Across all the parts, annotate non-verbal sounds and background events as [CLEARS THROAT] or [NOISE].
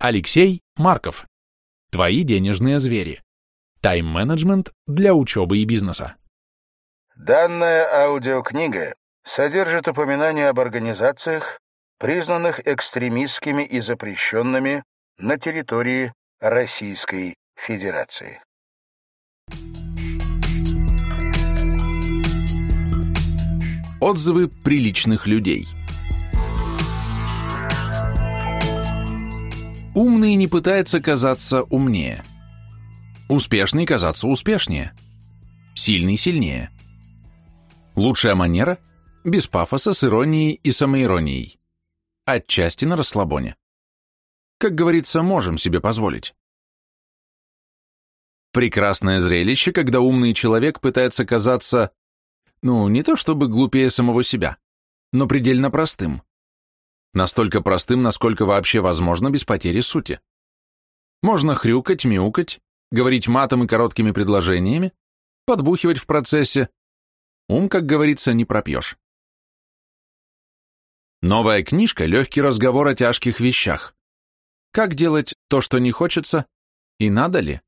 Алексей Марков. Твои денежные звери. Тайм-менеджмент для учебы и бизнеса. Данная аудиокнига содержит упоминания об организациях, признанных экстремистскими и запрещенными на территории Российской Федерации. Отзывы приличных людей. Умный не пытается казаться умнее. Успешный казаться успешнее. Сильный сильнее. Лучшая манера – без пафоса с иронией и самоиронией. Отчасти на расслабоне. Как говорится, можем себе позволить. Прекрасное зрелище, когда умный человек пытается казаться, ну, не то чтобы глупее самого себя, но предельно простым. Настолько простым, насколько вообще возможно без потери сути. Можно хрюкать, мяукать, говорить матом и короткими предложениями, подбухивать в процессе. Ум, как говорится, не пропьешь. Новая книжка – легкий разговор о тяжких вещах. Как делать то, что не хочется, и надо ли?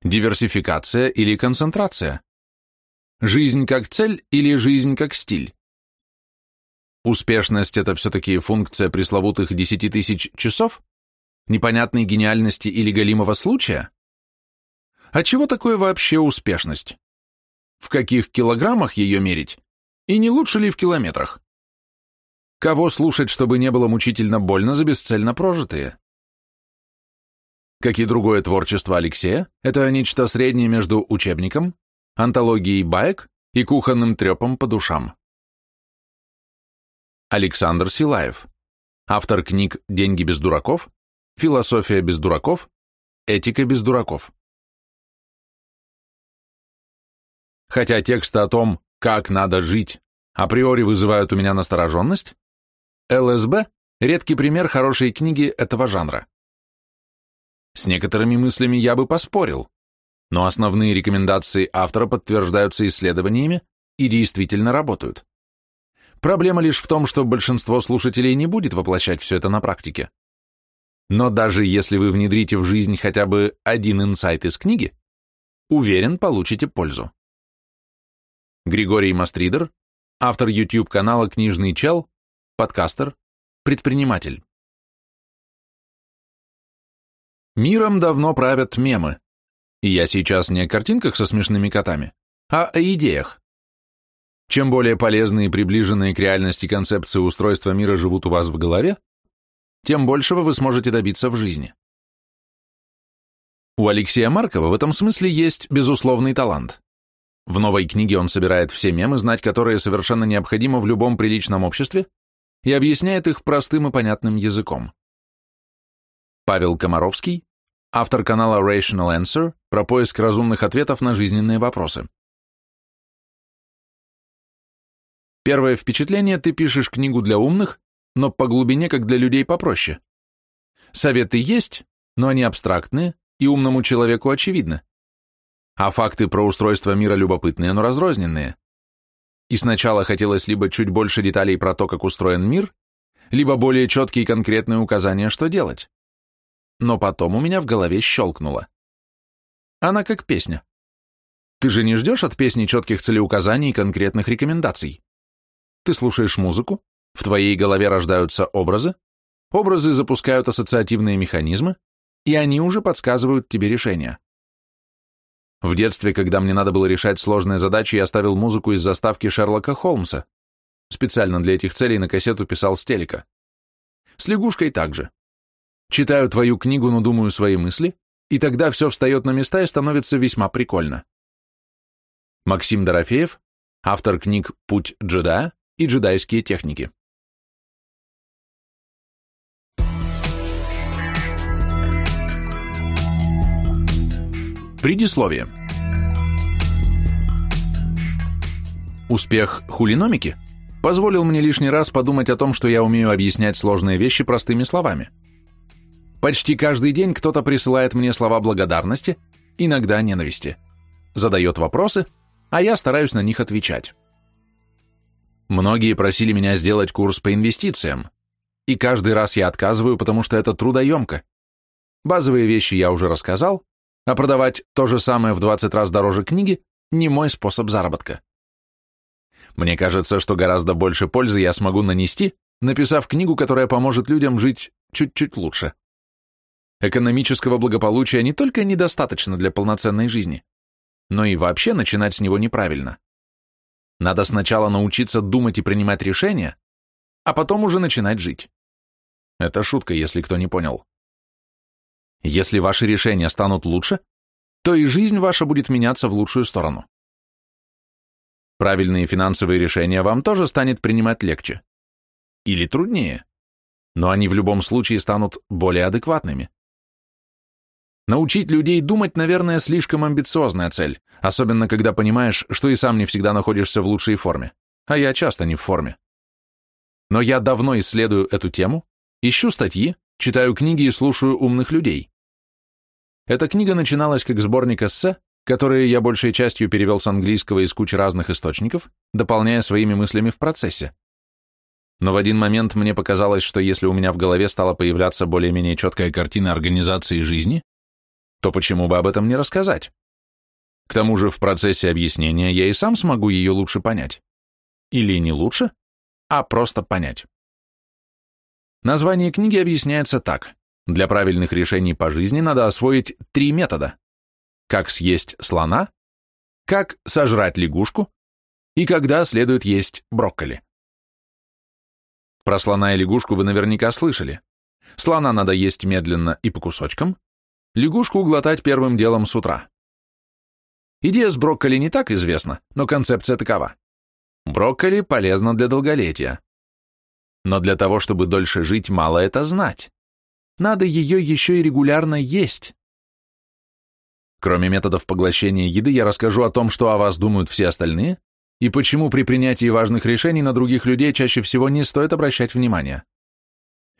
Диверсификация или концентрация? Жизнь как цель или жизнь как стиль? Успешность – это все-таки функция пресловутых десяти тысяч часов? Непонятной гениальности или галимого случая? А чего такое вообще успешность? В каких килограммах ее мерить? И не лучше ли в километрах? Кого слушать, чтобы не было мучительно больно за бесцельно прожитые? Как и другое творчество Алексея, это нечто среднее между учебником, антологией баек и кухонным трепом по душам. Александр Силаев, автор книг «Деньги без дураков», «Философия без дураков», «Этика без дураков». Хотя тексты о том, как надо жить, априори вызывают у меня настороженность, ЛСБ – редкий пример хорошей книги этого жанра. С некоторыми мыслями я бы поспорил, но основные рекомендации автора подтверждаются исследованиями и действительно работают. Проблема лишь в том, что большинство слушателей не будет воплощать все это на практике. Но даже если вы внедрите в жизнь хотя бы один инсайт из книги, уверен, получите пользу. Григорий Мастридер, автор YouTube-канала «Книжный чел», подкастер, предприниматель. Миром давно правят мемы. И я сейчас не о картинках со смешными котами, а о идеях. Чем более полезные и приближенные к реальности концепции устройства мира живут у вас в голове, тем большего вы сможете добиться в жизни. У Алексея Маркова в этом смысле есть безусловный талант. В новой книге он собирает все мемы, знать которые совершенно необходимо в любом приличном обществе, и объясняет их простым и понятным языком. Павел Комаровский, автор канала Rational Answer про поиск разумных ответов на жизненные вопросы. Первое впечатление – ты пишешь книгу для умных, но по глубине как для людей попроще. Советы есть, но они абстрактные и умному человеку очевидны. А факты про устройство мира любопытные, но разрозненные. И сначала хотелось либо чуть больше деталей про то, как устроен мир, либо более четкие и конкретные указания, что делать. Но потом у меня в голове щелкнуло. Она как песня. Ты же не ждешь от песни четких целеуказаний и конкретных рекомендаций. Ты слушаешь музыку, в твоей голове рождаются образы, образы запускают ассоциативные механизмы, и они уже подсказывают тебе решения. В детстве, когда мне надо было решать сложные задачи, я ставил музыку из заставки Шерлока Холмса. Специально для этих целей на кассету писал с телека. С лягушкой также. Читаю твою книгу, но думаю свои мысли, и тогда все встает на места и становится весьма прикольно. Максим Дорофеев, автор книг «Путь джедая», и джедайские техники. Предисловие. Успех хулиномики позволил мне лишний раз подумать о том, что я умею объяснять сложные вещи простыми словами. Почти каждый день кто-то присылает мне слова благодарности, иногда ненависти, задает вопросы, а я стараюсь на них отвечать. Многие просили меня сделать курс по инвестициям. и каждый раз я отказываю, потому что это трудоемко. Базовые вещи я уже рассказал, а продавать то же самое в 20 раз дороже книги – не мой способ заработка. Мне кажется, что гораздо больше пользы я смогу нанести, написав книгу, которая поможет людям жить чуть-чуть лучше. Экономического благополучия не только недостаточно для полноценной жизни, но и вообще начинать с него неправильно. Надо сначала научиться думать и принимать решения, а потом уже начинать жить. Это шутка, если кто не понял. Если ваши решения станут лучше, то и жизнь ваша будет меняться в лучшую сторону. Правильные финансовые решения вам тоже станет принимать легче. Или труднее. Но они в любом случае станут более адекватными. Научить людей думать, наверное, слишком амбициозная цель, особенно когда понимаешь, что и сам не всегда находишься в лучшей форме, а я часто не в форме. Но я давно исследую эту тему, ищу статьи, читаю книги и слушаю умных людей. Эта книга начиналась как сборник эссе, которые я большей частью перевел с английского из кучи разных источников, дополняя своими мыслями в процессе. Но в один момент мне показалось, что если у меня в голове стала появляться более-менее четкая картина организации жизни, то почему бы об этом не рассказать? К тому же в процессе объяснения я и сам смогу ее лучше понять. Или не лучше, а просто понять. Название книги объясняется так. Для правильных решений по жизни надо освоить три метода как съесть слона, как сожрать лягушку и когда следует есть брокколи. Про слона и лягушку вы наверняка слышали. Слона надо есть медленно и по кусочкам, лягушку глотать первым делом с утра. Идея с брокколи не так известна, но концепция такова. Брокколи полезно для долголетия. Но для того, чтобы дольше жить, мало это знать. Надо ее еще и регулярно есть. Кроме методов поглощения еды, я расскажу о том, что о вас думают все остальные, и почему при принятии важных решений на других людей чаще всего не стоит обращать внимания.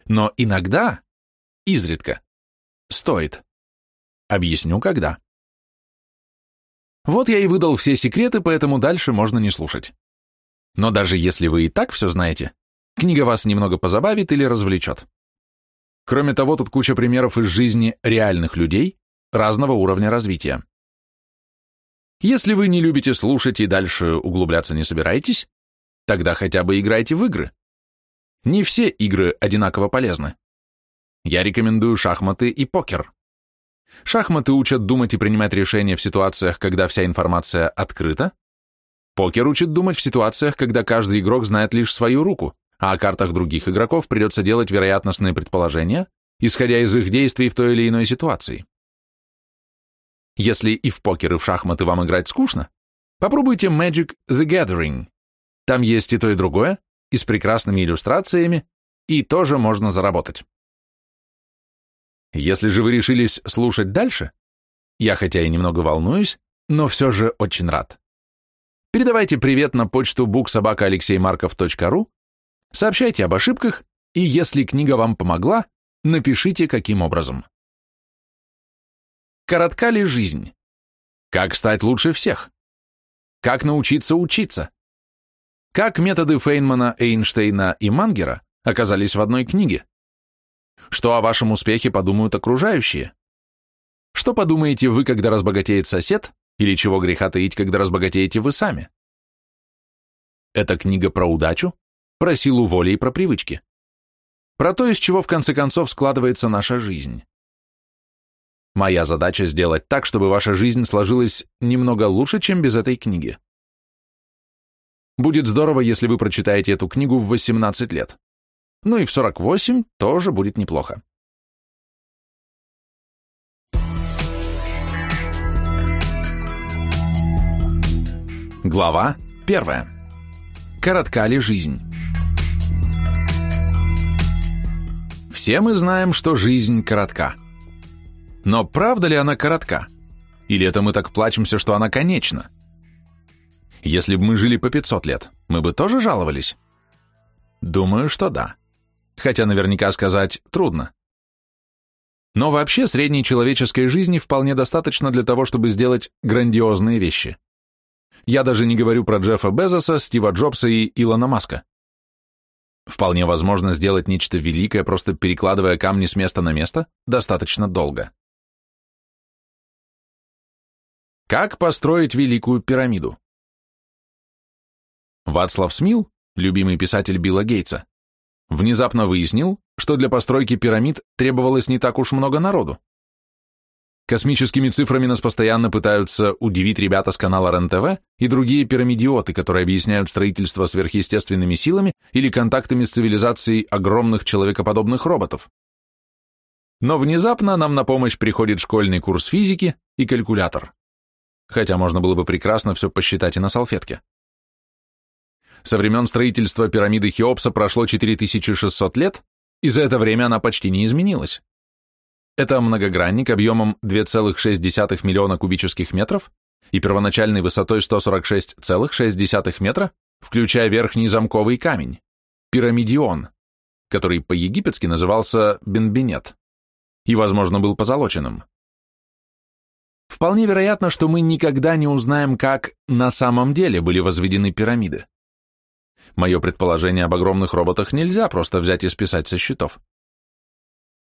Но иногда, изредка, стоит. Объясню, когда. Вот я и выдал все секреты, поэтому дальше можно не слушать. Но даже если вы и так все знаете, книга вас немного позабавит или развлечет. Кроме того, тут куча примеров из жизни реальных людей, разного уровня развития. Если вы не любите слушать и дальше углубляться не собираетесь, тогда хотя бы играйте в игры. Не все игры одинаково полезны. Я рекомендую шахматы и покер. Шахматы учат думать и принимать решения в ситуациях, когда вся информация открыта. Покер учит думать в ситуациях, когда каждый игрок знает лишь свою руку, а о картах других игроков придется делать вероятностные предположения, исходя из их действий в той или иной ситуации. Если и в покер, и в шахматы вам играть скучно, попробуйте Magic the Gathering. Там есть и то, и другое, и с прекрасными иллюстрациями, и тоже можно заработать. Если же вы решились слушать дальше, я хотя и немного волнуюсь, но все же очень рад. Передавайте привет на почту booksobakaалексеймарков.ру, сообщайте об ошибках, и если книга вам помогла, напишите, каким образом. Коротка ли жизнь? Как стать лучше всех? Как научиться учиться? Как методы Фейнмана, Эйнштейна и Мангера оказались в одной книге? Что о вашем успехе подумают окружающие? Что подумаете вы, когда разбогатеет сосед, или чего греха таить, когда разбогатеете вы сами? Это книга про удачу, про силу воли и про привычки. Про то, из чего в конце концов складывается наша жизнь. Моя задача сделать так, чтобы ваша жизнь сложилась немного лучше, чем без этой книги. Будет здорово, если вы прочитаете эту книгу в 18 лет. Ну и в 48 тоже будет неплохо. Глава 1. Коротка ли жизнь? Все мы знаем, что жизнь коротка. Но правда ли она коротка? Или это мы так плачемся, что она конечна? Если бы мы жили по 500 лет, мы бы тоже жаловались? Думаю, что да. Хотя наверняка сказать трудно. Но вообще средней человеческой жизни вполне достаточно для того, чтобы сделать грандиозные вещи. Я даже не говорю про Джеффа Безоса, Стива Джобса и Илона Маска. Вполне возможно сделать нечто великое, просто перекладывая камни с места на место достаточно долго. Как построить Великую пирамиду? Вацлав Смил, любимый писатель Билла Гейтса, внезапно выяснил, что для постройки пирамид требовалось не так уж много народу. Космическими цифрами нас постоянно пытаются удивить ребята с канала РЕН-ТВ и другие пирамидиоты, которые объясняют строительство сверхъестественными силами или контактами с цивилизацией огромных человекоподобных роботов. Но внезапно нам на помощь приходит школьный курс физики и калькулятор. Хотя можно было бы прекрасно все посчитать и на салфетке. Со времен строительства пирамиды Хеопса прошло 4600 лет, и за это время она почти не изменилась. Это многогранник объемом 2,6 миллиона кубических метров и первоначальной высотой 146,6 метра, включая верхний замковый камень, пирамидион, который по-египетски назывался бенбинет и, возможно, был позолоченным. Вполне вероятно, что мы никогда не узнаем, как на самом деле были возведены пирамиды. Мое предположение об огромных роботах нельзя просто взять и списать со счетов.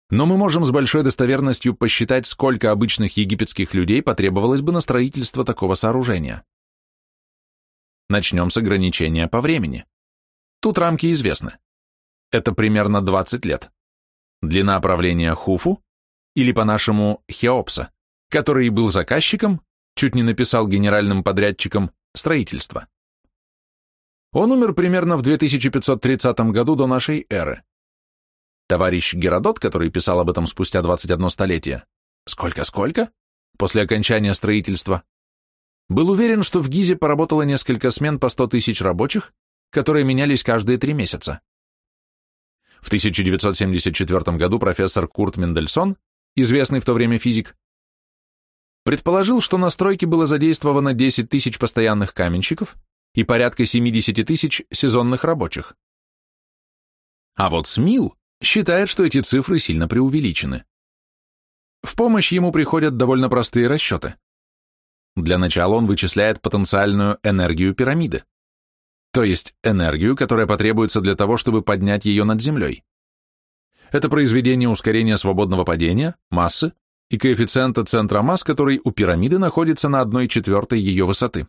Но мы можем с большой достоверностью посчитать, сколько обычных египетских людей потребовалось бы на строительство такого сооружения. Начнем с ограничения по времени. Тут рамки известны. Это примерно 20 лет. Длина правления Хуфу, или по-нашему Хеопса, который был заказчиком, чуть не написал генеральным подрядчиком, строительства. Он умер примерно в 2530 году до нашей эры. Товарищ Геродот, который писал об этом спустя 21 столетие, сколько-сколько? После окончания строительства, был уверен, что в Гизе поработало несколько смен по 100 тысяч рабочих, которые менялись каждые три месяца. В 1974 году профессор Курт Мендельсон, известный в то время физик, предположил, что на стройке было задействовано 10 тысяч постоянных каменщиков и порядка 70 тысяч сезонных рабочих. А вот Смил считает, что эти цифры сильно преувеличены. В помощь ему приходят довольно простые расчеты. Для начала он вычисляет потенциальную энергию пирамиды, то есть энергию, которая потребуется для того, чтобы поднять ее над землей. Это произведение ускорения свободного падения, массы и коэффициента центра масс, который у пирамиды находится на 1 четвертой ее высоты.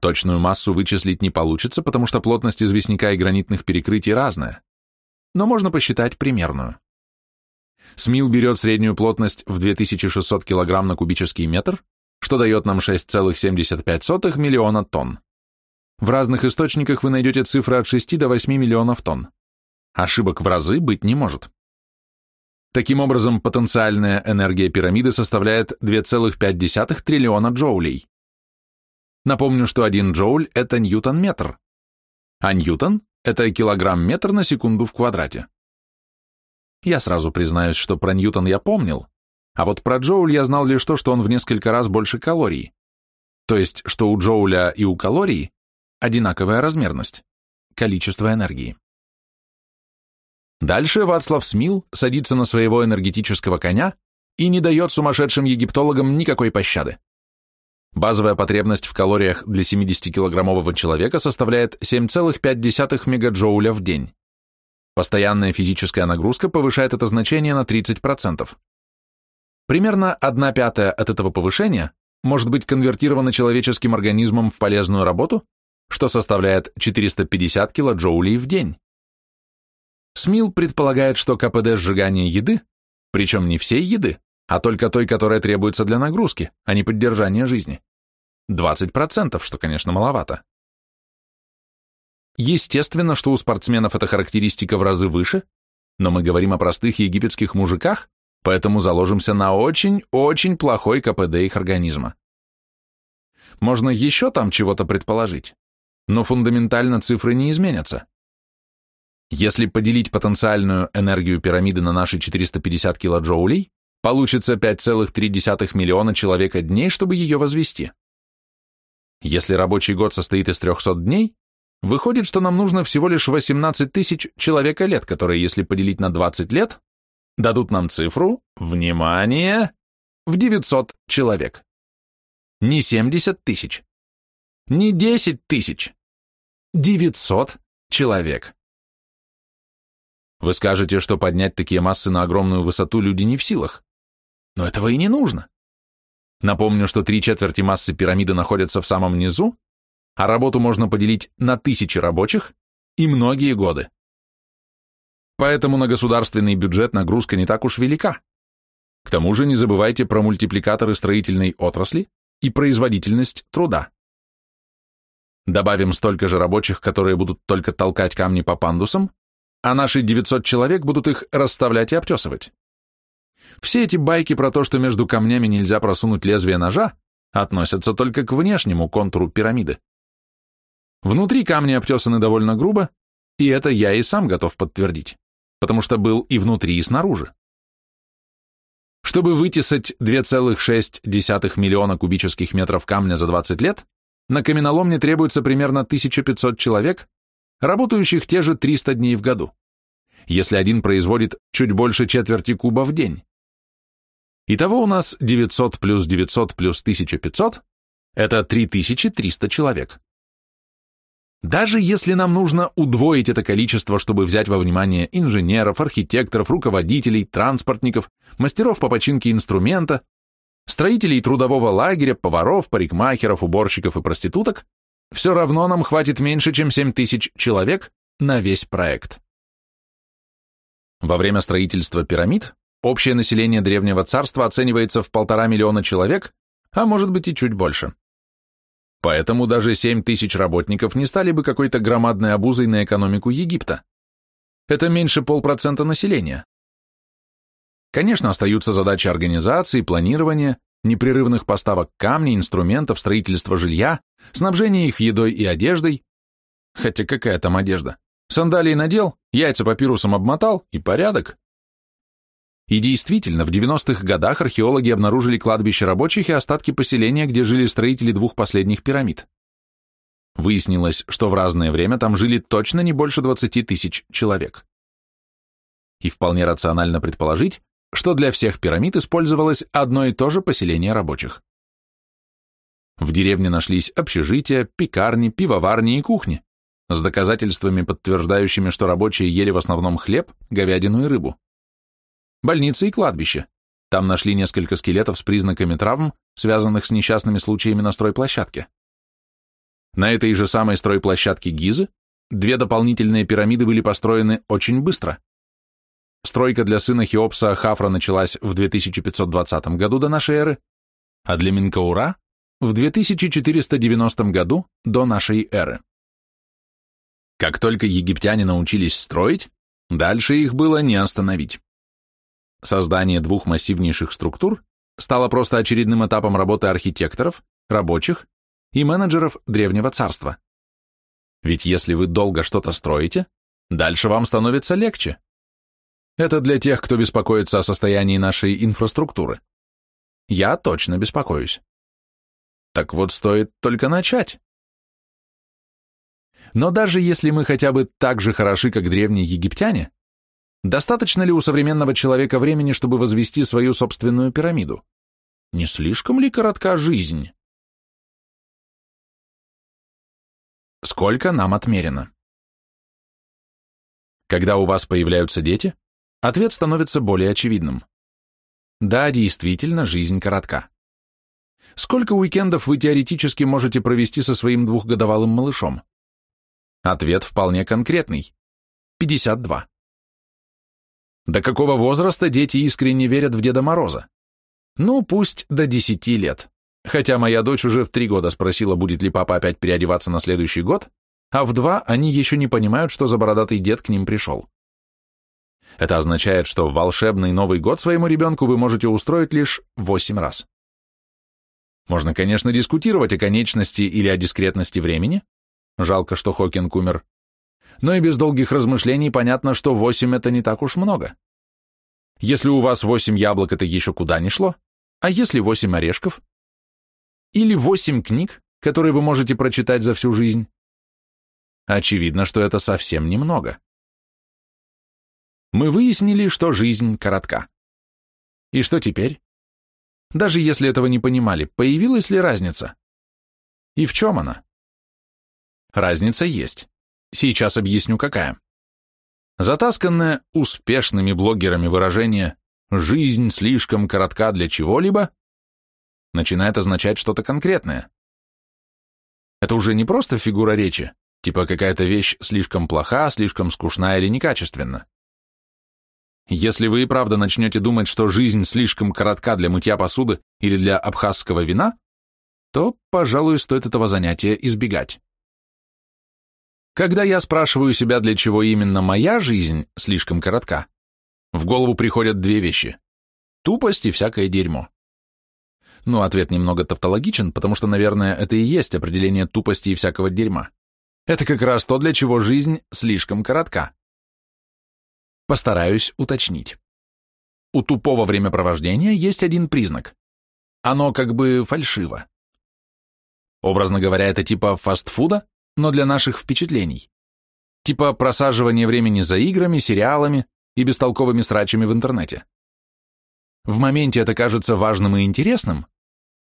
Точную массу вычислить не получится, потому что плотность известняка и гранитных перекрытий разная но можно посчитать примерную. СМИЛ берет среднюю плотность в 2600 кг на кубический метр, что дает нам 6,75 миллиона тонн. В разных источниках вы найдете цифры от 6 до 8 миллионов тонн. Ошибок в разы быть не может. Таким образом, потенциальная энергия пирамиды составляет 2,5 триллиона джоулей. Напомню, что 1 джоуль – это ньютон-метр, а ньютон это килограмм-метр на секунду в квадрате. Я сразу признаюсь, что про Ньютон я помнил, а вот про Джоуль я знал лишь то, что он в несколько раз больше калорий. То есть, что у Джоуля и у калорий одинаковая размерность, количество энергии. Дальше Вацлав Смил садится на своего энергетического коня и не дает сумасшедшим египтологам никакой пощады. Базовая потребность в калориях для 70-килограммового человека составляет 7,5 мегаджоуля в день. Постоянная физическая нагрузка повышает это значение на 30%. Примерно 1 пятая от этого повышения может быть конвертирована человеческим организмом в полезную работу, что составляет 450 килоджоулей в день. СМИЛ предполагает, что КПД сжигания еды, причем не всей еды, а только той, которая требуется для нагрузки, а не поддержания жизни. 20%, что, конечно, маловато. Естественно, что у спортсменов эта характеристика в разы выше, но мы говорим о простых египетских мужиках, поэтому заложимся на очень-очень плохой КПД их организма. Можно еще там чего-то предположить, но фундаментально цифры не изменятся. Если поделить потенциальную энергию пирамиды на наши 450 килоджоулей, Получится 5,3 миллиона человека дней, чтобы ее возвести. Если рабочий год состоит из 300 дней, выходит, что нам нужно всего лишь 18 тысяч человека лет, которые, если поделить на 20 лет, дадут нам цифру, внимание, в 900 человек. Не 70 тысяч, не 10 тысяч, 900 человек. Вы скажете, что поднять такие массы на огромную высоту люди не в силах. Но этого и не нужно. Напомню, что три четверти массы пирамиды находятся в самом низу, а работу можно поделить на тысячи рабочих и многие годы. Поэтому на государственный бюджет нагрузка не так уж велика. К тому же не забывайте про мультипликаторы строительной отрасли и производительность труда. Добавим столько же рабочих, которые будут только толкать камни по пандусам, а наши 900 человек будут их расставлять и обтесывать. Все эти байки про то, что между камнями нельзя просунуть лезвие ножа, относятся только к внешнему контуру пирамиды. Внутри камни обтесаны довольно грубо, и это я и сам готов подтвердить, потому что был и внутри, и снаружи. Чтобы вытесать 2,6 миллиона кубических метров камня за 20 лет, на каменоломне требуется примерно 1500 человек, работающих те же 300 дней в году, если один производит чуть больше четверти куба в день. Итого у нас 900 плюс 900 плюс 1500 – это 3300 человек. Даже если нам нужно удвоить это количество, чтобы взять во внимание инженеров, архитекторов, руководителей, транспортников, мастеров по починке инструмента, строителей трудового лагеря, поваров, парикмахеров, уборщиков и проституток, все равно нам хватит меньше, чем 7 тысяч человек на весь проект. Во время строительства пирамид Общее население Древнего Царства оценивается в полтора миллиона человек, а может быть и чуть больше. Поэтому даже 7 тысяч работников не стали бы какой-то громадной обузой на экономику Египта. Это меньше полпроцента населения. Конечно, остаются задачи организации, планирования, непрерывных поставок камней, инструментов, строительства жилья, снабжения их едой и одеждой. Хотя какая там одежда? Сандалии надел, яйца папирусом обмотал и порядок. И действительно, в 90-х годах археологи обнаружили кладбище рабочих и остатки поселения, где жили строители двух последних пирамид. Выяснилось, что в разное время там жили точно не больше 20 тысяч человек. И вполне рационально предположить, что для всех пирамид использовалось одно и то же поселение рабочих. В деревне нашлись общежития, пекарни, пивоварни и кухни, с доказательствами, подтверждающими, что рабочие ели в основном хлеб, говядину и рыбу больницы и кладбище. Там нашли несколько скелетов с признаками травм, связанных с несчастными случаями на стройплощадке. На этой же самой стройплощадке Гизы две дополнительные пирамиды были построены очень быстро. Стройка для сына Хеопса Хафра началась в 2520 году до нашей эры, а для Минкаура – в 2490 году до нашей эры. Как только египтяне научились строить, дальше их было не остановить. Создание двух массивнейших структур стало просто очередным этапом работы архитекторов, рабочих и менеджеров Древнего Царства. Ведь если вы долго что-то строите, дальше вам становится легче. Это для тех, кто беспокоится о состоянии нашей инфраструктуры. Я точно беспокоюсь. Так вот, стоит только начать. Но даже если мы хотя бы так же хороши, как древние египтяне, Достаточно ли у современного человека времени, чтобы возвести свою собственную пирамиду? Не слишком ли коротка жизнь? Сколько нам отмерено? Когда у вас появляются дети, ответ становится более очевидным. Да, действительно, жизнь коротка. Сколько уикендов вы теоретически можете провести со своим двухгодовалым малышом? Ответ вполне конкретный. 52. До какого возраста дети искренне верят в Деда Мороза? Ну, пусть до десяти лет. Хотя моя дочь уже в три года спросила, будет ли папа опять переодеваться на следующий год, а в два они еще не понимают, что за бородатый дед к ним пришел. Это означает, что волшебный Новый год своему ребенку вы можете устроить лишь восемь раз. Можно, конечно, дискутировать о конечности или о дискретности времени. Жалко, что Хокинг умер но и без долгих размышлений понятно, что восемь это не так уж много. Если у вас восемь яблок, это еще куда ни шло, а если восемь орешков? Или восемь книг, которые вы можете прочитать за всю жизнь? Очевидно, что это совсем немного. Мы выяснили, что жизнь коротка. И что теперь? Даже если этого не понимали, появилась ли разница? И в чем она? Разница есть. Сейчас объясню, какая. Затасканное успешными блогерами выражение «жизнь слишком коротка для чего-либо» начинает означать что-то конкретное. Это уже не просто фигура речи, типа какая-то вещь слишком плоха, слишком скучна или некачественна. Если вы и правда начнете думать, что жизнь слишком коротка для мытья посуды или для абхазского вина, то, пожалуй, стоит этого занятия избегать. Когда я спрашиваю себя, для чего именно моя жизнь слишком коротка, в голову приходят две вещи – тупость и всякое дерьмо. Ну, ответ немного тавтологичен, потому что, наверное, это и есть определение тупости и всякого дерьма. Это как раз то, для чего жизнь слишком коротка. Постараюсь уточнить. У тупого времяпровождения есть один признак. Оно как бы фальшиво. Образно говоря, это типа фастфуда, но для наших впечатлений. Типа просаживание времени за играми, сериалами и бестолковыми срачами в интернете. В моменте это кажется важным и интересным,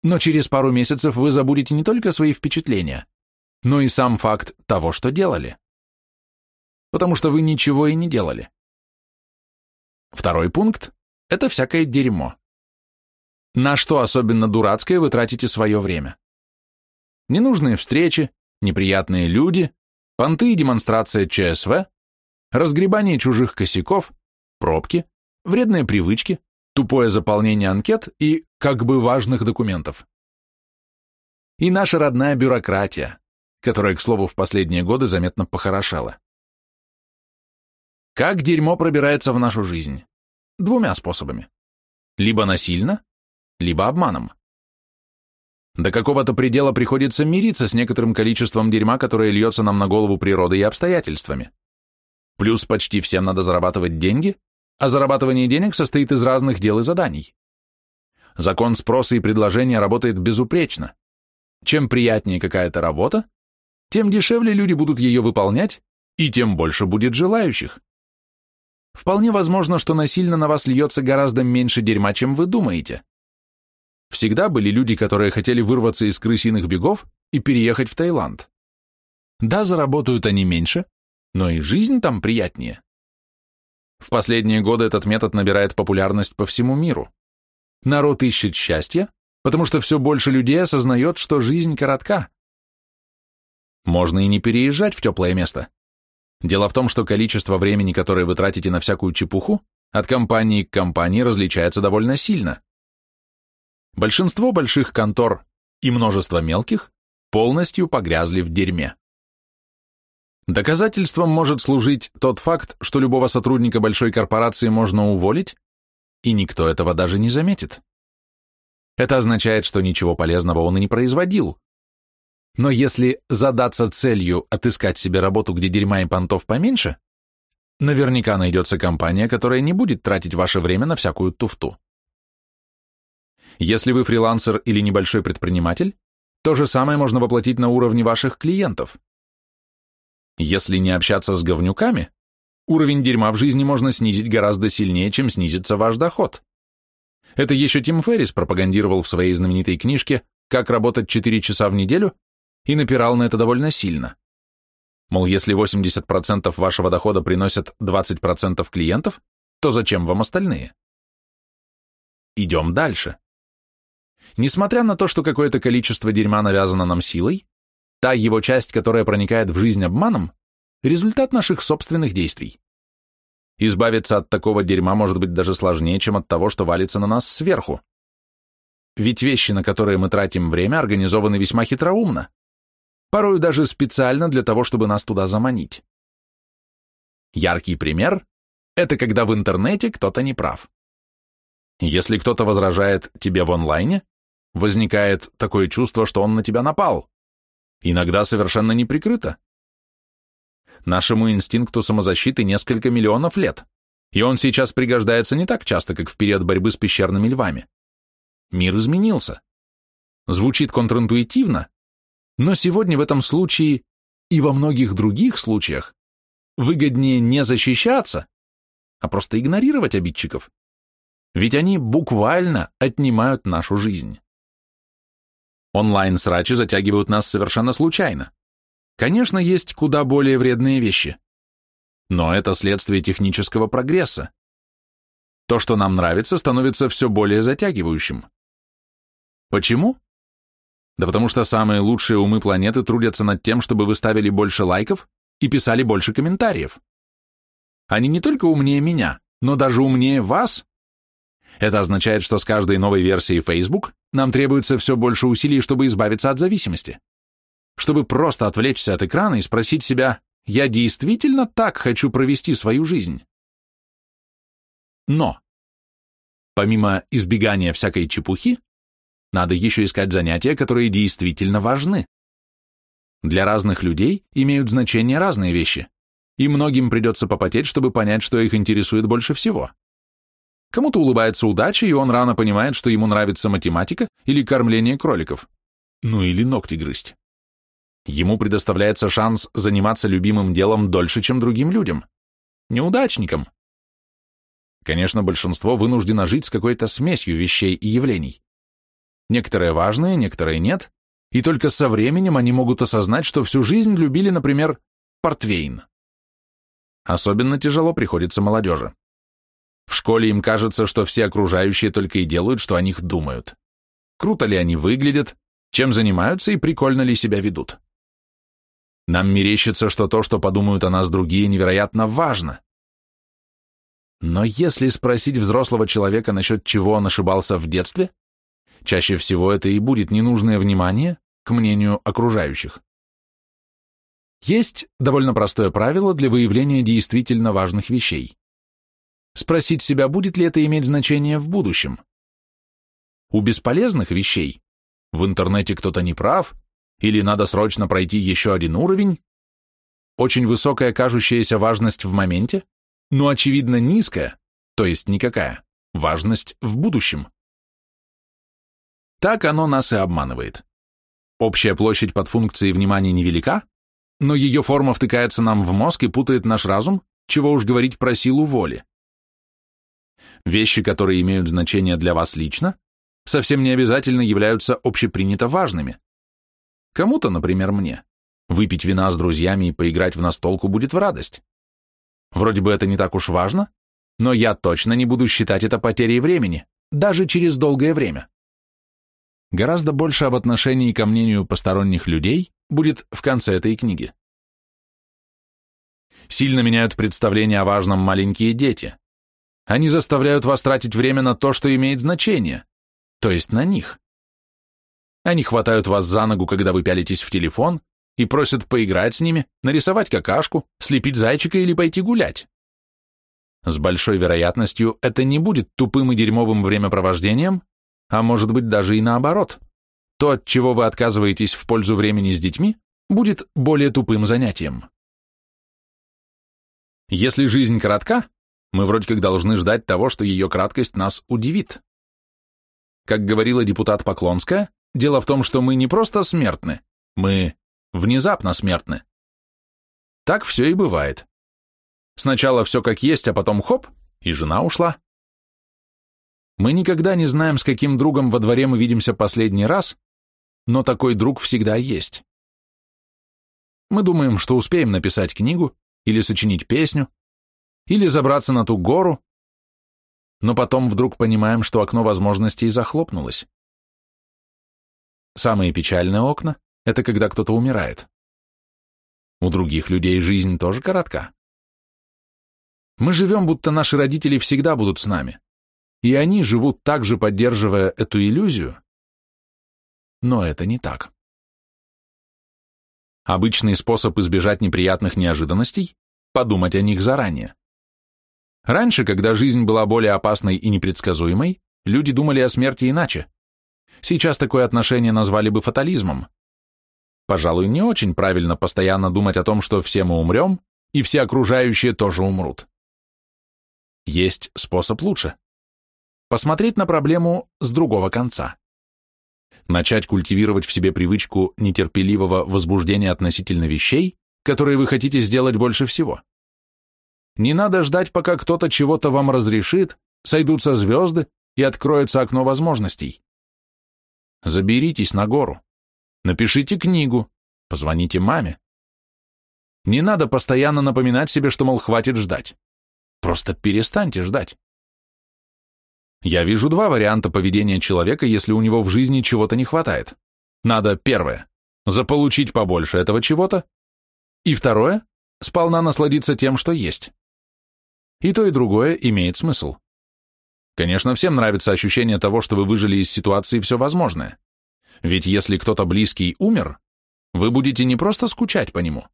но через пару месяцев вы забудете не только свои впечатления, но и сам факт того, что делали. Потому что вы ничего и не делали. Второй пункт – это всякое дерьмо. На что особенно дурацкое вы тратите свое время? Ненужные встречи, неприятные люди, понты и демонстрация ЧСВ, разгребание чужих косяков, пробки, вредные привычки, тупое заполнение анкет и как бы важных документов. И наша родная бюрократия, которая, к слову, в последние годы заметно похорошела. Как дерьмо пробирается в нашу жизнь? Двумя способами. Либо насильно, либо обманом. До какого-то предела приходится мириться с некоторым количеством дерьма, которое льется нам на голову природой и обстоятельствами. Плюс почти всем надо зарабатывать деньги, а зарабатывание денег состоит из разных дел и заданий. Закон спроса и предложения работает безупречно. Чем приятнее какая-то работа, тем дешевле люди будут ее выполнять, и тем больше будет желающих. Вполне возможно, что насильно на вас льется гораздо меньше дерьма, чем вы думаете. Всегда были люди, которые хотели вырваться из крысиных бегов и переехать в Таиланд. Да, заработают они меньше, но и жизнь там приятнее. В последние годы этот метод набирает популярность по всему миру. Народ ищет счастье, потому что все больше людей осознает, что жизнь коротка. Можно и не переезжать в теплое место. Дело в том, что количество времени, которое вы тратите на всякую чепуху, от компании к компании различается довольно сильно. Большинство больших контор и множество мелких полностью погрязли в дерьме. Доказательством может служить тот факт, что любого сотрудника большой корпорации можно уволить, и никто этого даже не заметит. Это означает, что ничего полезного он и не производил. Но если задаться целью отыскать себе работу, где дерьма и понтов поменьше, наверняка найдется компания, которая не будет тратить ваше время на всякую туфту. Если вы фрилансер или небольшой предприниматель, то же самое можно воплотить на уровне ваших клиентов. Если не общаться с говнюками, уровень дерьма в жизни можно снизить гораздо сильнее, чем снизится ваш доход. Это еще Тим Феррис пропагандировал в своей знаменитой книжке «Как работать 4 часа в неделю» и напирал на это довольно сильно. Мол, если 80% вашего дохода приносят 20% клиентов, то зачем вам остальные? Идем дальше. Несмотря на то, что какое-то количество дерьма навязано нам силой, Та его часть, которая проникает в жизнь обманом, результат наших собственных действий. Избавиться от такого дерьма может быть даже сложнее, чем от того, что валится на нас сверху. Ведь вещи, на которые мы тратим время, организованы весьма хитроумно, порою даже специально для того, чтобы нас туда заманить. Яркий пример – это когда в интернете кто-то не прав. Если кто-то возражает тебе в онлайне, возникает такое чувство, что он на тебя напал. Иногда совершенно неприкрыто. Нашему инстинкту самозащиты несколько миллионов лет, и он сейчас пригождается не так часто, как в период борьбы с пещерными львами. Мир изменился. Звучит контринтуитивно, но сегодня в этом случае и во многих других случаях выгоднее не защищаться, а просто игнорировать обидчиков. Ведь они буквально отнимают нашу жизнь. Онлайн-срачи затягивают нас совершенно случайно. Конечно, есть куда более вредные вещи. но это следствие технического прогресса. То, что нам нравится, становится все более затягивающим. Почему? Да потому что самые лучшие умы планеты трудятся над тем, чтобы вы ставили больше лайков и писали больше комментариев. Они не только умнее меня, но даже умнее вас. Это означает, что с каждой новой версией Facebook нам требуется все больше усилий, чтобы избавиться от зависимости. Чтобы просто отвлечься от экрана и спросить себя, я действительно так хочу провести свою жизнь? Но, помимо избегания всякой чепухи, надо еще искать занятия, которые действительно важны. Для разных людей имеют значение разные вещи, и многим придется попотеть, чтобы понять, что их интересует больше всего. Кому-то улыбается удача, и он рано понимает, что ему нравится математика или кормление кроликов. Ну или ногти грызть. Ему предоставляется шанс заниматься любимым делом дольше, чем другим людям. Неудачникам, Конечно, большинство вынуждено жить с какой-то смесью вещей и явлений. Некоторые важные, некоторые нет, и только со временем они могут осознать, что всю жизнь любили, например, портвейн. Особенно тяжело приходится молодежи. В школе им кажется, что все окружающие только и делают, что о них думают. Круто ли они выглядят, чем занимаются и прикольно ли себя ведут. Нам мерещится, что то, что подумают о нас другие, невероятно важно. Но если спросить взрослого человека, насчет чего он ошибался в детстве, чаще всего это и будет ненужное внимание к мнению окружающих. Есть довольно простое правило для выявления действительно важных вещей. Спросить себя, будет ли это иметь значение в будущем. У бесполезных вещей в интернете кто-то не прав, или надо срочно пройти еще один уровень, очень высокая кажущаяся важность в моменте но очевидно низкая, то есть никакая, важность в будущем. Так оно нас и обманывает. Общая площадь под функцией внимания невелика, но ее форма втыкается нам в мозг и путает наш разум, чего уж говорить про силу воли. Вещи, которые имеют значение для вас лично, совсем не обязательно являются общепринято важными. Кому-то, например, мне, выпить вина с друзьями и поиграть в настолку будет в радость. Вроде бы это не так уж важно, но я точно не буду считать это потерей времени, даже через долгое время. Гораздо больше об отношении ко мнению посторонних людей будет в конце этой книги. Сильно меняют представление о важном маленькие дети. Они заставляют вас тратить время на то, что имеет значение, то есть на них. Они хватают вас за ногу, когда вы пялитесь в телефон, и просят поиграть с ними, нарисовать какашку, слепить зайчика или пойти гулять. С большой вероятностью это не будет тупым и дерьмовым времяпровождением, а может быть даже и наоборот. То, от чего вы отказываетесь в пользу времени с детьми, будет более тупым занятием. Если жизнь коротка, мы вроде как должны ждать того, что ее краткость нас удивит. Как говорила депутат Поклонская, дело в том, что мы не просто смертны, мы внезапно смертны. Так все и бывает. Сначала все как есть, а потом хоп, и жена ушла. Мы никогда не знаем, с каким другом во дворе мы видимся последний раз, но такой друг всегда есть. Мы думаем, что успеем написать книгу, или сочинить песню, или забраться на ту гору, но потом вдруг понимаем, что окно возможностей захлопнулось. Самые печальные окна это когда кто-то умирает. У других людей жизнь тоже коротка. Мы живем, будто наши родители всегда будут с нами, и они живут так же, поддерживая эту иллюзию, но это не так. Обычный способ избежать неприятных неожиданностей – подумать о них заранее. Раньше, когда жизнь была более опасной и непредсказуемой, люди думали о смерти иначе. Сейчас такое отношение назвали бы фатализмом. Пожалуй, не очень правильно постоянно думать о том, что все мы умрем, и все окружающие тоже умрут. Есть способ лучше. Посмотреть на проблему с другого конца. Начать культивировать в себе привычку нетерпеливого возбуждения относительно вещей, которые вы хотите сделать больше всего. Не надо ждать, пока кто-то чего-то вам разрешит, сойдутся звезды и откроется окно возможностей. Заберитесь на гору. Напишите книгу, позвоните маме. Не надо постоянно напоминать себе, что, мол, хватит ждать. Просто перестаньте ждать. Я вижу два варианта поведения человека, если у него в жизни чего-то не хватает. Надо, первое, заполучить побольше этого чего-то, и второе, сполна насладиться тем, что есть. И то, и другое имеет смысл. Конечно, всем нравится ощущение того, что вы выжили из ситуации все возможное. Ведь если кто-то близкий умер, вы будете не просто скучать по нему,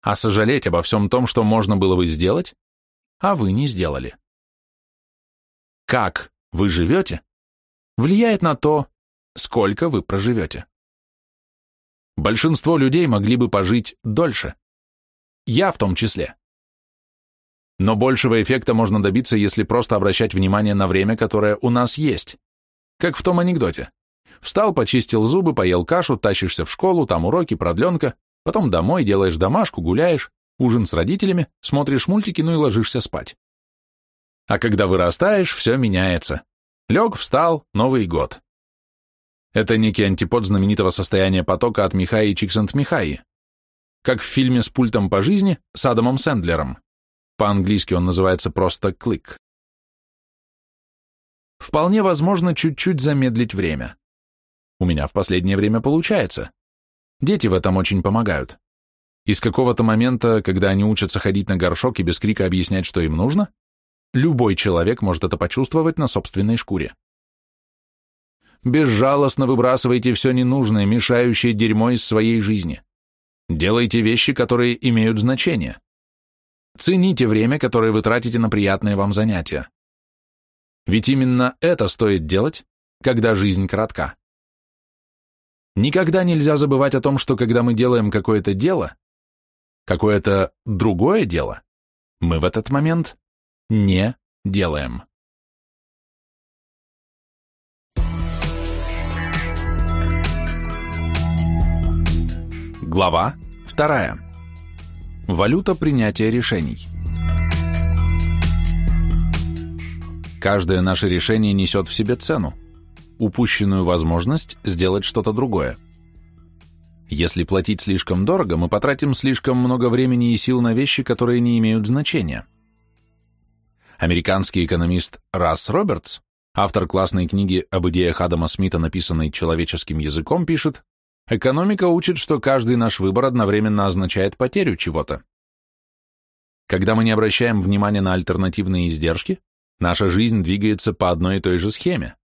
а сожалеть обо всем том, что можно было бы сделать, а вы не сделали. Как вы живете, влияет на то, сколько вы проживете. Большинство людей могли бы пожить дольше. Я в том числе. Но большего эффекта можно добиться, если просто обращать внимание на время, которое у нас есть. Как в том анекдоте. Встал, почистил зубы, поел кашу, тащишься в школу, там уроки, продленка, потом домой, делаешь домашку, гуляешь, ужин с родителями, смотришь мультики, ну и ложишься спать. А когда вырастаешь, все меняется. Лег, встал, Новый год. Это некий антипод знаменитого состояния потока от Михаи Чиксент-Михаи. Как в фильме «С пультом по жизни» с Адамом Сэндлером. По-английски он называется просто «клик». Вполне возможно чуть-чуть замедлить время. У меня в последнее время получается. Дети в этом очень помогают. И с какого-то момента, когда они учатся ходить на горшок и без крика объяснять, что им нужно, любой человек может это почувствовать на собственной шкуре. Безжалостно выбрасывайте все ненужное, мешающее дерьмо из своей жизни. Делайте вещи, которые имеют значение. Цените время, которое вы тратите на приятные вам занятия. Ведь именно это стоит делать, когда жизнь коротка. Никогда нельзя забывать о том, что когда мы делаем какое-то дело, какое-то другое дело, мы в этот момент не делаем. Глава 2. Валюта принятия решений. Каждое наше решение несет в себе цену, упущенную возможность сделать что-то другое. Если платить слишком дорого, мы потратим слишком много времени и сил на вещи, которые не имеют значения. Американский экономист Расс Робертс, автор классной книги об идеях Адама Смита, написанной человеческим языком, пишет, Экономика учит, что каждый наш выбор одновременно означает потерю чего-то. Когда мы не обращаем внимания на альтернативные издержки, наша жизнь двигается по одной и той же схеме.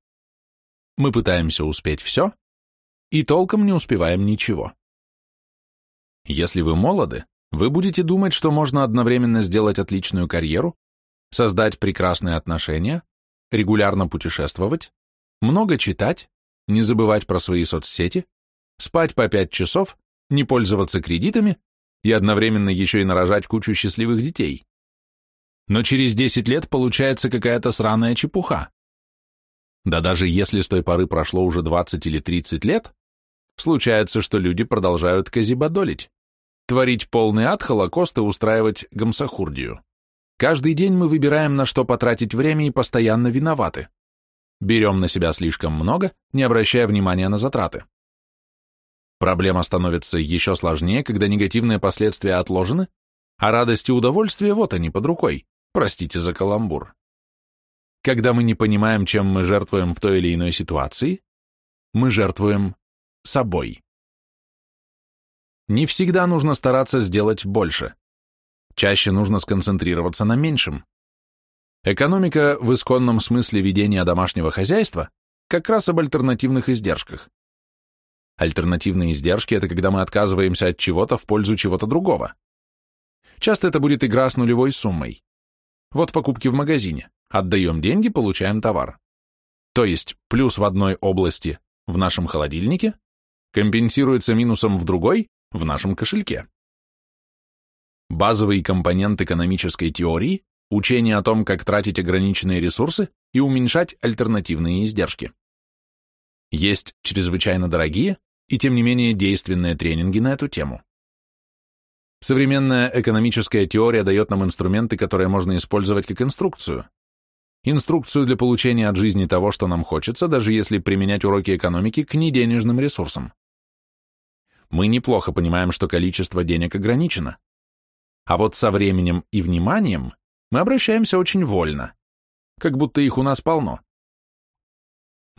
Мы пытаемся успеть все и толком не успеваем ничего. Если вы молоды, вы будете думать, что можно одновременно сделать отличную карьеру, создать прекрасные отношения, регулярно путешествовать, много читать, не забывать про свои соцсети, спать по пять часов, не пользоваться кредитами и одновременно еще и нарожать кучу счастливых детей. Но через 10 лет получается какая-то сраная чепуха. Да даже если с той поры прошло уже 20 или 30 лет, случается, что люди продолжают казибадолить, творить полный ад, холокост и устраивать гамсахурдию. Каждый день мы выбираем, на что потратить время и постоянно виноваты. Берем на себя слишком много, не обращая внимания на затраты. Проблема становится еще сложнее, когда негативные последствия отложены, а радость и удовольствие вот они под рукой. Простите за каламбур. Когда мы не понимаем, чем мы жертвуем в той или иной ситуации, мы жертвуем собой. Не всегда нужно стараться сделать больше. Чаще нужно сконцентрироваться на меньшем. Экономика в исконном смысле ведения домашнего хозяйства как раз об альтернативных издержках. Альтернативные издержки – это когда мы отказываемся от чего-то в пользу чего-то другого. Часто это будет игра с нулевой суммой. Вот покупки в магазине. Отдаем деньги, получаем товар. То есть плюс в одной области, в нашем холодильнике, компенсируется минусом в другой, в нашем кошельке. Базовый компонент экономической теории – учение о том, как тратить ограниченные ресурсы и уменьшать альтернативные издержки. Есть чрезвычайно дорогие и тем не менее действенные тренинги на эту тему. Современная экономическая теория дает нам инструменты, которые можно использовать как инструкцию. Инструкцию для получения от жизни того, что нам хочется, даже если применять уроки экономики к неденежным ресурсам. Мы неплохо понимаем, что количество денег ограничено. А вот со временем и вниманием мы обращаемся очень вольно, как будто их у нас полно.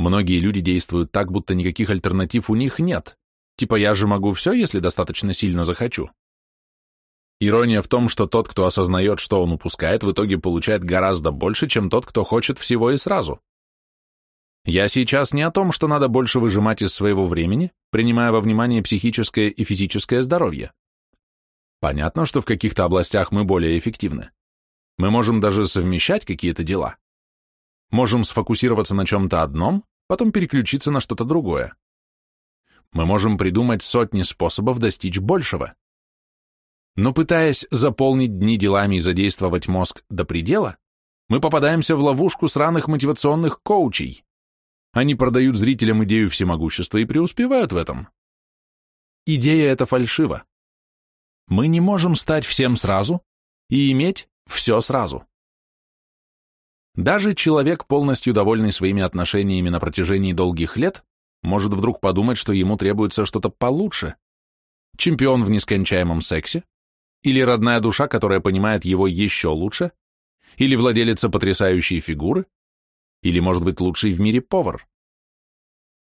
Многие люди действуют так, будто никаких альтернатив у них нет, типа я же могу все, если достаточно сильно захочу. Ирония в том, что тот, кто осознает, что он упускает, в итоге получает гораздо больше, чем тот, кто хочет всего и сразу. Я сейчас не о том, что надо больше выжимать из своего времени, принимая во внимание психическое и физическое здоровье. Понятно, что в каких-то областях мы более эффективны. Мы можем даже совмещать какие-то дела. Можем сфокусироваться на чем-то одном, потом переключиться на что-то другое. Мы можем придумать сотни способов достичь большего. Но пытаясь заполнить дни делами и задействовать мозг до предела, мы попадаемся в ловушку сраных мотивационных коучей. Они продают зрителям идею всемогущества и преуспевают в этом. Идея эта фальшива. Мы не можем стать всем сразу и иметь все сразу. Даже человек, полностью довольный своими отношениями на протяжении долгих лет, может вдруг подумать, что ему требуется что-то получше. Чемпион в нескончаемом сексе, или родная душа, которая понимает его еще лучше, или владелица потрясающей фигуры, или, может быть, лучший в мире повар.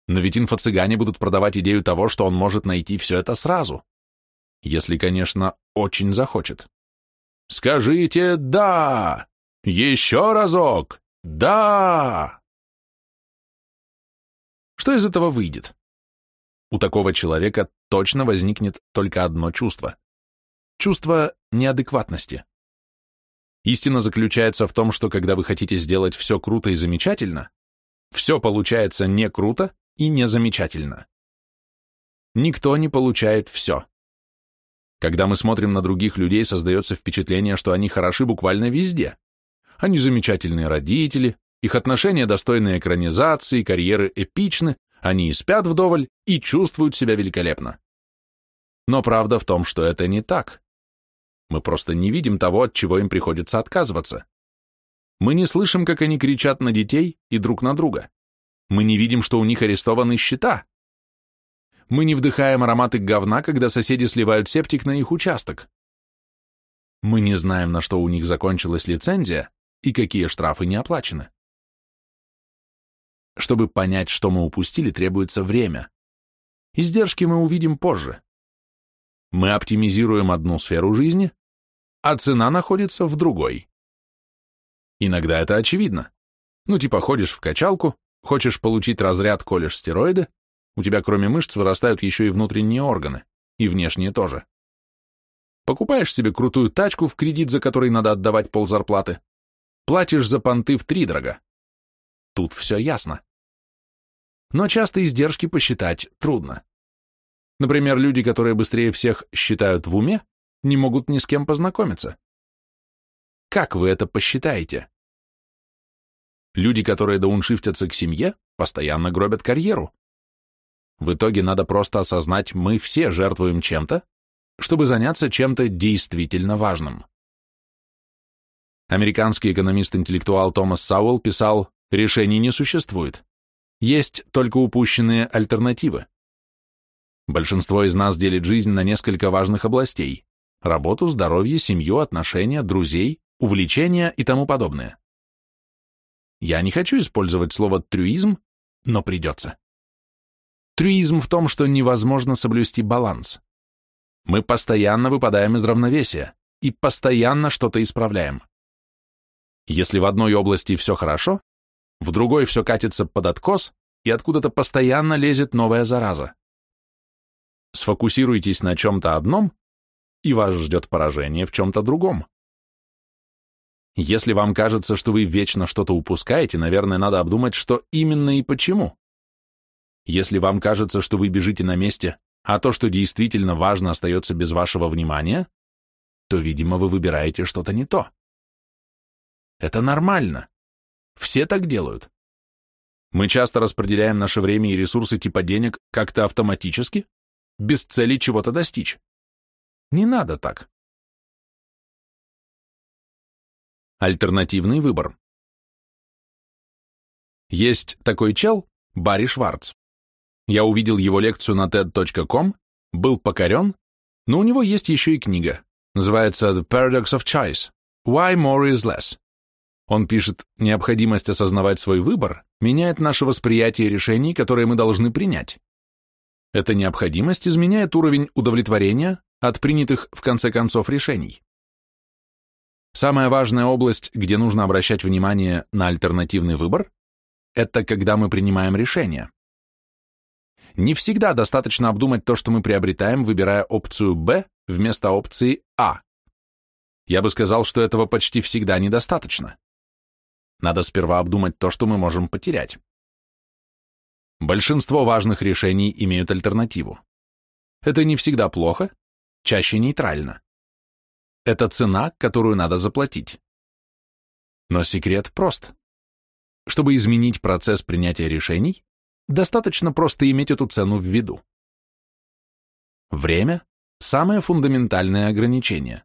Но ведь инфо-цыгане будут продавать идею того, что он может найти все это сразу. Если, конечно, очень захочет. Скажите «да». Еще разок. Да. Что из этого выйдет? У такого человека точно возникнет только одно чувство. Чувство неадекватности. Истина заключается в том, что когда вы хотите сделать все круто и замечательно, все получается не круто и не замечательно. Никто не получает все. Когда мы смотрим на других людей, создается впечатление, что они хороши буквально везде. Они замечательные родители, их отношения достойны экранизации, карьеры эпичны, они и спят вдоволь, и чувствуют себя великолепно. Но правда в том, что это не так. Мы просто не видим того, от чего им приходится отказываться. Мы не слышим, как они кричат на детей и друг на друга. Мы не видим, что у них арестованы счета. Мы не вдыхаем ароматы говна, когда соседи сливают септик на их участок. Мы не знаем, на что у них закончилась лицензия, и какие штрафы не оплачены. Чтобы понять, что мы упустили, требуется время. Издержки мы увидим позже. Мы оптимизируем одну сферу жизни, а цена находится в другой. Иногда это очевидно. Ну, типа ходишь в качалку, хочешь получить разряд, колешь стероиды, у тебя кроме мышц вырастают еще и внутренние органы, и внешние тоже. Покупаешь себе крутую тачку в кредит, за который надо отдавать ползарплаты, Платишь за понты в три дорога. Тут все ясно. Но часто издержки посчитать трудно. Например, люди, которые быстрее всех считают в уме, не могут ни с кем познакомиться. Как вы это посчитаете? Люди, которые дауншифтятся к семье, постоянно гробят карьеру. В итоге надо просто осознать, мы все жертвуем чем-то, чтобы заняться чем-то действительно важным. Американский экономист-интеллектуал Томас Сауэлл писал, решений не существует. Есть только упущенные альтернативы. Большинство из нас делит жизнь на несколько важных областей – работу, здоровье, семью, отношения, друзей, увлечения и тому подобное. Я не хочу использовать слово «трюизм», но придется. Трюизм в том, что невозможно соблюсти баланс. Мы постоянно выпадаем из равновесия и постоянно что-то исправляем. Если в одной области все хорошо, в другой все катится под откос, и откуда-то постоянно лезет новая зараза. Сфокусируйтесь на чем-то одном, и вас ждет поражение в чем-то другом. Если вам кажется, что вы вечно что-то упускаете, наверное, надо обдумать, что именно и почему. Если вам кажется, что вы бежите на месте, а то, что действительно важно, остается без вашего внимания, то, видимо, вы выбираете что-то не то. Это нормально. Все так делают. Мы часто распределяем наше время и ресурсы типа денег как-то автоматически, без цели чего-то достичь. Не надо так. Альтернативный выбор. Есть такой чел, Барри Шварц. Я увидел его лекцию на TED.com, был покорен, но у него есть еще и книга Называется The Paradox of Choice. Why more is less. Он пишет, необходимость осознавать свой выбор меняет наше восприятие решений, которые мы должны принять. Эта необходимость изменяет уровень удовлетворения от принятых в конце концов решений. Самая важная область, где нужно обращать внимание на альтернативный выбор, это когда мы принимаем решение. Не всегда достаточно обдумать то, что мы приобретаем, выбирая опцию «Б» вместо опции «А». Я бы сказал, что этого почти всегда недостаточно. Надо сперва обдумать то, что мы можем потерять. Большинство важных решений имеют альтернативу. Это не всегда плохо, чаще нейтрально. Это цена, которую надо заплатить. Но секрет прост. Чтобы изменить процесс принятия решений, достаточно просто иметь эту цену в виду. Время – самое фундаментальное ограничение.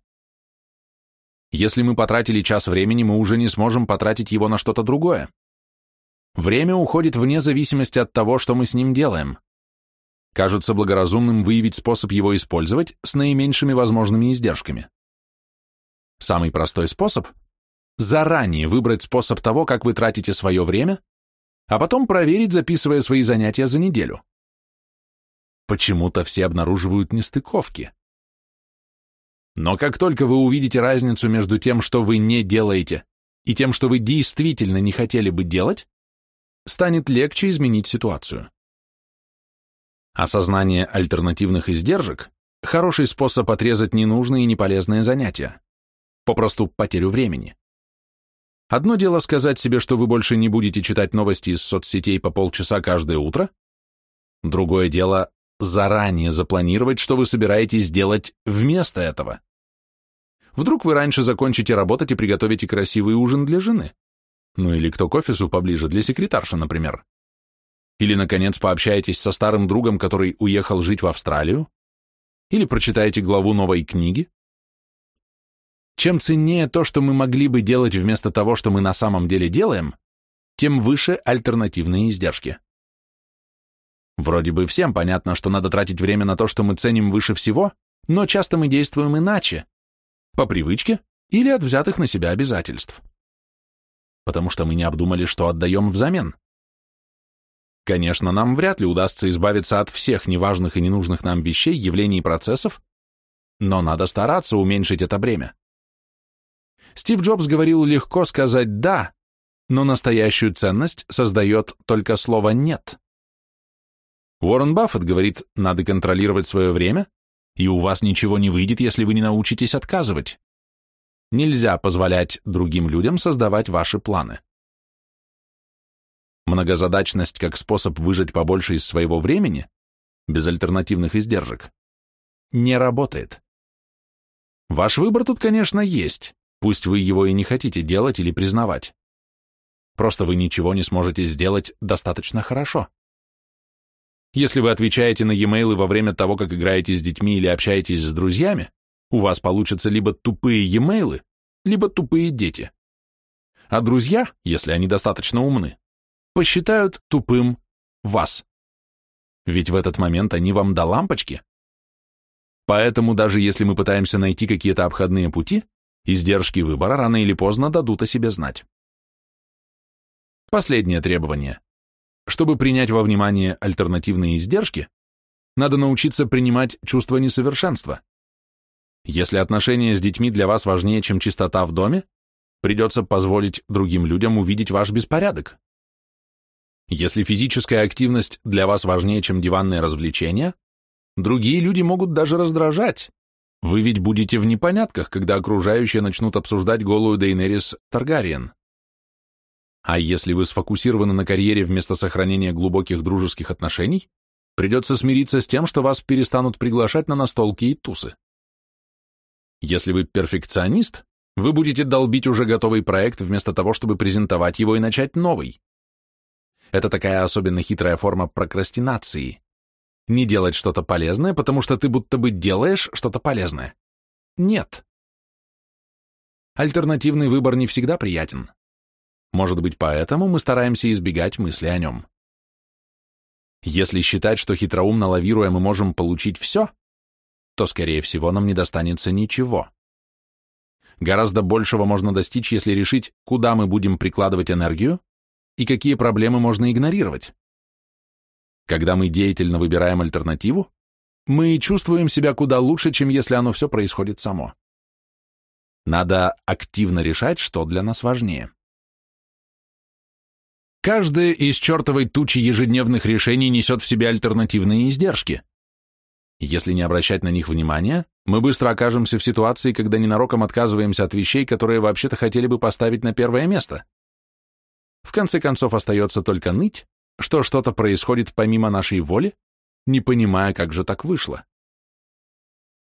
Если мы потратили час времени, мы уже не сможем потратить его на что-то другое. Время уходит вне зависимости от того, что мы с ним делаем. Кажется благоразумным выявить способ его использовать с наименьшими возможными издержками. Самый простой способ – заранее выбрать способ того, как вы тратите свое время, а потом проверить, записывая свои занятия за неделю. Почему-то все обнаруживают нестыковки. Но как только вы увидите разницу между тем, что вы не делаете, и тем, что вы действительно не хотели бы делать, станет легче изменить ситуацию. Осознание альтернативных издержек – хороший способ отрезать ненужные и неполезные занятия, попросту потерю времени. Одно дело сказать себе, что вы больше не будете читать новости из соцсетей по полчаса каждое утро, другое дело заранее запланировать, что вы собираетесь делать вместо этого. Вдруг вы раньше закончите работать и приготовите красивый ужин для жены. Ну или кто к офису поближе, для секретарши, например. Или, наконец, пообщаетесь со старым другом, который уехал жить в Австралию. Или прочитаете главу новой книги. Чем ценнее то, что мы могли бы делать вместо того, что мы на самом деле делаем, тем выше альтернативные издержки. Вроде бы всем понятно, что надо тратить время на то, что мы ценим выше всего, но часто мы действуем иначе, по привычке или от взятых на себя обязательств потому что мы не обдумали, что отдаем взамен. Конечно, нам вряд ли удастся избавиться от всех неважных и ненужных нам вещей, явлений и процессов, но надо стараться уменьшить это бремя. Стив Джобс говорил легко сказать «да», но настоящую ценность создает только слово «нет». Уоррен Баффет говорит, надо контролировать свое время, и у вас ничего не выйдет, если вы не научитесь отказывать. Нельзя позволять другим людям создавать ваши планы. Многозадачность как способ выжать побольше из своего времени, без альтернативных издержек, не работает. Ваш выбор тут, конечно, есть, пусть вы его и не хотите делать или признавать. Просто вы ничего не сможете сделать достаточно хорошо. Если вы отвечаете на e-mail во время того, как играете с детьми или общаетесь с друзьями, у вас получатся либо тупые e-mail, либо тупые дети. А друзья, если они достаточно умны, посчитают тупым вас. Ведь в этот момент они вам до лампочки. Поэтому даже если мы пытаемся найти какие-то обходные пути, издержки выбора рано или поздно дадут о себе знать. Последнее требование. Чтобы принять во внимание альтернативные издержки, надо научиться принимать чувство несовершенства. Если отношения с детьми для вас важнее, чем чистота в доме, придется позволить другим людям увидеть ваш беспорядок. Если физическая активность для вас важнее, чем диванные развлечения, другие люди могут даже раздражать. Вы ведь будете в непонятках, когда окружающие начнут обсуждать голую Дейнерис Таргариен. А если вы сфокусированы на карьере вместо сохранения глубоких дружеских отношений, придется смириться с тем, что вас перестанут приглашать на настолки и тусы. Если вы перфекционист, вы будете долбить уже готовый проект вместо того, чтобы презентовать его и начать новый. Это такая особенно хитрая форма прокрастинации. Не делать что-то полезное, потому что ты будто бы делаешь что-то полезное. Нет. Альтернативный выбор не всегда приятен. Может быть, поэтому мы стараемся избегать мысли о нем. Если считать, что хитроумно лавируя мы можем получить все, то, скорее всего, нам не достанется ничего. Гораздо большего можно достичь, если решить, куда мы будем прикладывать энергию и какие проблемы можно игнорировать. Когда мы деятельно выбираем альтернативу, мы чувствуем себя куда лучше, чем если оно все происходит само. Надо активно решать, что для нас важнее. Каждая из чертовой тучи ежедневных решений несет в себе альтернативные издержки. Если не обращать на них внимания, мы быстро окажемся в ситуации, когда ненароком отказываемся от вещей, которые вообще-то хотели бы поставить на первое место. В конце концов остается только ныть, что что-то происходит помимо нашей воли, не понимая, как же так вышло.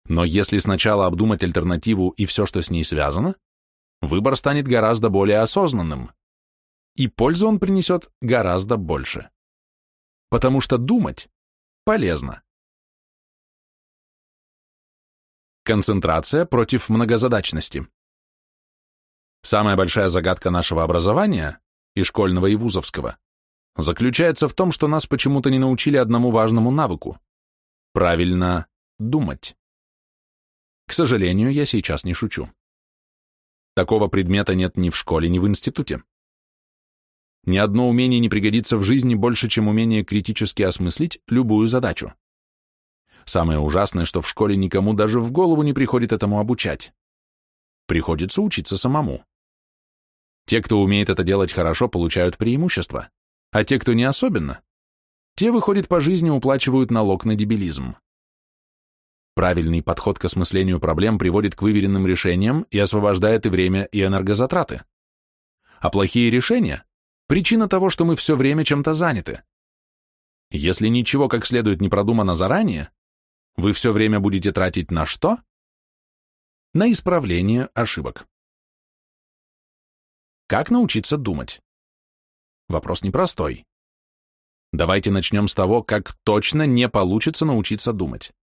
Но если сначала обдумать альтернативу и все, что с ней связано, выбор станет гораздо более осознанным, и пользу он принесет гораздо больше. Потому что думать полезно. Концентрация против многозадачности. Самая большая загадка нашего образования, и школьного, и вузовского, заключается в том, что нас почему-то не научили одному важному навыку – правильно думать. К сожалению, я сейчас не шучу. Такого предмета нет ни в школе, ни в институте. Ни одно умение не пригодится в жизни больше, чем умение критически осмыслить любую задачу. Самое ужасное, что в школе никому даже в голову не приходит этому обучать. Приходится учиться самому. Те, кто умеет это делать хорошо, получают преимущество, а те, кто не особенно, те, выходят по жизни, уплачивают налог на дебилизм. Правильный подход к осмыслению проблем приводит к выверенным решениям и освобождает и время, и энергозатраты. А плохие решения – причина того, что мы все время чем-то заняты. Если ничего как следует не продумано заранее, вы все время будете тратить на что? На исправление ошибок. Как научиться думать? Вопрос непростой. Давайте начнем с того, как точно не получится научиться думать.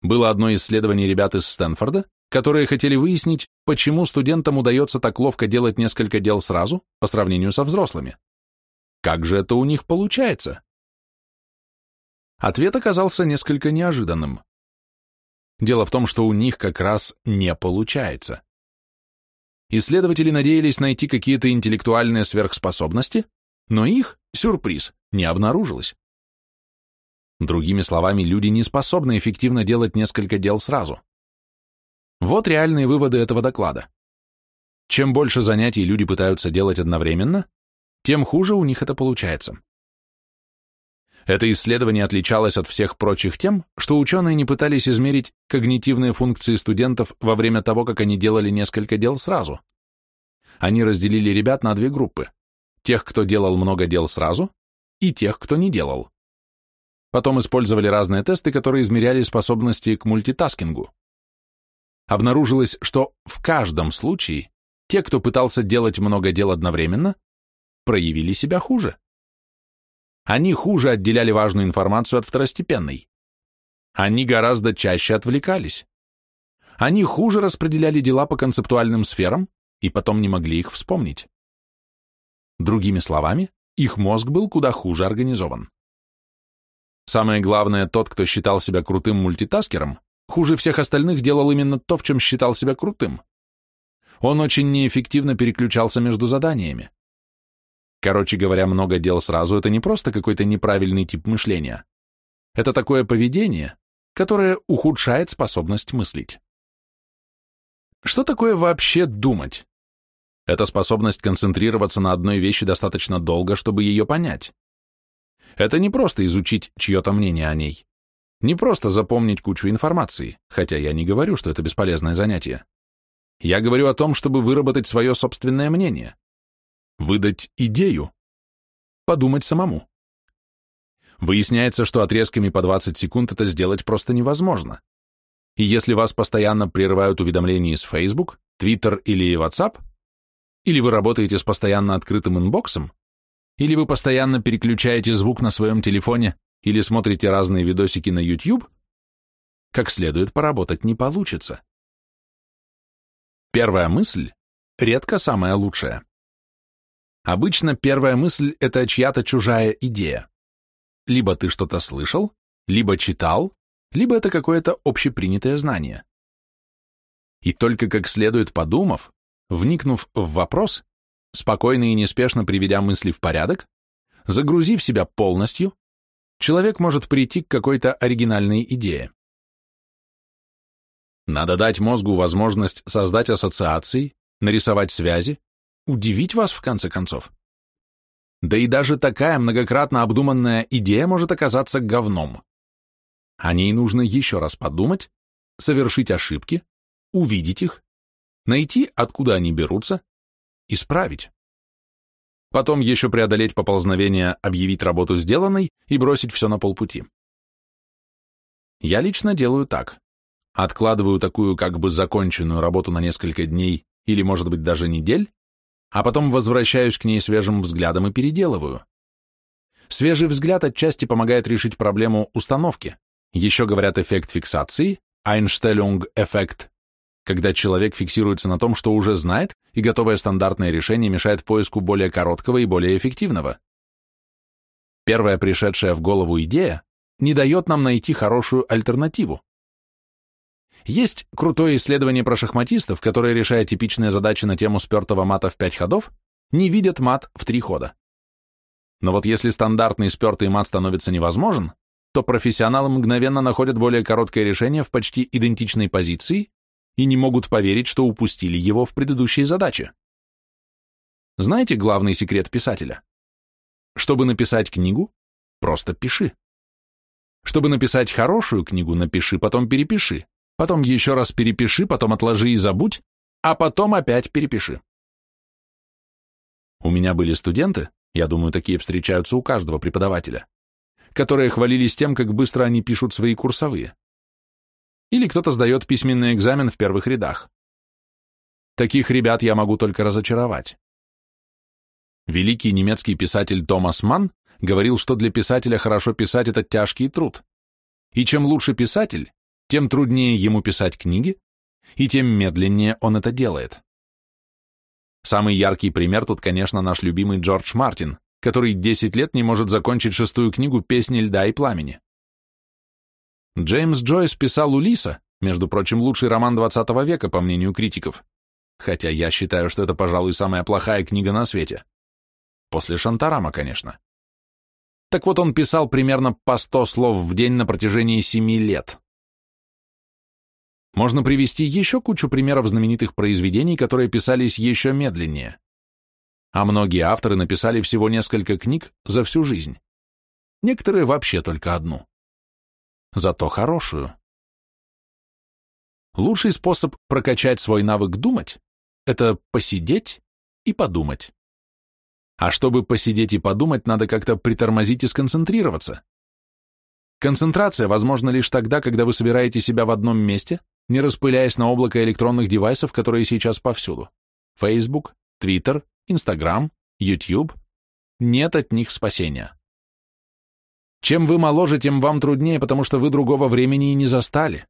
Было одно исследование ребят из Стэнфорда, которые хотели выяснить, почему студентам удается так ловко делать несколько дел сразу по сравнению со взрослыми. Как же это у них получается? Ответ оказался несколько неожиданным. Дело в том, что у них как раз не получается. Исследователи надеялись найти какие-то интеллектуальные сверхспособности, но их, сюрприз, не обнаружилось. Другими словами, люди не способны эффективно делать несколько дел сразу. Вот реальные выводы этого доклада. Чем больше занятий люди пытаются делать одновременно, тем хуже у них это получается. Это исследование отличалось от всех прочих тем, что ученые не пытались измерить когнитивные функции студентов во время того, как они делали несколько дел сразу. Они разделили ребят на две группы – тех, кто делал много дел сразу, и тех, кто не делал. Потом использовали разные тесты, которые измеряли способности к мультитаскингу. Обнаружилось, что в каждом случае те, кто пытался делать много дел одновременно, проявили себя хуже. Они хуже отделяли важную информацию от второстепенной. Они гораздо чаще отвлекались. Они хуже распределяли дела по концептуальным сферам и потом не могли их вспомнить. Другими словами, их мозг был куда хуже организован. Самое главное, тот, кто считал себя крутым мультитаскером, хуже всех остальных делал именно то, в чем считал себя крутым. Он очень неэффективно переключался между заданиями. Короче говоря, много дел сразу – это не просто какой-то неправильный тип мышления. Это такое поведение, которое ухудшает способность мыслить. Что такое вообще думать? Это способность концентрироваться на одной вещи достаточно долго, чтобы ее понять. Это не просто изучить чье-то мнение о ней. Не просто запомнить кучу информации, хотя я не говорю, что это бесполезное занятие. Я говорю о том, чтобы выработать свое собственное мнение, Выдать идею. Подумать самому. Выясняется, что отрезками по 20 секунд это сделать просто невозможно. И если вас постоянно прерывают уведомления из Facebook, Twitter или WhatsApp, или вы работаете с постоянно открытым инбоксом, или вы постоянно переключаете звук на своем телефоне или смотрите разные видосики на YouTube, как следует поработать не получится. Первая мысль редко самая лучшая. Обычно первая мысль – это чья-то чужая идея. Либо ты что-то слышал, либо читал, либо это какое-то общепринятое знание. И только как следует подумав, вникнув в вопрос, спокойно и неспешно приведя мысли в порядок, загрузив себя полностью, человек может прийти к какой-то оригинальной идее. Надо дать мозгу возможность создать ассоциации, нарисовать связи, удивить вас в конце концов. Да и даже такая многократно обдуманная идея может оказаться говном. О ней нужно еще раз подумать, совершить ошибки, увидеть их, найти, откуда они берутся, исправить. Потом еще преодолеть поползновение, объявить работу сделанной и бросить все на полпути. Я лично делаю так. Откладываю такую как бы законченную работу на несколько дней или, может быть, даже недель, а потом возвращаюсь к ней свежим взглядом и переделываю. Свежий взгляд отчасти помогает решить проблему установки. Еще говорят эффект фиксации, Einstellung-эффект, когда человек фиксируется на том, что уже знает, и готовое стандартное решение мешает поиску более короткого и более эффективного. Первая пришедшая в голову идея не дает нам найти хорошую альтернативу. Есть крутое исследование про шахматистов, которые, решая типичные задачи на тему спертого мата в пять ходов, не видят мат в три хода. Но вот если стандартный спертый мат становится невозможен, то профессионалы мгновенно находят более короткое решение в почти идентичной позиции и не могут поверить, что упустили его в предыдущей задаче. Знаете главный секрет писателя? Чтобы написать книгу, просто пиши. Чтобы написать хорошую книгу, напиши, потом перепиши потом еще раз перепиши, потом отложи и забудь, а потом опять перепиши. У меня были студенты, я думаю, такие встречаются у каждого преподавателя, которые хвалились тем, как быстро они пишут свои курсовые. Или кто-то сдает письменный экзамен в первых рядах. Таких ребят я могу только разочаровать. Великий немецкий писатель Томас Манн говорил, что для писателя хорошо писать – это тяжкий труд. И чем лучше писатель, тем труднее ему писать книги, и тем медленнее он это делает. Самый яркий пример тут, конечно, наш любимый Джордж Мартин, который 10 лет не может закончить шестую книгу «Песни льда и пламени». Джеймс Джойс писал «Улиса», между прочим, лучший роман 20 века, по мнению критиков, хотя я считаю, что это, пожалуй, самая плохая книга на свете. После Шантарама, конечно. Так вот, он писал примерно по 100 слов в день на протяжении 7 лет. Можно привести еще кучу примеров знаменитых произведений, которые писались еще медленнее. А многие авторы написали всего несколько книг за всю жизнь. Некоторые вообще только одну. Зато хорошую. Лучший способ прокачать свой навык думать – это посидеть и подумать. А чтобы посидеть и подумать, надо как-то притормозить и сконцентрироваться. Концентрация возможна лишь тогда, когда вы собираете себя в одном месте, не распыляясь на облако электронных девайсов, которые сейчас повсюду. Facebook, Twitter, Instagram, YouTube. Нет от них спасения. Чем вы моложе, тем вам труднее, потому что вы другого времени и не застали.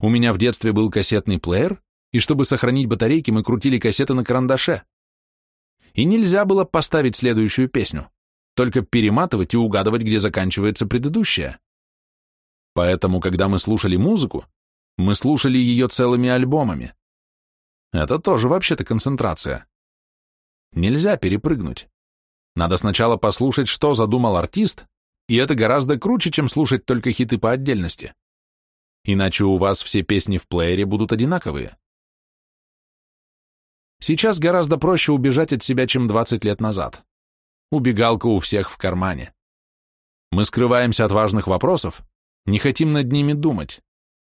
У меня в детстве был кассетный плеер, и чтобы сохранить батарейки, мы крутили кассеты на карандаше. И нельзя было поставить следующую песню, только перематывать и угадывать, где заканчивается предыдущая. Поэтому, когда мы слушали музыку, мы слушали ее целыми альбомами. Это тоже вообще-то концентрация. Нельзя перепрыгнуть. Надо сначала послушать, что задумал артист, и это гораздо круче, чем слушать только хиты по отдельности. Иначе у вас все песни в плеере будут одинаковые. Сейчас гораздо проще убежать от себя, чем 20 лет назад. Убегалка у всех в кармане. Мы скрываемся от важных вопросов, не хотим над ними думать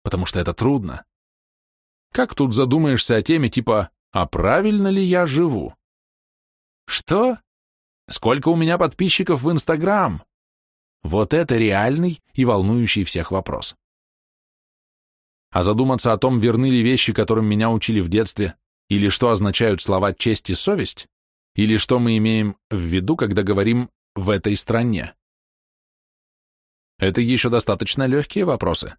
потому что это трудно. Как тут задумаешься о теме типа «А правильно ли я живу?» Что? Сколько у меня подписчиков в Инстаграм? Вот это реальный и волнующий всех вопрос. А задуматься о том, верны ли вещи, которым меня учили в детстве, или что означают слова «честь» и «совесть», или что мы имеем в виду, когда говорим «в этой стране». Это еще достаточно легкие вопросы.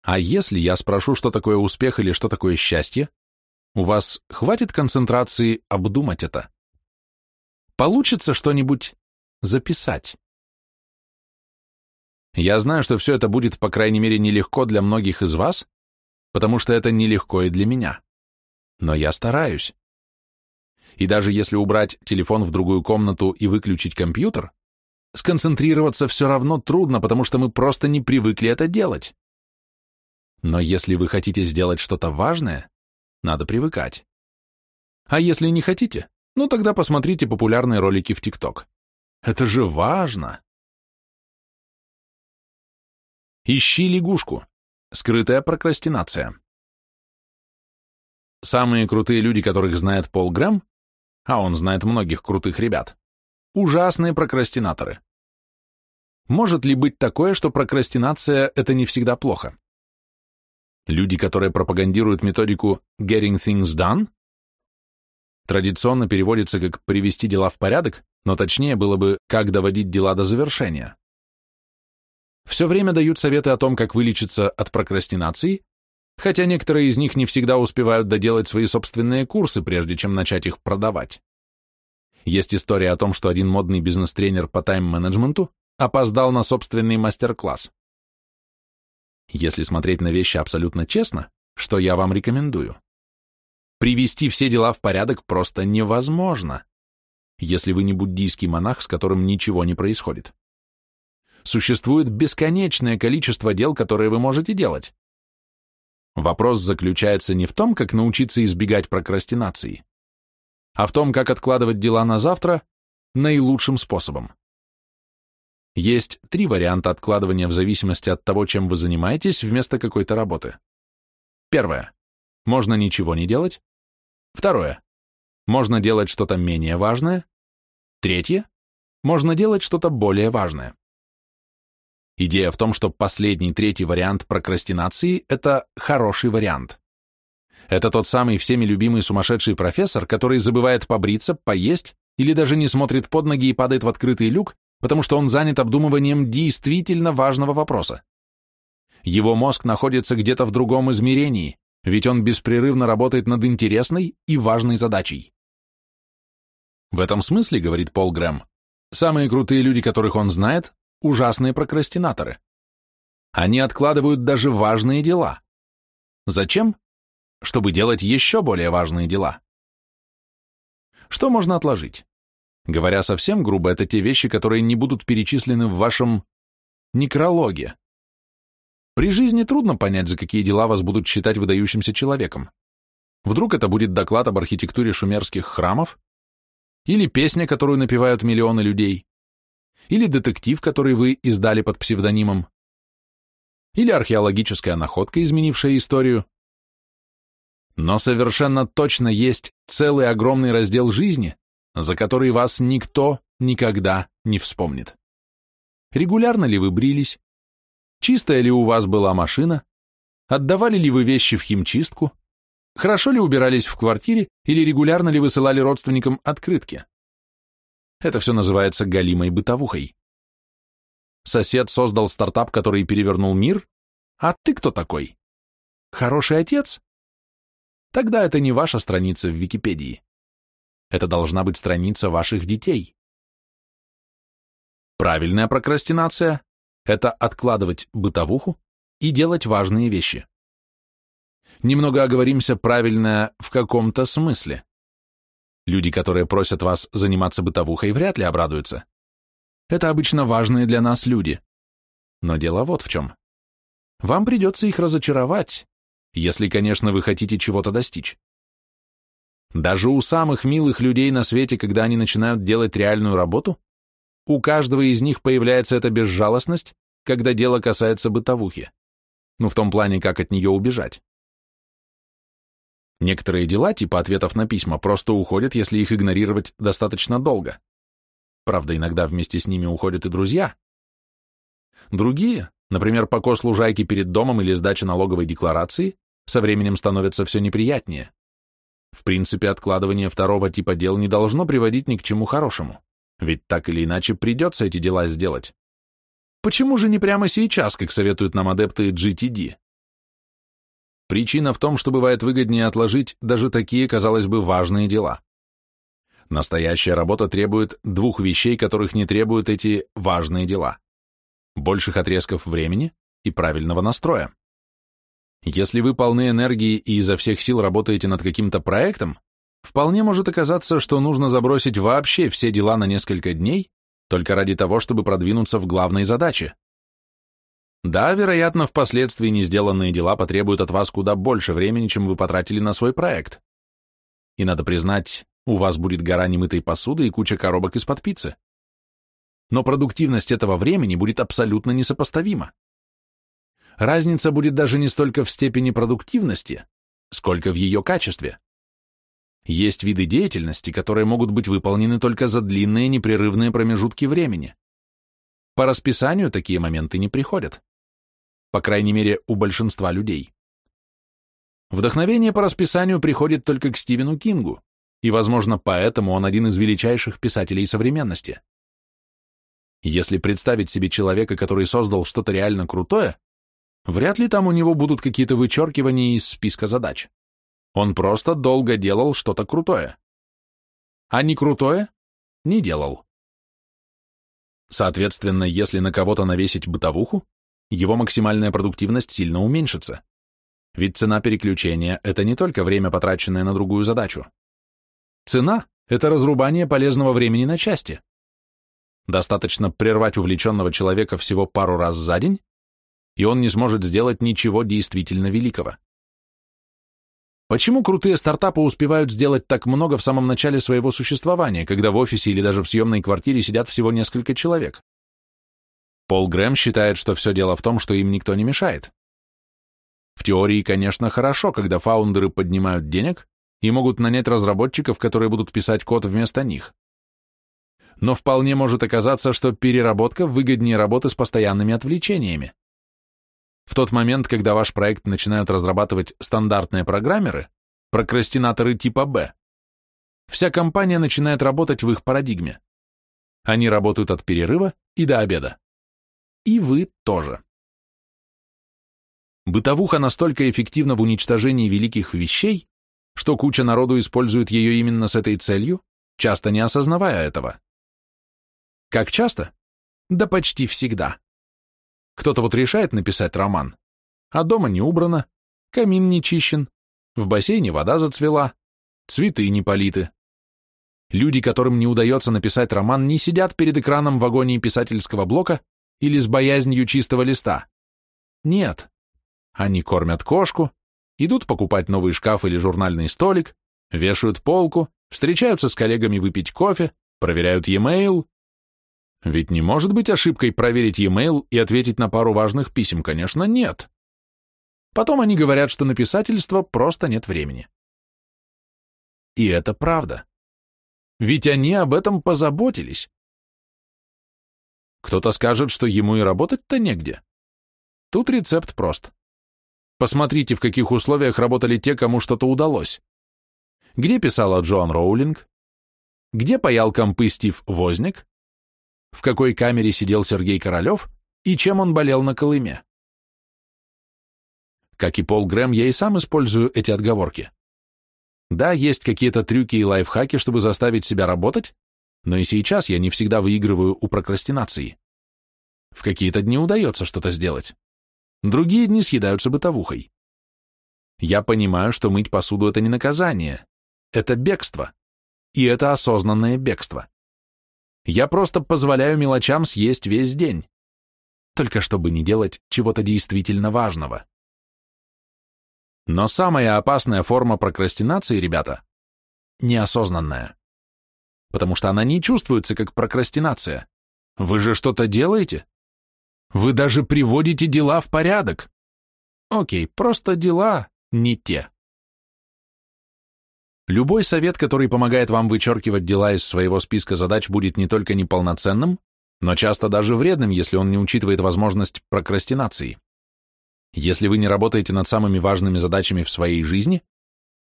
А если я спрошу, что такое успех или что такое счастье, у вас хватит концентрации обдумать это? Получится что-нибудь записать? Я знаю, что все это будет, по крайней мере, нелегко для многих из вас, потому что это нелегко и для меня. Но я стараюсь. И даже если убрать телефон в другую комнату и выключить компьютер, сконцентрироваться все равно трудно, потому что мы просто не привыкли это делать. Но если вы хотите сделать что-то важное, надо привыкать. А если не хотите, ну тогда посмотрите популярные ролики в ТикТок. Это же важно. Ищи лягушку. Скрытая прокрастинация. Самые крутые люди, которых знает Пол Грэм, а он знает многих крутых ребят, ужасные прокрастинаторы. Может ли быть такое, что прокрастинация – это не всегда плохо? Люди, которые пропагандируют методику «getting things done», традиционно переводится как «привести дела в порядок», но точнее было бы «как доводить дела до завершения». Все время дают советы о том, как вылечиться от прокрастинации, хотя некоторые из них не всегда успевают доделать свои собственные курсы, прежде чем начать их продавать. Есть история о том, что один модный бизнес-тренер по тайм-менеджменту опоздал на собственный мастер-класс. Если смотреть на вещи абсолютно честно, что я вам рекомендую? Привести все дела в порядок просто невозможно, если вы не буддийский монах, с которым ничего не происходит. Существует бесконечное количество дел, которые вы можете делать. Вопрос заключается не в том, как научиться избегать прокрастинации, а в том, как откладывать дела на завтра наилучшим способом. Есть три варианта откладывания в зависимости от того, чем вы занимаетесь вместо какой-то работы. Первое. Можно ничего не делать. Второе. Можно делать что-то менее важное. Третье. Можно делать что-то более важное. Идея в том, что последний, третий вариант прокрастинации – это хороший вариант. Это тот самый всеми любимый сумасшедший профессор, который забывает побриться, поесть или даже не смотрит под ноги и падает в открытый люк, потому что он занят обдумыванием действительно важного вопроса. Его мозг находится где-то в другом измерении, ведь он беспрерывно работает над интересной и важной задачей. В этом смысле, говорит Пол Грэм, самые крутые люди, которых он знает, ужасные прокрастинаторы. Они откладывают даже важные дела. Зачем? Чтобы делать еще более важные дела. Что можно отложить? Говоря совсем грубо, это те вещи, которые не будут перечислены в вашем некрологе. При жизни трудно понять, за какие дела вас будут считать выдающимся человеком. Вдруг это будет доклад об архитектуре шумерских храмов? Или песня, которую напевают миллионы людей? Или детектив, который вы издали под псевдонимом, или археологическая находка, изменившая историю. Но совершенно точно есть целый огромный раздел жизни, за который вас никто никогда не вспомнит. Регулярно ли вы брились? Чистая ли у вас была машина? Отдавали ли вы вещи в химчистку? Хорошо ли убирались в квартире или регулярно ли высылали родственникам открытки? Это все называется галимой бытовухой. Сосед создал стартап, который перевернул мир, а ты кто такой? Хороший отец? Тогда это не ваша страница в Википедии. Это должна быть страница ваших детей. Правильная прокрастинация – это откладывать бытовуху и делать важные вещи. Немного оговоримся правильно в каком-то смысле. Люди, которые просят вас заниматься бытовухой, вряд ли обрадуются. Это обычно важные для нас люди. Но дело вот в чем. Вам придется их разочаровать, если, конечно, вы хотите чего-то достичь. Даже у самых милых людей на свете, когда они начинают делать реальную работу, у каждого из них появляется эта безжалостность, когда дело касается бытовухи. Ну, в том плане, как от нее убежать. Некоторые дела, типа ответов на письма, просто уходят, если их игнорировать достаточно долго. Правда, иногда вместе с ними уходят и друзья. Другие, например, покос лужайки перед домом или сдача налоговой декларации, со временем становятся все неприятнее. В принципе, откладывание второго типа дел не должно приводить ни к чему хорошему, ведь так или иначе придется эти дела сделать. Почему же не прямо сейчас, как советуют нам адепты GTD? Причина в том, что бывает выгоднее отложить даже такие, казалось бы, важные дела. Настоящая работа требует двух вещей, которых не требуют эти важные дела. Больших отрезков времени и правильного настроя. Если вы полны энергии и изо всех сил работаете над каким-то проектом, вполне может оказаться, что нужно забросить вообще все дела на несколько дней только ради того, чтобы продвинуться в главной задаче. Да, вероятно, впоследствии не сделанные дела потребуют от вас куда больше времени, чем вы потратили на свой проект. И надо признать, у вас будет гора немытой посуды и куча коробок из-под пиццы. Но продуктивность этого времени будет абсолютно несопоставима. Разница будет даже не столько в степени продуктивности, сколько в ее качестве. Есть виды деятельности, которые могут быть выполнены только за длинные непрерывные промежутки времени. По расписанию такие моменты не приходят. По крайней мере, у большинства людей. Вдохновение по расписанию приходит только к Стивену Кингу, и, возможно, поэтому он один из величайших писателей современности. Если представить себе человека, который создал что-то реально крутое, Вряд ли там у него будут какие-то вычеркивания из списка задач. Он просто долго делал что-то крутое. А не крутое — не делал. Соответственно, если на кого-то навесить бытовуху, его максимальная продуктивность сильно уменьшится. Ведь цена переключения — это не только время, потраченное на другую задачу. Цена — это разрубание полезного времени на части. Достаточно прервать увлеченного человека всего пару раз за день, и он не сможет сделать ничего действительно великого. Почему крутые стартапы успевают сделать так много в самом начале своего существования, когда в офисе или даже в съемной квартире сидят всего несколько человек? Пол Грэм считает, что все дело в том, что им никто не мешает. В теории, конечно, хорошо, когда фаундеры поднимают денег и могут нанять разработчиков, которые будут писать код вместо них. Но вполне может оказаться, что переработка выгоднее работы с постоянными отвлечениями. В тот момент, когда ваш проект начинают разрабатывать стандартные программеры, прокрастинаторы типа Б, вся компания начинает работать в их парадигме. Они работают от перерыва и до обеда. И вы тоже. Бытовуха настолько эффективна в уничтожении великих вещей, что куча народу использует ее именно с этой целью, часто не осознавая этого. Как часто? Да почти всегда. Кто-то вот решает написать роман, а дома не убрано, камин не чищен, в бассейне вода зацвела, цветы не политы. Люди, которым не удается написать роман, не сидят перед экраном в агонии писательского блока или с боязнью чистого листа. Нет. Они кормят кошку, идут покупать новый шкаф или журнальный столик, вешают полку, встречаются с коллегами выпить кофе, проверяют e-mail, ведь не может быть ошибкой проверить e-mail и ответить на пару важных писем, конечно, нет. Потом они говорят, что на писательство просто нет времени. И это правда. Ведь они об этом позаботились. Кто-то скажет, что ему и работать-то негде. Тут рецепт прост. Посмотрите, в каких условиях работали те, кому что-то удалось. Где писала Джоан Роулинг? Где паял компы Стив Возник? в какой камере сидел Сергей Королев и чем он болел на Колыме. Как и Пол Грэм, я и сам использую эти отговорки. Да, есть какие-то трюки и лайфхаки, чтобы заставить себя работать, но и сейчас я не всегда выигрываю у прокрастинации. В какие-то дни удается что-то сделать. Другие дни съедаются бытовухой. Я понимаю, что мыть посуду – это не наказание, это бегство. И это осознанное бегство. Я просто позволяю мелочам съесть весь день. Только чтобы не делать чего-то действительно важного. Но самая опасная форма прокрастинации, ребята, неосознанная. Потому что она не чувствуется как прокрастинация. Вы же что-то делаете? Вы даже приводите дела в порядок. Окей, просто дела не те. Любой совет, который помогает вам вычеркивать дела из своего списка задач, будет не только неполноценным, но часто даже вредным, если он не учитывает возможность прокрастинации. Если вы не работаете над самыми важными задачами в своей жизни,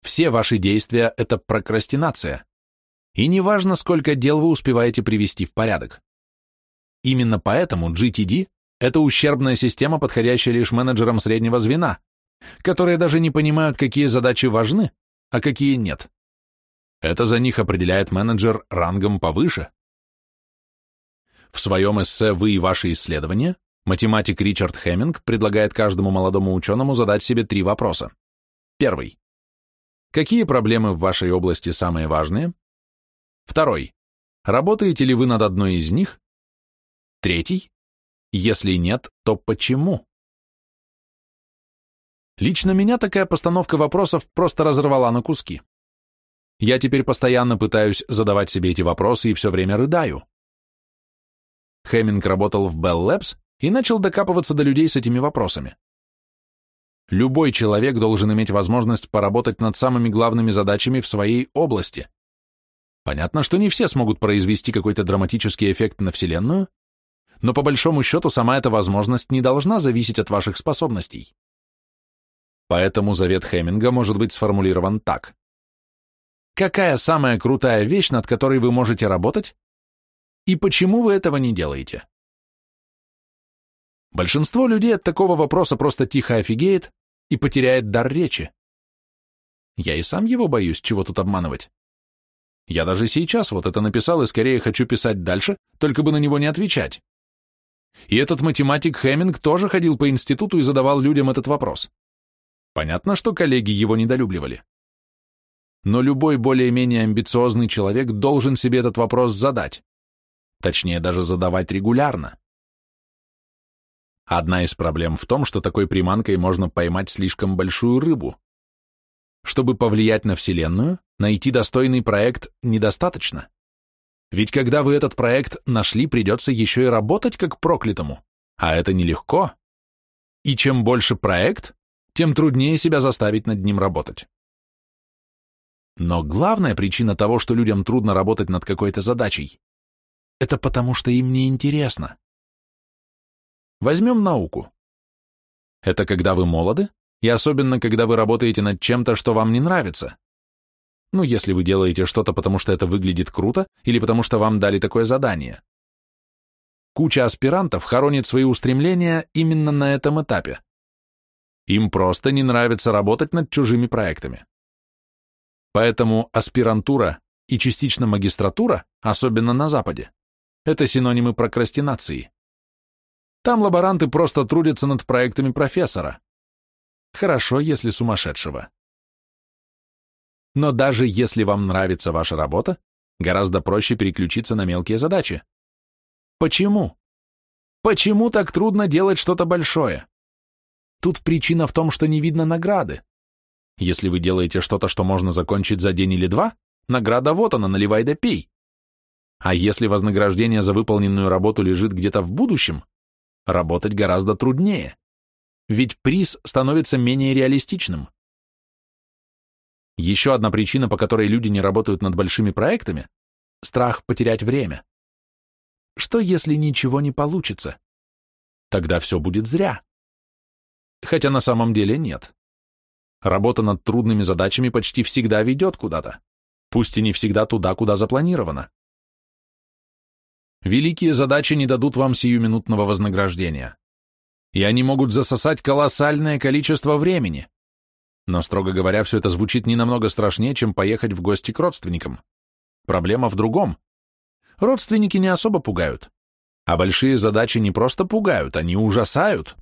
все ваши действия – это прокрастинация. И неважно, сколько дел вы успеваете привести в порядок. Именно поэтому GTD – это ущербная система, подходящая лишь менеджерам среднего звена, которые даже не понимают, какие задачи важны, а какие нет. Это за них определяет менеджер рангом повыше. В своем эссе «Вы и ваши исследования» Математик Ричард Хеминг предлагает каждому молодому ученому задать себе три вопроса. Первый. Какие проблемы в вашей области самые важные? Второй. Работаете ли вы над одной из них? Третий. Если нет, то почему? Лично меня такая постановка вопросов просто разорвала на куски. Я теперь постоянно пытаюсь задавать себе эти вопросы и все время рыдаю. Хеминг работал в Bell Labs и начал докапываться до людей с этими вопросами. Любой человек должен иметь возможность поработать над самыми главными задачами в своей области. Понятно, что не все смогут произвести какой-то драматический эффект на Вселенную, но по большому счету сама эта возможность не должна зависеть от ваших способностей. Поэтому завет Хеминга может быть сформулирован так. Какая самая крутая вещь, над которой вы можете работать, и почему вы этого не делаете? Большинство людей от такого вопроса просто тихо офигеет и потеряет дар речи. Я и сам его боюсь, чего тут обманывать. Я даже сейчас вот это написал и скорее хочу писать дальше, только бы на него не отвечать. И этот математик Хеминг тоже ходил по институту и задавал людям этот вопрос. Понятно, что коллеги его недолюбливали. Но любой более-менее амбициозный человек должен себе этот вопрос задать. Точнее, даже задавать регулярно. Одна из проблем в том, что такой приманкой можно поймать слишком большую рыбу. Чтобы повлиять на Вселенную, найти достойный проект недостаточно. Ведь когда вы этот проект нашли, придется еще и работать как проклятому, а это нелегко. И чем больше проект, тем труднее себя заставить над ним работать. Но главная причина того, что людям трудно работать над какой-то задачей, это потому что им не интересно. Возьмем науку. Это когда вы молоды, и особенно когда вы работаете над чем-то, что вам не нравится. Ну, если вы делаете что-то, потому что это выглядит круто, или потому что вам дали такое задание. Куча аспирантов хоронит свои устремления именно на этом этапе. Им просто не нравится работать над чужими проектами. Поэтому аспирантура и частично магистратура, особенно на Западе, это синонимы прокрастинации. Там лаборанты просто трудятся над проектами профессора. Хорошо, если сумасшедшего. Но даже если вам нравится ваша работа, гораздо проще переключиться на мелкие задачи. Почему? Почему так трудно делать что-то большое? Тут причина в том, что не видно награды. Если вы делаете что-то, что можно закончить за день или два, награда вот она, наливай да пей. А если вознаграждение за выполненную работу лежит где-то в будущем, работать гораздо труднее. Ведь приз становится менее реалистичным. Еще одна причина, по которой люди не работают над большими проектами – страх потерять время. Что если ничего не получится? Тогда все будет зря. Хотя на самом деле нет. Работа над трудными задачами почти всегда ведет куда-то, пусть и не всегда туда, куда запланировано. Великие задачи не дадут вам сиюминутного вознаграждения. И они могут засосать колоссальное количество времени. Но, строго говоря, все это звучит не намного страшнее, чем поехать в гости к родственникам. Проблема в другом. Родственники не особо пугают. А большие задачи не просто пугают, они ужасают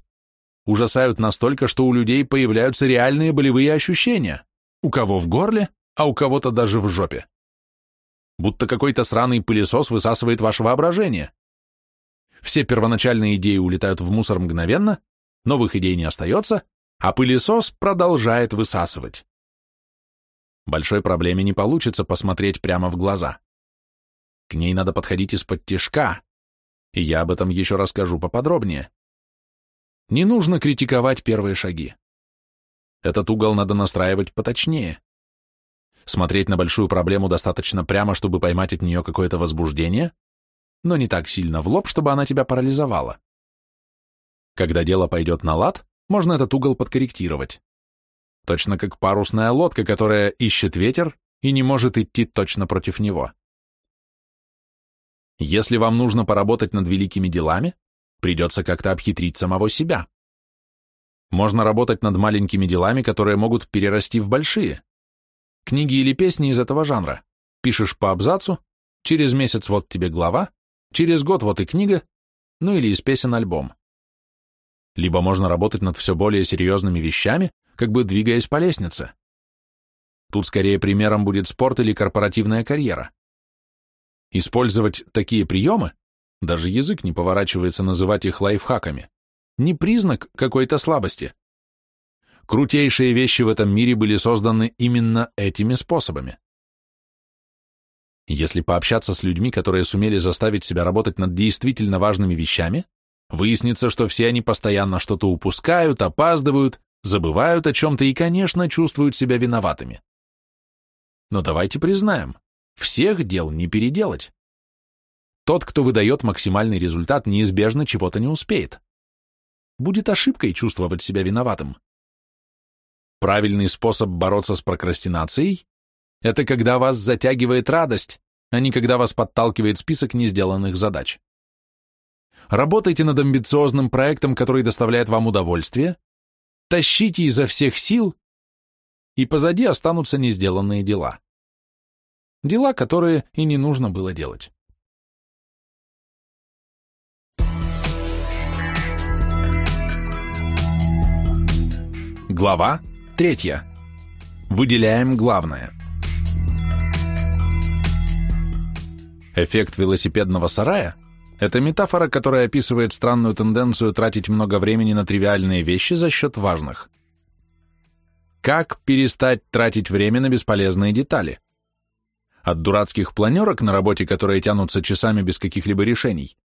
ужасают настолько, что у людей появляются реальные болевые ощущения, у кого в горле, а у кого-то даже в жопе. Будто какой-то сраный пылесос высасывает ваше воображение. Все первоначальные идеи улетают в мусор мгновенно, новых идей не остается, а пылесос продолжает высасывать. Большой проблеме не получится посмотреть прямо в глаза. К ней надо подходить из-под тишка, и я об этом еще расскажу поподробнее. Не нужно критиковать первые шаги. Этот угол надо настраивать поточнее. Смотреть на большую проблему достаточно прямо, чтобы поймать от нее какое-то возбуждение, но не так сильно в лоб, чтобы она тебя парализовала. Когда дело пойдет на лад, можно этот угол подкорректировать. Точно как парусная лодка, которая ищет ветер и не может идти точно против него. Если вам нужно поработать над великими делами, Придется как-то обхитрить самого себя. Можно работать над маленькими делами, которые могут перерасти в большие. Книги или песни из этого жанра. Пишешь по абзацу, через месяц вот тебе глава, через год вот и книга, ну или из песен альбом. Либо можно работать над все более серьезными вещами, как бы двигаясь по лестнице. Тут скорее примером будет спорт или корпоративная карьера. Использовать такие приемы, даже язык не поворачивается называть их лайфхаками, не признак какой-то слабости. Крутейшие вещи в этом мире были созданы именно этими способами. Если пообщаться с людьми, которые сумели заставить себя работать над действительно важными вещами, выяснится, что все они постоянно что-то упускают, опаздывают, забывают о чем-то и, конечно, чувствуют себя виноватыми. Но давайте признаем, всех дел не переделать. Тот, кто выдает максимальный результат, неизбежно чего-то не успеет. Будет ошибкой чувствовать себя виноватым. Правильный способ бороться с прокрастинацией – это когда вас затягивает радость, а не когда вас подталкивает список несделанных задач. Работайте над амбициозным проектом, который доставляет вам удовольствие, тащите изо всех сил и позади останутся несделанные дела. Дела, которые и не нужно было делать. Глава третья. Выделяем главное. Эффект велосипедного сарая – это метафора, которая описывает странную тенденцию тратить много времени на тривиальные вещи за счет важных. Как перестать тратить время на бесполезные детали? От дурацких планерок на работе, которые тянутся часами без каких-либо решений,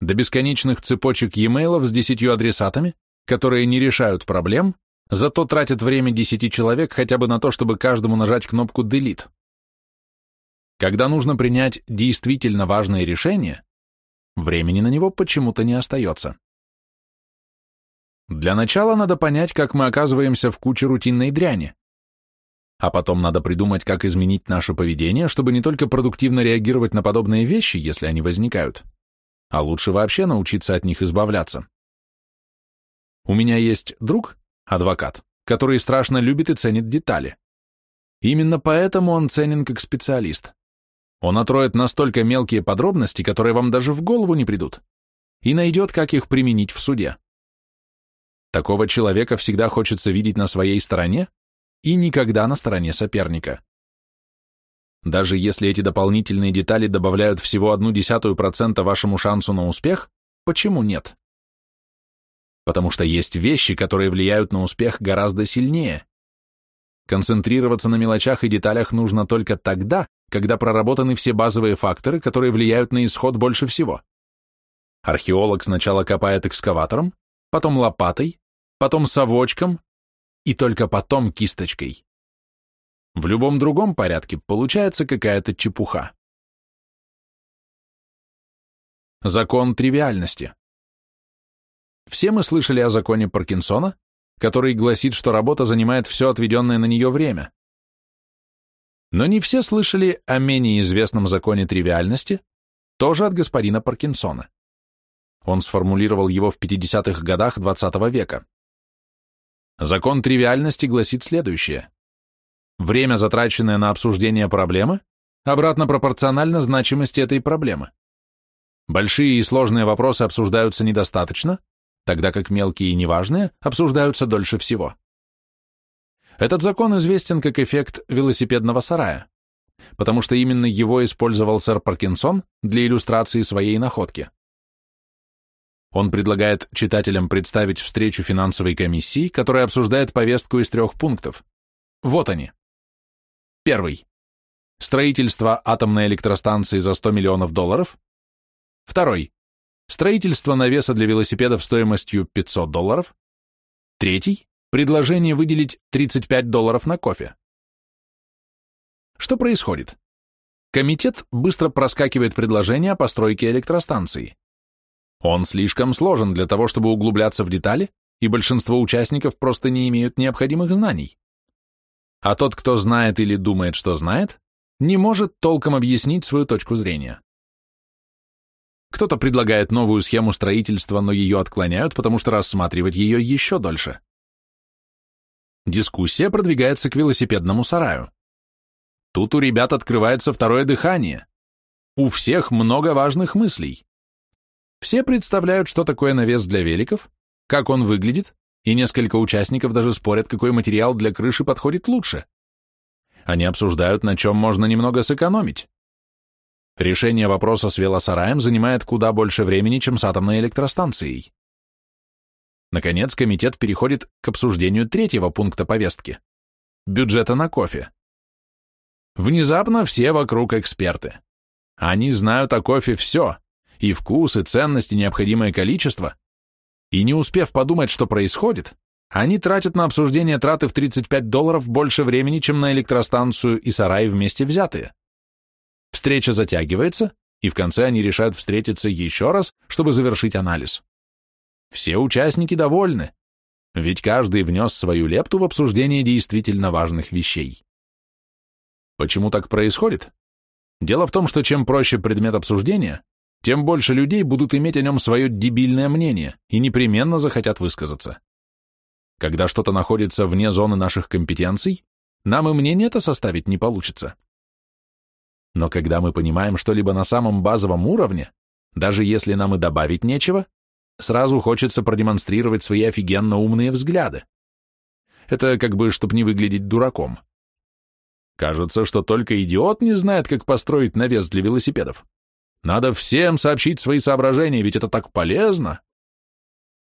до бесконечных цепочек e-mail с десятью адресатами, которые не решают проблем, зато тратят время десяти человек хотя бы на то, чтобы каждому нажать кнопку «Delete». Когда нужно принять действительно важное решение, времени на него почему-то не остается. Для начала надо понять, как мы оказываемся в куче рутинной дряни. А потом надо придумать, как изменить наше поведение, чтобы не только продуктивно реагировать на подобные вещи, если они возникают, а лучше вообще научиться от них избавляться. У меня есть друг, адвокат, который страшно любит и ценит детали. Именно поэтому он ценен как специалист. Он отроет настолько мелкие подробности, которые вам даже в голову не придут, и найдет, как их применить в суде. Такого человека всегда хочется видеть на своей стороне и никогда на стороне соперника. Даже если эти дополнительные детали добавляют всего одну десятую процента вашему шансу на успех, почему нет? Потому что есть вещи, которые влияют на успех гораздо сильнее. Концентрироваться на мелочах и деталях нужно только тогда, когда проработаны все базовые факторы, которые влияют на исход больше всего. Археолог сначала копает экскаватором, потом лопатой, потом совочком и только потом кисточкой. В любом другом порядке получается какая-то чепуха. Закон тривиальности. Все мы слышали о законе Паркинсона, который гласит, что работа занимает все отведенное на нее время. Но не все слышали о менее известном законе тривиальности, тоже от господина Паркинсона. Он сформулировал его в 50-х годах XX -го века. Закон тривиальности гласит следующее. Время, затраченное на обсуждение проблемы, обратно пропорционально значимости этой проблемы. Большие и сложные вопросы обсуждаются недостаточно, тогда как мелкие и неважные обсуждаются дольше всего. Этот закон известен как эффект велосипедного сарая, потому что именно его использовал сэр Паркинсон для иллюстрации своей находки. Он предлагает читателям представить встречу финансовой комиссии, которая обсуждает повестку из трех пунктов. Вот они. Первый. Строительство атомной электростанции за 100 миллионов долларов. Второй. Строительство навеса для велосипедов стоимостью 500 долларов. Третий. Предложение выделить 35 долларов на кофе. Что происходит? Комитет быстро проскакивает предложение о постройке электростанции. Он слишком сложен для того, чтобы углубляться в детали, и большинство участников просто не имеют необходимых знаний. А тот, кто знает или думает, что знает, не может толком объяснить свою точку зрения. Кто-то предлагает новую схему строительства, но ее отклоняют, потому что рассматривать ее еще дольше. Дискуссия продвигается к велосипедному сараю. Тут у ребят открывается второе дыхание. У всех много важных мыслей. Все представляют, что такое навес для великов, как он выглядит, и несколько участников даже спорят, какой материал для крыши подходит лучше. Они обсуждают, на чем можно немного сэкономить. Решение вопроса с велосараем занимает куда больше времени, чем с атомной электростанцией. Наконец, комитет переходит к обсуждению третьего пункта повестки – бюджета на кофе. Внезапно все вокруг эксперты. Они знают о кофе все, и вкус, и ценность, и необходимое количество. И не успев подумать, что происходит, они тратят на обсуждение траты в 35 долларов больше времени, чем на электростанцию и сарай вместе взятые. Встреча затягивается, и в конце они решают встретиться еще раз, чтобы завершить анализ. Все участники довольны, ведь каждый внес свою лепту в обсуждение действительно важных вещей. Почему так происходит? Дело в том, что чем проще предмет обсуждения, тем больше людей будут иметь о нем свое дебильное мнение и непременно захотят высказаться. Когда что-то находится вне зоны наших компетенций, нам и мнение это составить не получится. Но когда мы понимаем что-либо на самом базовом уровне, даже если нам и добавить нечего, сразу хочется продемонстрировать свои офигенно умные взгляды. Это как бы, чтобы не выглядеть дураком. Кажется, что только идиот не знает, как построить навес для велосипедов. Надо всем сообщить свои соображения, ведь это так полезно.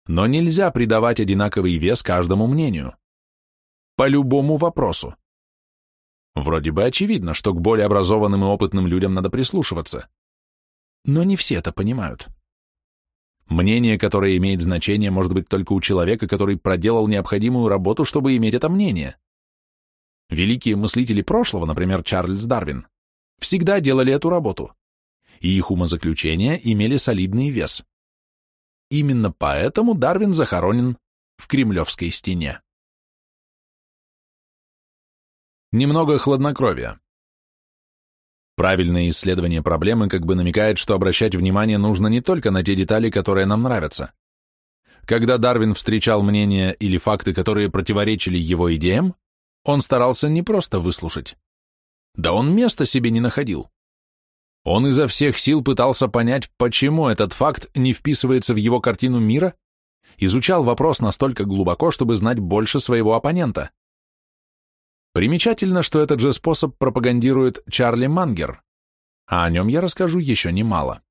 Но нельзя придавать одинаковый вес каждому мнению. По любому вопросу. Вроде бы очевидно, что к более образованным и опытным людям надо прислушиваться. Но не все это понимают. Мнение, которое имеет значение, может быть только у человека, который проделал необходимую работу, чтобы иметь это мнение. Великие мыслители прошлого, например, Чарльз Дарвин, всегда делали эту работу, и их умозаключения имели солидный вес. Именно поэтому Дарвин захоронен в Кремлевской стене. Немного хладнокровия. Правильное исследование проблемы как бы намекает, что обращать внимание нужно не только на те детали, которые нам нравятся. Когда Дарвин встречал мнения или факты, которые противоречили его идеям, он старался не просто выслушать. Да он места себе не находил. Он изо всех сил пытался понять, почему этот факт не вписывается в его картину мира, изучал вопрос настолько глубоко, чтобы знать больше своего оппонента. Примечательно, что этот же способ пропагандирует Чарли Мангер, а о нем я расскажу еще немало.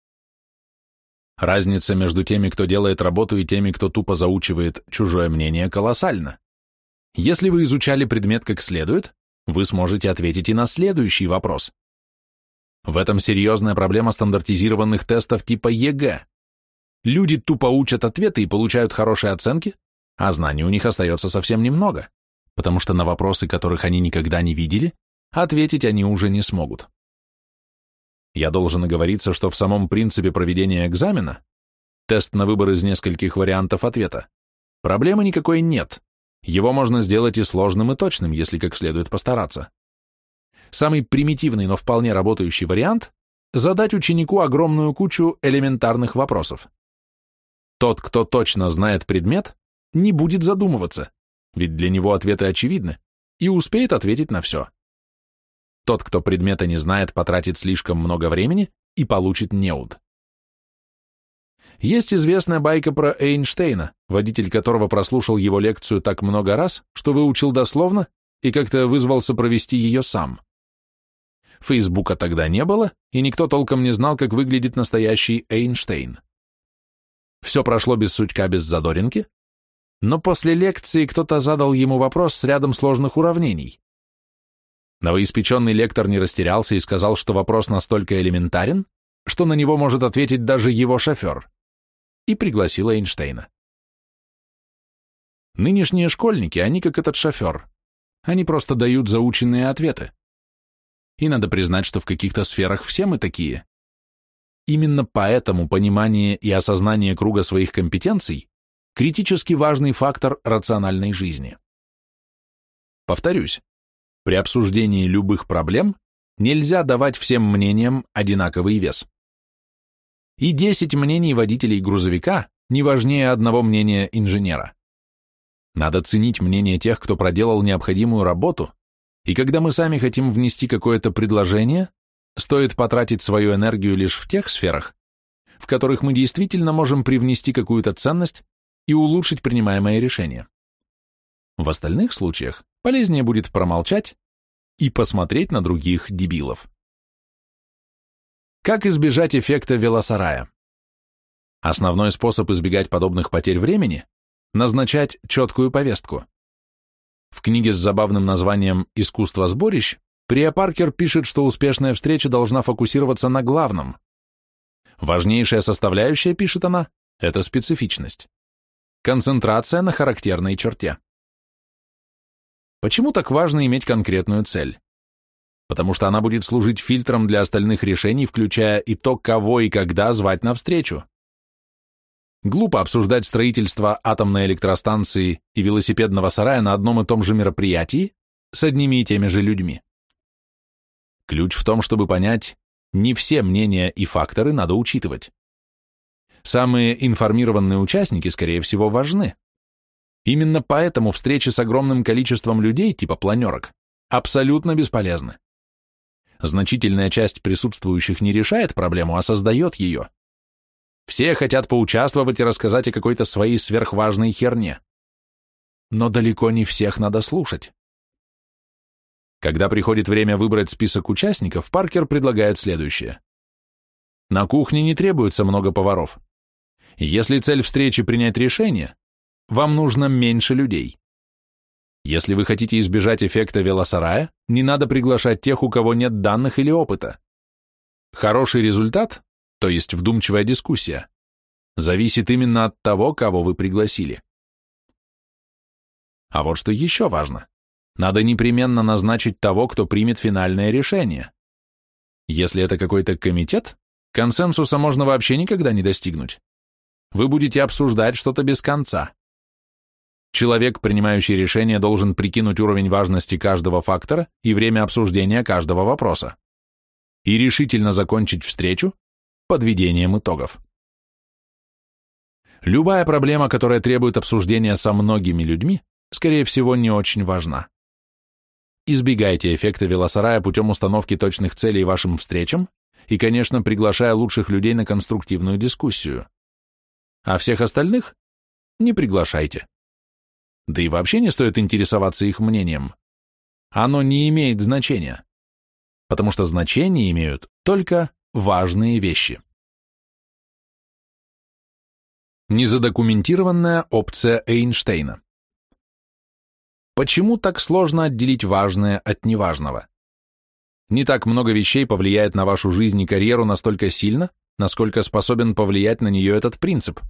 Разница между теми, кто делает работу, и теми, кто тупо заучивает чужое мнение, колоссальна. Если вы изучали предмет как следует, вы сможете ответить и на следующий вопрос. В этом серьезная проблема стандартизированных тестов типа ЕГЭ. Люди тупо учат ответы и получают хорошие оценки, а знаний у них остается совсем немного потому что на вопросы, которых они никогда не видели, ответить они уже не смогут. Я должен оговориться, что в самом принципе проведения экзамена, тест на выбор из нескольких вариантов ответа, проблемы никакой нет, его можно сделать и сложным, и точным, если как следует постараться. Самый примитивный, но вполне работающий вариант – задать ученику огромную кучу элементарных вопросов. Тот, кто точно знает предмет, не будет задумываться, ведь для него ответы очевидны, и успеет ответить на все. Тот, кто предмета не знает, потратит слишком много времени и получит неуд. Есть известная байка про Эйнштейна, водитель которого прослушал его лекцию так много раз, что выучил дословно и как-то вызвался провести ее сам. Фейсбука тогда не было, и никто толком не знал, как выглядит настоящий Эйнштейн. Все прошло без сучка, без задоринки, но после лекции кто-то задал ему вопрос с рядом сложных уравнений. Новоиспеченный лектор не растерялся и сказал, что вопрос настолько элементарен, что на него может ответить даже его шофер, и пригласил Эйнштейна. Нынешние школьники, они как этот шофер. Они просто дают заученные ответы. И надо признать, что в каких-то сферах все мы такие. Именно поэтому понимание и осознание круга своих компетенций критически важный фактор рациональной жизни. Повторюсь, при обсуждении любых проблем нельзя давать всем мнениям одинаковый вес. И 10 мнений водителей грузовика не важнее одного мнения инженера. Надо ценить мнение тех, кто проделал необходимую работу, и когда мы сами хотим внести какое-то предложение, стоит потратить свою энергию лишь в тех сферах, в которых мы действительно можем привнести какую-то ценность и улучшить принимаемое решение. В остальных случаях полезнее будет промолчать и посмотреть на других дебилов. Как избежать эффекта велосарая? Основной способ избегать подобных потерь времени – назначать четкую повестку. В книге с забавным названием «Искусство сборищ» Прия Паркер пишет, что успешная встреча должна фокусироваться на главном. Важнейшая составляющая, пишет она, это специфичность. Концентрация на характерной черте. Почему так важно иметь конкретную цель? Потому что она будет служить фильтром для остальных решений, включая и то, кого и когда звать на встречу. Глупо обсуждать строительство атомной электростанции и велосипедного сарая на одном и том же мероприятии с одними и теми же людьми. Ключ в том, чтобы понять, не все мнения и факторы надо учитывать. Самые информированные участники, скорее всего, важны. Именно поэтому встречи с огромным количеством людей, типа планерок, абсолютно бесполезны. Значительная часть присутствующих не решает проблему, а создает ее. Все хотят поучаствовать и рассказать о какой-то своей сверхважной херне. Но далеко не всех надо слушать. Когда приходит время выбрать список участников, Паркер предлагает следующее. На кухне не требуется много поваров. Если цель встречи принять решение, вам нужно меньше людей. Если вы хотите избежать эффекта велосарая, не надо приглашать тех, у кого нет данных или опыта. Хороший результат, то есть вдумчивая дискуссия, зависит именно от того, кого вы пригласили. А вот что еще важно. Надо непременно назначить того, кто примет финальное решение. Если это какой-то комитет, консенсуса можно вообще никогда не достигнуть. Вы будете обсуждать что-то без конца. Человек, принимающий решение, должен прикинуть уровень важности каждого фактора и время обсуждения каждого вопроса. И решительно закончить встречу подведением итогов. Любая проблема, которая требует обсуждения со многими людьми, скорее всего, не очень важна. Избегайте эффекта велосарая путем установки точных целей вашим встречам и, конечно, приглашая лучших людей на конструктивную дискуссию. А всех остальных не приглашайте. Да и вообще не стоит интересоваться их мнением. Оно не имеет значения, потому что значение имеют только важные вещи. Незадокументированная опция Эйнштейна Почему так сложно отделить важное от неважного? Не так много вещей повлияет на вашу жизнь и карьеру настолько сильно, насколько способен повлиять на нее этот принцип.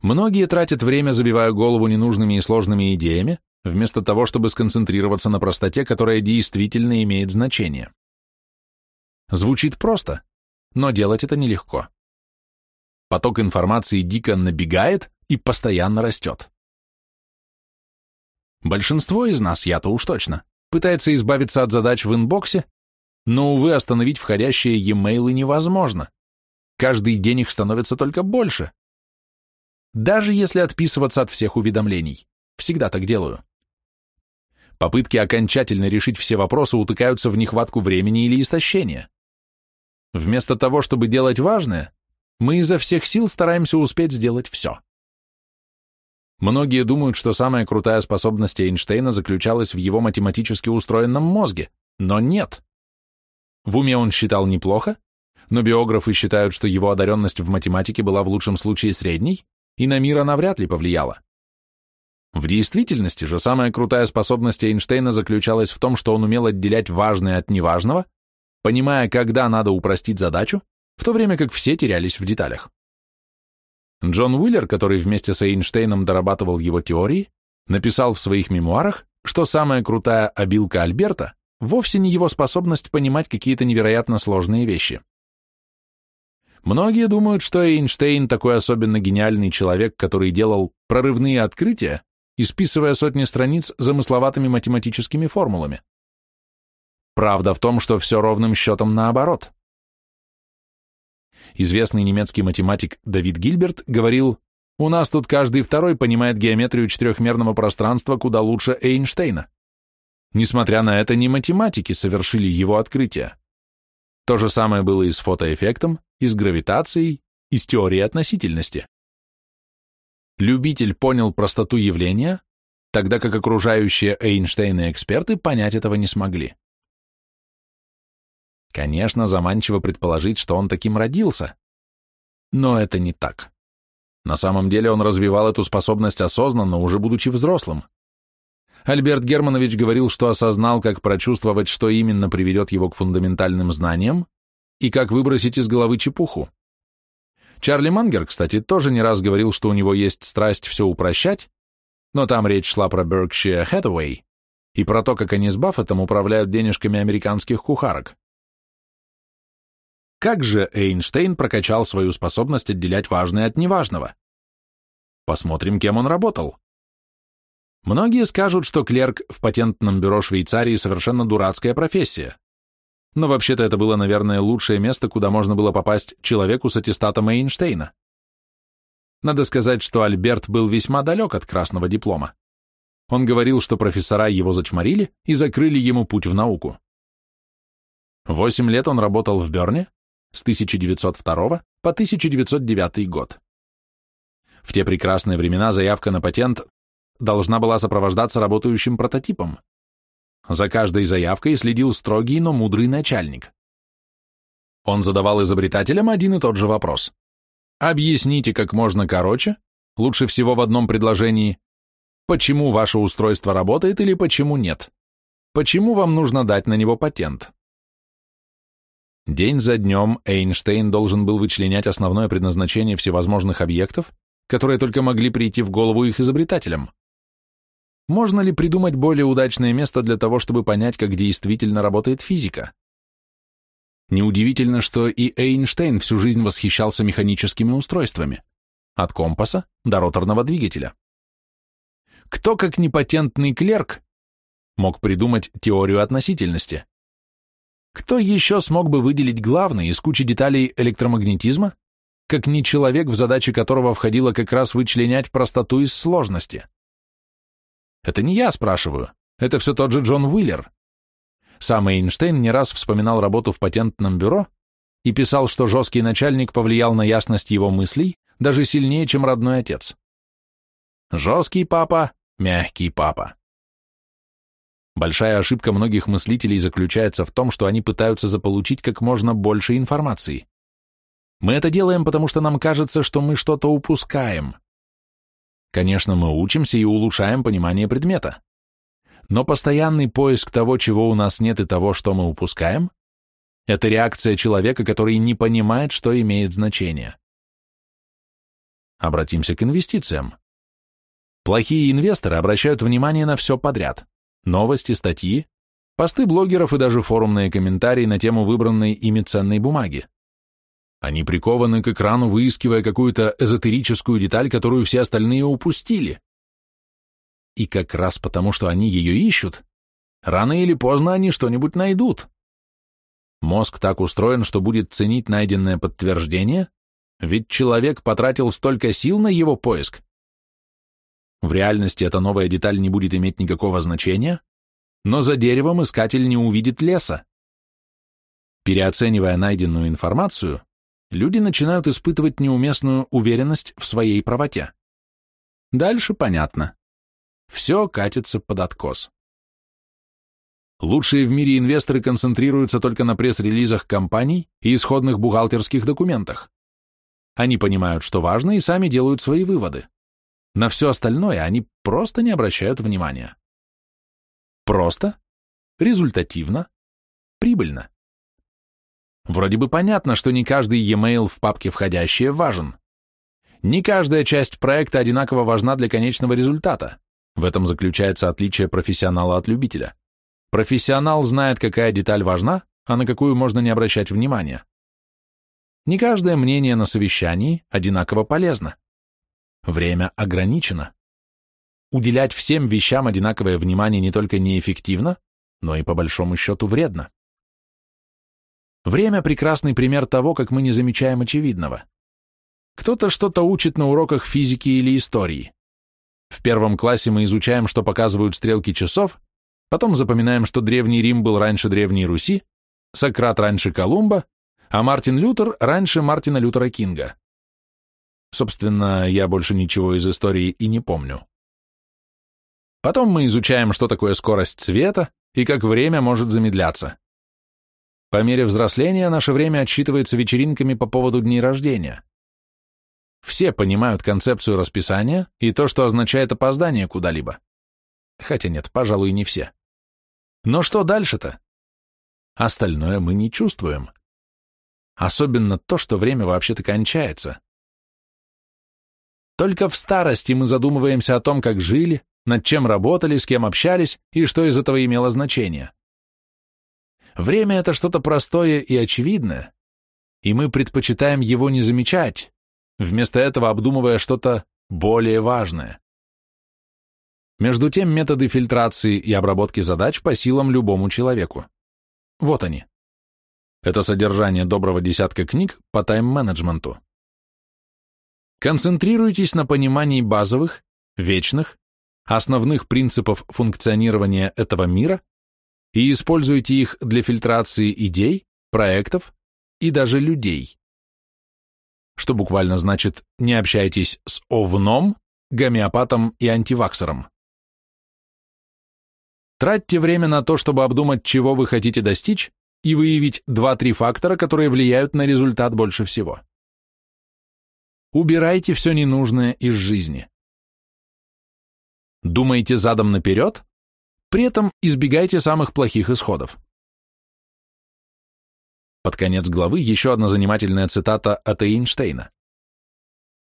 Многие тратят время, забивая голову ненужными и сложными идеями, вместо того, чтобы сконцентрироваться на простоте, которая действительно имеет значение. Звучит просто, но делать это нелегко. Поток информации дико набегает и постоянно растет. Большинство из нас, я-то уж точно, пытается избавиться от задач в инбоксе, но, увы, остановить входящие e-mail невозможно. Каждый день их становится только больше. Даже если отписываться от всех уведомлений. Всегда так делаю. Попытки окончательно решить все вопросы утыкаются в нехватку времени или истощения. Вместо того, чтобы делать важное, мы изо всех сил стараемся успеть сделать все. Многие думают, что самая крутая способность Эйнштейна заключалась в его математически устроенном мозге, но нет. В уме он считал неплохо, но биографы считают, что его одаренность в математике была в лучшем случае средней, и на мир она вряд ли повлияла. В действительности же самая крутая способность Эйнштейна заключалась в том, что он умел отделять важное от неважного, понимая, когда надо упростить задачу, в то время как все терялись в деталях. Джон Уиллер, который вместе с Эйнштейном дорабатывал его теории, написал в своих мемуарах, что самая крутая обилка Альберта вовсе не его способность понимать какие-то невероятно сложные вещи. Многие думают, что Эйнштейн такой особенно гениальный человек, который делал прорывные открытия, исписывая сотни страниц замысловатыми математическими формулами. Правда в том, что все ровным счетом наоборот. Известный немецкий математик Давид Гильберт говорил, «У нас тут каждый второй понимает геометрию четырехмерного пространства куда лучше Эйнштейна». Несмотря на это, не математики совершили его открытие. То же самое было и с фотоэффектом, и с гравитацией, и с теорией относительности. Любитель понял простоту явления, тогда как окружающие Эйнштейна эксперты понять этого не смогли. Конечно, заманчиво предположить, что он таким родился. Но это не так. На самом деле он развивал эту способность осознанно, уже будучи взрослым. Альберт Германович говорил, что осознал, как прочувствовать, что именно приведет его к фундаментальным знаниям и как выбросить из головы чепуху. Чарли Мангер, кстати, тоже не раз говорил, что у него есть страсть все упрощать, но там речь шла про Berkshire Hathaway и про то, как они с Баффетом управляют денежками американских кухарок. Как же Эйнштейн прокачал свою способность отделять важное от неважного? Посмотрим, кем он работал. Многие скажут, что клерк в патентном бюро Швейцарии совершенно дурацкая профессия. Но вообще-то это было, наверное, лучшее место, куда можно было попасть человеку с аттестатом Эйнштейна. Надо сказать, что Альберт был весьма далек от красного диплома. Он говорил, что профессора его зачморили и закрыли ему путь в науку. Восемь лет он работал в Берне с 1902 по 1909 год. В те прекрасные времена заявка на патент должна была сопровождаться работающим прототипом. За каждой заявкой следил строгий, но мудрый начальник. Он задавал изобретателям один и тот же вопрос. Объясните как можно короче, лучше всего в одном предложении, почему ваше устройство работает или почему нет. Почему вам нужно дать на него патент? День за днем Эйнштейн должен был вычленять основное предназначение всевозможных объектов, которые только могли прийти в голову их изобретателям. Можно ли придумать более удачное место для того, чтобы понять, как действительно работает физика? Неудивительно, что и Эйнштейн всю жизнь восхищался механическими устройствами, от компаса до роторного двигателя. Кто, как непатентный клерк, мог придумать теорию относительности? Кто еще смог бы выделить главное из кучи деталей электромагнетизма, как не человек, в задачи которого входило как раз вычленять простоту из сложности? Это не я спрашиваю, это все тот же Джон Уиллер. Сам Эйнштейн не раз вспоминал работу в патентном бюро и писал, что жесткий начальник повлиял на ясность его мыслей даже сильнее, чем родной отец. Жесткий папа, мягкий папа. Большая ошибка многих мыслителей заключается в том, что они пытаются заполучить как можно больше информации. Мы это делаем, потому что нам кажется, что мы что-то упускаем. Конечно, мы учимся и улучшаем понимание предмета. Но постоянный поиск того, чего у нас нет и того, что мы упускаем, это реакция человека, который не понимает, что имеет значение. Обратимся к инвестициям. Плохие инвесторы обращают внимание на все подряд. Новости, статьи, посты блогеров и даже форумные комментарии на тему выбранной ими ценной бумаги. Они прикованы к экрану, выискивая какую-то эзотерическую деталь, которую все остальные упустили. И как раз потому, что они ее ищут, рано или поздно они что-нибудь найдут. Мозг так устроен, что будет ценить найденное подтверждение, ведь человек потратил столько сил на его поиск. В реальности эта новая деталь не будет иметь никакого значения, но за деревом искатель не увидит леса. Переоценивая найденную информацию, люди начинают испытывать неуместную уверенность в своей правоте. Дальше понятно. Все катится под откос. Лучшие в мире инвесторы концентрируются только на пресс-релизах компаний и исходных бухгалтерских документах. Они понимают, что важно, и сами делают свои выводы. На все остальное они просто не обращают внимания. Просто, результативно, прибыльно. Вроде бы понятно, что не каждый e-mail в папке «Входящие» важен. Не каждая часть проекта одинаково важна для конечного результата. В этом заключается отличие профессионала от любителя. Профессионал знает, какая деталь важна, а на какую можно не обращать внимания. Не каждое мнение на совещании одинаково полезно. Время ограничено. Уделять всем вещам одинаковое внимание не только неэффективно, но и по большому счету вредно. Время – прекрасный пример того, как мы не замечаем очевидного. Кто-то что-то учит на уроках физики или истории. В первом классе мы изучаем, что показывают стрелки часов, потом запоминаем, что Древний Рим был раньше Древней Руси, Сократ раньше Колумба, а Мартин Лютер раньше Мартина Лютера Кинга. Собственно, я больше ничего из истории и не помню. Потом мы изучаем, что такое скорость света и как время может замедляться. По мере взросления наше время отсчитывается вечеринками по поводу дней рождения. Все понимают концепцию расписания и то, что означает опоздание куда-либо. Хотя нет, пожалуй, не все. Но что дальше-то? Остальное мы не чувствуем. Особенно то, что время вообще-то кончается. Только в старости мы задумываемся о том, как жили, над чем работали, с кем общались и что из этого имело значение. Время — это что-то простое и очевидное, и мы предпочитаем его не замечать, вместо этого обдумывая что-то более важное. Между тем, методы фильтрации и обработки задач по силам любому человеку. Вот они. Это содержание доброго десятка книг по тайм-менеджменту. Концентрируйтесь на понимании базовых, вечных, основных принципов функционирования этого мира и используйте их для фильтрации идей, проектов и даже людей. Что буквально значит «не общайтесь с овном», гомеопатом и антиваксером. Тратьте время на то, чтобы обдумать, чего вы хотите достичь, и выявить 2-3 фактора, которые влияют на результат больше всего. Убирайте все ненужное из жизни. Думайте задом наперед, при этом избегайте самых плохих исходов. Под конец главы еще одна занимательная цитата от Эйнштейна.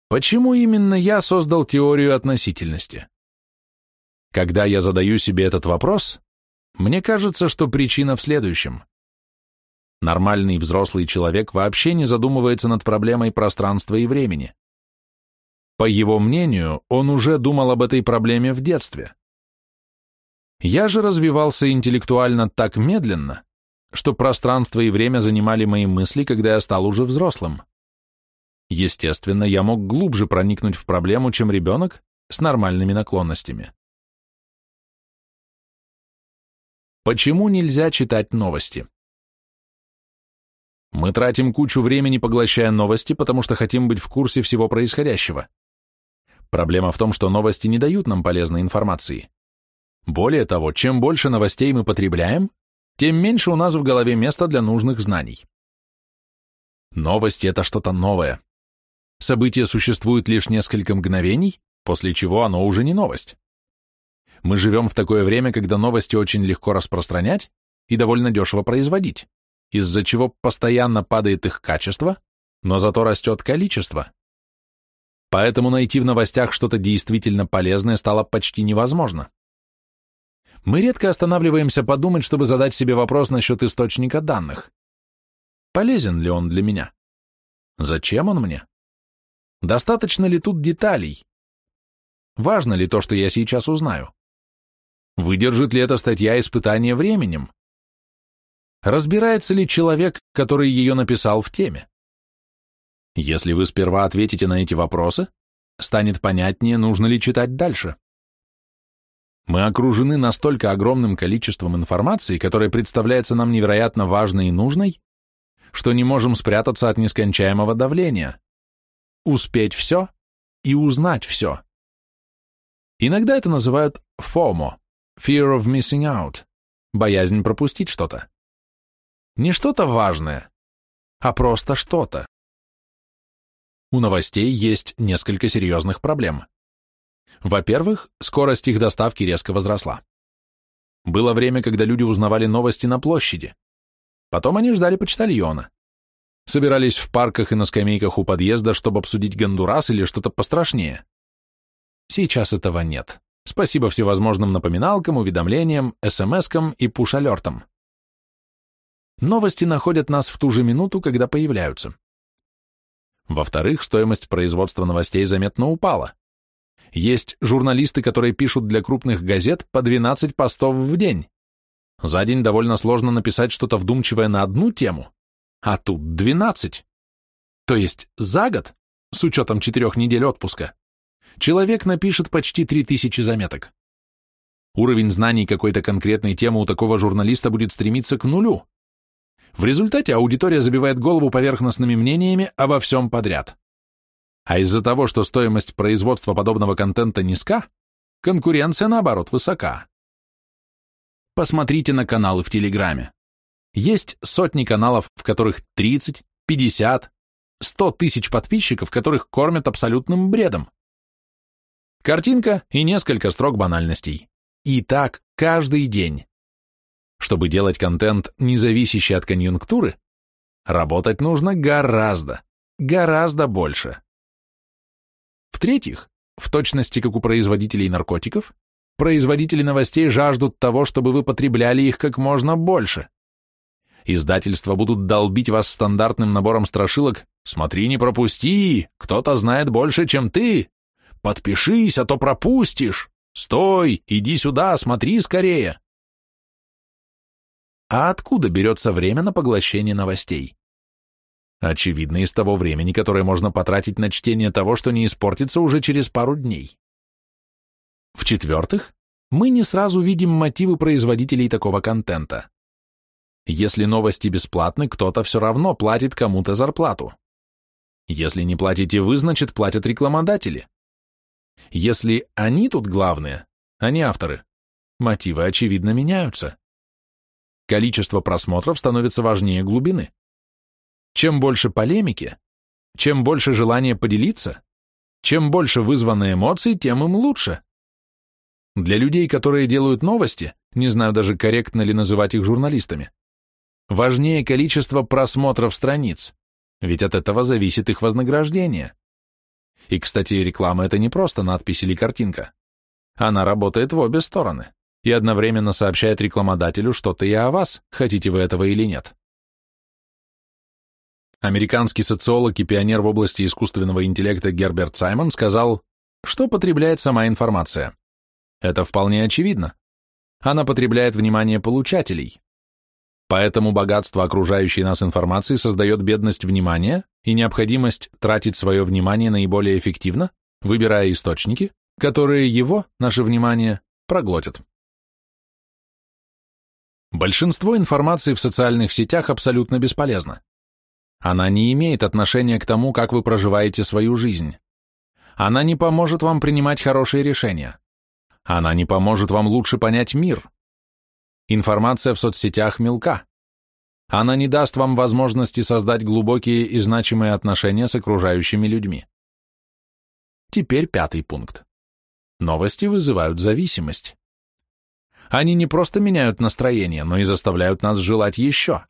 Почему именно я создал теорию относительности? Когда я задаю себе этот вопрос, мне кажется, что причина в следующем. Нормальный взрослый человек вообще не задумывается над проблемой пространства и времени. По его мнению, он уже думал об этой проблеме в детстве. Я же развивался интеллектуально так медленно, что пространство и время занимали мои мысли, когда я стал уже взрослым. Естественно, я мог глубже проникнуть в проблему, чем ребенок с нормальными наклонностями. Почему нельзя читать новости? Мы тратим кучу времени, поглощая новости, потому что хотим быть в курсе всего происходящего. Проблема в том, что новости не дают нам полезной информации. Более того, чем больше новостей мы потребляем, тем меньше у нас в голове места для нужных знаний. Новости – это что-то новое. Событие существует лишь несколько мгновений, после чего оно уже не новость. Мы живем в такое время, когда новости очень легко распространять и довольно дешево производить, из-за чего постоянно падает их качество, но зато растет количество. Поэтому найти в новостях что-то действительно полезное стало почти невозможно. Мы редко останавливаемся подумать, чтобы задать себе вопрос насчет источника данных. Полезен ли он для меня? Зачем он мне? Достаточно ли тут деталей? Важно ли то, что я сейчас узнаю? Выдержит ли эта статья испытание временем? Разбирается ли человек, который ее написал в теме? Если вы сперва ответите на эти вопросы, станет понятнее, нужно ли читать дальше. Мы окружены настолько огромным количеством информации, которая представляется нам невероятно важной и нужной, что не можем спрятаться от нескончаемого давления. Успеть все и узнать все. Иногда это называют FOMO – Fear of Missing Out – боязнь пропустить что-то. Не что-то важное, а просто что-то. У новостей есть несколько серьезных проблем. Во-первых, скорость их доставки резко возросла. Было время, когда люди узнавали новости на площади. Потом они ждали почтальона. Собирались в парках и на скамейках у подъезда, чтобы обсудить Гондурас или что-то пострашнее. Сейчас этого нет. Спасибо всевозможным напоминалкам, уведомлениям, смс-кам и пуш-алертам. Новости находят нас в ту же минуту, когда появляются. Во-вторых, стоимость производства новостей заметно упала. Есть журналисты, которые пишут для крупных газет по 12 постов в день. За день довольно сложно написать что-то вдумчивое на одну тему, а тут 12. То есть за год, с учетом четырех недель отпуска, человек напишет почти 3000 заметок. Уровень знаний какой-то конкретной темы у такого журналиста будет стремиться к нулю. В результате аудитория забивает голову поверхностными мнениями обо всем подряд. А из-за того, что стоимость производства подобного контента низка, конкуренция, наоборот, высока. Посмотрите на каналы в Телеграме. Есть сотни каналов, в которых 30, 50, 100 тысяч подписчиков, которых кормят абсолютным бредом. Картинка и несколько строк банальностей. И так каждый день. Чтобы делать контент, не зависящий от конъюнктуры, работать нужно гораздо, гораздо больше. В-третьих, в точности как у производителей наркотиков, производители новостей жаждут того, чтобы вы потребляли их как можно больше. Издательства будут долбить вас стандартным набором страшилок «Смотри, не пропусти! Кто-то знает больше, чем ты! Подпишись, а то пропустишь! Стой! Иди сюда, смотри скорее!» А откуда берется время на поглощение новостей? Очевидно, из того времени, которое можно потратить на чтение того, что не испортится уже через пару дней. В-четвертых, мы не сразу видим мотивы производителей такого контента. Если новости бесплатны, кто-то все равно платит кому-то зарплату. Если не платите вы, значит платят рекламодатели. Если они тут главные, а не авторы, мотивы, очевидно, меняются. Количество просмотров становится важнее глубины. Чем больше полемики, чем больше желания поделиться, чем больше вызваны эмоций, тем им лучше. Для людей, которые делают новости, не знаю даже, корректно ли называть их журналистами, важнее количество просмотров страниц, ведь от этого зависит их вознаграждение. И, кстати, реклама — это не просто надпись или картинка. Она работает в обе стороны и одновременно сообщает рекламодателю что-то и о вас, хотите вы этого или нет. Американский социолог и пионер в области искусственного интеллекта Герберт Саймон сказал, что потребляет сама информация. Это вполне очевидно. Она потребляет внимание получателей, Поэтому богатство окружающей нас информации создает бедность внимания и необходимость тратить свое внимание наиболее эффективно, выбирая источники, которые его, наше внимание, проглотят. Большинство информации в социальных сетях абсолютно бесполезно. Она не имеет отношения к тому, как вы проживаете свою жизнь. Она не поможет вам принимать хорошие решения. Она не поможет вам лучше понять мир. Информация в соцсетях мелка. Она не даст вам возможности создать глубокие и значимые отношения с окружающими людьми. Теперь пятый пункт. Новости вызывают зависимость. Они не просто меняют настроение, но и заставляют нас желать еще.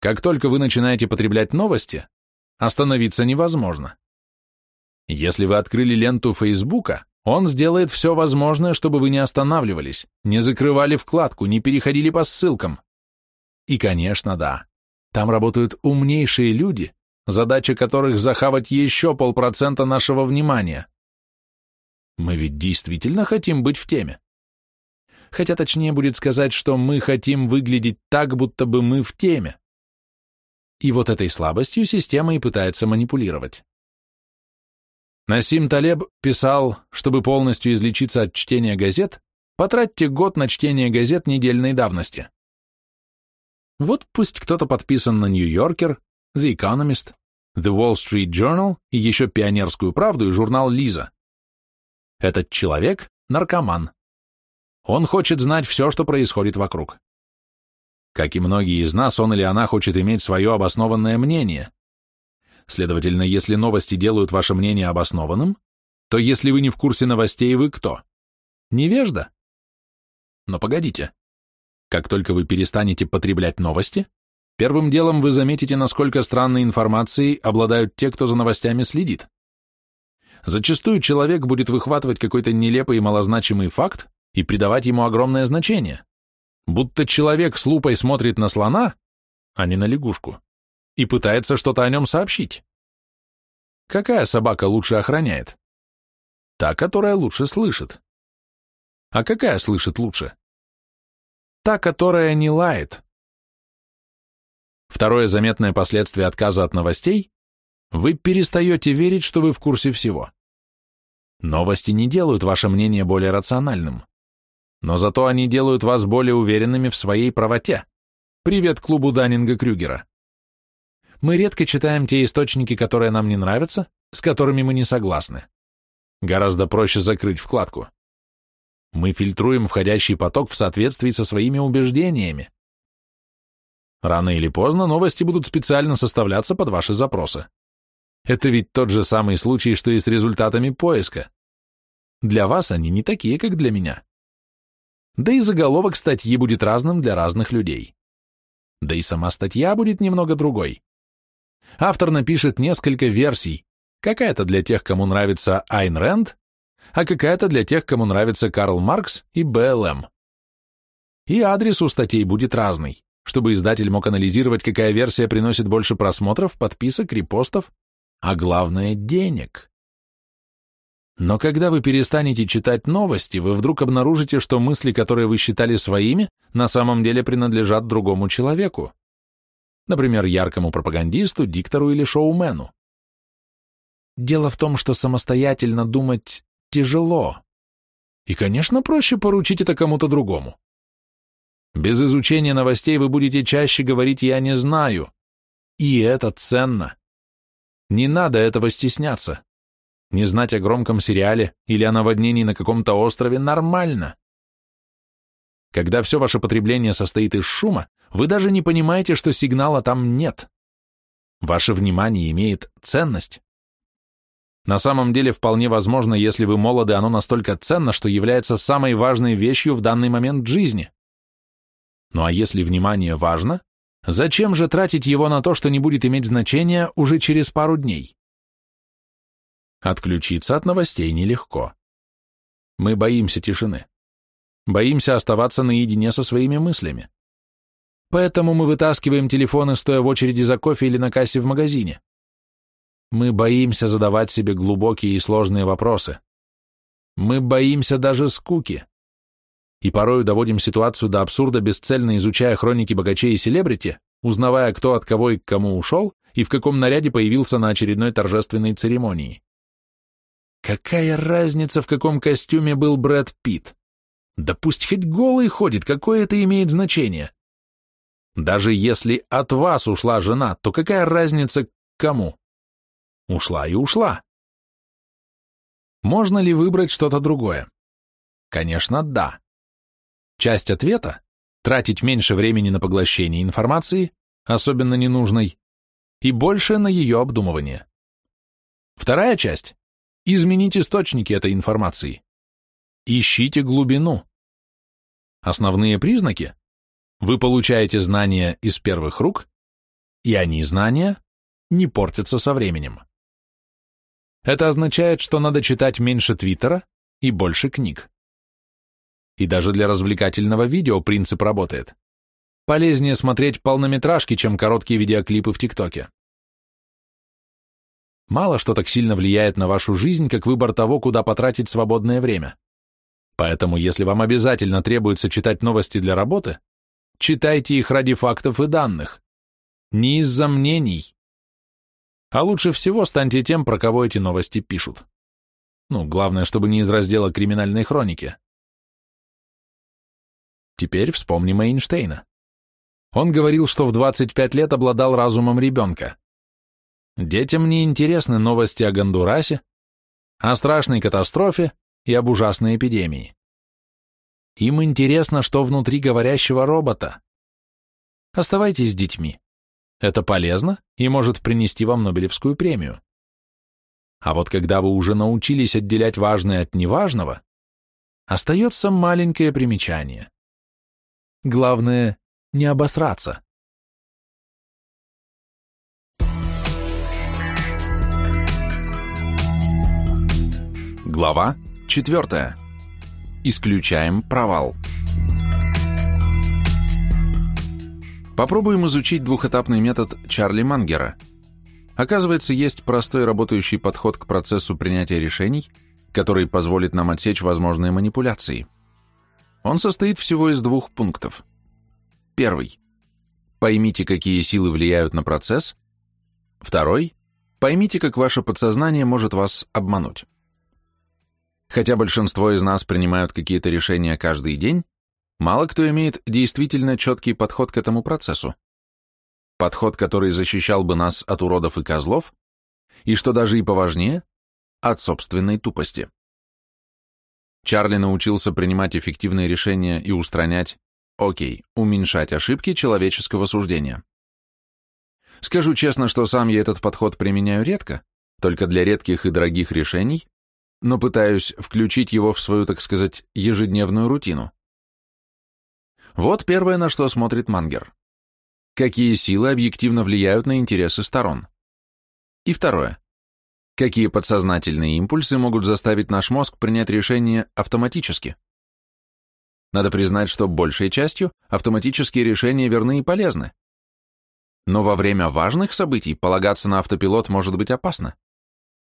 Как только вы начинаете потреблять новости, остановиться невозможно. Если вы открыли ленту Фейсбука, он сделает все возможное, чтобы вы не останавливались, не закрывали вкладку, не переходили по ссылкам. И, конечно, да, там работают умнейшие люди, задача которых захавать еще полпроцента нашего внимания. Мы ведь действительно хотим быть в теме. Хотя точнее будет сказать, что мы хотим выглядеть так, будто бы мы в теме. И вот этой слабостью система и пытается манипулировать. Насим Талеб писал, чтобы полностью излечиться от чтения газет, потратьте год на чтение газет недельной давности. Вот пусть кто-то подписан на Нью-Йоркер, The Economist, The Wall Street Journal и еще Пионерскую правду и журнал Лиза. Этот человек – наркоман. Он хочет знать все, что происходит вокруг. Как и многие из нас, он или она хочет иметь свое обоснованное мнение. Следовательно, если новости делают ваше мнение обоснованным, то если вы не в курсе новостей, вы кто? Невежда? Но погодите. Как только вы перестанете потреблять новости, первым делом вы заметите, насколько странной информацией обладают те, кто за новостями следит. Зачастую человек будет выхватывать какой-то нелепый и малозначимый факт и придавать ему огромное значение. Будто человек с лупой смотрит на слона, а не на лягушку и пытается что-то о нем сообщить. Какая собака лучше охраняет? Та, которая лучше слышит. А какая слышит лучше? Та, которая не лает. Второе заметное последствие отказа от новостей – вы перестаете верить, что вы в курсе всего. Новости не делают ваше мнение более рациональным, но зато они делают вас более уверенными в своей правоте. Привет клубу Даннинга-Крюгера. Мы редко читаем те источники, которые нам не нравятся, с которыми мы не согласны. Гораздо проще закрыть вкладку. Мы фильтруем входящий поток в соответствии со своими убеждениями. Рано или поздно новости будут специально составляться под ваши запросы. Это ведь тот же самый случай, что и с результатами поиска. Для вас они не такие, как для меня. Да и заголовок статьи будет разным для разных людей. Да и сама статья будет немного другой. Автор напишет несколько версий, какая-то для тех, кому нравится Айн Рэнд, а какая-то для тех, кому нравится Карл Маркс и БЛМ. И адрес у статей будет разный, чтобы издатель мог анализировать, какая версия приносит больше просмотров, подписок, репостов, а главное – денег. Но когда вы перестанете читать новости, вы вдруг обнаружите, что мысли, которые вы считали своими, на самом деле принадлежат другому человеку. Например, яркому пропагандисту, диктору или шоумену. Дело в том, что самостоятельно думать тяжело. И, конечно, проще поручить это кому-то другому. Без изучения новостей вы будете чаще говорить «я не знаю». И это ценно. Не надо этого стесняться. Не знать о громком сериале или о наводнении на каком-то острове нормально. Когда все ваше потребление состоит из шума, вы даже не понимаете, что сигнала там нет. Ваше внимание имеет ценность. На самом деле, вполне возможно, если вы молоды, оно настолько ценно, что является самой важной вещью в данный момент жизни. Ну а если внимание важно, зачем же тратить его на то, что не будет иметь значения уже через пару дней? Отключиться от новостей нелегко. Мы боимся тишины. Боимся оставаться наедине со своими мыслями. Поэтому мы вытаскиваем телефоны, стоя в очереди за кофе или на кассе в магазине. Мы боимся задавать себе глубокие и сложные вопросы. Мы боимся даже скуки. И порою доводим ситуацию до абсурда, бесцельно изучая хроники богачей и селебрити, узнавая, кто от кого и к кому ушел, и в каком наряде появился на очередной торжественной церемонии. Какая разница, в каком костюме был Брэд Питт? Да пусть хоть голый ходит, какое это имеет значение? Даже если от вас ушла жена, то какая разница к кому? Ушла и ушла. Можно ли выбрать что-то другое? Конечно, да. Часть ответа – тратить меньше времени на поглощение информации, особенно ненужной, и больше на ее обдумывание. Вторая часть Изменить источники этой информации. Ищите глубину. Основные признаки. Вы получаете знания из первых рук, и они, знания, не портятся со временем. Это означает, что надо читать меньше Твиттера и больше книг. И даже для развлекательного видео принцип работает. Полезнее смотреть полнометражки, чем короткие видеоклипы в ТикТоке. Мало что так сильно влияет на вашу жизнь, как выбор того, куда потратить свободное время. Поэтому, если вам обязательно требуется читать новости для работы, читайте их ради фактов и данных, не из-за мнений. А лучше всего станьте тем, про кого эти новости пишут. Ну, главное, чтобы не из раздела криминальной хроники. Теперь вспомним Эйнштейна. Он говорил, что в 25 лет обладал разумом ребенка. Детям не интересны новости о Гондурасе, о страшной катастрофе и об ужасной эпидемии. Им интересно, что внутри говорящего робота. Оставайтесь с детьми. Это полезно и может принести вам Нобелевскую премию. А вот когда вы уже научились отделять важное от неважного, остается маленькое примечание. Главное, не обосраться. Глава 4. Исключаем провал. Попробуем изучить двухэтапный метод Чарли Мангера. Оказывается, есть простой работающий подход к процессу принятия решений, который позволит нам отсечь возможные манипуляции. Он состоит всего из двух пунктов. Первый. Поймите, какие силы влияют на процесс. Второй. Поймите, как ваше подсознание может вас обмануть. Хотя большинство из нас принимают какие-то решения каждый день, мало кто имеет действительно четкий подход к этому процессу. подход, который защищал бы нас от уродов и козлов, и, что даже и поважнее, от собственной тупости. Чарли научился принимать эффективные решения и устранять, окей, уменьшать ошибки человеческого суждения. Скажу честно, что сам я этот подход применяю редко, только для редких и дорогих решений, но пытаюсь включить его в свою, так сказать, ежедневную рутину. Вот первое, на что смотрит Мангер. Какие силы объективно влияют на интересы сторон? И второе. Какие подсознательные импульсы могут заставить наш мозг принять решение автоматически? Надо признать, что большей частью автоматические решения верны и полезны. Но во время важных событий полагаться на автопилот может быть опасно.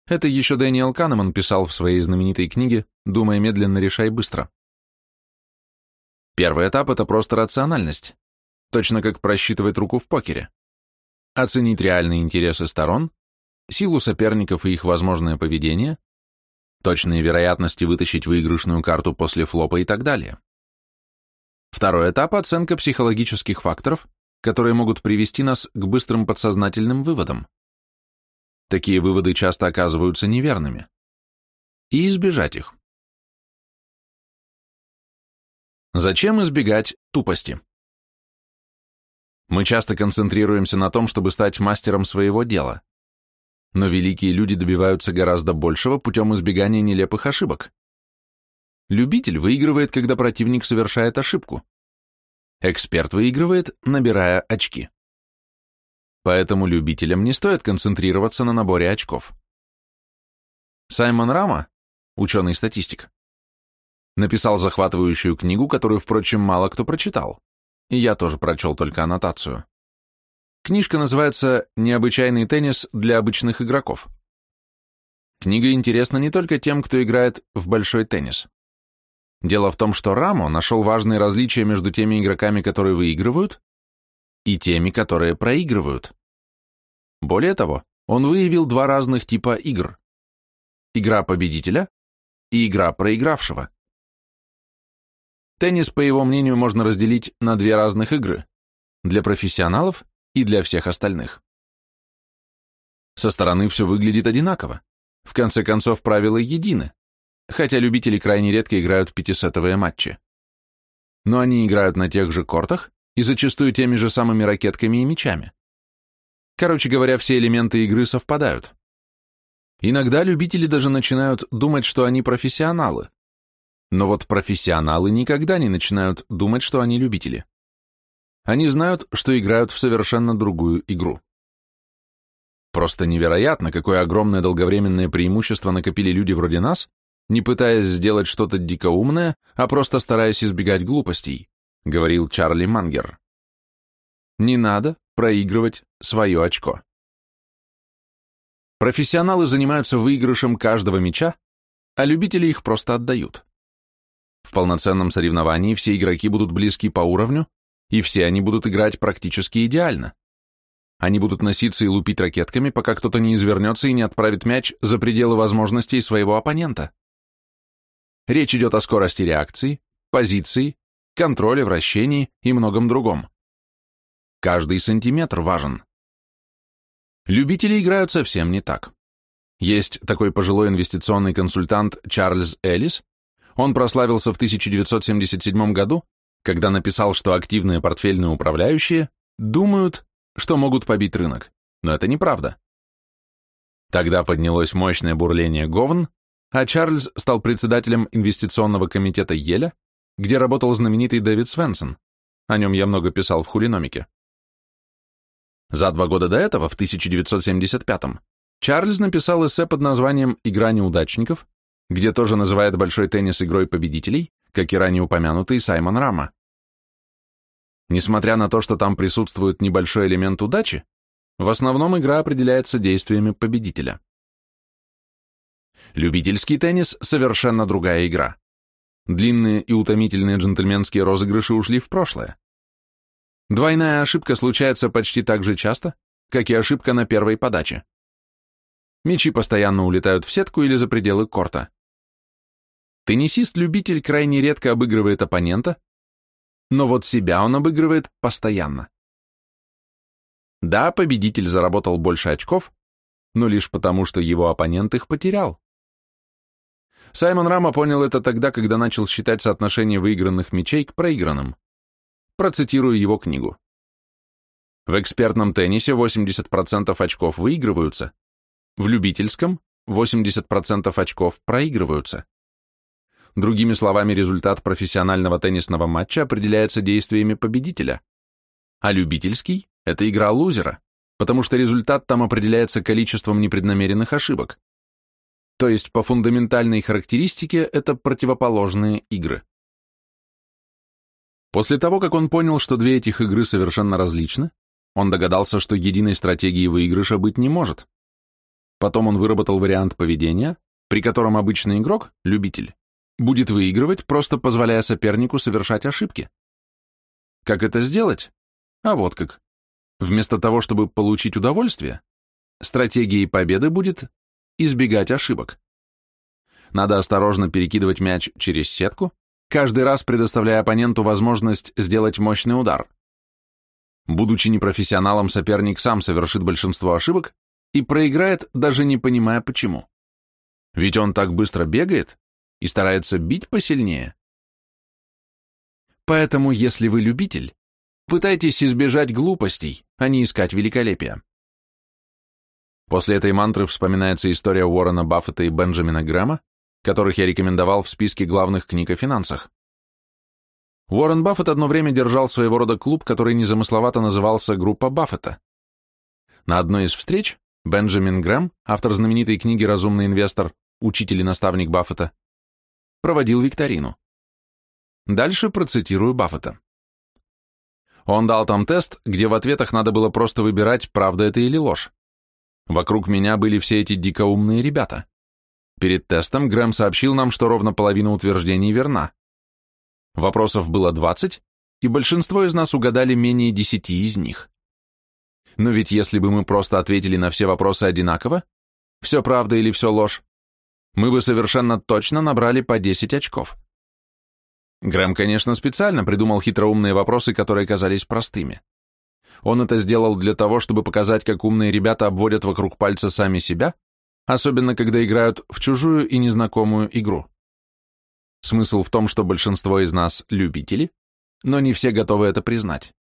Это еще Дэниел Канеман писал в своей знаменитой книге «Думай медленно, решай быстро». Первый этап – это просто рациональность, точно как просчитывать руку в покере. Оценить реальные интересы сторон, силу соперников и их возможное поведение, точные вероятности вытащить выигрышную карту после флопа и так далее. Второй этап – оценка психологических факторов, которые могут привести нас к быстрым подсознательным выводам. Такие выводы часто оказываются неверными. И избежать их. Зачем избегать тупости? Мы часто концентрируемся на том, чтобы стать мастером своего дела. Но великие люди добиваются гораздо большего путем избегания нелепых ошибок. Любитель выигрывает, когда противник совершает ошибку. Эксперт выигрывает, набирая очки. Поэтому любителям не стоит концентрироваться на наборе очков. Саймон Рама, ученый-статистик, написал захватывающую книгу, которую, впрочем, мало кто прочитал. И я тоже прочел только аннотацию. Книжка называется «Необычайный теннис для обычных игроков». Книга интересна не только тем, кто играет в большой теннис. Дело в том, что Рамо нашел важные различия между теми игроками, которые выигрывают, и теми, которые проигрывают. Более того, он выявил два разных типа игр. Игра победителя и игра проигравшего. Теннис, по его мнению, можно разделить на две разных игры – для профессионалов и для всех остальных. Со стороны все выглядит одинаково. В конце концов, правила едины, хотя любители крайне редко играют пятисетовые матчи. Но они играют на тех же кортах, и зачастую теми же самыми ракетками и мечами. Короче говоря, все элементы игры совпадают. Иногда любители даже начинают думать, что они профессионалы. Но вот профессионалы никогда не начинают думать, что они любители. Они знают, что играют в совершенно другую игру. Просто невероятно, какое огромное долговременное преимущество накопили люди вроде нас, не пытаясь сделать что-то дико умное, а просто стараясь избегать глупостей. — говорил Чарли Мангер. «Не надо проигрывать свое очко». Профессионалы занимаются выигрышем каждого мяча, а любители их просто отдают. В полноценном соревновании все игроки будут близки по уровню, и все они будут играть практически идеально. Они будут носиться и лупить ракетками, пока кто-то не извернется и не отправит мяч за пределы возможностей своего оппонента. Речь идет о скорости реакции, позиции, контроле, вращении и многом другом. Каждый сантиметр важен. Любители играют совсем не так. Есть такой пожилой инвестиционный консультант Чарльз Эллис. Он прославился в 1977 году, когда написал, что активные портфельные управляющие думают, что могут побить рынок. Но это неправда. Тогда поднялось мощное бурление говн, а Чарльз стал председателем инвестиционного комитета Еля где работал знаменитый Дэвид Свенсон. О нем я много писал в хулиномике. За два года до этого, в 1975-м, Чарльз написал эссе под названием «Игра неудачников», где тоже называет большой теннис игрой победителей, как и ранее упомянутый Саймон Рама. Несмотря на то, что там присутствует небольшой элемент удачи, в основном игра определяется действиями победителя. Любительский теннис – совершенно другая игра. Длинные и утомительные джентльменские розыгрыши ушли в прошлое. Двойная ошибка случается почти так же часто, как и ошибка на первой подаче. Мячи постоянно улетают в сетку или за пределы корта. Теннисист-любитель крайне редко обыгрывает оппонента, но вот себя он обыгрывает постоянно. Да, победитель заработал больше очков, но лишь потому, что его оппонент их потерял. Саймон Рама понял это тогда, когда начал считать соотношение выигранных мячей к проигранным. Процитирую его книгу. В экспертном теннисе 80% очков выигрываются, в любительском 80% очков проигрываются. Другими словами, результат профессионального теннисного матча определяется действиями победителя, а любительский – это игра лузера, потому что результат там определяется количеством непреднамеренных ошибок. То есть по фундаментальной характеристике это противоположные игры. После того, как он понял, что две этих игры совершенно различны, он догадался, что единой стратегии выигрыша быть не может. Потом он выработал вариант поведения, при котором обычный игрок, любитель, будет выигрывать, просто позволяя сопернику совершать ошибки. Как это сделать? А вот как. Вместо того, чтобы получить удовольствие, стратегией победы будет избегать ошибок. Надо осторожно перекидывать мяч через сетку, каждый раз предоставляя оппоненту возможность сделать мощный удар. Будучи непрофессионалом, соперник сам совершит большинство ошибок и проиграет, даже не понимая почему. Ведь он так быстро бегает и старается бить посильнее. Поэтому, если вы любитель, пытайтесь избежать глупостей, а не искать великолепия. После этой мантры вспоминается история Уоррена Баффета и Бенджамина Грэма, которых я рекомендовал в списке главных книг о финансах. Уоррен Баффет одно время держал своего рода клуб, который незамысловато назывался «Группа Баффета». На одной из встреч Бенджамин Грэм, автор знаменитой книги «Разумный инвестор», учитель и наставник Баффета, проводил викторину. Дальше процитирую Баффета. Он дал там тест, где в ответах надо было просто выбирать, правда это или ложь. Вокруг меня были все эти дико умные ребята. Перед тестом Грэм сообщил нам, что ровно половина утверждений верна. Вопросов было 20, и большинство из нас угадали менее 10 из них. Но ведь если бы мы просто ответили на все вопросы одинаково, все правда или все ложь, мы бы совершенно точно набрали по 10 очков. Грэм, конечно, специально придумал хитроумные вопросы, которые казались простыми. Он это сделал для того, чтобы показать, как умные ребята обводят вокруг пальца сами себя, особенно когда играют в чужую и незнакомую игру. Смысл в том, что большинство из нас любители, но не все готовы это признать.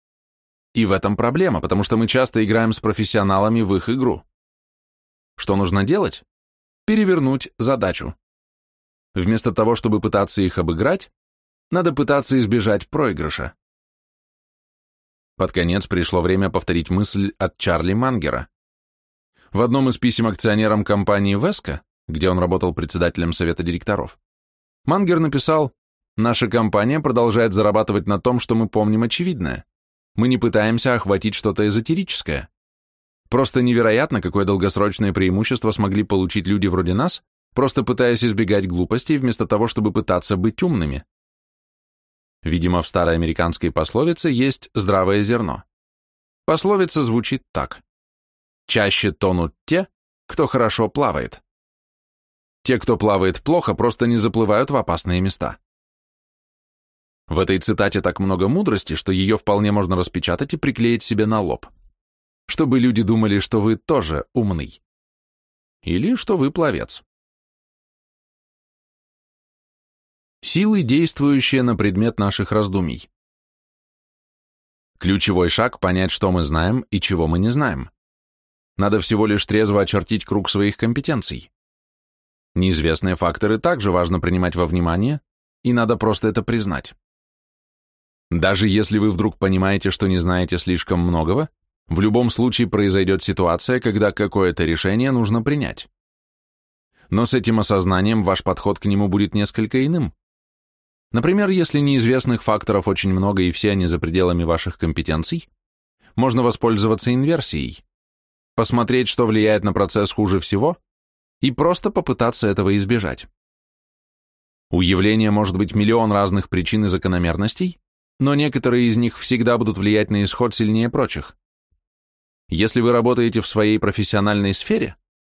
И в этом проблема, потому что мы часто играем с профессионалами в их игру. Что нужно делать? Перевернуть задачу. Вместо того, чтобы пытаться их обыграть, надо пытаться избежать проигрыша. Под конец пришло время повторить мысль от Чарли Мангера. В одном из писем акционерам компании Веска, где он работал председателем совета директоров, Мангер написал, «Наша компания продолжает зарабатывать на том, что мы помним очевидное. Мы не пытаемся охватить что-то эзотерическое. Просто невероятно, какое долгосрочное преимущество смогли получить люди вроде нас, просто пытаясь избегать глупостей вместо того, чтобы пытаться быть умными. Видимо, в старой американской пословице есть здравое зерно. Пословица звучит так. Чаще тонут те, кто хорошо плавает. Те, кто плавает плохо, просто не заплывают в опасные места. В этой цитате так много мудрости, что ее вполне можно распечатать и приклеить себе на лоб. Чтобы люди думали, что вы тоже умный. Или что вы пловец. Силы, действующие на предмет наших раздумий. Ключевой шаг – понять, что мы знаем и чего мы не знаем. Надо всего лишь трезво очертить круг своих компетенций. Неизвестные факторы также важно принимать во внимание, и надо просто это признать. Даже если вы вдруг понимаете, что не знаете слишком многого, в любом случае произойдет ситуация, когда какое-то решение нужно принять. Но с этим осознанием ваш подход к нему будет несколько иным. Например, если неизвестных факторов очень много и все они за пределами ваших компетенций, можно воспользоваться инверсией, посмотреть, что влияет на процесс хуже всего, и просто попытаться этого избежать. У явления может быть миллион разных причин и закономерностей, но некоторые из них всегда будут влиять на исход сильнее прочих. Если вы работаете в своей профессиональной сфере,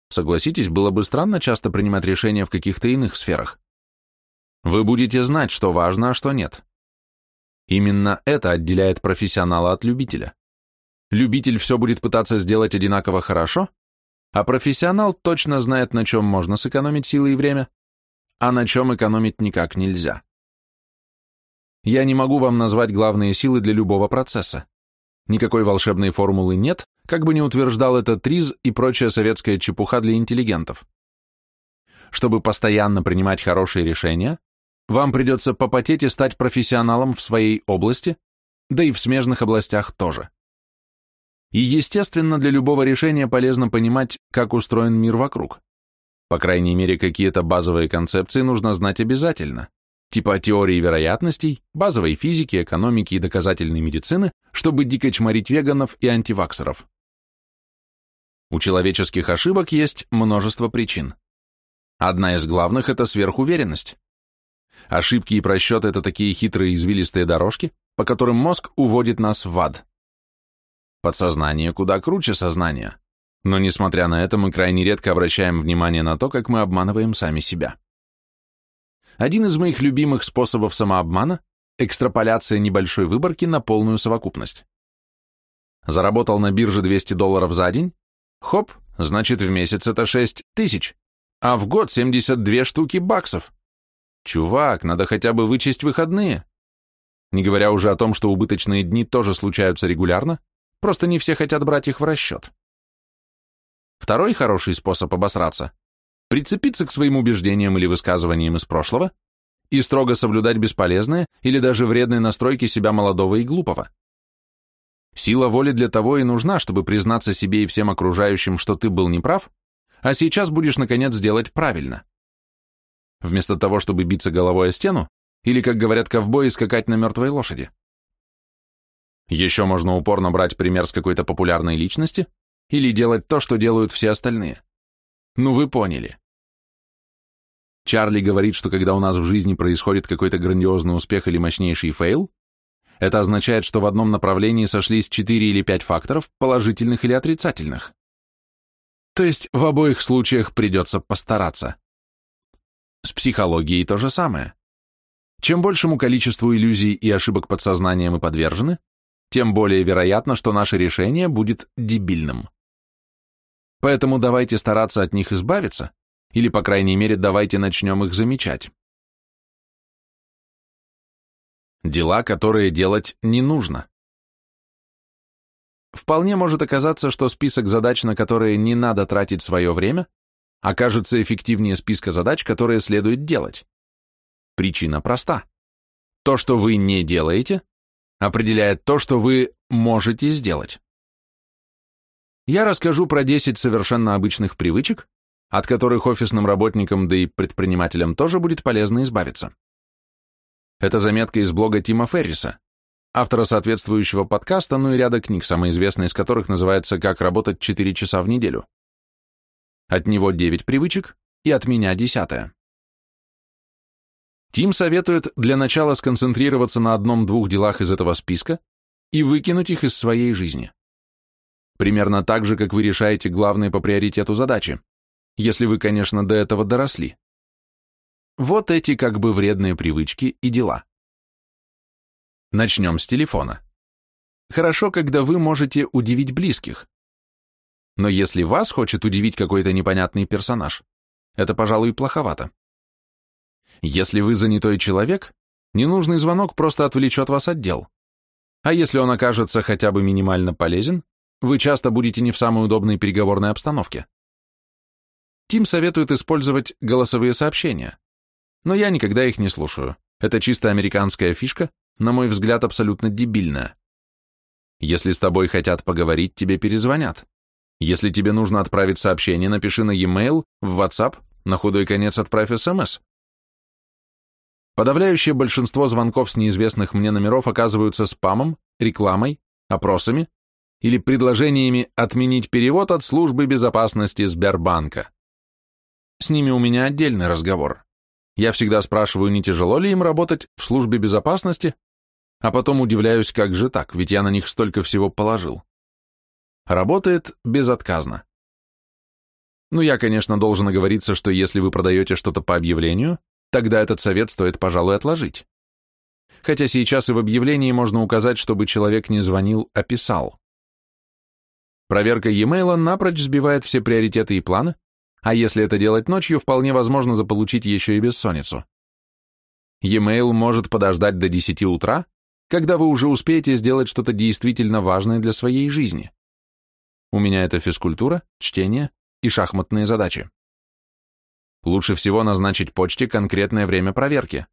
согласитесь, было бы странно часто принимать решения в каких-то иных сферах. Вы будете знать, что важно, а что нет. Именно это отделяет профессионала от любителя. Любитель все будет пытаться сделать одинаково хорошо, а профессионал точно знает, на чем можно сэкономить силы и время, а на чем экономить никак нельзя. Я не могу вам назвать главные силы для любого процесса. Никакой волшебной формулы нет, как бы ни утверждал это ТРИЗ и прочая советская чепуха для интеллигентов. Чтобы постоянно принимать хорошие решения, вам придется попотеть и стать профессионалом в своей области, да и в смежных областях тоже. И, естественно, для любого решения полезно понимать, как устроен мир вокруг. По крайней мере, какие-то базовые концепции нужно знать обязательно, типа теории вероятностей, базовой физики, экономики и доказательной медицины, чтобы дико чморить веганов и антиваксеров. У человеческих ошибок есть множество причин. Одна из главных – это сверхуверенность. Ошибки и просчеты – это такие хитрые извилистые дорожки, по которым мозг уводит нас в ад. Подсознание куда круче сознания, но, несмотря на это, мы крайне редко обращаем внимание на то, как мы обманываем сами себя. Один из моих любимых способов самообмана – экстраполяция небольшой выборки на полную совокупность. Заработал на бирже 200 долларов за день? Хоп, значит в месяц это 6 тысяч, а в год 72 штуки баксов. Чувак, надо хотя бы вычесть выходные. Не говоря уже о том, что убыточные дни тоже случаются регулярно, просто не все хотят брать их в расчет. Второй хороший способ обосраться – прицепиться к своим убеждениям или высказываниям из прошлого и строго соблюдать бесполезные или даже вредные настройки себя молодого и глупого. Сила воли для того и нужна, чтобы признаться себе и всем окружающим, что ты был неправ, а сейчас будешь наконец делать правильно. Вместо того, чтобы биться головой о стену, или, как говорят ковбои, скакать на мертвой лошади. Еще можно упорно брать пример с какой-то популярной личности или делать то, что делают все остальные. Ну вы поняли. Чарли говорит, что когда у нас в жизни происходит какой-то грандиозный успех или мощнейший фейл, это означает, что в одном направлении сошлись 4 или 5 факторов, положительных или отрицательных. То есть в обоих случаях придется постараться. С психологией то же самое. Чем большему количеству иллюзий и ошибок подсознания мы подвержены, тем более вероятно, что наше решение будет дебильным. Поэтому давайте стараться от них избавиться, или, по крайней мере, давайте начнем их замечать. Дела, которые делать не нужно. Вполне может оказаться, что список задач, на которые не надо тратить свое время, окажется эффективнее списка задач, которые следует делать. Причина проста. То, что вы не делаете, определяет то, что вы можете сделать. Я расскажу про 10 совершенно обычных привычек, от которых офисным работникам, да и предпринимателям тоже будет полезно избавиться. Это заметка из блога Тима Ферриса, автора соответствующего подкаста, ну и ряда книг, самая известная из которых называется «Как работать 4 часа в неделю». От него 9 привычек и от меня десятая. Тим советует для начала сконцентрироваться на одном-двух делах из этого списка и выкинуть их из своей жизни. Примерно так же, как вы решаете главные по приоритету задачи, если вы, конечно, до этого доросли. Вот эти как бы вредные привычки и дела. Начнем с телефона. Хорошо, когда вы можете удивить близких. Но если вас хочет удивить какой-то непонятный персонаж, это, пожалуй, плоховато. Если вы занятой человек, ненужный звонок просто отвлечет вас от дел. А если он окажется хотя бы минимально полезен, вы часто будете не в самой удобной переговорной обстановке. Тим советует использовать голосовые сообщения но я никогда их не слушаю. Это чисто американская фишка, на мой взгляд, абсолютно дебильная. Если с тобой хотят поговорить, тебе перезвонят. Если тебе нужно отправить сообщение, напиши на e-mail, в WhatsApp, на худой конец отправь SMS. Подавляющее большинство звонков с неизвестных мне номеров оказываются спамом, рекламой, опросами или предложениями отменить перевод от службы безопасности Сбербанка. С ними у меня отдельный разговор. Я всегда спрашиваю, не тяжело ли им работать в службе безопасности, а потом удивляюсь, как же так, ведь я на них столько всего положил. Работает безотказно. Ну, я, конечно, должен оговориться, что если вы продаете что-то по объявлению, тогда этот совет стоит, пожалуй, отложить. Хотя сейчас и в объявлении можно указать, чтобы человек не звонил, а писал. Проверка e-mail напрочь сбивает все приоритеты и планы, а если это делать ночью, вполне возможно заполучить еще и бессонницу. E-mail может подождать до 10 утра, когда вы уже успеете сделать что-то действительно важное для своей жизни. У меня это физкультура, чтение и шахматные задачи. Лучше всего назначить почте конкретное время проверки.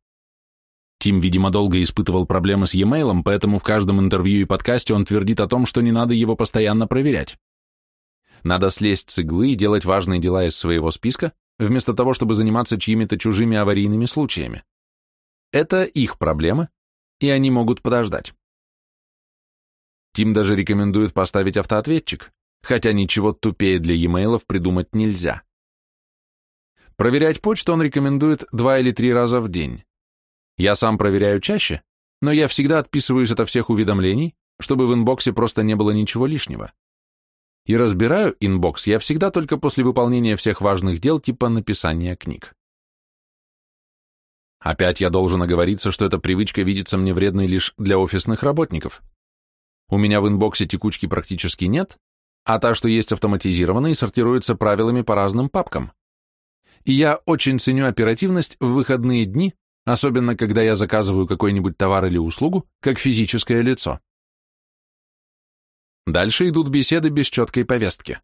Тим, видимо, долго испытывал проблемы с e-mail, поэтому в каждом интервью и подкасте он твердит о том, что не надо его постоянно проверять. Надо слезть с иглы и делать важные дела из своего списка, вместо того, чтобы заниматься чьими-то чужими аварийными случаями. Это их проблемы, и они могут подождать. Тим даже рекомендует поставить автоответчик, хотя ничего тупее для e-mail придумать нельзя. Проверять почту он рекомендует два или три раза в день. Я сам проверяю чаще, но я всегда отписываюсь от всех уведомлений, чтобы в inbox е просто не было ничего лишнего. И разбираю inbox я всегда только после выполнения всех важных дел типа написания книг. Опять я должен оговориться, что эта привычка видится мне вредной лишь для офисных работников. У меня в инбоксе текучки практически нет, а та, что есть автоматизированная, сортируется правилами по разным папкам. И я очень ценю оперативность в выходные дни, особенно когда я заказываю какой-нибудь товар или услугу, как физическое лицо. Дальше идут беседы без четкой повестки.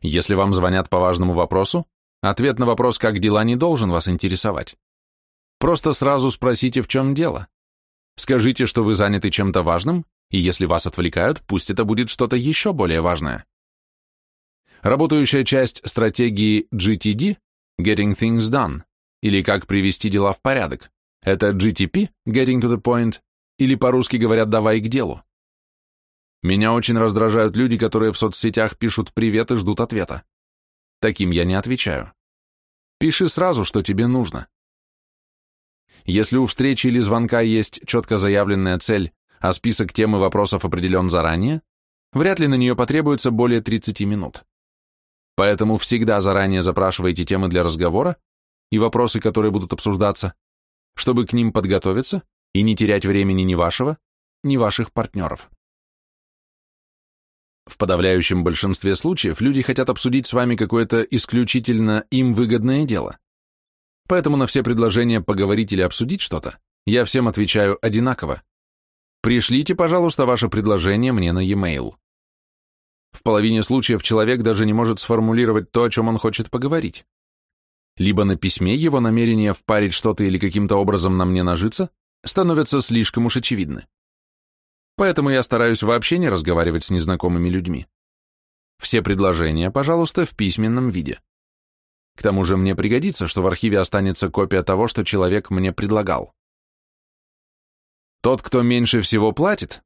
Если вам звонят по важному вопросу, ответ на вопрос «как дела» не должен вас интересовать. Просто сразу спросите, в чем дело. Скажите, что вы заняты чем-то важным, и если вас отвлекают, пусть это будет что-то еще более важное. Работающая часть стратегии GTD – Getting Things Done, или как привести дела в порядок. Это GTP – Getting to the Point, или по-русски говорят «давай к делу». Меня очень раздражают люди, которые в соцсетях пишут «привет» и ждут ответа. Таким я не отвечаю. Пиши сразу, что тебе нужно. Если у встречи или звонка есть четко заявленная цель, а список тем и вопросов определен заранее, вряд ли на нее потребуется более 30 минут. Поэтому всегда заранее запрашивайте темы для разговора и вопросы, которые будут обсуждаться, чтобы к ним подготовиться и не терять времени ни вашего, ни ваших партнеров. В подавляющем большинстве случаев люди хотят обсудить с вами какое-то исключительно им выгодное дело. Поэтому на все предложения поговорить или обсудить что-то я всем отвечаю одинаково. Пришлите, пожалуйста, ваше предложение мне на e-mail. В половине случаев человек даже не может сформулировать то, о чем он хочет поговорить. Либо на письме его намерение впарить что-то или каким-то образом на мне нажиться становятся слишком уж очевидны. Поэтому я стараюсь вообще не разговаривать с незнакомыми людьми. Все предложения, пожалуйста, в письменном виде. К тому же мне пригодится, что в архиве останется копия того, что человек мне предлагал. Тот, кто меньше всего платит,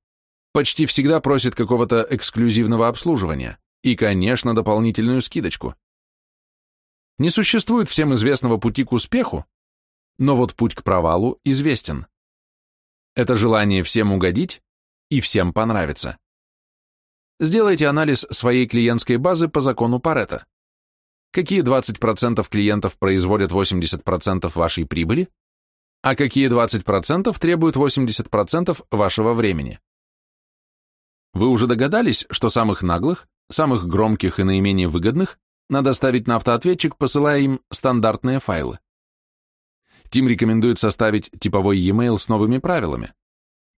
почти всегда просит какого-то эксклюзивного обслуживания и, конечно, дополнительную скидочку. Не существует всем известного пути к успеху, но вот путь к провалу известен. Это желание всем угодить и всем понравится. Сделайте анализ своей клиентской базы по закону Паретта. Какие 20% клиентов производят 80% вашей прибыли, а какие 20% требуют 80% вашего времени. Вы уже догадались, что самых наглых, самых громких и наименее выгодных надо ставить на автоответчик, посылая им стандартные файлы. Тим рекомендует составить типовой e-mail с новыми правилами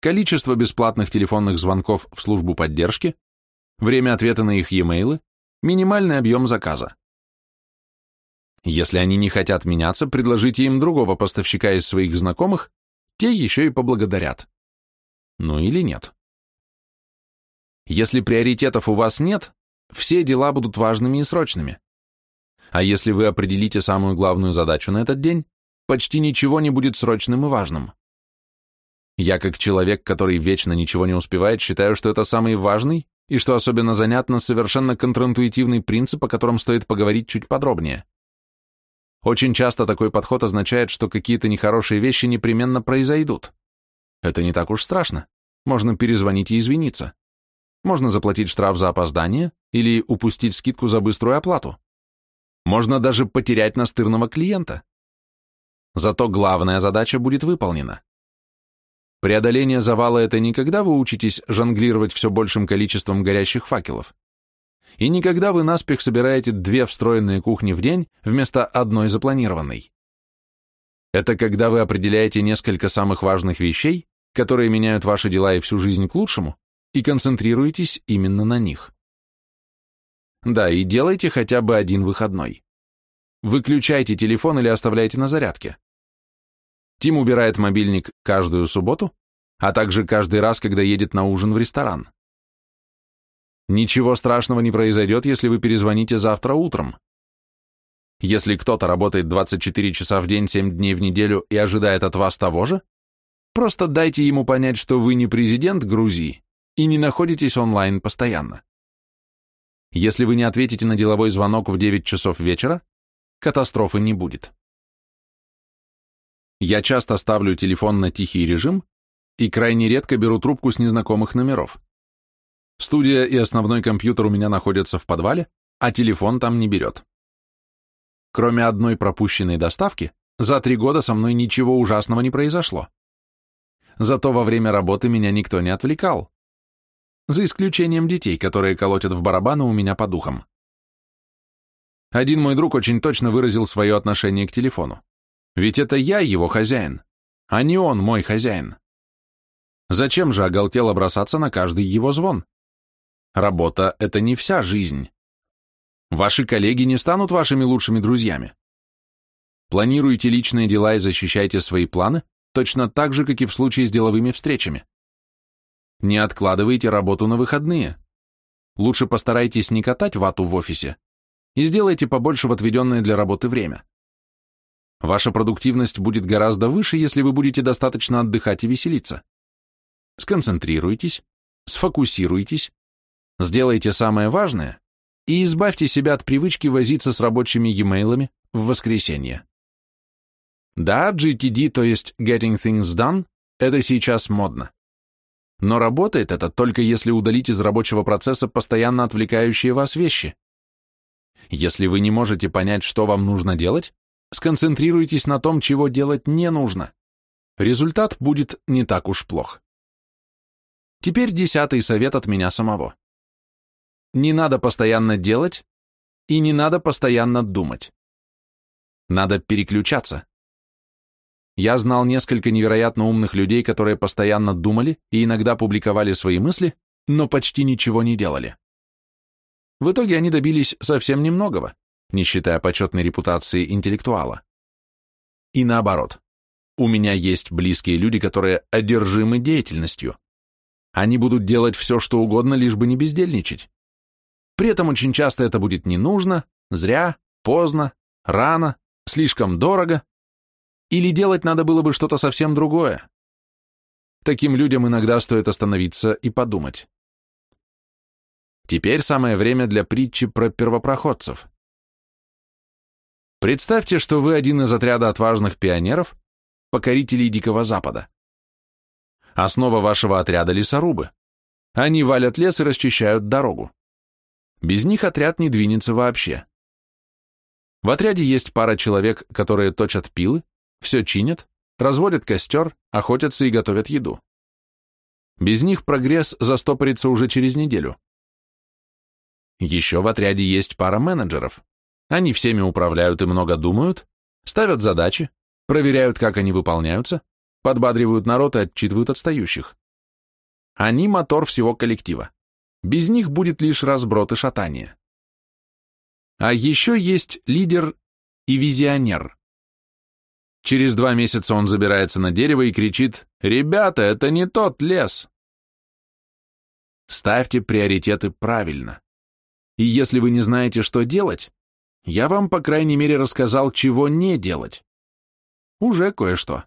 количество бесплатных телефонных звонков в службу поддержки, время ответа на их e-mail, минимальный объем заказа. Если они не хотят меняться, предложите им другого поставщика из своих знакомых, те еще и поблагодарят. Ну или нет. Если приоритетов у вас нет, все дела будут важными и срочными. А если вы определите самую главную задачу на этот день, почти ничего не будет срочным и важным. Я, как человек, который вечно ничего не успевает, считаю, что это самый важный и, что особенно занятно, совершенно контринтуитивный принцип, о котором стоит поговорить чуть подробнее. Очень часто такой подход означает, что какие-то нехорошие вещи непременно произойдут. Это не так уж страшно. Можно перезвонить и извиниться. Можно заплатить штраф за опоздание или упустить скидку за быструю оплату. Можно даже потерять настырного клиента. Зато главная задача будет выполнена. Преодоление завала – это не когда вы учитесь жонглировать все большим количеством горящих факелов. И никогда вы наспех собираете две встроенные кухни в день вместо одной запланированной. Это когда вы определяете несколько самых важных вещей, которые меняют ваши дела и всю жизнь к лучшему, и концентрируетесь именно на них. Да, и делайте хотя бы один выходной. Выключайте телефон или оставляйте на зарядке. Тим убирает мобильник каждую субботу, а также каждый раз, когда едет на ужин в ресторан. Ничего страшного не произойдет, если вы перезвоните завтра утром. Если кто-то работает 24 часа в день, 7 дней в неделю и ожидает от вас того же, просто дайте ему понять, что вы не президент Грузии и не находитесь онлайн постоянно. Если вы не ответите на деловой звонок в 9 часов вечера, катастрофы не будет. Я часто ставлю телефон на тихий режим и крайне редко беру трубку с незнакомых номеров. Студия и основной компьютер у меня находятся в подвале, а телефон там не берет. Кроме одной пропущенной доставки, за три года со мной ничего ужасного не произошло. Зато во время работы меня никто не отвлекал за исключением детей, которые колотят в барабаны у меня по духам. Один мой друг очень точно выразил свое отношение к телефону. Ведь это я его хозяин, а не он мой хозяин. Зачем же оголтело бросаться на каждый его звон? Работа — это не вся жизнь. Ваши коллеги не станут вашими лучшими друзьями. Планируйте личные дела и защищайте свои планы, точно так же, как и в случае с деловыми встречами. Не откладывайте работу на выходные. Лучше постарайтесь не катать вату в офисе и сделайте побольше в отведенное для работы время. Ваша продуктивность будет гораздо выше, если вы будете достаточно отдыхать и веселиться. Сконцентрируйтесь, сфокусируйтесь, сделайте самое важное и избавьте себя от привычки возиться с рабочими e-mail'ами в воскресенье. Да, GTD, то есть Getting Things Done, это сейчас модно. Но работает это только если удалить из рабочего процесса постоянно отвлекающие вас вещи. Если вы не можете понять, что вам нужно делать, сконцентрируйтесь на том, чего делать не нужно. Результат будет не так уж плох. Теперь десятый совет от меня самого. Не надо постоянно делать и не надо постоянно думать. Надо переключаться. Я знал несколько невероятно умных людей, которые постоянно думали и иногда публиковали свои мысли, но почти ничего не делали. В итоге они добились совсем немногого, не считая почетной репутации интеллектуала. И наоборот, у меня есть близкие люди, которые одержимы деятельностью. Они будут делать все, что угодно, лишь бы не бездельничать. При этом очень часто это будет не нужно, зря, поздно, рано, слишком дорого или делать надо было бы что-то совсем другое? Таким людям иногда стоит остановиться и подумать. Теперь самое время для притчи про первопроходцев. Представьте, что вы один из отряда отважных пионеров, покорителей Дикого Запада. Основа вашего отряда — лесорубы. Они валят лес и расчищают дорогу. Без них отряд не двинется вообще. В отряде есть пара человек, которые точат пилы, все чинят, разводят костер, охотятся и готовят еду. Без них прогресс застопорится уже через неделю. Еще в отряде есть пара менеджеров. Они всеми управляют и много думают, ставят задачи, проверяют, как они выполняются, подбадривают народ и отчитывают отстающих. Они мотор всего коллектива. Без них будет лишь разброд и шатание. А еще есть лидер и визионер. Через два месяца он забирается на дерево и кричит «Ребята, это не тот лес!» Ставьте приоритеты правильно. И если вы не знаете, что делать, я вам, по крайней мере, рассказал, чего не делать. Уже кое-что.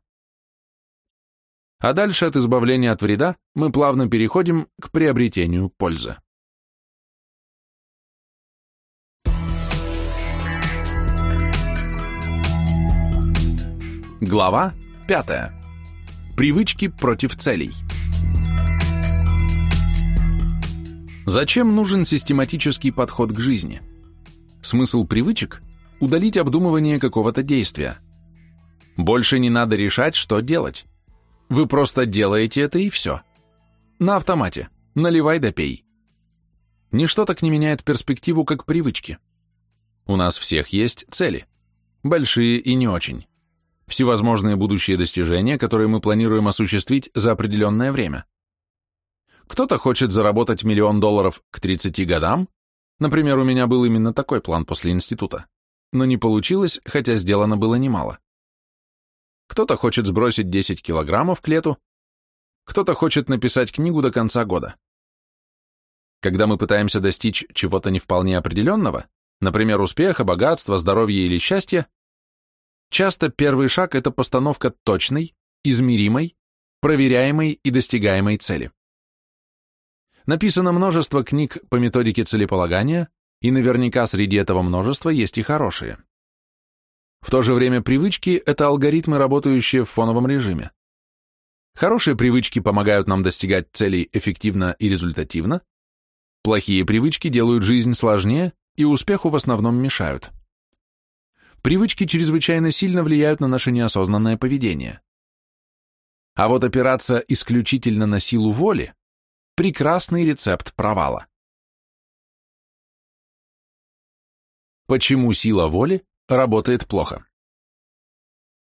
А дальше от избавления от вреда мы плавно переходим к приобретению пользы. Глава 5. Привычки против целей. Зачем нужен систематический подход к жизни? Смысл привычек – удалить обдумывание какого-то действия. Больше не надо решать, что делать. Вы просто делаете это и все. На автомате. Наливай да пей. Ничто так не меняет перспективу, как привычки. У нас всех есть цели. Большие и не очень. Всевозможные будущие достижения, которые мы планируем осуществить за определенное время. Кто-то хочет заработать миллион долларов к 30 годам. Например, у меня был именно такой план после института. Но не получилось, хотя сделано было немало. Кто-то хочет сбросить 10 килограммов к лету. Кто-то хочет написать книгу до конца года. Когда мы пытаемся достичь чего-то не вполне определенного, например, успеха, богатства, здоровья или счастья, часто первый шаг – это постановка точной, измеримой, проверяемой и достигаемой цели. Написано множество книг по методике целеполагания, и наверняка среди этого множества есть и хорошие. В то же время привычки – это алгоритмы, работающие в фоновом режиме. Хорошие привычки помогают нам достигать целей эффективно и результативно, плохие привычки делают жизнь сложнее и успеху в основном мешают. Привычки чрезвычайно сильно влияют на наше неосознанное поведение. А вот опираться исключительно на силу воли Прекрасный рецепт провала. Почему сила воли работает плохо?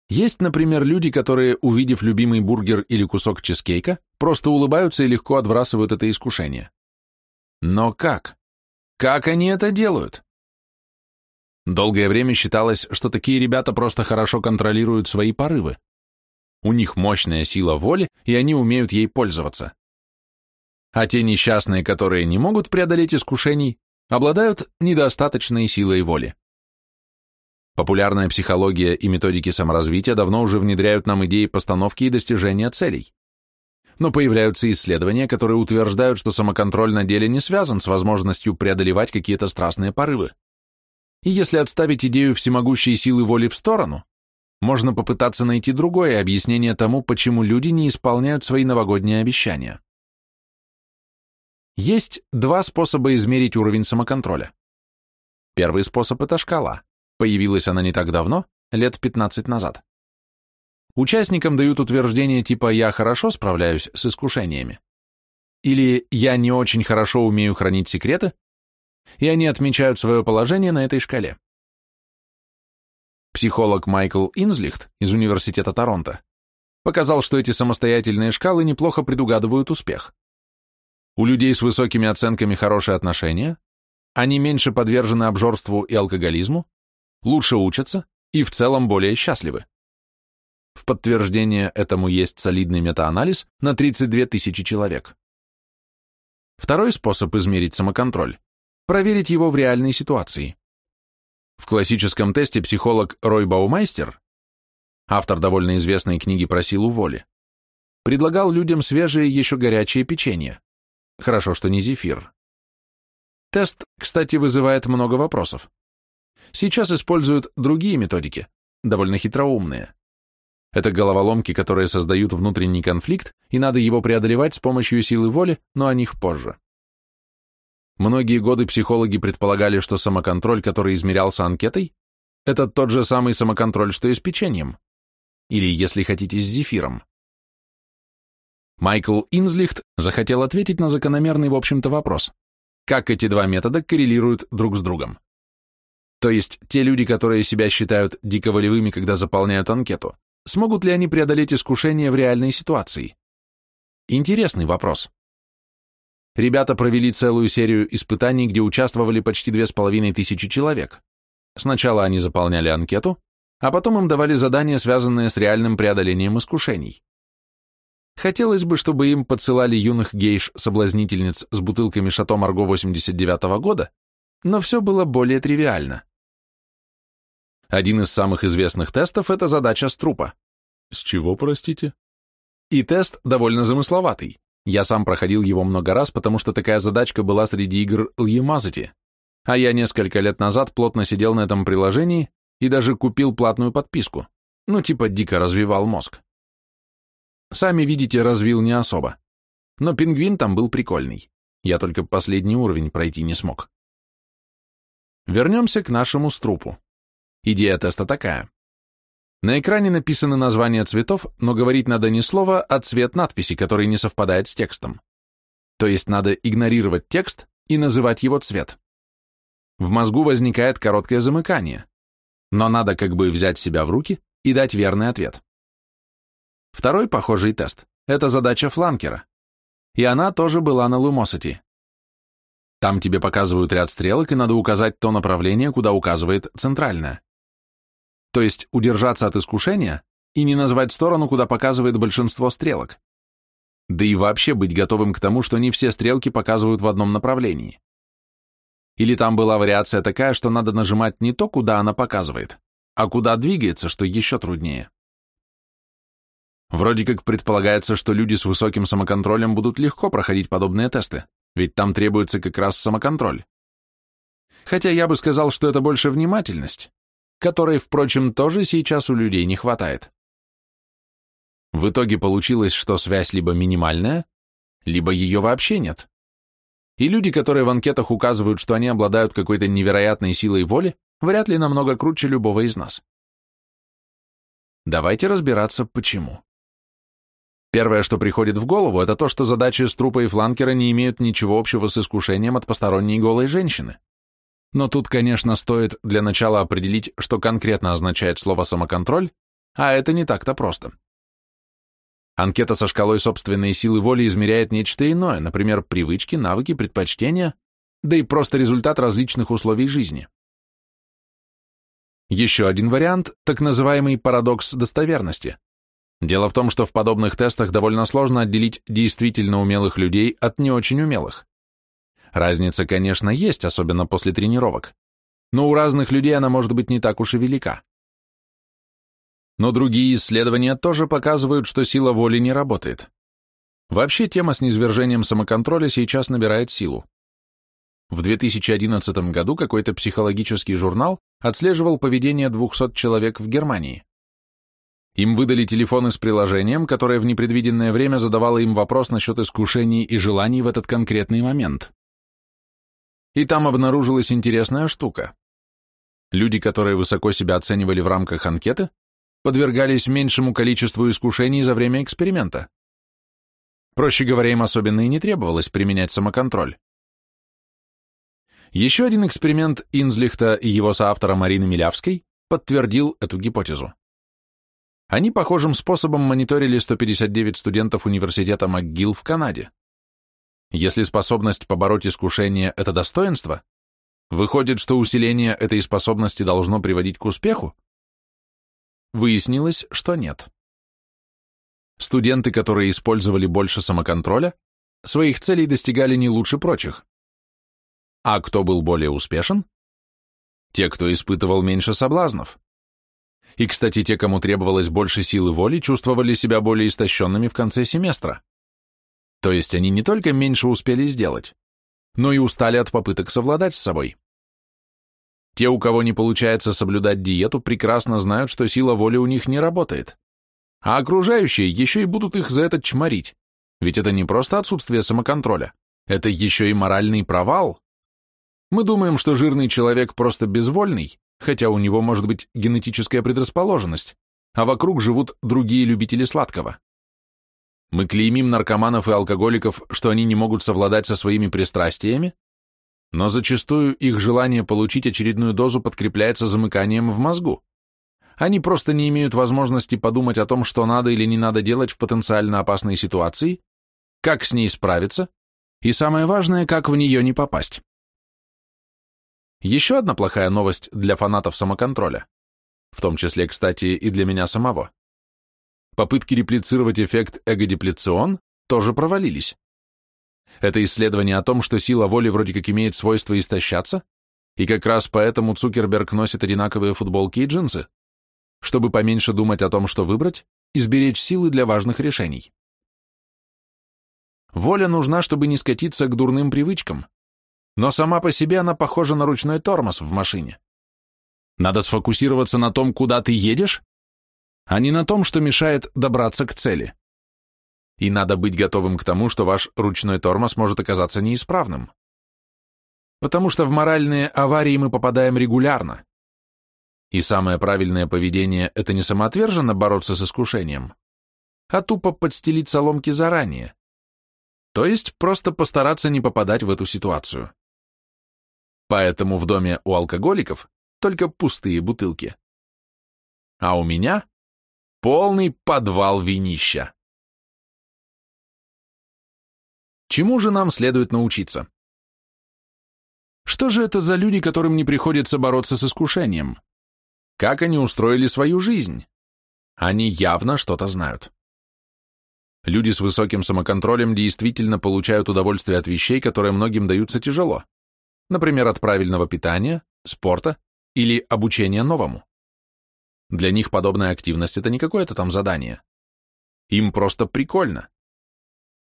Есть, например, люди, которые, увидев любимый бургер или кусок чизкейка, просто улыбаются и легко отбрасывают это искушение. Но как? Как они это делают? Долгое время считалось, что такие ребята просто хорошо контролируют свои порывы. У них мощная сила воли, и они умеют ей пользоваться а те несчастные, которые не могут преодолеть искушений, обладают недостаточной силой воли. Популярная психология и методики саморазвития давно уже внедряют нам идеи постановки и достижения целей. Но появляются исследования, которые утверждают, что самоконтроль на деле не связан с возможностью преодолевать какие-то страстные порывы. И если отставить идею всемогущей силы воли в сторону, можно попытаться найти другое объяснение тому, почему люди не исполняют свои новогодние обещания. Есть два способа измерить уровень самоконтроля. Первый способ – это шкала. Появилась она не так давно, лет 15 назад. Участникам дают утверждение типа «я хорошо справляюсь с искушениями» или «я не очень хорошо умею хранить секреты», и они отмечают свое положение на этой шкале. Психолог Майкл Инзлихт из Университета Торонто показал, что эти самостоятельные шкалы неплохо предугадывают успех. У людей с высокими оценками хорошие отношения, они меньше подвержены обжорству и алкоголизму, лучше учатся и в целом более счастливы. В подтверждение этому есть солидный метаанализ на 32 тысячи человек. Второй способ измерить самоконтроль – проверить его в реальной ситуации. В классическом тесте психолог Рой Баумайстер, автор довольно известной книги про силу воли, предлагал людям свежее еще горячее печенье. Хорошо, что не зефир. Тест, кстати, вызывает много вопросов. Сейчас используют другие методики, довольно хитроумные. Это головоломки, которые создают внутренний конфликт, и надо его преодолевать с помощью силы воли, но о них позже. Многие годы психологи предполагали, что самоконтроль, который измерялся анкетой, это тот же самый самоконтроль, что и с печеньем. Или, если хотите, с зефиром. Майкл Инзлихт захотел ответить на закономерный, в общем-то, вопрос. Как эти два метода коррелируют друг с другом? То есть, те люди, которые себя считают дико волевыми, когда заполняют анкету, смогут ли они преодолеть искушение в реальной ситуации? Интересный вопрос. Ребята провели целую серию испытаний, где участвовали почти две с половиной тысячи человек. Сначала они заполняли анкету, а потом им давали задания, связанные с реальным преодолением искушений. Хотелось бы, чтобы им подсылали юных гейш-соблазнительниц с бутылками Шато Марго 89 -го года, но все было более тривиально. Один из самых известных тестов – это задача с трупа. С чего, простите? И тест довольно замысловатый. Я сам проходил его много раз, потому что такая задачка была среди игр Льемазати, а я несколько лет назад плотно сидел на этом приложении и даже купил платную подписку, ну типа дико развивал мозг. Сами видите, развил не особо. Но пингвин там был прикольный. Я только последний уровень пройти не смог. Вернемся к нашему струпу. Идея теста такая. На экране написаны названия цветов, но говорить надо не слово, а цвет надписи, который не совпадает с текстом. То есть надо игнорировать текст и называть его цвет. В мозгу возникает короткое замыкание, но надо как бы взять себя в руки и дать верный ответ. Второй похожий тест – это задача фланкера, и она тоже была на Lumosity. Там тебе показывают ряд стрелок, и надо указать то направление, куда указывает центральная. То есть удержаться от искушения и не назвать сторону, куда показывает большинство стрелок. Да и вообще быть готовым к тому, что не все стрелки показывают в одном направлении. Или там была вариация такая, что надо нажимать не то, куда она показывает, а куда двигается, что еще труднее. Вроде как предполагается, что люди с высоким самоконтролем будут легко проходить подобные тесты, ведь там требуется как раз самоконтроль. Хотя я бы сказал, что это больше внимательность, которой, впрочем, тоже сейчас у людей не хватает. В итоге получилось, что связь либо минимальная, либо ее вообще нет. И люди, которые в анкетах указывают, что они обладают какой-то невероятной силой воли, вряд ли намного круче любого из нас. Давайте разбираться, почему. Первое, что приходит в голову, это то, что задачи Струпа и Фланкера не имеют ничего общего с искушением от посторонней голой женщины. Но тут, конечно, стоит для начала определить, что конкретно означает слово «самоконтроль», а это не так-то просто. Анкета со шкалой собственной силы воли измеряет нечто иное, например, привычки, навыки, предпочтения, да и просто результат различных условий жизни. Еще один вариант – так называемый парадокс достоверности. Дело в том, что в подобных тестах довольно сложно отделить действительно умелых людей от не очень умелых. Разница, конечно, есть, особенно после тренировок, но у разных людей она может быть не так уж и велика. Но другие исследования тоже показывают, что сила воли не работает. Вообще тема с низвержением самоконтроля сейчас набирает силу. В 2011 году какой-то психологический журнал отслеживал поведение 200 человек в Германии. Им выдали телефоны с приложением, которое в непредвиденное время задавало им вопрос насчет искушений и желаний в этот конкретный момент. И там обнаружилась интересная штука. Люди, которые высоко себя оценивали в рамках анкеты, подвергались меньшему количеству искушений за время эксперимента. Проще говоря, им особенно и не требовалось применять самоконтроль. Еще один эксперимент Инзлихта и его соавтора Марины Милявской подтвердил эту гипотезу. Они похожим способом мониторили 159 студентов университета МcGill в Канаде. Если способность побороть искушение – это достоинство, выходит, что усиление этой способности должно приводить к успеху, Выяснилось, что нет. Студенты, которые использовали больше самоконтроля, своих целей достигали не лучше прочих. А кто был более успешен? Те, кто испытывал меньше соблазнов. И, кстати, те, кому требовалось больше силы воли, чувствовали себя более истощенными в конце семестра. То есть они не только меньше успели сделать, но и устали от попыток совладать с собой. Те, у кого не получается соблюдать диету, прекрасно знают, что сила воли у них не работает. А окружающие еще и будут их за это чморить. Ведь это не просто отсутствие самоконтроля, это еще и моральный провал. Мы думаем, что жирный человек просто безвольный, хотя у него может быть генетическая предрасположенность, а вокруг живут другие любители сладкого. Мы клеймим наркоманов и алкоголиков, что они не могут совладать со своими пристрастиями, но зачастую их желание получить очередную дозу подкрепляется замыканием в мозгу. Они просто не имеют возможности подумать о том, что надо или не надо делать в потенциально опасной ситуации, как с ней справиться, и самое важное, как в нее не попасть. Еще одна плохая новость для фанатов самоконтроля, в том числе, кстати, и для меня самого. Попытки реплицировать эффект эгодеплицион тоже провалились. Это исследование о том, что сила воли вроде как имеет свойство истощаться, и как раз поэтому Цукерберг носит одинаковые футболки и джинсы, чтобы поменьше думать о том, что выбрать, и сберечь силы для важных решений. Воля нужна, чтобы не скатиться к дурным привычкам, но сама по себе она похожа на ручной тормоз в машине. Надо сфокусироваться на том, куда ты едешь, а не на том, что мешает добраться к цели и надо быть готовым к тому, что ваш ручной тормоз может оказаться неисправным. Потому что в моральные аварии мы попадаем регулярно. И самое правильное поведение – это не самоотверженно бороться с искушением, а тупо подстелить соломки заранее. То есть просто постараться не попадать в эту ситуацию. Поэтому в доме у алкоголиков только пустые бутылки. А у меня полный подвал винища. Чему же нам следует научиться? Что же это за люди, которым не приходится бороться с искушением? Как они устроили свою жизнь? Они явно что-то знают. Люди с высоким самоконтролем действительно получают удовольствие от вещей, которые многим даются тяжело. Например, от правильного питания, спорта или обучения новому. Для них подобная активность – это не какое-то там задание. Им просто прикольно.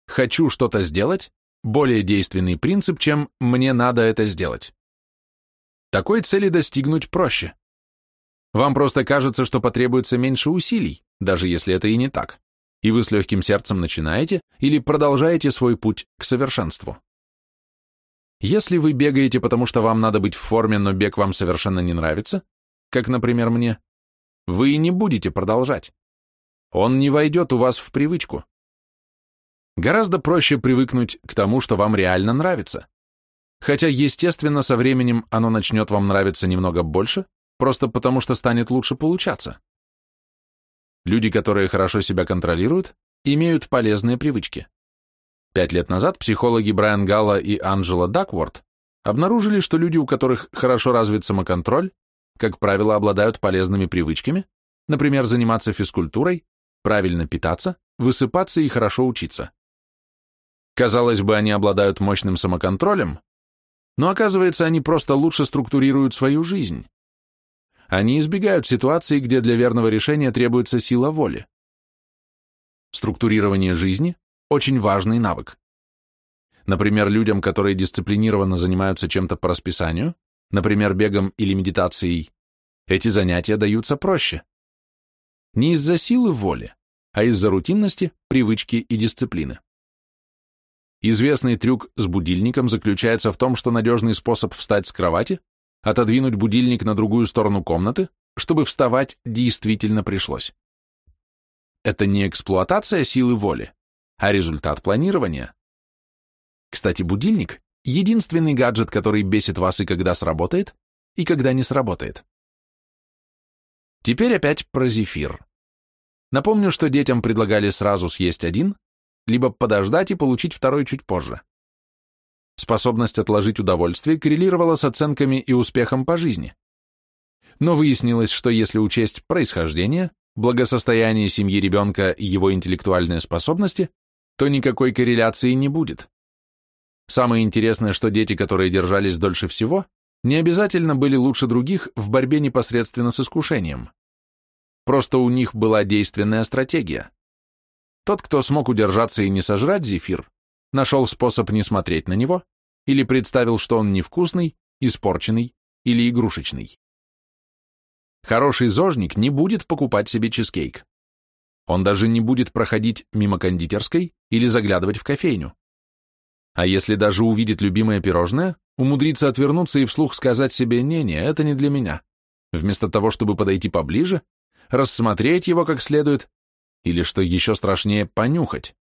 «хочу что-то сделать» более действенный принцип, чем «мне надо это сделать». Такой цели достигнуть проще. Вам просто кажется, что потребуется меньше усилий, даже если это и не так, и вы с легким сердцем начинаете или продолжаете свой путь к совершенству. Если вы бегаете, потому что вам надо быть в форме, но бег вам совершенно не нравится, как, например, мне, вы не будете продолжать. Он не войдет у вас в привычку. Гораздо проще привыкнуть к тому, что вам реально нравится. Хотя, естественно, со временем оно начнет вам нравиться немного больше, просто потому что станет лучше получаться. Люди, которые хорошо себя контролируют, имеют полезные привычки. Пять лет назад психологи Брайан Галла и Анджела Дакворд обнаружили, что люди, у которых хорошо развит самоконтроль, как правило, обладают полезными привычками, например, заниматься физкультурой, правильно питаться, высыпаться и хорошо учиться. Казалось бы, они обладают мощным самоконтролем, но оказывается, они просто лучше структурируют свою жизнь. Они избегают ситуаций, где для верного решения требуется сила воли. Структурирование жизни – очень важный навык. Например, людям, которые дисциплинированно занимаются чем-то по расписанию, например, бегом или медитацией, эти занятия даются проще. Не из-за силы воли, а из-за рутинности, привычки и дисциплины. Известный трюк с будильником заключается в том, что надежный способ встать с кровати – отодвинуть будильник на другую сторону комнаты, чтобы вставать действительно пришлось. Это не эксплуатация силы воли, а результат планирования. Кстати, будильник – единственный гаджет, который бесит вас и когда сработает, и когда не сработает. Теперь опять про зефир. Напомню, что детям предлагали сразу съесть один, либо подождать и получить второй чуть позже. Способность отложить удовольствие коррелировала с оценками и успехом по жизни. Но выяснилось, что если учесть происхождение, благосостояние семьи ребенка и его интеллектуальные способности, то никакой корреляции не будет. Самое интересное, что дети, которые держались дольше всего, не обязательно были лучше других в борьбе непосредственно с искушением. Просто у них была действенная стратегия. Тот, кто смог удержаться и не сожрать зефир, нашел способ не смотреть на него или представил, что он невкусный, испорченный или игрушечный. Хороший зожник не будет покупать себе чизкейк. Он даже не будет проходить мимо кондитерской или заглядывать в кофейню. А если даже увидит любимое пирожное, умудрится отвернуться и вслух сказать себе «не-не, это не для меня», вместо того, чтобы подойти поближе, рассмотреть его как следует или, что еще страшнее, понюхать.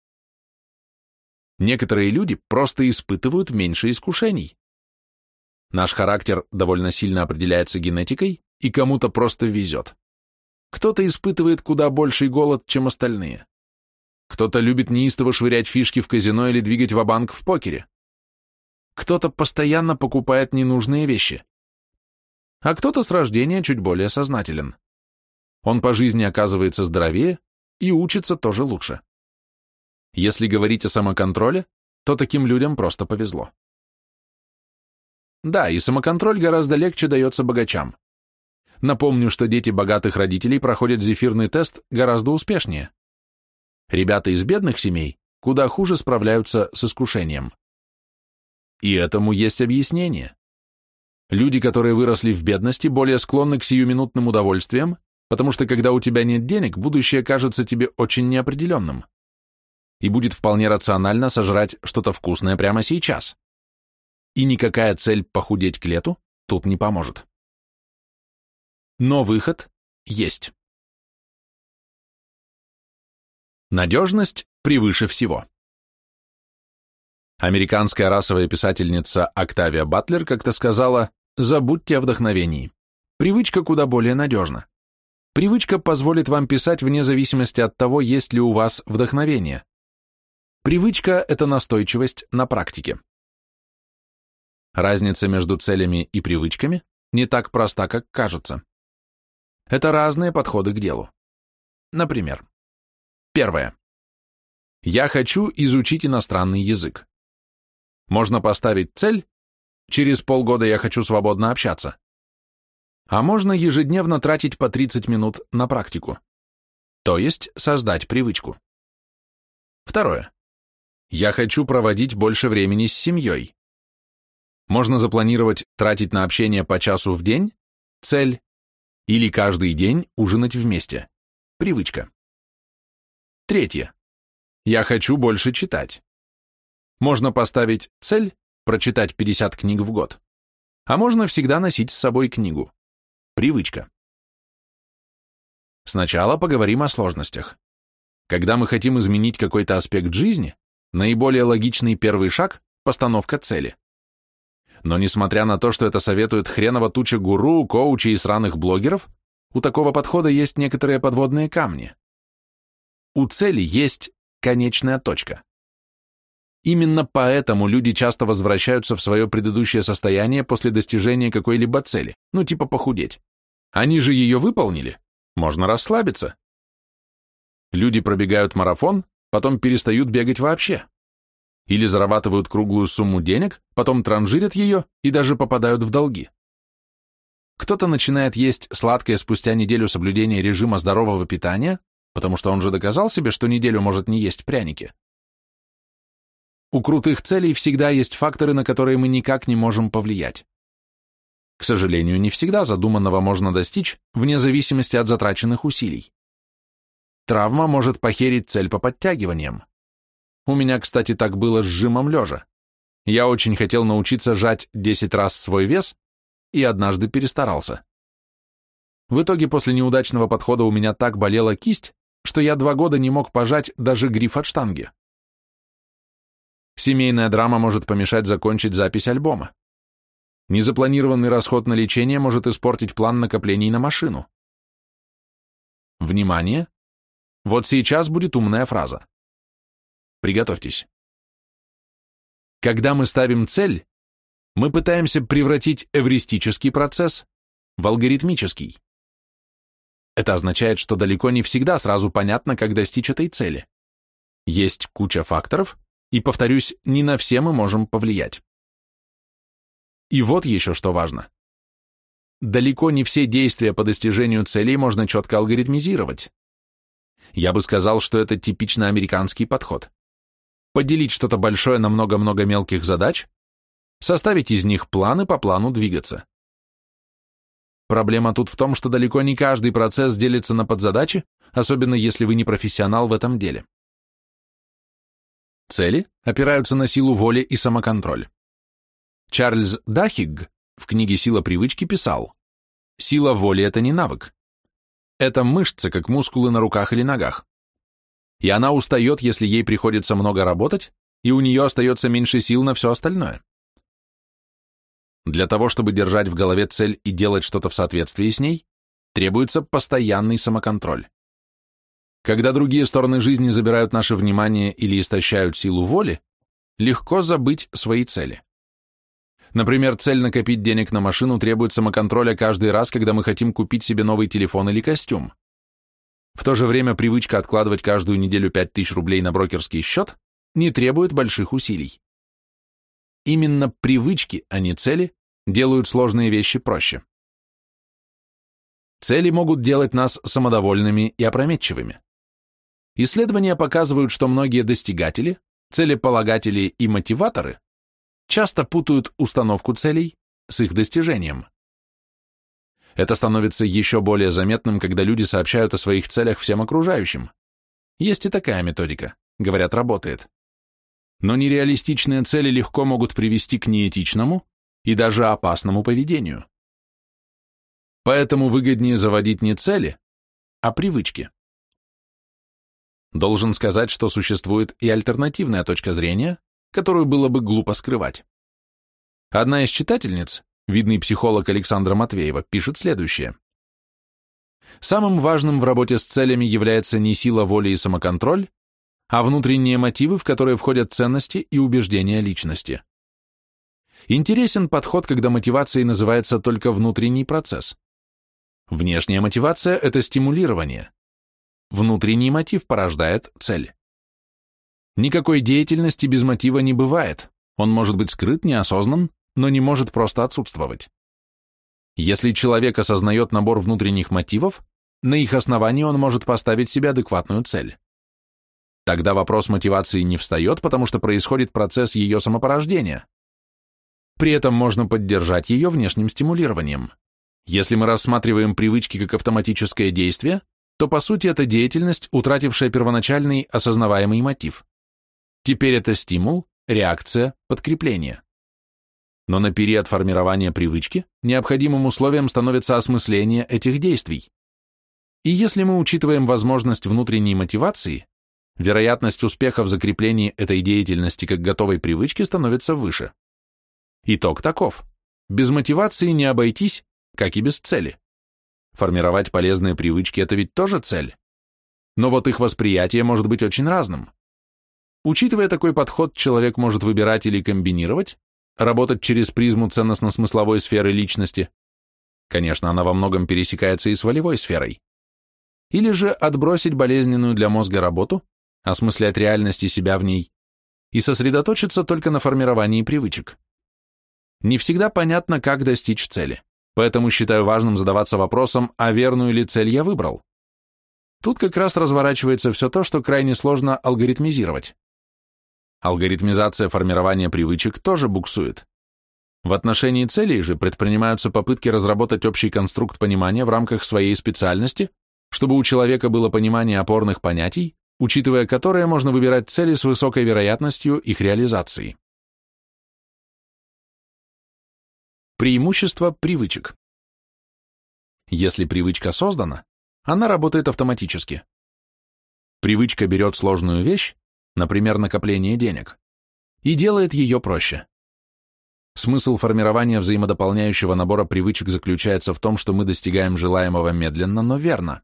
Некоторые люди просто испытывают меньше искушений. Наш характер довольно сильно определяется генетикой, и кому-то просто везет. Кто-то испытывает куда больший голод, чем остальные. Кто-то любит неистово швырять фишки в казино или двигать ва-банк в покере. Кто-то постоянно покупает ненужные вещи. А кто-то с рождения чуть более сознателен. Он по жизни оказывается здоровее, и учится тоже лучше. Если говорить о самоконтроле, то таким людям просто повезло. Да, и самоконтроль гораздо легче дается богачам. Напомню, что дети богатых родителей проходят зефирный тест гораздо успешнее. Ребята из бедных семей куда хуже справляются с искушением. И этому есть объяснение. Люди, которые выросли в бедности, более склонны к сиюминутным удовольствиям потому что когда у тебя нет денег, будущее кажется тебе очень неопределенным. И будет вполне рационально сожрать что-то вкусное прямо сейчас. И никакая цель похудеть к лету тут не поможет. Но выход есть. Надежность превыше всего. Американская расовая писательница Октавия Батлер как-то сказала «Забудьте о вдохновении. Привычка куда более надежна. Привычка позволит вам писать вне зависимости от того, есть ли у вас вдохновение. Привычка – это настойчивость на практике. Разница между целями и привычками не так проста, как кажется. Это разные подходы к делу. Например, первое. Я хочу изучить иностранный язык. Можно поставить цель «Через полгода я хочу свободно общаться». А можно ежедневно тратить по 30 минут на практику. То есть создать привычку. Второе. Я хочу проводить больше времени с семьей. Можно запланировать тратить на общение по часу в день, цель, или каждый день ужинать вместе, привычка. Третье. Я хочу больше читать. Можно поставить цель прочитать 50 книг в год, а можно всегда носить с собой книгу. Привычка. Сначала поговорим о сложностях. Когда мы хотим изменить какой-то аспект жизни, наиболее логичный первый шаг – постановка цели. Но несмотря на то, что это советует хреново туча гуру, коучей и сраных блогеров, у такого подхода есть некоторые подводные камни. У цели есть конечная точка. Именно поэтому люди часто возвращаются в свое предыдущее состояние после достижения какой-либо цели, ну типа похудеть. Они же ее выполнили, можно расслабиться. Люди пробегают марафон, потом перестают бегать вообще или зарабатывают круглую сумму денег, потом транжирят ее и даже попадают в долги. Кто-то начинает есть сладкое спустя неделю соблюдения режима здорового питания, потому что он же доказал себе, что неделю может не есть пряники. У крутых целей всегда есть факторы, на которые мы никак не можем повлиять. К сожалению, не всегда задуманного можно достичь, вне зависимости от затраченных усилий. Травма может похерить цель по подтягиваниям. У меня, кстати, так было с жимом лежа. Я очень хотел научиться жать 10 раз свой вес и однажды перестарался. В итоге после неудачного подхода у меня так болела кисть, что я два года не мог пожать даже гриф от штанги. Семейная драма может помешать закончить запись альбома. Незапланированный расход на лечение может испортить план накоплений на машину. Внимание! Вот сейчас будет умная фраза. Приготовьтесь. Когда мы ставим цель, мы пытаемся превратить эвристический процесс в алгоритмический. Это означает, что далеко не всегда сразу понятно, как достичь этой цели. Есть куча факторов, и, повторюсь, не на все мы можем повлиять. И вот еще что важно. Далеко не все действия по достижению целей можно четко алгоритмизировать. Я бы сказал, что это типично американский подход поделить что-то большое на много-много мелких задач, составить из них планы по плану двигаться. Проблема тут в том, что далеко не каждый процесс делится на подзадачи, особенно если вы не профессионал в этом деле. Цели опираются на силу воли и самоконтроль. Чарльз Дахиг в книге «Сила привычки» писал, «Сила воли – это не навык. Это мышцы, как мускулы на руках или ногах и она устает, если ей приходится много работать, и у нее остается меньше сил на все остальное. Для того, чтобы держать в голове цель и делать что-то в соответствии с ней, требуется постоянный самоконтроль. Когда другие стороны жизни забирают наше внимание или истощают силу воли, легко забыть свои цели. Например, цель накопить денег на машину требует самоконтроля каждый раз, когда мы хотим купить себе новый телефон или костюм. В то же время привычка откладывать каждую неделю 5000 рублей на брокерский счет не требует больших усилий. Именно привычки, а не цели, делают сложные вещи проще. Цели могут делать нас самодовольными и опрометчивыми. Исследования показывают, что многие достигатели, целеполагатели и мотиваторы часто путают установку целей с их достижением. Это становится еще более заметным, когда люди сообщают о своих целях всем окружающим. Есть и такая методика. Говорят, работает. Но нереалистичные цели легко могут привести к неэтичному и даже опасному поведению. Поэтому выгоднее заводить не цели, а привычки. Должен сказать, что существует и альтернативная точка зрения, которую было бы глупо скрывать. Одна из читательниц, видный психолог Александра Матвеева, пишет следующее. Самым важным в работе с целями является не сила воли и самоконтроль, а внутренние мотивы, в которые входят ценности и убеждения личности. Интересен подход, когда мотивацией называется только внутренний процесс. Внешняя мотивация – это стимулирование. Внутренний мотив порождает цель. Никакой деятельности без мотива не бывает. Он может быть скрыт, неосознан, но не может просто отсутствовать. Если человек осознает набор внутренних мотивов, на их основании он может поставить себе адекватную цель. Тогда вопрос мотивации не встает, потому что происходит процесс ее самопорождения. При этом можно поддержать ее внешним стимулированием. Если мы рассматриваем привычки как автоматическое действие, то по сути это деятельность, утратившая первоначальный осознаваемый мотив. Теперь это стимул, реакция, подкрепление. Но на период формирования привычки необходимым условием становится осмысление этих действий. И если мы учитываем возможность внутренней мотивации, вероятность успеха в закреплении этой деятельности как готовой привычки становится выше. Итог таков. Без мотивации не обойтись, как и без цели. Формировать полезные привычки – это ведь тоже цель. Но вот их восприятие может быть очень разным. Учитывая такой подход, человек может выбирать или комбинировать, работать через призму ценностно-смысловой сферы личности. Конечно, она во многом пересекается и с волевой сферой. Или же отбросить болезненную для мозга работу, осмыслять реальность и себя в ней, и сосредоточиться только на формировании привычек. Не всегда понятно, как достичь цели, поэтому считаю важным задаваться вопросом, а верную ли цель я выбрал. Тут как раз разворачивается все то, что крайне сложно алгоритмизировать. Алгоритмизация формирования привычек тоже буксует. В отношении целей же предпринимаются попытки разработать общий конструкт понимания в рамках своей специальности, чтобы у человека было понимание опорных понятий, учитывая которые можно выбирать цели с высокой вероятностью их реализации. Преимущество привычек. Если привычка создана, она работает автоматически. Привычка берет сложную вещь, например, накопление денег, и делает ее проще. Смысл формирования взаимодополняющего набора привычек заключается в том, что мы достигаем желаемого медленно, но верно.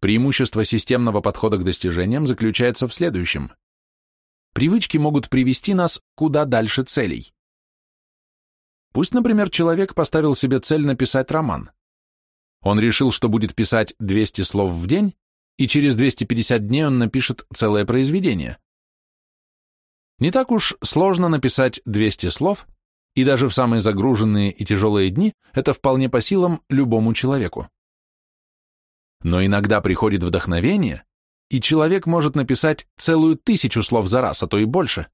Преимущество системного подхода к достижениям заключается в следующем. Привычки могут привести нас куда дальше целей. Пусть, например, человек поставил себе цель написать роман. Он решил, что будет писать 200 слов в день, и через 250 дней он напишет целое произведение. Не так уж сложно написать 200 слов, и даже в самые загруженные и тяжелые дни это вполне по силам любому человеку. Но иногда приходит вдохновение, и человек может написать целую тысячу слов за раз, а то и больше.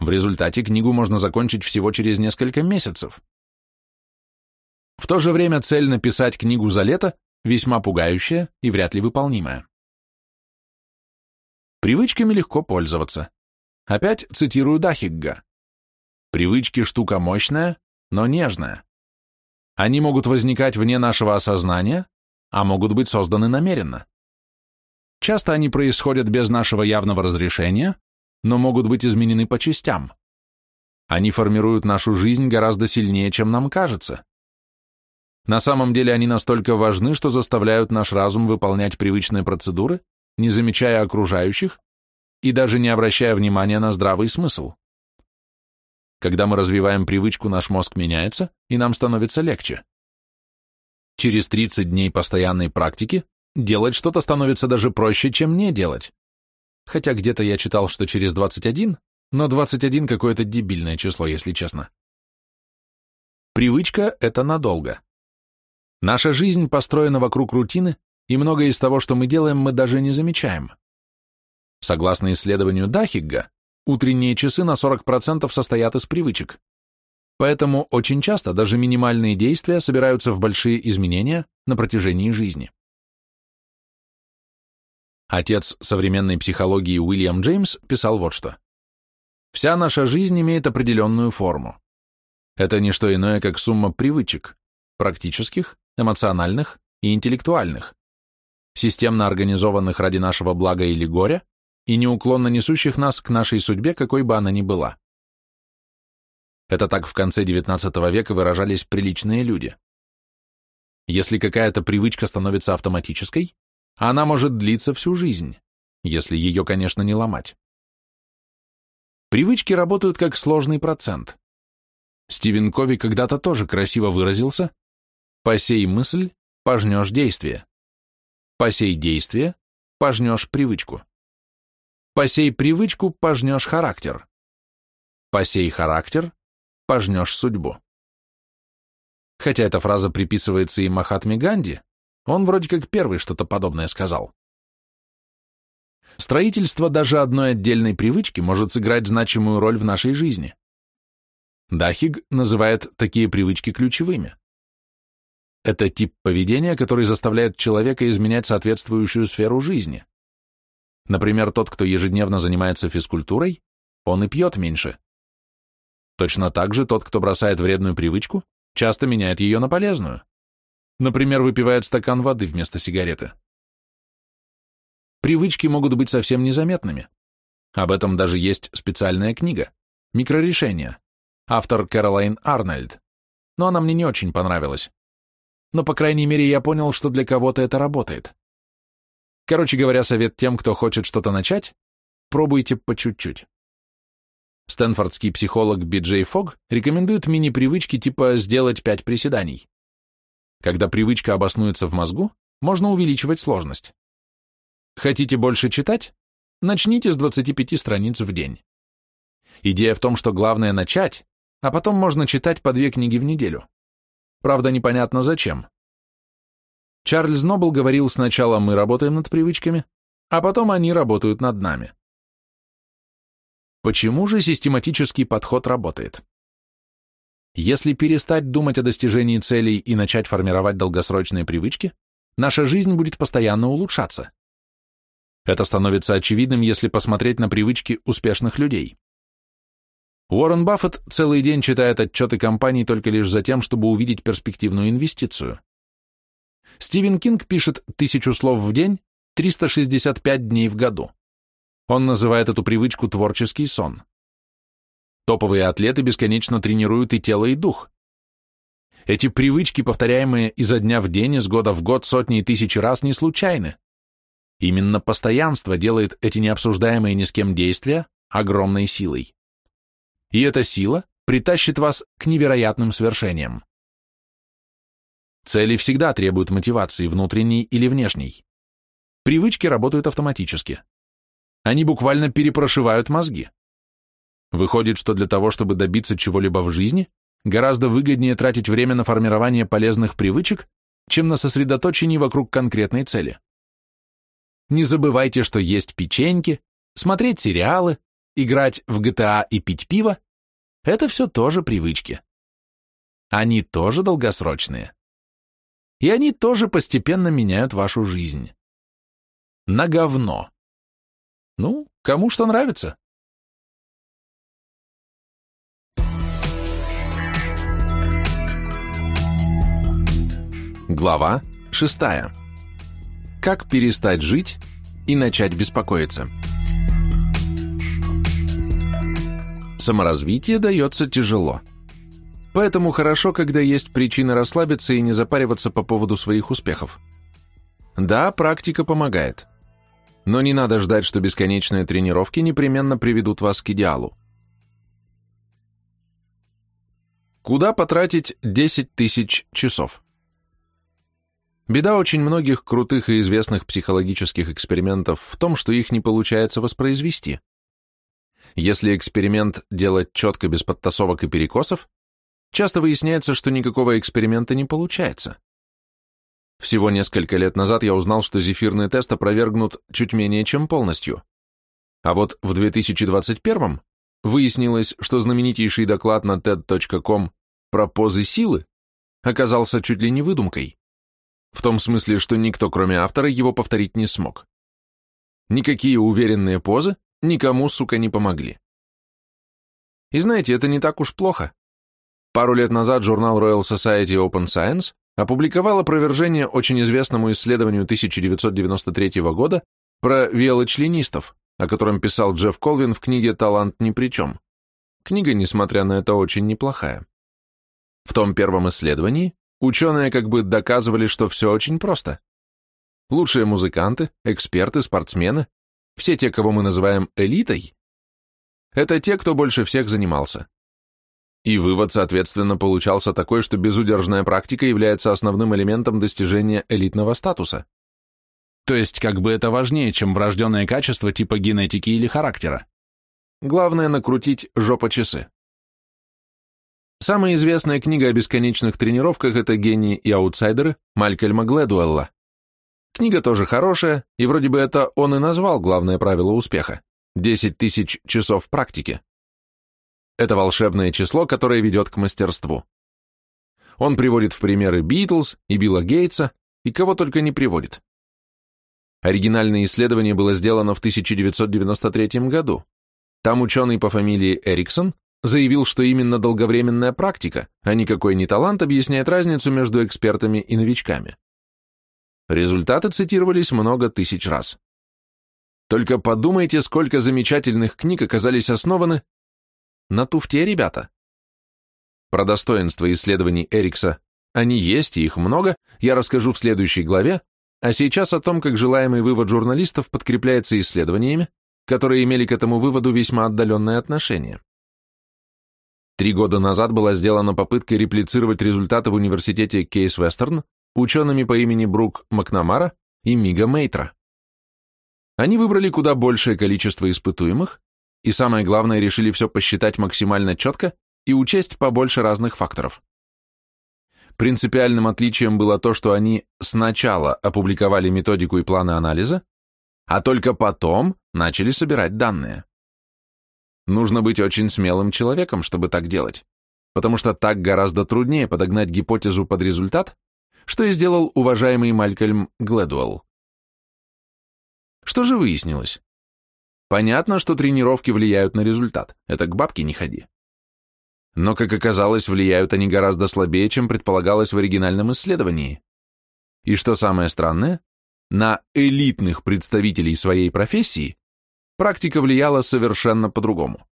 В результате книгу можно закончить всего через несколько месяцев. В то же время цель написать книгу за лето весьма пугающая и вряд ли выполнимая. Привычками легко пользоваться. Опять цитирую Дахигга. Привычки – штука мощная, но нежная. Они могут возникать вне нашего осознания, а могут быть созданы намеренно. Часто они происходят без нашего явного разрешения, но могут быть изменены по частям. Они формируют нашу жизнь гораздо сильнее, чем нам кажется. На самом деле они настолько важны, что заставляют наш разум выполнять привычные процедуры, не замечая окружающих и даже не обращая внимания на здравый смысл. Когда мы развиваем привычку, наш мозг меняется, и нам становится легче. Через 30 дней постоянной практики делать что-то становится даже проще, чем не делать. Хотя где-то я читал, что через 21, но 21 какое-то дебильное число, если честно. Привычка – это надолго. Наша жизнь построена вокруг рутины, и многое из того, что мы делаем, мы даже не замечаем. Согласно исследованию Дахигга, утренние часы на 40% состоят из привычек. Поэтому очень часто даже минимальные действия собираются в большие изменения на протяжении жизни. Отец современной психологии Уильям Джеймс писал вот что. «Вся наша жизнь имеет определенную форму. Это не что иное, как сумма привычек, практических, эмоциональных и интеллектуальных, системно организованных ради нашего блага или горя, и неуклонно несущих нас к нашей судьбе, какой бы она ни была. Это так в конце XIX века выражались приличные люди. Если какая-то привычка становится автоматической, она может длиться всю жизнь, если ее, конечно, не ломать. Привычки работают как сложный процент. Стивен Кови когда-то тоже красиво выразился «посей мысль, пожнешь действие». Посей действие, пожнешь привычку. Посей привычку, пожнешь характер. Посей характер, пожнешь судьбу. Хотя эта фраза приписывается и Махатме Ганди, он вроде как первый что-то подобное сказал. Строительство даже одной отдельной привычки может сыграть значимую роль в нашей жизни. Дахиг называет такие привычки ключевыми. Это тип поведения, который заставляет человека изменять соответствующую сферу жизни. Например, тот, кто ежедневно занимается физкультурой, он и пьет меньше. Точно так же тот, кто бросает вредную привычку, часто меняет ее на полезную. Например, выпивает стакан воды вместо сигареты. Привычки могут быть совсем незаметными. Об этом даже есть специальная книга «Микрорешения», автор Кэролайн Арнольд, но она мне не очень понравилась. Но, по крайней мере, я понял, что для кого-то это работает. Короче говоря, совет тем, кто хочет что-то начать, пробуйте по чуть-чуть. Стэнфордский психолог Би-Джей Фог рекомендует мини-привычки типа сделать 5 приседаний. Когда привычка обоснуется в мозгу, можно увеличивать сложность. Хотите больше читать? Начните с 25 страниц в день. Идея в том, что главное начать, а потом можно читать по две книги в неделю. Правда, непонятно зачем. Чарльз Нобл говорил сначала мы работаем над привычками, а потом они работают над нами. Почему же систематический подход работает? Если перестать думать о достижении целей и начать формировать долгосрочные привычки, наша жизнь будет постоянно улучшаться. Это становится очевидным, если посмотреть на привычки успешных людей. Уоррен Баффет целый день читает отчеты компаний только лишь за тем, чтобы увидеть перспективную инвестицию. Стивен Кинг пишет тысячу слов в день, 365 дней в году. Он называет эту привычку творческий сон. Топовые атлеты бесконечно тренируют и тело, и дух. Эти привычки, повторяемые изо дня в день, из года в год, сотни и тысячи раз, не случайны. Именно постоянство делает эти необсуждаемые ни с кем действия огромной силой. И эта сила притащит вас к невероятным свершениям. Цели всегда требуют мотивации, внутренней или внешней. Привычки работают автоматически. Они буквально перепрошивают мозги. Выходит, что для того, чтобы добиться чего-либо в жизни, гораздо выгоднее тратить время на формирование полезных привычек, чем на сосредоточение вокруг конкретной цели. Не забывайте, что есть печеньки, смотреть сериалы, играть в GTA и пить пиво – это все тоже привычки. Они тоже долгосрочные. И они тоже постепенно меняют вашу жизнь. На говно. Ну, кому что нравится. Глава шестая. Как перестать жить и начать беспокоиться. Саморазвитие дается тяжело. Поэтому хорошо, когда есть причины расслабиться и не запариваться по поводу своих успехов. Да, практика помогает. Но не надо ждать, что бесконечные тренировки непременно приведут вас к идеалу. Куда потратить 10 тысяч часов? Беда очень многих крутых и известных психологических экспериментов в том, что их не получается воспроизвести. Если эксперимент делать четко без подтасовок и перекосов, часто выясняется, что никакого эксперимента не получается. Всего несколько лет назад я узнал, что зефирный тест опровергнут чуть менее чем полностью. А вот в 2021 выяснилось, что знаменитейший доклад на TED.com про позы силы оказался чуть ли не выдумкой. В том смысле, что никто, кроме автора, его повторить не смог. Никакие уверенные позы никому, сука, не помогли. И знаете, это не так уж плохо. Пару лет назад журнал Royal Society Open Science опубликовал опровержение очень известному исследованию 1993 года про велочленистов, о котором писал Джефф Колвин в книге «Талант ни при чем». Книга, несмотря на это, очень неплохая. В том первом исследовании ученые как бы доказывали, что все очень просто. Лучшие музыканты, эксперты, спортсмены, все те, кого мы называем элитой, это те, кто больше всех занимался. И вывод, соответственно, получался такой, что безудержная практика является основным элементом достижения элитного статуса. То есть как бы это важнее, чем врожденные качества типа генетики или характера. Главное накрутить жопа-часы. Самая известная книга о бесконечных тренировках – это «Гении и аутсайдеры» Малькольма Глэдуэлла. Книга тоже хорошая, и вроде бы это он и назвал главное правило успеха – 10 тысяч часов практики. Это волшебное число, которое ведет к мастерству. Он приводит в примеры Битлз и Билла Гейтса, и кого только не приводит. Оригинальное исследование было сделано в 1993 году. Там ученый по фамилии Эриксон заявил, что именно долговременная практика, а никакой не талант, объясняет разницу между экспертами и новичками. Результаты цитировались много тысяч раз. Только подумайте, сколько замечательных книг оказались основаны на туфте, ребята. Про достоинства исследований Эрикссона, они есть, и их много, я расскажу в следующей главе, а сейчас о том, как желаемый вывод журналистов подкрепляется исследованиями, которые имели к этому выводу весьма отдаленное отношение. Три года назад была сделана попытка реплицировать результаты в университете Кейс-Вестерн учеными по имени Брук Макнамара и Мига Мейтра. Они выбрали куда большее количество испытуемых и, самое главное, решили все посчитать максимально четко и учесть побольше разных факторов. Принципиальным отличием было то, что они сначала опубликовали методику и планы анализа, а только потом начали собирать данные. Нужно быть очень смелым человеком, чтобы так делать, потому что так гораздо труднее подогнать гипотезу под результат, что и сделал уважаемый Малькольм Глэдуэлл. Что же выяснилось? Понятно, что тренировки влияют на результат, это к бабке не ходи. Но, как оказалось, влияют они гораздо слабее, чем предполагалось в оригинальном исследовании. И что самое странное, на элитных представителей своей профессии практика влияла совершенно по-другому.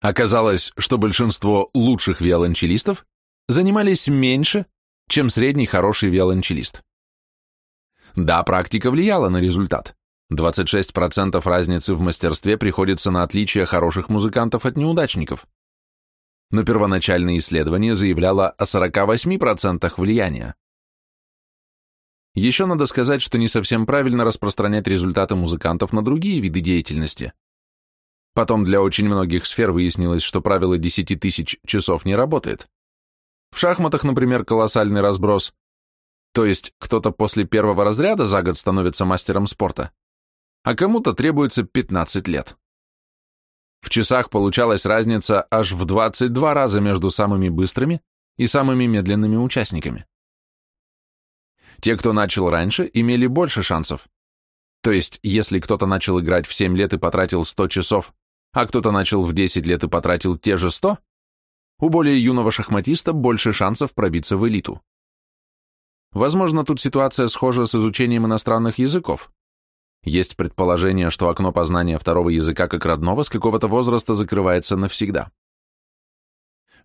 Оказалось, что большинство лучших виолончелистов занимались меньше, чем средний хороший виолончелист. Да, практика влияла на результат. 26% разницы в мастерстве приходится на отличие хороших музыкантов от неудачников. Но первоначальное исследование заявляло о 48% влияния. Еще надо сказать, что не совсем правильно распространять результаты музыкантов на другие виды деятельности. Потом для очень многих сфер выяснилось, что правило 10 тысяч часов не работает. В шахматах, например, колоссальный разброс. То есть кто-то после первого разряда за год становится мастером спорта, а кому-то требуется 15 лет. В часах получалась разница аж в 22 раза между самыми быстрыми и самыми медленными участниками. Те, кто начал раньше, имели больше шансов. То есть, если кто-то начал играть в 7 лет и потратил 100 часов, а кто-то начал в 10 лет и потратил те же 100, у более юного шахматиста больше шансов пробиться в элиту. Возможно, тут ситуация схожа с изучением иностранных языков. Есть предположение, что окно познания второго языка как родного с какого-то возраста закрывается навсегда.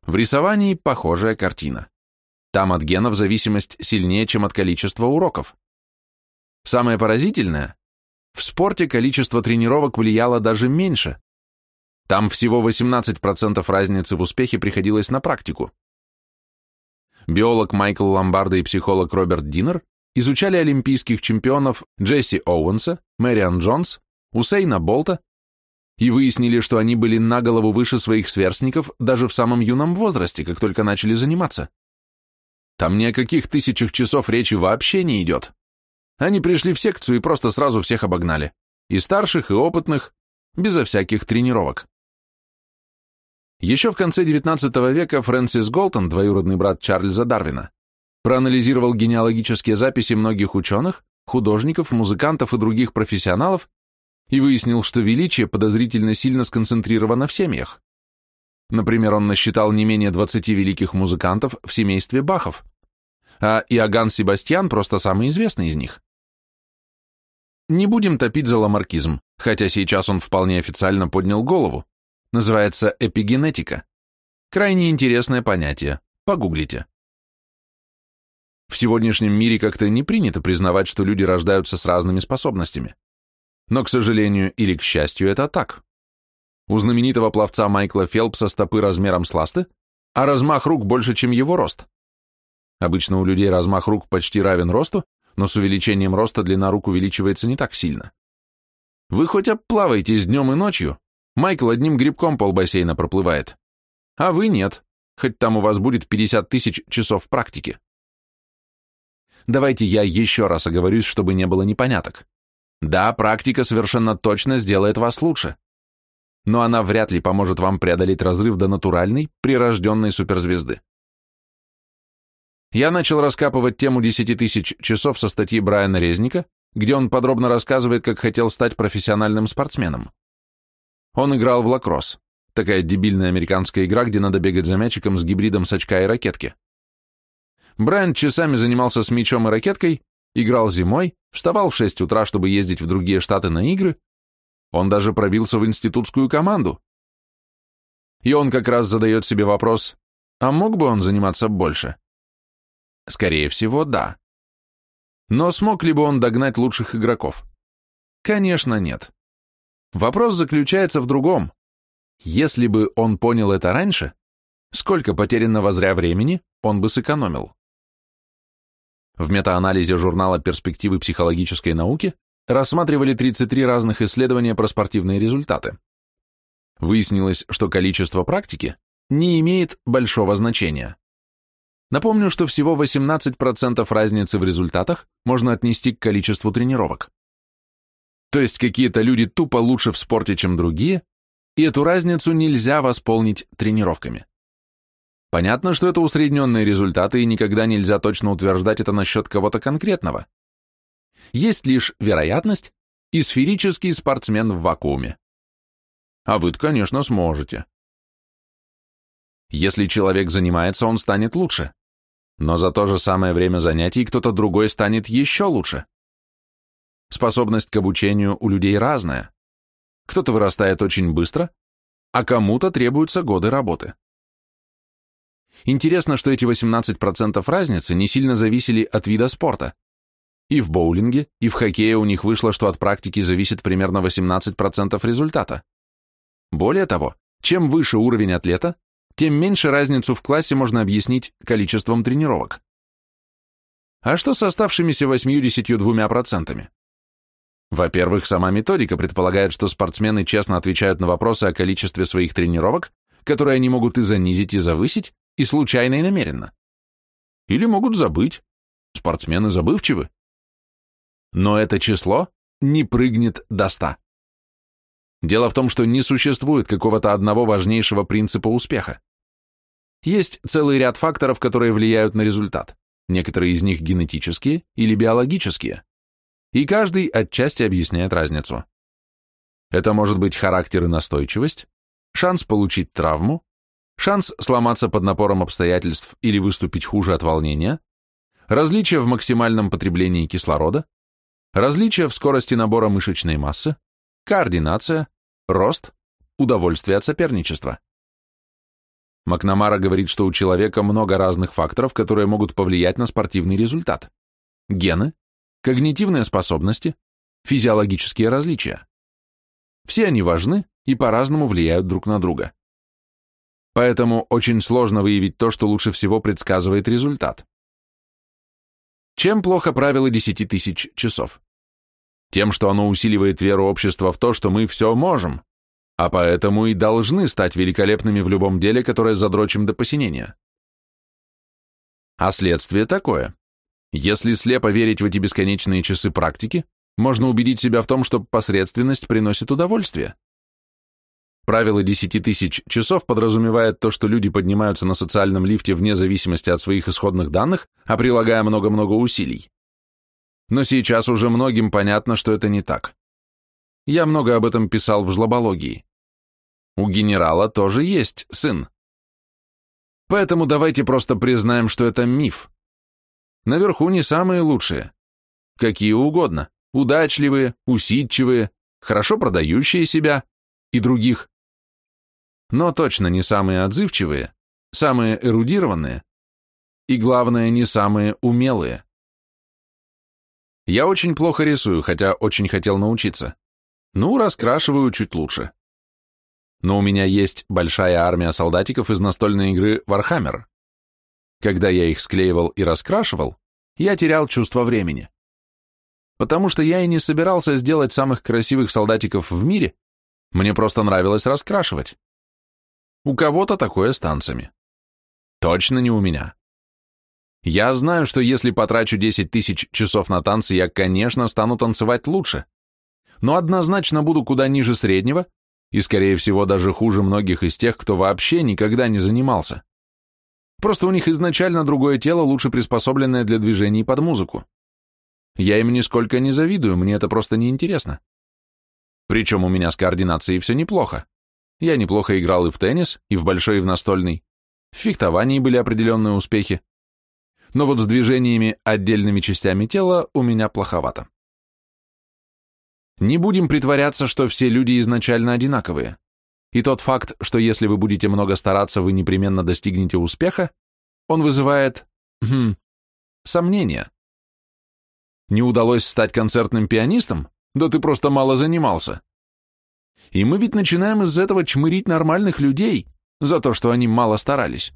В рисовании похожая картина. Там от генов зависимость сильнее, чем от количества уроков. Самое поразительное, в спорте количество тренировок влияло даже меньше. Там всего 18% разницы в успехе приходилось на практику. Биолог Майкл Ломбардо и психолог Роберт Динер изучали олимпийских чемпионов Джесси Оуэнса, Мэриан Джонс, Усейна Болта и выяснили, что они были на голову выше своих сверстников даже в самом юном возрасте, как только начали заниматься. Там ни о каких тысячах часов речи вообще не идет. Они пришли в секцию и просто сразу всех обогнали. И старших, и опытных, безо всяких тренировок. Еще в конце XIX века Фрэнсис Голтон, двоюродный брат Чарльза Дарвина, проанализировал генеалогические записи многих ученых, художников, музыкантов и других профессионалов и выяснил, что величие подозрительно сильно сконцентрировано в семьях. Например, он насчитал не менее 20 великих музыкантов в семействе Бахов, а Иоганн Себастьян просто самый известный из них. Не будем топить за ламаркизм, хотя сейчас он вполне официально поднял голову. Называется эпигенетика. Крайне интересное понятие. Погуглите. В сегодняшнем мире как-то не принято признавать, что люди рождаются с разными способностями. Но, к сожалению или к счастью, это так. У знаменитого пловца Майкла Фелпса стопы размером с ласты, а размах рук больше, чем его рост. Обычно у людей размах рук почти равен росту, но с увеличением роста длина рук увеличивается не так сильно. Вы хоть обплаваетесь днем и ночью, Майкл одним грибком полбассейна проплывает. А вы нет, хоть там у вас будет 50 тысяч часов практики. Давайте я еще раз оговорюсь, чтобы не было непоняток. Да, практика совершенно точно сделает вас лучше. Но она вряд ли поможет вам преодолеть разрыв до натуральной, прирожденной суперзвезды. Я начал раскапывать тему 10 тысяч часов со статьи Брайана Резника, где он подробно рассказывает, как хотел стать профессиональным спортсменом. Он играл в лакросс, такая дебильная американская игра, где надо бегать за мячиком с гибридом с очка и ракетки. Брайан часами занимался с мячом и ракеткой, играл зимой, вставал в 6 утра, чтобы ездить в другие штаты на игры. Он даже пробился в институтскую команду. И он как раз задает себе вопрос, а мог бы он заниматься больше? Скорее всего, да. Но смог ли бы он догнать лучших игроков? Конечно, нет. Вопрос заключается в другом. Если бы он понял это раньше, сколько потерянного зря времени он бы сэкономил. В метаанализе журнала «Перспективы психологической науки» рассматривали 33 разных исследования про спортивные результаты. Выяснилось, что количество практики не имеет большого значения. Напомню, что всего 18% разницы в результатах можно отнести к количеству тренировок. То есть какие-то люди тупо лучше в спорте, чем другие, и эту разницу нельзя восполнить тренировками. Понятно, что это усредненные результаты, и никогда нельзя точно утверждать это насчет кого-то конкретного. Есть лишь вероятность и сферический спортсмен в вакууме. А вы конечно, сможете. Если человек занимается, он станет лучше. Но за то же самое время занятий кто-то другой станет еще лучше. Способность к обучению у людей разная. Кто-то вырастает очень быстро, а кому-то требуются годы работы. Интересно, что эти 18% разницы не сильно зависели от вида спорта. И в боулинге, и в хоккее у них вышло, что от практики зависит примерно 18% результата. Более того, чем выше уровень атлета, тем меньше разницу в классе можно объяснить количеством тренировок. А что с оставшимися 82%? Во-первых, сама методика предполагает, что спортсмены честно отвечают на вопросы о количестве своих тренировок, которые они могут и занизить, и завысить, и случайно, и намеренно. Или могут забыть. Спортсмены забывчивы. Но это число не прыгнет до ста. Дело в том, что не существует какого-то одного важнейшего принципа успеха. Есть целый ряд факторов, которые влияют на результат. Некоторые из них генетические или биологические и каждый отчасти объясняет разницу. Это может быть характер и настойчивость, шанс получить травму, шанс сломаться под напором обстоятельств или выступить хуже от волнения, различия в максимальном потреблении кислорода, различия в скорости набора мышечной массы, координация, рост, удовольствие от соперничества. Макнамара говорит, что у человека много разных факторов, которые могут повлиять на спортивный результат. Гены, когнитивные способности, физиологические различия. Все они важны и по-разному влияют друг на друга. Поэтому очень сложно выявить то, что лучше всего предсказывает результат. Чем плохо правило 10 тысяч часов? Тем, что оно усиливает веру общества в то, что мы все можем, а поэтому и должны стать великолепными в любом деле, которое задрочим до посинения. А следствие такое. Если слепо верить в эти бесконечные часы практики, можно убедить себя в том, что посредственность приносит удовольствие. Правило 10 тысяч часов подразумевает то, что люди поднимаются на социальном лифте вне зависимости от своих исходных данных, а прилагая много-много усилий. Но сейчас уже многим понятно, что это не так. Я много об этом писал в жлобологии. У генерала тоже есть сын. Поэтому давайте просто признаем, что это миф. Наверху не самые лучшие. Какие угодно. Удачливые, усидчивые, хорошо продающие себя и других, но точно не самые отзывчивые, самые эрудированные и, главное, не самые умелые. Я очень плохо рисую, хотя очень хотел научиться. Ну, раскрашиваю чуть лучше. Но у меня есть большая армия солдатиков из настольной игры Warhammer. Когда я их склеивал и раскрашивал, я терял чувство времени. Потому что я и не собирался сделать самых красивых солдатиков в мире, мне просто нравилось раскрашивать. У кого-то такое с танцами. Точно не у меня. Я знаю, что если потрачу 10 тысяч часов на танцы, я, конечно, стану танцевать лучше. Но однозначно буду куда ниже среднего и, скорее всего, даже хуже многих из тех, кто вообще никогда не занимался. Просто у них изначально другое тело, лучше приспособленное для движений под музыку. Я им нисколько не завидую, мне это просто неинтересно. Причем у меня с координацией все неплохо. Я неплохо играл и в теннис, и в большой, и в настольный. В фехтовании были определенные успехи. Но вот с движениями отдельными частями тела у меня плоховато. Не будем притворяться, что все люди изначально одинаковые. И тот факт, что если вы будете много стараться, вы непременно достигнете успеха, он вызывает... Хм, сомнения. Не удалось стать концертным пианистом? Да ты просто мало занимался. И мы ведь начинаем из этого чмырить нормальных людей за то, что они мало старались.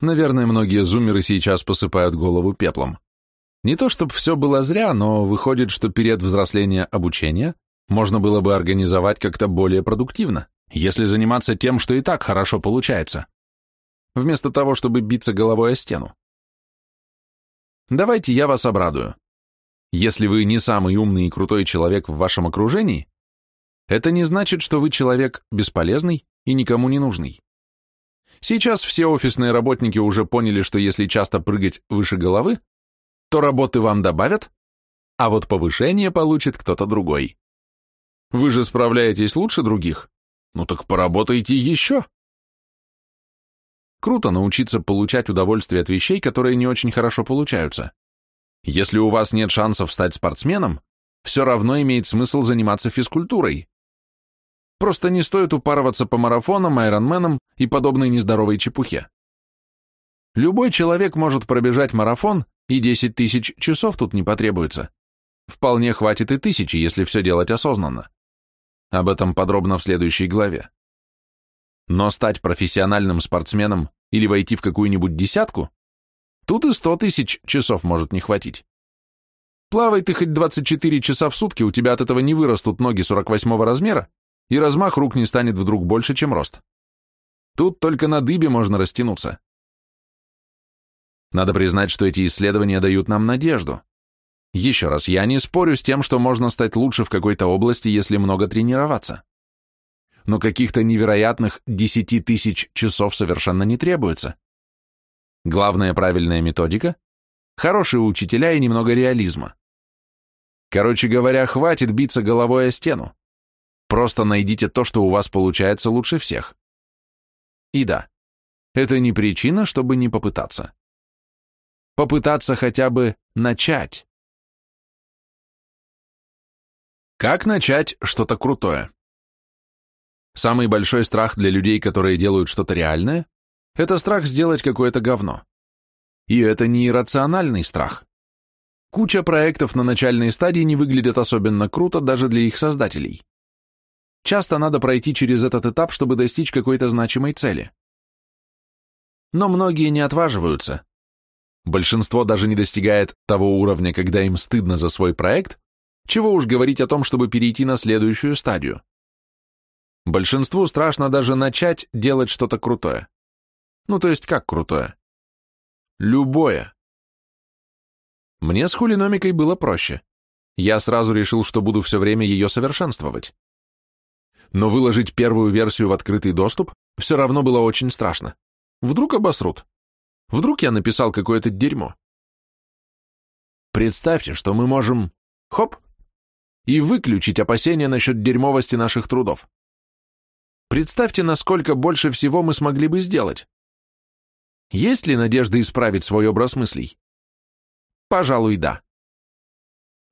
Наверное, многие зумеры сейчас посыпают голову пеплом. Не то чтобы все было зря, но выходит, что перед взросления обучения можно было бы организовать как-то более продуктивно, если заниматься тем, что и так хорошо получается, вместо того, чтобы биться головой о стену. Давайте я вас обрадую. Если вы не самый умный и крутой человек в вашем окружении, это не значит, что вы человек бесполезный и никому не нужный. Сейчас все офисные работники уже поняли, что если часто прыгать выше головы, то работы вам добавят, а вот повышение получит кто-то другой. Вы же справляетесь лучше других, ну так поработайте еще. Круто научиться получать удовольствие от вещей, которые не очень хорошо получаются. Если у вас нет шансов стать спортсменом, все равно имеет смысл заниматься физкультурой. Просто не стоит упарываться по марафонам, айронменам и подобной нездоровой чепухе. Любой человек может пробежать марафон, и 10 тысяч часов тут не потребуется. Вполне хватит и тысячи, если все делать осознанно. Об этом подробно в следующей главе. Но стать профессиональным спортсменом или войти в какую-нибудь десятку, тут и 100 тысяч часов может не хватить. Плавай ты хоть 24 часа в сутки, у тебя от этого не вырастут ноги 48 размера, и размах рук не станет вдруг больше, чем рост. Тут только на дыбе можно растянуться. Надо признать, что эти исследования дают нам надежду. Еще раз, я не спорю с тем, что можно стать лучше в какой-то области, если много тренироваться. Но каких-то невероятных 10 тысяч часов совершенно не требуется. Главная правильная методика – хорошие учителя и немного реализма. Короче говоря, хватит биться головой о стену. Просто найдите то, что у вас получается лучше всех. И да, это не причина, чтобы не попытаться. Попытаться хотя бы начать. Как начать что-то крутое? Самый большой страх для людей, которые делают что-то реальное, это страх сделать какое-то говно. И это не иррациональный страх. Куча проектов на начальной стадии не выглядят особенно круто даже для их создателей. Часто надо пройти через этот этап, чтобы достичь какой-то значимой цели. Но многие не отваживаются. Большинство даже не достигает того уровня, когда им стыдно за свой проект, чего уж говорить о том, чтобы перейти на следующую стадию. Большинству страшно даже начать делать что-то крутое. Ну, то есть как крутое? Любое. Мне с хулиномикой было проще. Я сразу решил, что буду все время ее совершенствовать но выложить первую версию в открытый доступ все равно было очень страшно. Вдруг обосрут? Вдруг я написал какое-то дерьмо? Представьте, что мы можем... Хоп! И выключить опасения насчет дерьмовости наших трудов. Представьте, насколько больше всего мы смогли бы сделать. Есть ли надежда исправить свой образ мыслей? Пожалуй, да.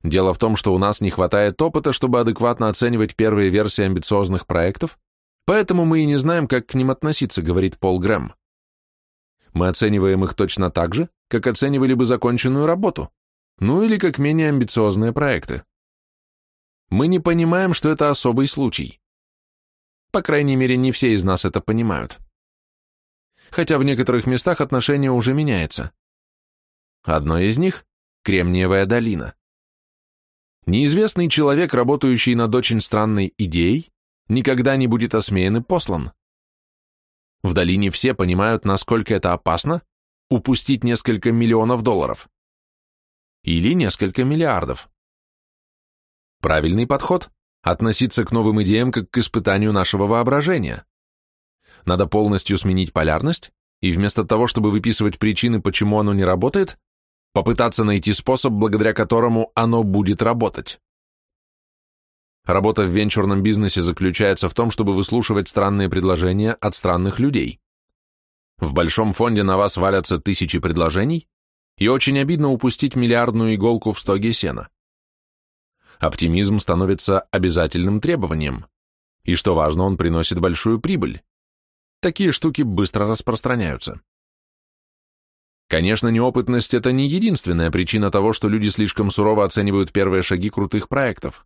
Дело в том, что у нас не хватает опыта, чтобы адекватно оценивать первые версии амбициозных проектов, поэтому мы и не знаем, как к ним относиться, говорит Пол Грэм. Мы оцениваем их точно так же, как оценивали бы законченную работу, ну или как менее амбициозные проекты. Мы не понимаем, что это особый случай. По крайней мере, не все из нас это понимают. Хотя в некоторых местах отношение уже меняется. Одно из них – Кремниевая долина. Неизвестный человек, работающий над очень странной идеей, никогда не будет осмеян и послан. В долине все понимают, насколько это опасно упустить несколько миллионов долларов. Или несколько миллиардов. Правильный подход – относиться к новым идеям как к испытанию нашего воображения. Надо полностью сменить полярность и вместо того, чтобы выписывать причины, почему оно не работает, попытаться найти способ, благодаря которому оно будет работать. Работа в венчурном бизнесе заключается в том, чтобы выслушивать странные предложения от странных людей. В большом фонде на вас валятся тысячи предложений, и очень обидно упустить миллиардную иголку в стоге сена. Оптимизм становится обязательным требованием, и, что важно, он приносит большую прибыль. Такие штуки быстро распространяются. Конечно, неопытность – это не единственная причина того, что люди слишком сурово оценивают первые шаги крутых проектов.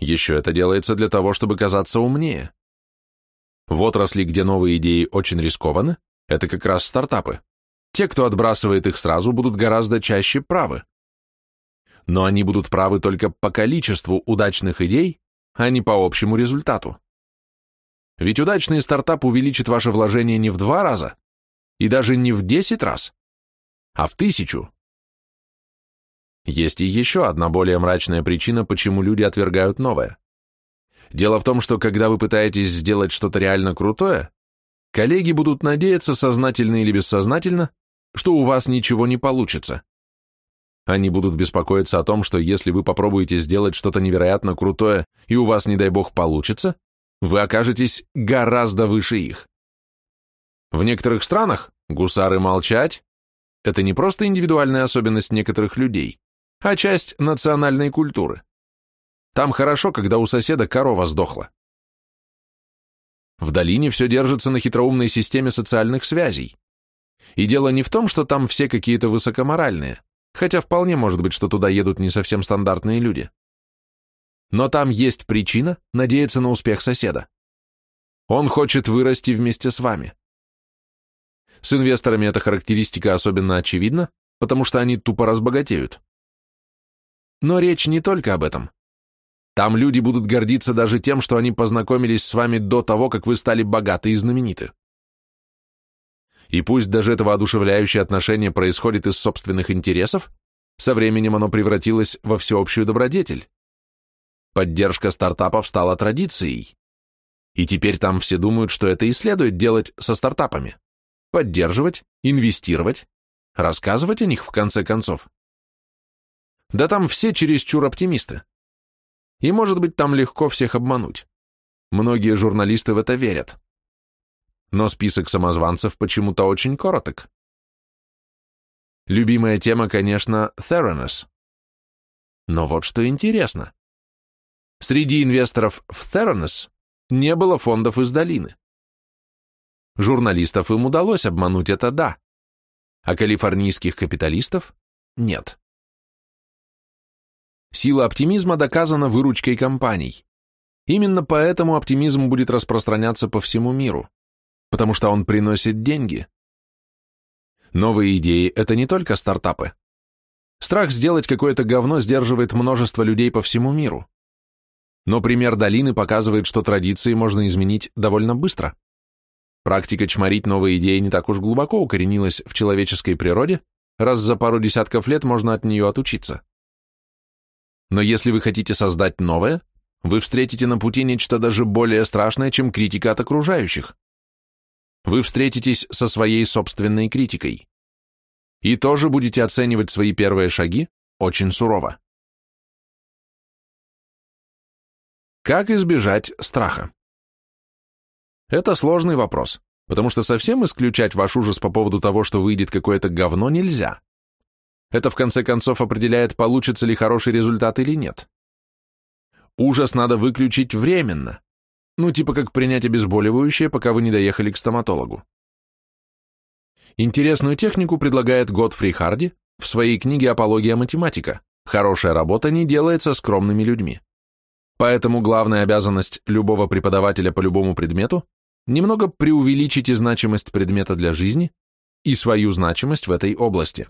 Еще это делается для того, чтобы казаться умнее. В отрасли, где новые идеи очень рискованы, это как раз стартапы. Те, кто отбрасывает их сразу, будут гораздо чаще правы. Но они будут правы только по количеству удачных идей, а не по общему результату. Ведь удачный стартап увеличит ваше вложение не в два раза, и даже не в 10 раз, а в тысячу. Есть и еще одна более мрачная причина, почему люди отвергают новое. Дело в том, что когда вы пытаетесь сделать что-то реально крутое, коллеги будут надеяться, сознательно или бессознательно, что у вас ничего не получится. Они будут беспокоиться о том, что если вы попробуете сделать что-то невероятно крутое и у вас, не дай бог, получится, вы окажетесь гораздо выше их. В некоторых странах гусары молчать – это не просто индивидуальная особенность некоторых людей, а часть национальной культуры. Там хорошо, когда у соседа корова сдохла. В долине все держится на хитроумной системе социальных связей. И дело не в том, что там все какие-то высокоморальные, хотя вполне может быть, что туда едут не совсем стандартные люди. Но там есть причина надеяться на успех соседа. Он хочет вырасти вместе с вами. С инвесторами эта характеристика особенно очевидна, потому что они тупо разбогатеют. Но речь не только об этом. Там люди будут гордиться даже тем, что они познакомились с вами до того, как вы стали богаты и знамениты. И пусть даже это воодушевляющее отношение происходит из собственных интересов, со временем оно превратилось во всеобщую добродетель. Поддержка стартапов стала традицией. И теперь там все думают, что это и следует делать со стартапами поддерживать, инвестировать, рассказывать о них в конце концов. Да там все чересчур оптимисты. И, может быть, там легко всех обмануть. Многие журналисты в это верят. Но список самозванцев почему-то очень короток. Любимая тема, конечно, Theranos. Но вот что интересно. Среди инвесторов в Theranos не было фондов из долины. Журналистов им удалось обмануть, это да. А калифорнийских капиталистов – нет. Сила оптимизма доказана выручкой компаний. Именно поэтому оптимизм будет распространяться по всему миру, потому что он приносит деньги. Новые идеи – это не только стартапы. Страх сделать какое-то говно сдерживает множество людей по всему миру. Но пример долины показывает, что традиции можно изменить довольно быстро. Практика чморить новые идеи не так уж глубоко укоренилась в человеческой природе, раз за пару десятков лет можно от нее отучиться. Но если вы хотите создать новое, вы встретите на пути нечто даже более страшное, чем критика от окружающих. Вы встретитесь со своей собственной критикой. И тоже будете оценивать свои первые шаги очень сурово. Как избежать страха? Это сложный вопрос, потому что совсем исключать ваш ужас по поводу того, что выйдет какое-то говно, нельзя. Это в конце концов определяет, получится ли хороший результат или нет. Ужас надо выключить временно. Ну, типа как принять обезболивающее, пока вы не доехали к стоматологу. Интересную технику предлагает Готфри Харди в своей книге «Апология математика». Хорошая работа не делается скромными людьми. Поэтому главная обязанность любого преподавателя по любому предмету – немного преувеличить значимость предмета для жизни и свою значимость в этой области.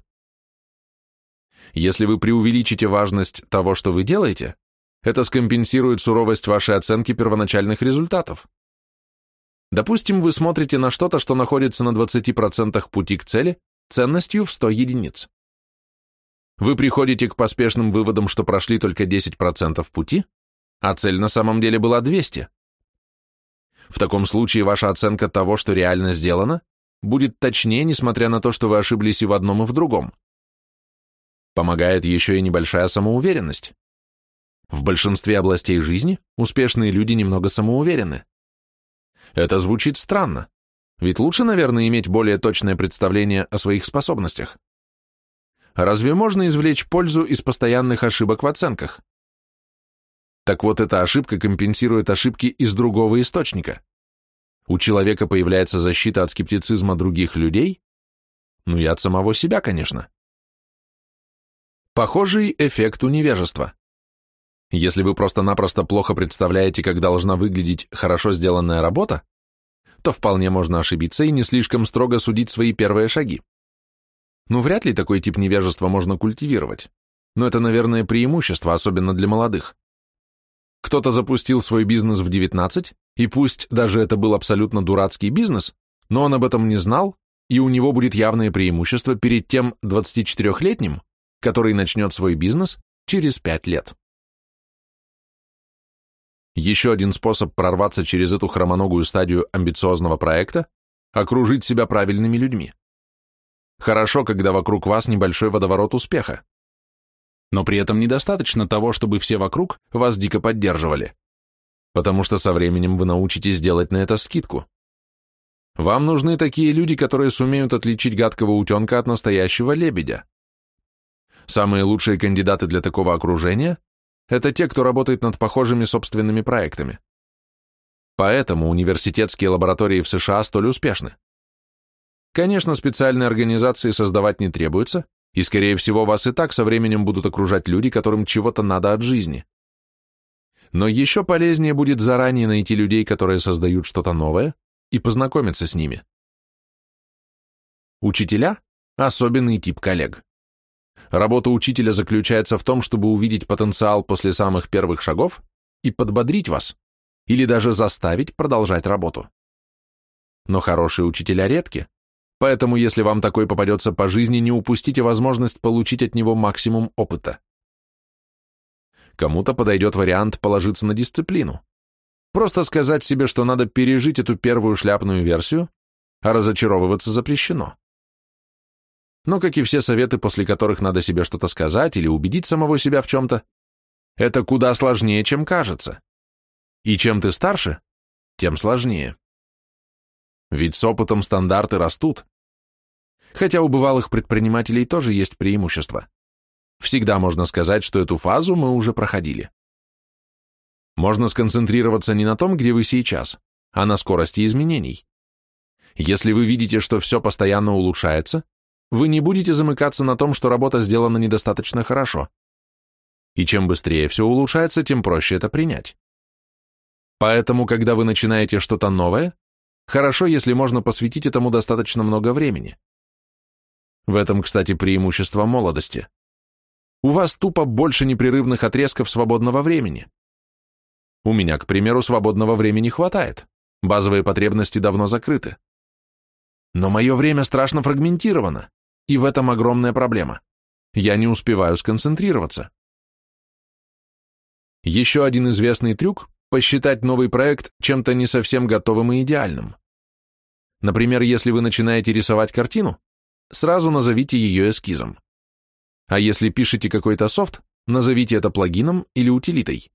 Если вы преувеличите важность того, что вы делаете, это скомпенсирует суровость вашей оценки первоначальных результатов. Допустим, вы смотрите на что-то, что находится на 20% пути к цели, ценностью в 100 единиц. Вы приходите к поспешным выводам, что прошли только 10% пути, а цель на самом деле была 200. В таком случае ваша оценка того, что реально сделано, будет точнее, несмотря на то, что вы ошиблись и в одном, и в другом. Помогает еще и небольшая самоуверенность. В большинстве областей жизни успешные люди немного самоуверены. Это звучит странно, ведь лучше, наверное, иметь более точное представление о своих способностях. Разве можно извлечь пользу из постоянных ошибок в оценках? Так вот, эта ошибка компенсирует ошибки из другого источника. У человека появляется защита от скептицизма других людей, ну и от самого себя, конечно. Похожий эффект у невежества. Если вы просто-напросто плохо представляете, как должна выглядеть хорошо сделанная работа, то вполне можно ошибиться и не слишком строго судить свои первые шаги. Ну, вряд ли такой тип невежества можно культивировать, но это, наверное, преимущество, особенно для молодых. Кто-то запустил свой бизнес в 19, и пусть даже это был абсолютно дурацкий бизнес, но он об этом не знал, и у него будет явное преимущество перед тем 24-летним, который начнет свой бизнес через 5 лет. Еще один способ прорваться через эту хромоногую стадию амбициозного проекта – окружить себя правильными людьми. Хорошо, когда вокруг вас небольшой водоворот успеха. Но при этом недостаточно того, чтобы все вокруг вас дико поддерживали. Потому что со временем вы научитесь делать на это скидку. Вам нужны такие люди, которые сумеют отличить гадкого утенка от настоящего лебедя. Самые лучшие кандидаты для такого окружения это те, кто работает над похожими собственными проектами. Поэтому университетские лаборатории в США столь успешны. Конечно, специальные организации создавать не требуется, и, скорее всего, вас и так со временем будут окружать люди, которым чего-то надо от жизни. Но еще полезнее будет заранее найти людей, которые создают что-то новое, и познакомиться с ними. Учителя – особенный тип коллег. Работа учителя заключается в том, чтобы увидеть потенциал после самых первых шагов и подбодрить вас, или даже заставить продолжать работу. Но хорошие учителя редки, поэтому если вам такой попадется по жизни, не упустите возможность получить от него максимум опыта. Кому-то подойдет вариант положиться на дисциплину. Просто сказать себе, что надо пережить эту первую шляпную версию, а разочаровываться запрещено. Но, как и все советы, после которых надо себе что-то сказать или убедить самого себя в чем-то, это куда сложнее, чем кажется. И чем ты старше, тем сложнее. Ведь с опытом стандарты растут. Хотя у бывалых предпринимателей тоже есть преимущество. Всегда можно сказать, что эту фазу мы уже проходили. Можно сконцентрироваться не на том, где вы сейчас, а на скорости изменений. Если вы видите, что все постоянно улучшается, вы не будете замыкаться на том, что работа сделана недостаточно хорошо. И чем быстрее все улучшается, тем проще это принять. Поэтому, когда вы начинаете что-то новое, хорошо, если можно посвятить этому достаточно много времени. В этом, кстати, преимущество молодости. У вас тупо больше непрерывных отрезков свободного времени. У меня, к примеру, свободного времени хватает. Базовые потребности давно закрыты. Но мое время страшно фрагментировано. И в этом огромная проблема. Я не успеваю сконцентрироваться. Еще один известный трюк – посчитать новый проект чем-то не совсем готовым и идеальным. Например, если вы начинаете рисовать картину, сразу назовите ее эскизом. А если пишете какой-то софт, назовите это плагином или утилитой.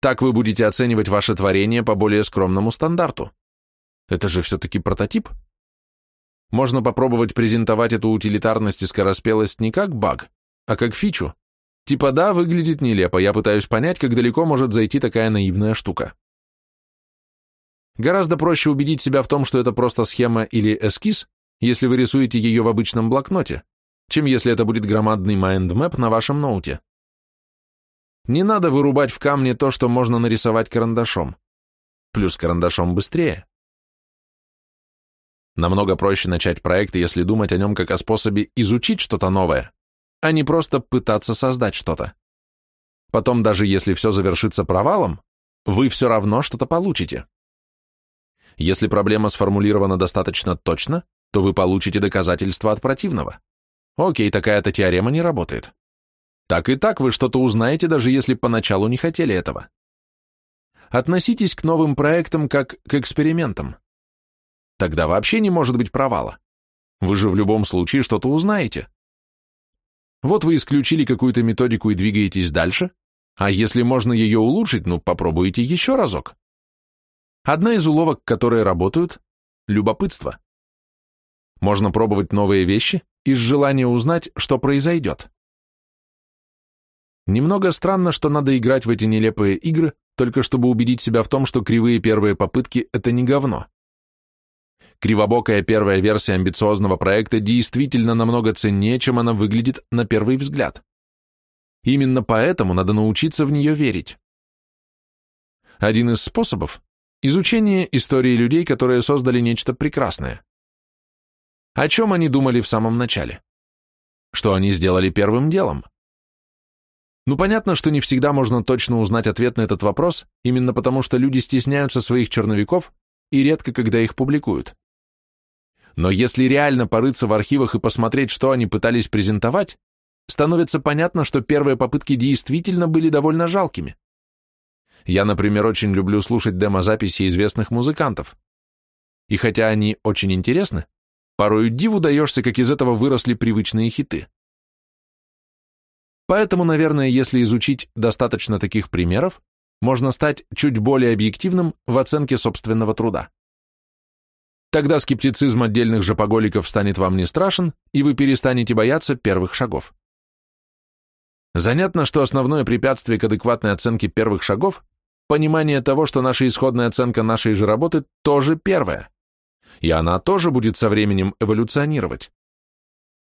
Так вы будете оценивать ваше творение по более скромному стандарту. Это же все-таки прототип. Можно попробовать презентовать эту утилитарность и скороспелость не как баг, а как фичу. Типа да, выглядит нелепо, я пытаюсь понять, как далеко может зайти такая наивная штука. Гораздо проще убедить себя в том, что это просто схема или эскиз, если вы рисуете ее в обычном блокноте, чем если это будет громадный mindmap на вашем ноуте. Не надо вырубать в камне то, что можно нарисовать карандашом. Плюс карандашом быстрее. Намного проще начать проект, если думать о нем как о способе изучить что-то новое, а не просто пытаться создать что-то. Потом, даже если все завершится провалом, вы все равно что-то получите. Если проблема сформулирована достаточно точно, то вы получите доказательства от противного. Окей, такая-то теорема не работает. Так и так вы что-то узнаете, даже если поначалу не хотели этого. Относитесь к новым проектам как к экспериментам. Тогда вообще не может быть провала. Вы же в любом случае что-то узнаете. Вот вы исключили какую-то методику и двигаетесь дальше, а если можно ее улучшить, ну попробуйте еще разок. Одна из уловок, которые работают – любопытство. Можно пробовать новые вещи из желания узнать, что произойдет. Немного странно, что надо играть в эти нелепые игры, только чтобы убедить себя в том, что кривые первые попытки – это не говно. Кривобокая первая версия амбициозного проекта действительно намного ценнее, чем она выглядит на первый взгляд. Именно поэтому надо научиться в нее верить. Один из способов Изучение истории людей, которые создали нечто прекрасное. О чем они думали в самом начале? Что они сделали первым делом? Ну, понятно, что не всегда можно точно узнать ответ на этот вопрос, именно потому что люди стесняются своих черновиков и редко когда их публикуют. Но если реально порыться в архивах и посмотреть, что они пытались презентовать, становится понятно, что первые попытки действительно были довольно жалкими. Я, например, очень люблю слушать демозаписи известных музыкантов. И хотя они очень интересны, порою диву даешься, как из этого выросли привычные хиты. Поэтому, наверное, если изучить достаточно таких примеров, можно стать чуть более объективным в оценке собственного труда. Тогда скептицизм отдельных жопоголиков станет вам не страшен, и вы перестанете бояться первых шагов. Занятно, что основное препятствие к адекватной оценке первых шагов понимание того, что наша исходная оценка нашей же работы тоже первая, и она тоже будет со временем эволюционировать.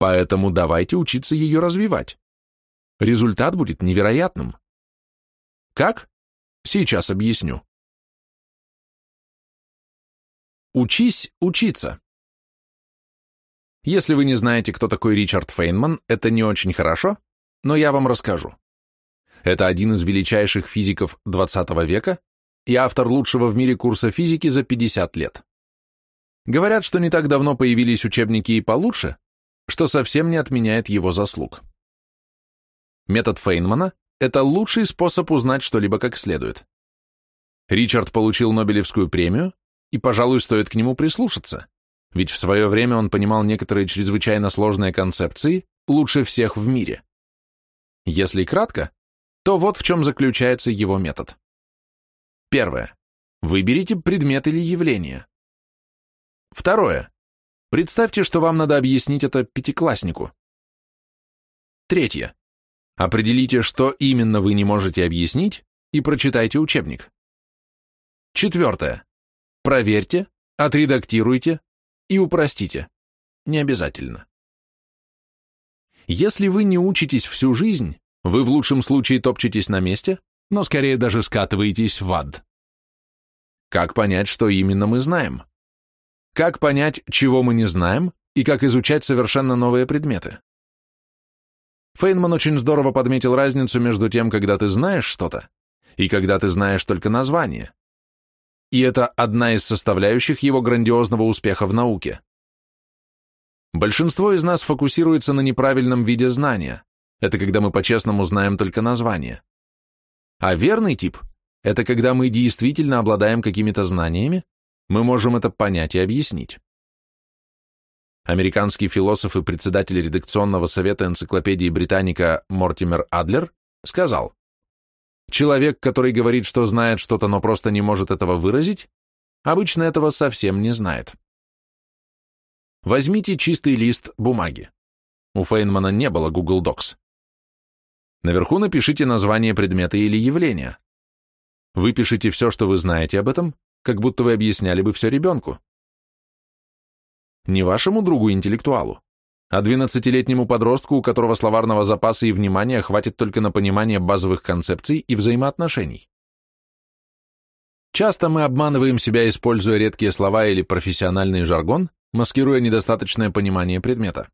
Поэтому давайте учиться ее развивать. Результат будет невероятным. Как? Сейчас объясню. Учись учиться. Если вы не знаете, кто такой Ричард Фейнман, это не очень хорошо, но я вам расскажу. Это один из величайших физиков XX века и автор лучшего в мире курса физики за 50 лет. Говорят, что не так давно появились учебники и получше, что совсем не отменяет его заслуг. Метод Фейнмана – это лучший способ узнать что-либо как следует. Ричард получил Нобелевскую премию, и, пожалуй, стоит к нему прислушаться, ведь в свое время он понимал некоторые чрезвычайно сложные концепции лучше всех в мире. Если кратко, то вот в чем заключается его метод. Первое. Выберите предмет или явление. Второе. Представьте, что вам надо объяснить это пятикласснику. Третье. Определите, что именно вы не можете объяснить, и прочитайте учебник. Четвертое. Проверьте, отредактируйте и упростите. Не обязательно. Если вы не учитесь всю жизнь, вы в лучшем случае топчетесь на месте, но скорее даже скатываетесь в ад. Как понять, что именно мы знаем? Как понять, чего мы не знаем, и как изучать совершенно новые предметы? Фейнман очень здорово подметил разницу между тем, когда ты знаешь что-то, и когда ты знаешь только название. И это одна из составляющих его грандиозного успеха в науке. Большинство из нас фокусируется на неправильном виде знания. Это когда мы по-честному знаем только название. А верный тип – это когда мы действительно обладаем какими-то знаниями, мы можем это понять и объяснить. Американский философ и председатель редакционного совета энциклопедии Британика Мортимер Адлер сказал, «Человек, который говорит, что знает что-то, но просто не может этого выразить, обычно этого совсем не знает». Возьмите чистый лист бумаги. У Фейнмана не было Google Docs. Наверху напишите название предмета или явления. Выпишите все, что вы знаете об этом, как будто вы объясняли бы все ребенку. Не вашему другу-интеллектуалу, а 12-летнему подростку, у которого словарного запаса и внимания хватит только на понимание базовых концепций и взаимоотношений. Часто мы обманываем себя, используя редкие слова или профессиональный жаргон, маскируя недостаточное понимание предмета.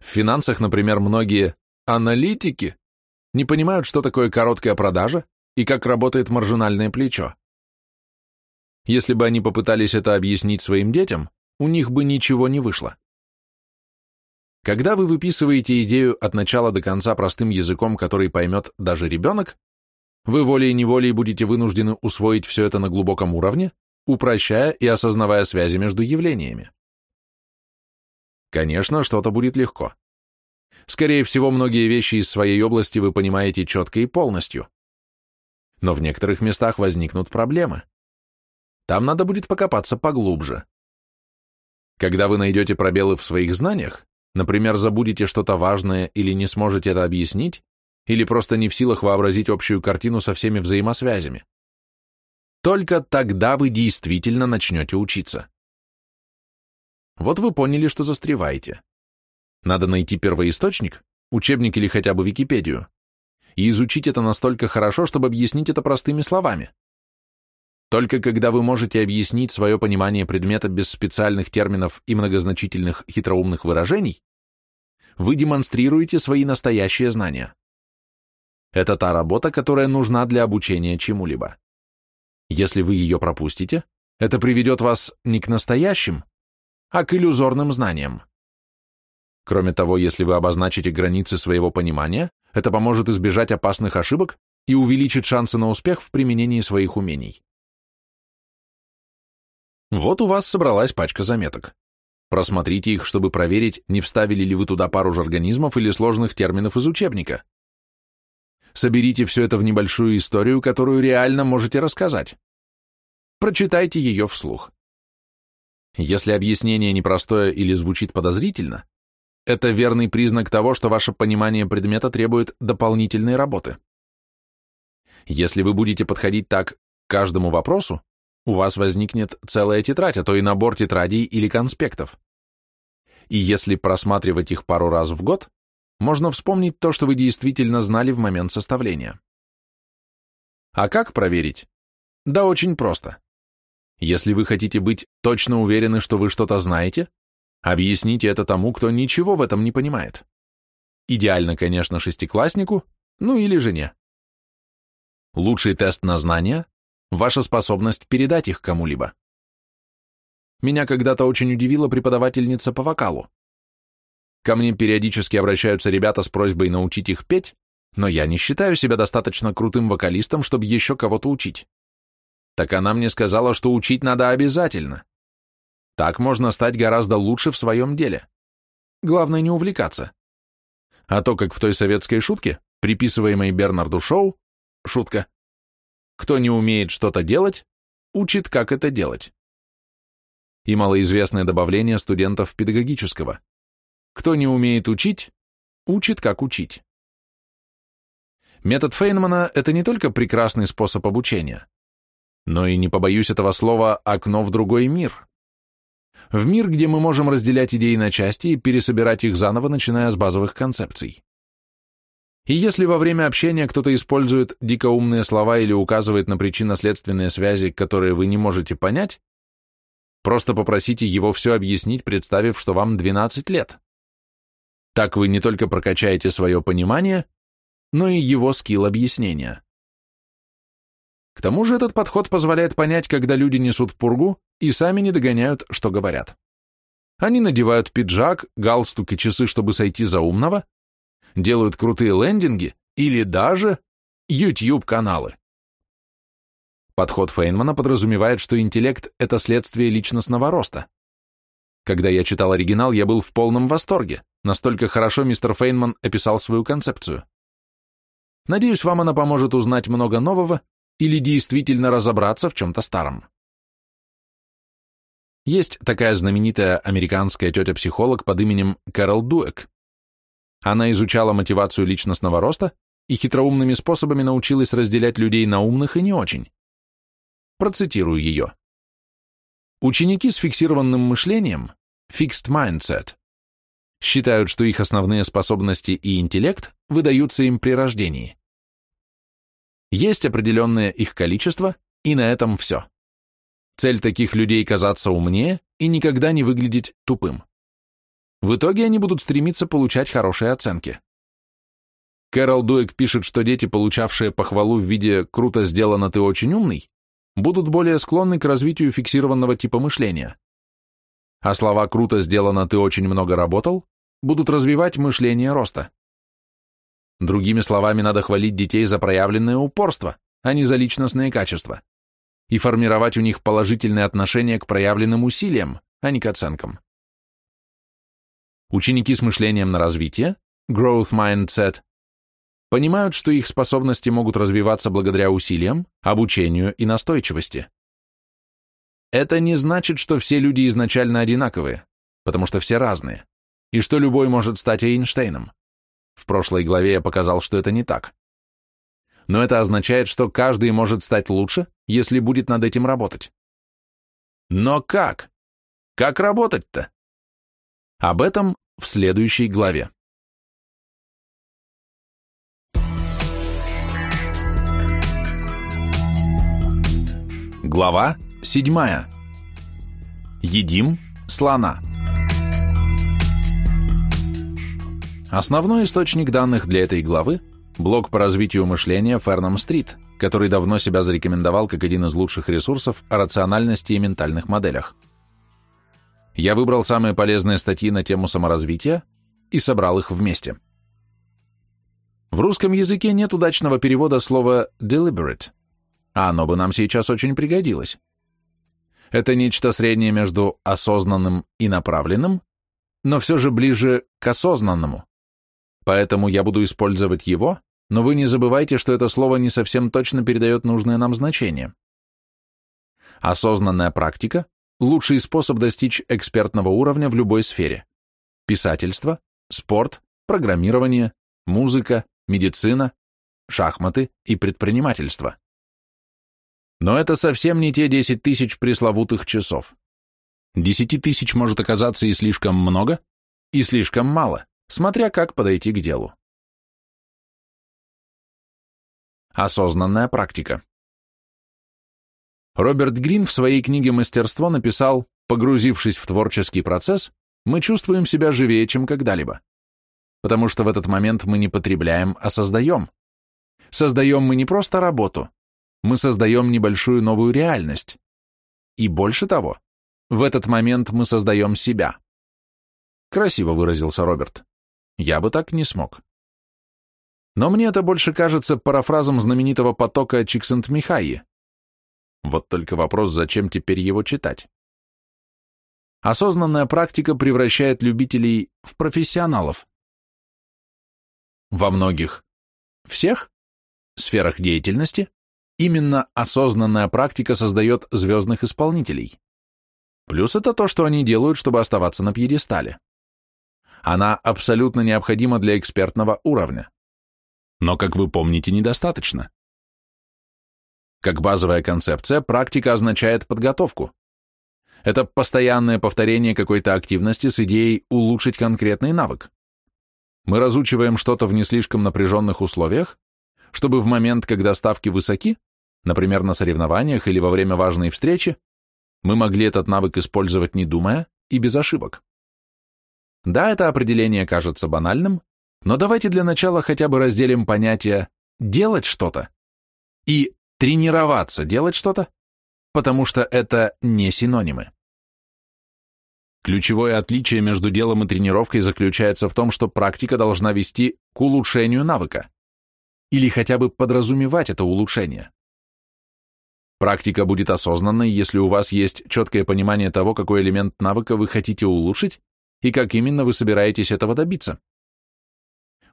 В финансах, например, многие аналитики не понимают, что такое короткая продажа и как работает маржинальное плечо. Если бы они попытались это объяснить своим детям, у них бы ничего не вышло. Когда вы выписываете идею от начала до конца простым языком, который поймет даже ребенок, вы волей-неволей будете вынуждены усвоить все это на глубоком уровне, упрощая и осознавая связи между явлениями. Конечно, что-то будет легко. Скорее всего, многие вещи из своей области вы понимаете четко и полностью. Но в некоторых местах возникнут проблемы. Там надо будет покопаться поглубже. Когда вы найдете пробелы в своих знаниях, Например, забудете что-то важное или не сможете это объяснить, или просто не в силах вообразить общую картину со всеми взаимосвязями. Только тогда вы действительно начнете учиться. Вот вы поняли, что застреваете. Надо найти первоисточник, учебник или хотя бы Википедию, и изучить это настолько хорошо, чтобы объяснить это простыми словами. Только когда вы можете объяснить свое понимание предмета без специальных терминов и многозначительных хитроумных выражений, вы демонстрируете свои настоящие знания. Это та работа, которая нужна для обучения чему-либо. Если вы ее пропустите, это приведет вас не к настоящим, а к иллюзорным знаниям. Кроме того, если вы обозначите границы своего понимания, это поможет избежать опасных ошибок и увеличит шансы на успех в применении своих умений. Вот у вас собралась пачка заметок. Просмотрите их, чтобы проверить, не вставили ли вы туда пару жаргонизмов или сложных терминов из учебника. Соберите все это в небольшую историю, которую реально можете рассказать. Прочитайте ее вслух. Если объяснение непростое или звучит подозрительно, это верный признак того, что ваше понимание предмета требует дополнительной работы. Если вы будете подходить так к каждому вопросу, у вас возникнет целая тетрадь, а то и набор тетрадей или конспектов. И если просматривать их пару раз в год, можно вспомнить то, что вы действительно знали в момент составления. А как проверить? Да очень просто. Если вы хотите быть точно уверены, что вы что-то знаете, объясните это тому, кто ничего в этом не понимает. Идеально, конечно, шестикласснику, ну или жене. Лучший тест на знания ваша способность передать их кому-либо. Меня когда-то очень удивила преподавательница по вокалу. Ко мне периодически обращаются ребята с просьбой научить их петь, но я не считаю себя достаточно крутым вокалистом, чтобы еще кого-то учить. Так она мне сказала, что учить надо обязательно. Так можно стать гораздо лучше в своем деле. Главное не увлекаться. А то, как в той советской шутке, приписываемой Бернарду Шоу, шутка, кто не умеет что-то делать, учит, как это делать. И малоизвестное добавление студентов педагогического. Кто не умеет учить, учит, как учить. Метод Фейнмана – это не только прекрасный способ обучения, но и, не побоюсь этого слова, окно в другой мир. В мир, где мы можем разделять идеи на части и пересобирать их заново, начиная с базовых концепций. И если во время общения кто-то использует дикоумные слова или указывает на причинно-следственные связи, которые вы не можете понять, просто попросите его все объяснить, представив, что вам 12 лет. Так вы не только прокачаете свое понимание, но и его скилл объяснения. К тому же этот подход позволяет понять, когда люди несут пургу и сами не догоняют, что говорят. Они надевают пиджак, галстук и часы, чтобы сойти за умного, делают крутые лендинги или даже YouTube-каналы. Подход Фейнмана подразумевает, что интеллект – это следствие личностного роста. Когда я читал оригинал, я был в полном восторге, настолько хорошо мистер Фейнман описал свою концепцию. Надеюсь, вам она поможет узнать много нового или действительно разобраться в чем-то старом. Есть такая знаменитая американская тетя-психолог под именем Кэрол Дуэк. Она изучала мотивацию личностного роста и хитроумными способами научилась разделять людей на умных и не очень. Процитирую ее. Ученики с фиксированным мышлением, fixed mindset, считают, что их основные способности и интеллект выдаются им при рождении. Есть определенное их количество, и на этом все. Цель таких людей казаться умнее и никогда не выглядеть тупым. В итоге они будут стремиться получать хорошие оценки. Кэрол Дуэк пишет, что дети, получавшие похвалу в виде «круто сделано, ты очень умный», будут более склонны к развитию фиксированного типа мышления. А слова «круто сделано, ты очень много работал» будут развивать мышление роста. Другими словами, надо хвалить детей за проявленное упорство, а не за личностные качества, и формировать у них положительное отношение к проявленным усилиям, а не к оценкам. Ученики с мышлением на развитие, growth mindset, понимают, что их способности могут развиваться благодаря усилиям, обучению и настойчивости. Это не значит, что все люди изначально одинаковые, потому что все разные, и что любой может стать Эйнштейном. В прошлой главе я показал, что это не так. Но это означает, что каждый может стать лучше, если будет над этим работать. Но как? Как работать-то? Об этом в следующей главе. Глава 7. Едим слона. Основной источник данных для этой главы – блог по развитию мышления Фернам Стрит, который давно себя зарекомендовал как один из лучших ресурсов о рациональности и ментальных моделях. Я выбрал самые полезные статьи на тему саморазвития и собрал их вместе. В русском языке нет удачного перевода слова «deliberate», а оно бы нам сейчас очень пригодилось. Это нечто среднее между осознанным и направленным, но все же ближе к осознанному. Поэтому я буду использовать его, но вы не забывайте, что это слово не совсем точно передает нужное нам значение. Осознанная практика – лучший способ достичь экспертного уровня в любой сфере. Писательство, спорт, программирование, музыка, медицина, шахматы и предпринимательство. Но это совсем не те 10 тысяч пресловутых часов. 10 тысяч может оказаться и слишком много, и слишком мало, смотря как подойти к делу. Осознанная практика. Роберт Грин в своей книге «Мастерство» написал, погрузившись в творческий процесс, мы чувствуем себя живее, чем когда-либо. Потому что в этот момент мы не потребляем, а создаем. Создаем мы не просто работу, мы создаем небольшую новую реальность. И больше того, в этот момент мы создаем себя. Красиво выразился Роберт. Я бы так не смог. Но мне это больше кажется парафразом знаменитого потока Чиксент-Михайи. Вот только вопрос, зачем теперь его читать? Осознанная практика превращает любителей в профессионалов. Во многих, всех сферах деятельности Именно осознанная практика создает звездных исполнителей. Плюс это то, что они делают, чтобы оставаться на пьедестале. Она абсолютно необходима для экспертного уровня. Но, как вы помните, недостаточно. Как базовая концепция, практика означает подготовку. Это постоянное повторение какой-то активности с идеей улучшить конкретный навык. Мы разучиваем что-то в не слишком напряженных условиях, чтобы в момент, когда ставки высоки, например, на соревнованиях или во время важной встречи, мы могли этот навык использовать не думая и без ошибок. Да, это определение кажется банальным, но давайте для начала хотя бы разделим понятия «делать что-то» и «тренироваться делать что-то», потому что это не синонимы. Ключевое отличие между делом и тренировкой заключается в том, что практика должна вести к улучшению навыка или хотя бы подразумевать это улучшение. Практика будет осознанной, если у вас есть четкое понимание того, какой элемент навыка вы хотите улучшить и как именно вы собираетесь этого добиться.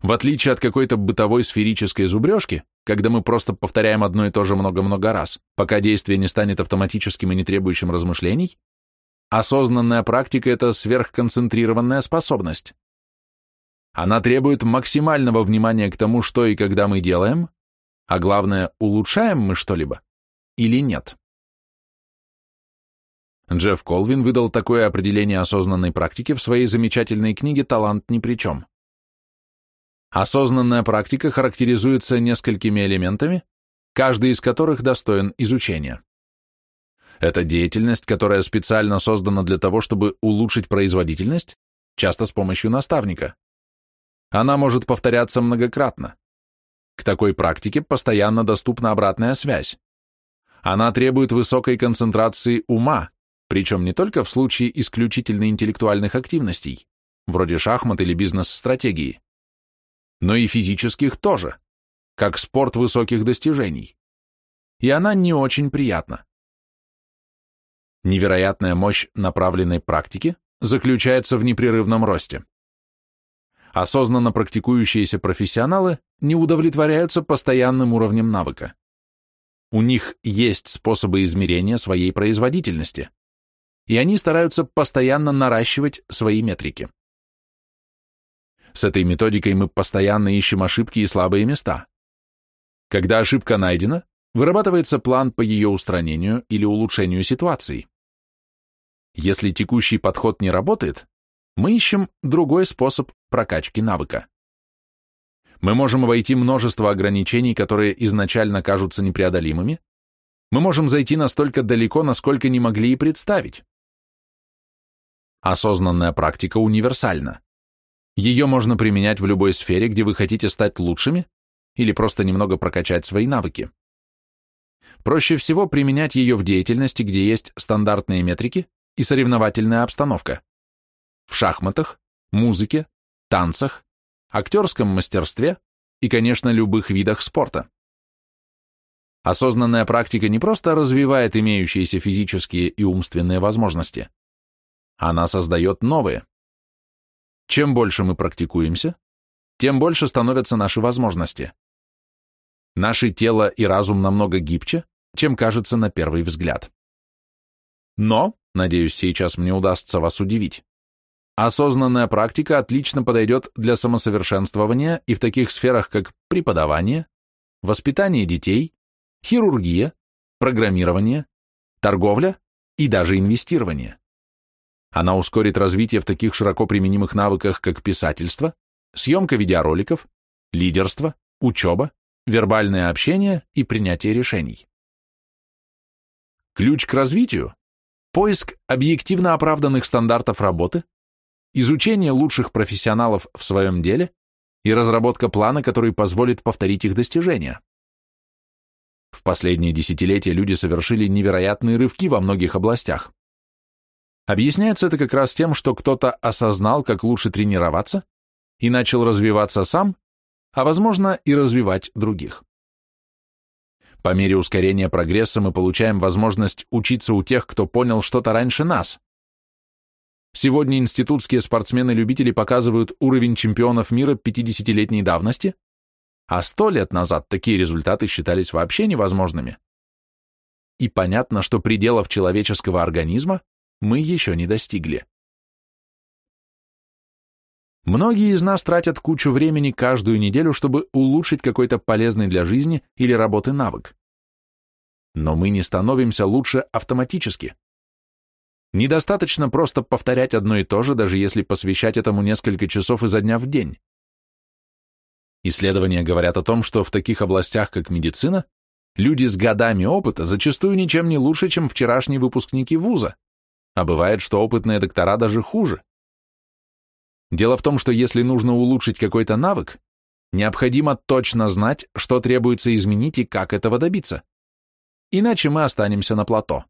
В отличие от какой-то бытовой сферической зубрежки, когда мы просто повторяем одно и то же много-много раз, пока действие не станет автоматическим и не требующим размышлений, осознанная практика – это сверхконцентрированная способность. Она требует максимального внимания к тому, что и когда мы делаем, а главное, улучшаем мы что-либо или нет. Джефф Колвин выдал такое определение осознанной практики в своей замечательной книге «Талант ни при чем». Осознанная практика характеризуется несколькими элементами, каждый из которых достоин изучения. Это деятельность, которая специально создана для того, чтобы улучшить производительность, часто с помощью наставника. Она может повторяться многократно. К такой практике постоянно доступна обратная связь. Она требует высокой концентрации ума, причем не только в случае исключительно интеллектуальных активностей, вроде шахмат или бизнес-стратегии, но и физических тоже, как спорт высоких достижений. И она не очень приятна. Невероятная мощь направленной практики заключается в непрерывном росте. Осознанно практикующиеся профессионалы не удовлетворяются постоянным уровнем навыка. У них есть способы измерения своей производительности, и они стараются постоянно наращивать свои метрики. С этой методикой мы постоянно ищем ошибки и слабые места. Когда ошибка найдена, вырабатывается план по ее устранению или улучшению ситуации. Если текущий подход не работает, мы ищем другой способ прокачки навыка. Мы можем обойти множество ограничений, которые изначально кажутся непреодолимыми. Мы можем зайти настолько далеко, насколько не могли и представить. Осознанная практика универсальна. Ее можно применять в любой сфере, где вы хотите стать лучшими или просто немного прокачать свои навыки. Проще всего применять ее в деятельности, где есть стандартные метрики и соревновательная обстановка. В шахматах, музыке, танцах, актерском мастерстве и, конечно, любых видах спорта. Осознанная практика не просто развивает имеющиеся физические и умственные возможности, она создает новые. Чем больше мы практикуемся, тем больше становятся наши возможности. Наше тело и разум намного гибче, чем кажется на первый взгляд. Но, надеюсь, сейчас мне удастся вас удивить, Осознанная практика отлично подойдет для самосовершенствования и в таких сферах, как преподавание, воспитание детей, хирургия, программирование, торговля и даже инвестирование. Она ускорит развитие в таких широко применимых навыках, как писательство, съемка видеороликов, лидерство, учеба, вербальное общение и принятие решений. Ключ к развитию – поиск объективно оправданных стандартов работы, изучение лучших профессионалов в своем деле и разработка плана, который позволит повторить их достижения. В последние десятилетия люди совершили невероятные рывки во многих областях. Объясняется это как раз тем, что кто-то осознал, как лучше тренироваться, и начал развиваться сам, а возможно и развивать других. По мере ускорения прогресса мы получаем возможность учиться у тех, кто понял что-то раньше нас, Сегодня институтские спортсмены-любители показывают уровень чемпионов мира 50-летней давности, а сто лет назад такие результаты считались вообще невозможными. И понятно, что пределов человеческого организма мы еще не достигли. Многие из нас тратят кучу времени каждую неделю, чтобы улучшить какой-то полезный для жизни или работы навык. Но мы не становимся лучше автоматически. Недостаточно просто повторять одно и то же, даже если посвящать этому несколько часов изо дня в день. Исследования говорят о том, что в таких областях, как медицина, люди с годами опыта зачастую ничем не лучше, чем вчерашние выпускники вуза, а бывает, что опытные доктора даже хуже. Дело в том, что если нужно улучшить какой-то навык, необходимо точно знать, что требуется изменить и как этого добиться. Иначе мы останемся на плато.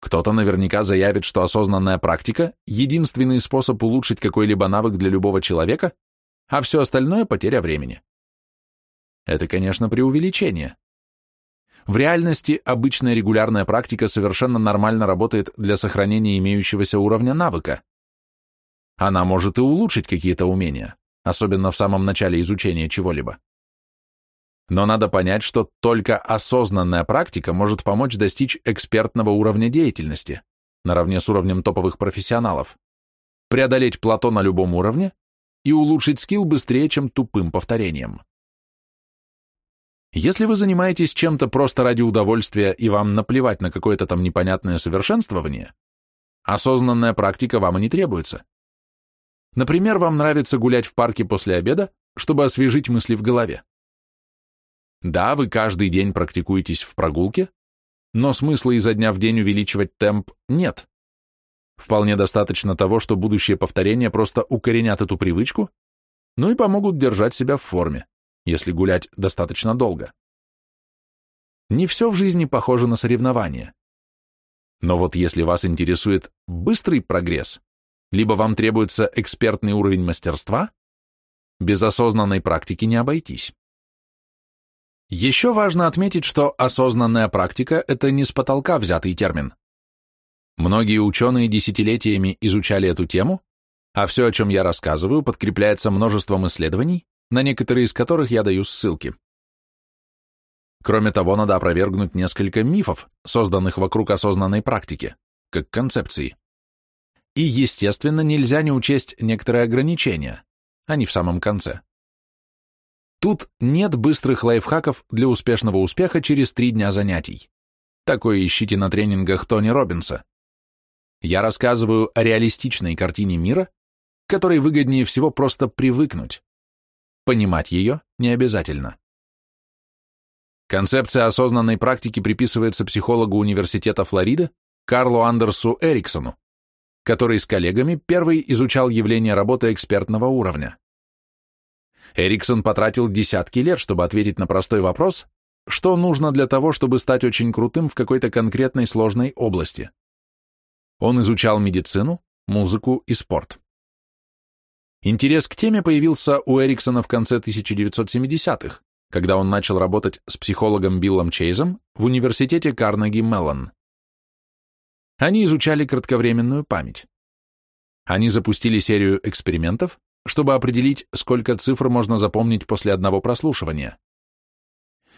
Кто-то наверняка заявит, что осознанная практика – единственный способ улучшить какой-либо навык для любого человека, а все остальное – потеря времени. Это, конечно, преувеличение. В реальности обычная регулярная практика совершенно нормально работает для сохранения имеющегося уровня навыка. Она может и улучшить какие-то умения, особенно в самом начале изучения чего-либо. Но надо понять, что только осознанная практика может помочь достичь экспертного уровня деятельности, наравне с уровнем топовых профессионалов, преодолеть плато на любом уровне и улучшить скилл быстрее, чем тупым повторением. Если вы занимаетесь чем-то просто ради удовольствия и вам наплевать на какое-то там непонятное совершенствование, осознанная практика вам и не требуется. Например, вам нравится гулять в парке после обеда, чтобы освежить мысли в голове. Да, вы каждый день практикуетесь в прогулке, но смысла изо дня в день увеличивать темп нет. Вполне достаточно того, что будущие повторения просто укоренят эту привычку, ну и помогут держать себя в форме, если гулять достаточно долго. Не все в жизни похоже на соревнования. Но вот если вас интересует быстрый прогресс, либо вам требуется экспертный уровень мастерства, без осознанной практики не обойтись. Еще важно отметить, что осознанная практика – это не с потолка взятый термин. Многие ученые десятилетиями изучали эту тему, а все, о чем я рассказываю, подкрепляется множеством исследований, на некоторые из которых я даю ссылки. Кроме того, надо опровергнуть несколько мифов, созданных вокруг осознанной практики, как концепции. И, естественно, нельзя не учесть некоторые ограничения, они в самом конце. Тут нет быстрых лайфхаков для успешного успеха через три дня занятий. Такое ищите на тренингах Тони Робинса. Я рассказываю о реалистичной картине мира, которой выгоднее всего просто привыкнуть. Понимать ее не обязательно. Концепция осознанной практики приписывается психологу Университета Флориды Карлу Андерсу Эриксону, который с коллегами первый изучал явление работы экспертного уровня. Эриксон потратил десятки лет, чтобы ответить на простой вопрос, что нужно для того, чтобы стать очень крутым в какой-то конкретной сложной области. Он изучал медицину, музыку и спорт. Интерес к теме появился у Эриксона в конце 1970-х, когда он начал работать с психологом Биллом Чейзом в университете Карнеги Меллон. Они изучали кратковременную память. Они запустили серию экспериментов, чтобы определить, сколько цифр можно запомнить после одного прослушивания.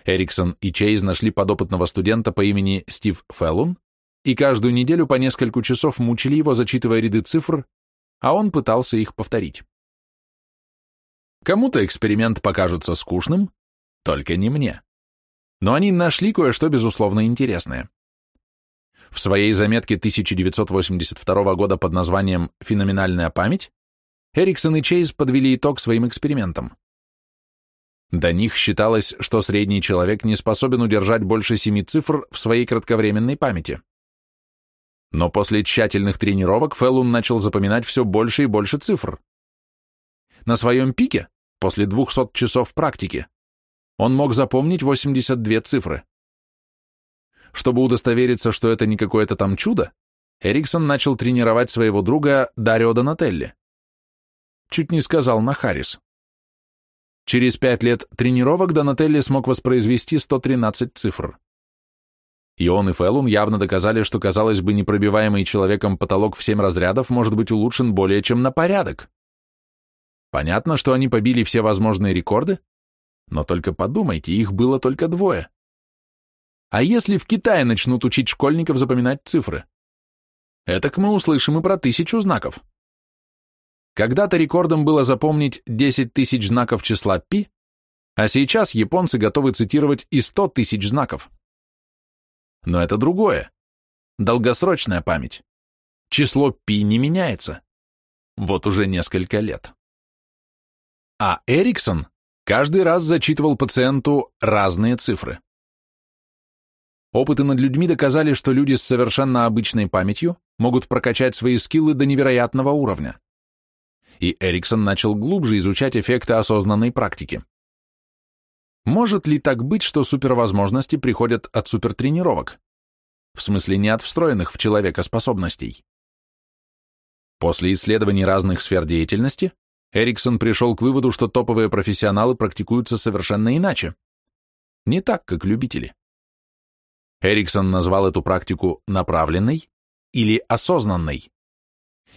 Эриксон и Чейз нашли подопытного студента по имени Стив Феллун и каждую неделю по несколько часов мучили его, зачитывая ряды цифр, а он пытался их повторить. Кому-то эксперимент покажется скучным, только не мне. Но они нашли кое-что, безусловно, интересное. В своей заметке 1982 года под названием «Феноменальная память» Эриксон и Чейз подвели итог своим экспериментам. До них считалось, что средний человек не способен удержать больше семи цифр в своей кратковременной памяти. Но после тщательных тренировок Феллун начал запоминать все больше и больше цифр. На своем пике, после 200 часов практики, он мог запомнить 82 цифры. Чтобы удостовериться, что это не какое-то там чудо, Эриксон начал тренировать своего друга Дарио Донателли. Чуть не сказал на Харрис. Через пять лет тренировок Донателли смог воспроизвести 113 цифр. И он, и Феллун явно доказали, что, казалось бы, непробиваемый человеком потолок в семь разрядов может быть улучшен более чем на порядок. Понятно, что они побили все возможные рекорды, но только подумайте, их было только двое. А если в Китае начнут учить школьников запоминать цифры? Этак мы услышим и про тысячу знаков. Когда-то рекордом было запомнить 10 тысяч знаков числа π, а сейчас японцы готовы цитировать и 100 тысяч знаков. Но это другое. Долгосрочная память. Число π не меняется. Вот уже несколько лет. А Эриксон каждый раз зачитывал пациенту разные цифры. Опыты над людьми доказали, что люди с совершенно обычной памятью могут прокачать свои скиллы до невероятного уровня и Эриксон начал глубже изучать эффекты осознанной практики. Может ли так быть, что супервозможности приходят от супертренировок? В смысле не от встроенных в человека способностей. После исследований разных сфер деятельности Эриксон пришел к выводу, что топовые профессионалы практикуются совершенно иначе. Не так, как любители. Эриксон назвал эту практику направленной или осознанной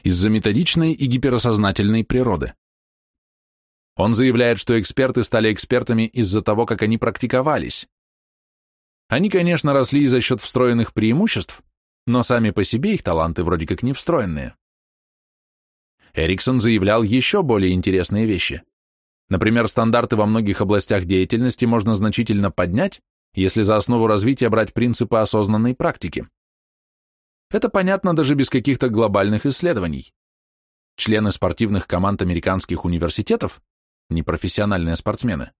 из-за методичной и гиперосознательной природы. Он заявляет, что эксперты стали экспертами из-за того, как они практиковались. Они, конечно, росли за счет встроенных преимуществ, но сами по себе их таланты вроде как не встроенные. Эриксон заявлял еще более интересные вещи. Например, стандарты во многих областях деятельности можно значительно поднять, если за основу развития брать принципы осознанной практики. Это понятно даже без каких-то глобальных исследований. Члены спортивных команд американских университетов, непрофессиональные спортсмены,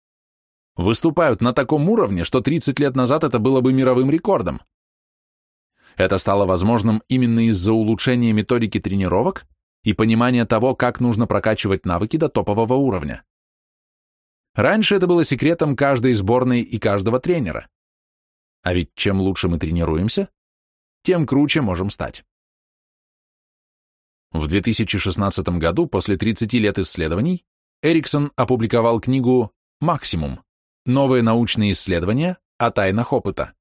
выступают на таком уровне, что 30 лет назад это было бы мировым рекордом. Это стало возможным именно из-за улучшения методики тренировок и понимания того, как нужно прокачивать навыки до топового уровня. Раньше это было секретом каждой сборной и каждого тренера. А ведь чем лучше мы тренируемся, тем круче можем стать. В 2016 году, после 30 лет исследований, Эриксон опубликовал книгу «Максимум. Новые научные исследования о тайнах опыта»,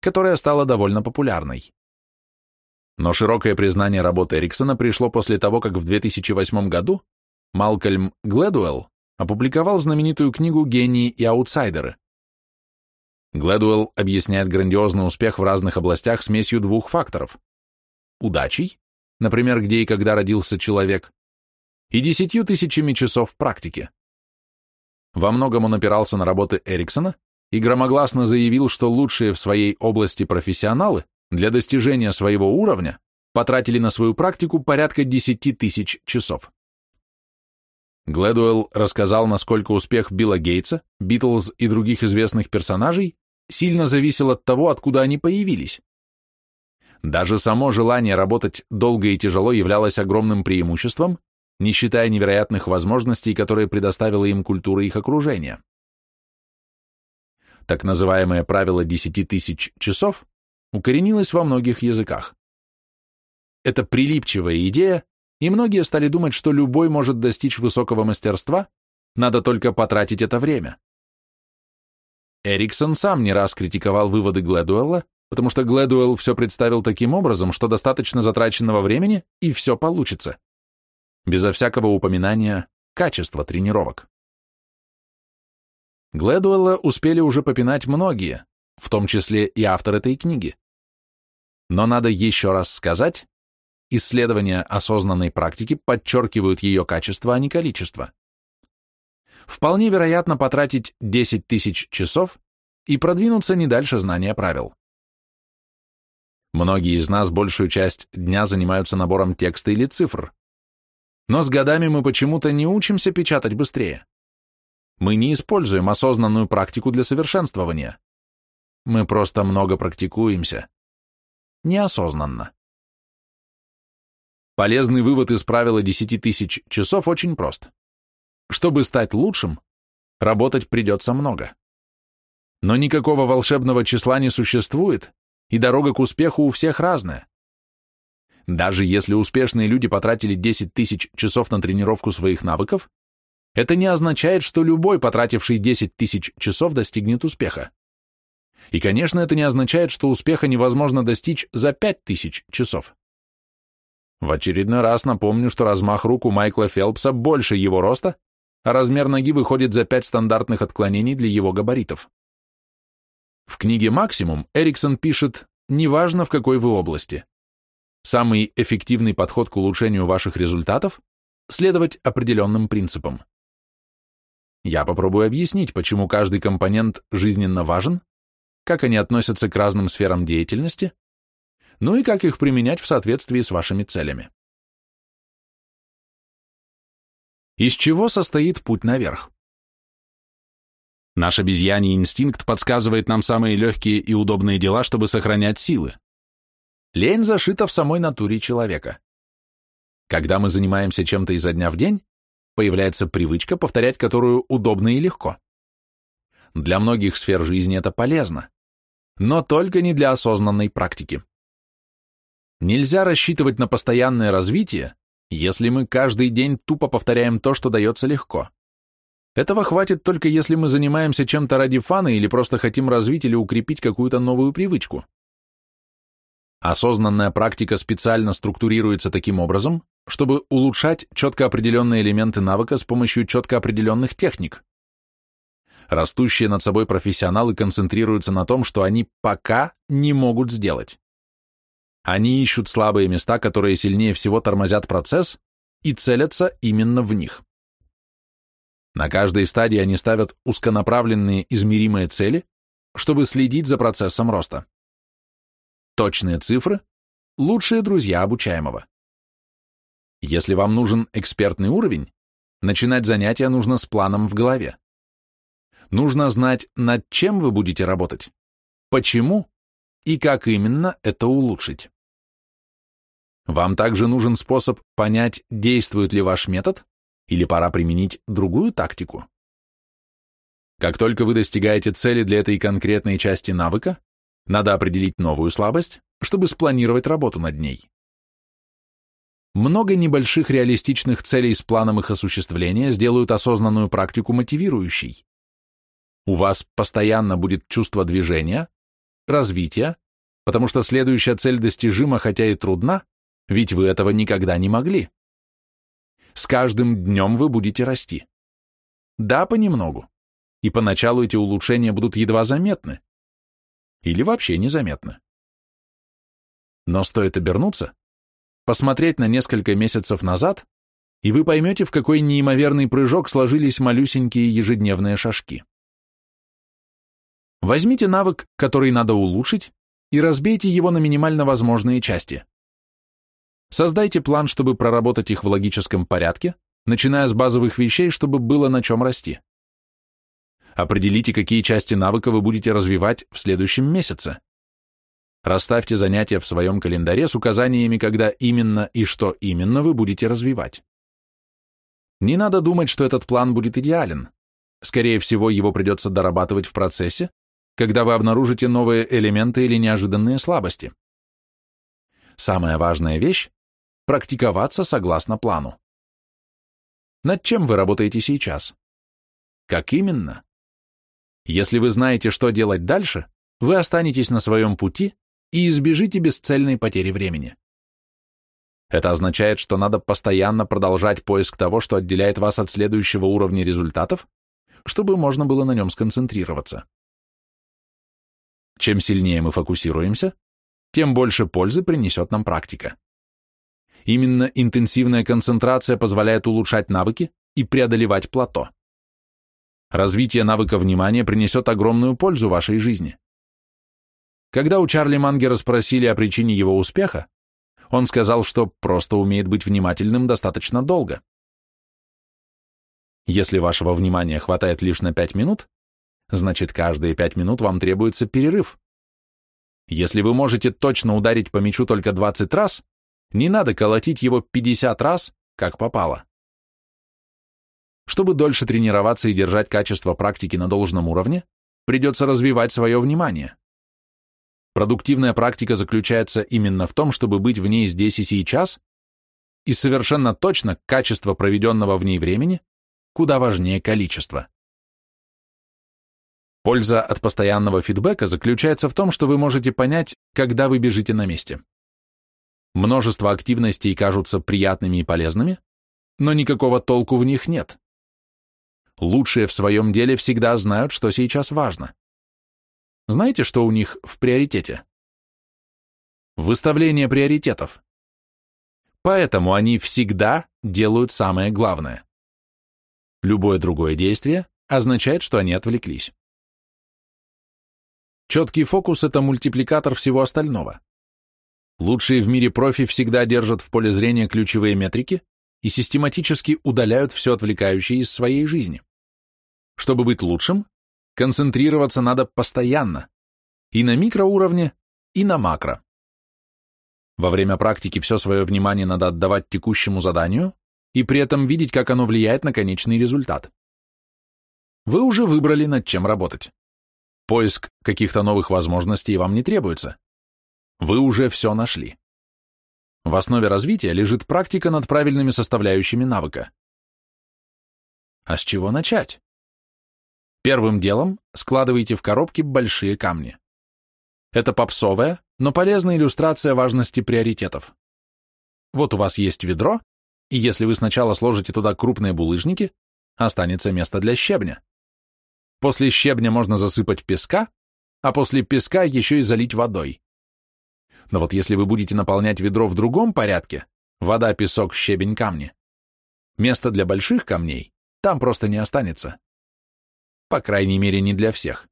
которая стала довольно популярной. Но широкое признание работы Эриксона пришло после того, как в 2008 году Малкольм Гледуэлл опубликовал знаменитую книгу «Гении и аутсайдеры». Гледуэлл объясняет грандиозный успех в разных областях смесью двух факторов – удачей, например, где и когда родился человек, и десятью тысячами часов практики. Во многом он опирался на работы Эриксона и громогласно заявил, что лучшие в своей области профессионалы для достижения своего уровня потратили на свою практику порядка 10 тысяч часов. Гледуэлл рассказал, насколько успех Билла Гейтса, Битлз и других известных персонажей сильно зависел от того, откуда они появились. Даже само желание работать долго и тяжело являлось огромным преимуществом, не считая невероятных возможностей, которые предоставила им культура их окружения. Так называемое правило 10 тысяч часов укоренилось во многих языках. Это прилипчивая идея, и многие стали думать, что любой может достичь высокого мастерства, надо только потратить это время. Эриксон сам не раз критиковал выводы Глэдуэлла, потому что Глэдуэлл все представил таким образом, что достаточно затраченного времени, и все получится. Безо всякого упоминания качества тренировок. Глэдуэлла успели уже попинать многие, в том числе и автор этой книги. Но надо еще раз сказать, Исследования осознанной практики подчеркивают ее качество, а не количество. Вполне вероятно потратить 10 тысяч часов и продвинуться не дальше знания правил. Многие из нас большую часть дня занимаются набором текста или цифр. Но с годами мы почему-то не учимся печатать быстрее. Мы не используем осознанную практику для совершенствования. Мы просто много практикуемся. Неосознанно. Полезный вывод из правила 10 тысяч часов очень прост. Чтобы стать лучшим, работать придется много. Но никакого волшебного числа не существует, и дорога к успеху у всех разная. Даже если успешные люди потратили 10 тысяч часов на тренировку своих навыков, это не означает, что любой, потративший 10 тысяч часов, достигнет успеха. И, конечно, это не означает, что успеха невозможно достичь за 5 тысяч часов. В очередной раз напомню, что размах рук у Майкла Фелпса больше его роста, а размер ноги выходит за пять стандартных отклонений для его габаритов. В книге «Максимум» Эриксон пишет «Неважно, в какой вы области. Самый эффективный подход к улучшению ваших результатов – следовать определенным принципам». Я попробую объяснить, почему каждый компонент жизненно важен, как они относятся к разным сферам деятельности, ну и как их применять в соответствии с вашими целями. Из чего состоит путь наверх? Наш обезьяний инстинкт подсказывает нам самые легкие и удобные дела, чтобы сохранять силы. Лень зашита в самой натуре человека. Когда мы занимаемся чем-то изо дня в день, появляется привычка, повторять которую удобно и легко. Для многих сфер жизни это полезно, но только не для осознанной практики. Нельзя рассчитывать на постоянное развитие, если мы каждый день тупо повторяем то, что дается легко. Этого хватит только если мы занимаемся чем-то ради фана или просто хотим развить или укрепить какую-то новую привычку. Осознанная практика специально структурируется таким образом, чтобы улучшать четко определенные элементы навыка с помощью четко определенных техник. Растущие над собой профессионалы концентрируются на том, что они пока не могут сделать. Они ищут слабые места, которые сильнее всего тормозят процесс, и целятся именно в них. На каждой стадии они ставят узконаправленные измеримые цели, чтобы следить за процессом роста. Точные цифры – лучшие друзья обучаемого. Если вам нужен экспертный уровень, начинать занятия нужно с планом в голове. Нужно знать, над чем вы будете работать, почему и как именно это улучшить. Вам также нужен способ понять, действует ли ваш метод или пора применить другую тактику. Как только вы достигаете цели для этой конкретной части навыка, надо определить новую слабость, чтобы спланировать работу над ней. Много небольших реалистичных целей с планом их осуществления сделают осознанную практику мотивирующей. У вас постоянно будет чувство движения, развития, потому что следующая цель достижима, хотя и трудна, ведь вы этого никогда не могли. С каждым днем вы будете расти. Да, понемногу. И поначалу эти улучшения будут едва заметны. Или вообще незаметны. Но стоит обернуться, посмотреть на несколько месяцев назад, и вы поймете, в какой неимоверный прыжок сложились малюсенькие ежедневные шажки. Возьмите навык, который надо улучшить, и разбейте его на минимально возможные части. Создайте план, чтобы проработать их в логическом порядке, начиная с базовых вещей, чтобы было на чем расти. Определите, какие части навыка вы будете развивать в следующем месяце. Расставьте занятия в своем календаре с указаниями, когда именно и что именно вы будете развивать. Не надо думать, что этот план будет идеален. Скорее всего, его придется дорабатывать в процессе, когда вы обнаружите новые элементы или неожиданные слабости. Самая важная вещь – практиковаться согласно плану. Над чем вы работаете сейчас? Как именно? Если вы знаете, что делать дальше, вы останетесь на своем пути и избежите бесцельной потери времени. Это означает, что надо постоянно продолжать поиск того, что отделяет вас от следующего уровня результатов, чтобы можно было на нем сконцентрироваться. Чем сильнее мы фокусируемся, тем больше пользы принесет нам практика. Именно интенсивная концентрация позволяет улучшать навыки и преодолевать плато. Развитие навыка внимания принесет огромную пользу вашей жизни. Когда у Чарли Мангера спросили о причине его успеха, он сказал, что просто умеет быть внимательным достаточно долго. Если вашего внимания хватает лишь на 5 минут, значит каждые 5 минут вам требуется перерыв. Если вы можете точно ударить по мячу только 20 раз, не надо колотить его 50 раз, как попало. Чтобы дольше тренироваться и держать качество практики на должном уровне, придется развивать свое внимание. Продуктивная практика заключается именно в том, чтобы быть в ней здесь и сейчас, и совершенно точно качество проведенного в ней времени куда важнее количества. Польза от постоянного фидбэка заключается в том, что вы можете понять, когда вы бежите на месте. Множество активностей кажутся приятными и полезными, но никакого толку в них нет. Лучшие в своем деле всегда знают, что сейчас важно. Знаете, что у них в приоритете? Выставление приоритетов. Поэтому они всегда делают самое главное. Любое другое действие означает, что они отвлеклись. Четкий фокус – это мультипликатор всего остального. Лучшие в мире профи всегда держат в поле зрения ключевые метрики и систематически удаляют все отвлекающее из своей жизни. Чтобы быть лучшим, концентрироваться надо постоянно, и на микроуровне, и на макро. Во время практики все свое внимание надо отдавать текущему заданию и при этом видеть, как оно влияет на конечный результат. Вы уже выбрали, над чем работать. Поиск каких-то новых возможностей вам не требуется. Вы уже все нашли. В основе развития лежит практика над правильными составляющими навыка. А с чего начать? Первым делом складывайте в коробки большие камни. Это попсовая, но полезная иллюстрация важности приоритетов. Вот у вас есть ведро, и если вы сначала сложите туда крупные булыжники, останется место для щебня. После щебня можно засыпать песка, а после песка еще и залить водой. Но вот если вы будете наполнять ведро в другом порядке, вода, песок, щебень, камни, места для больших камней там просто не останется. По крайней мере, не для всех.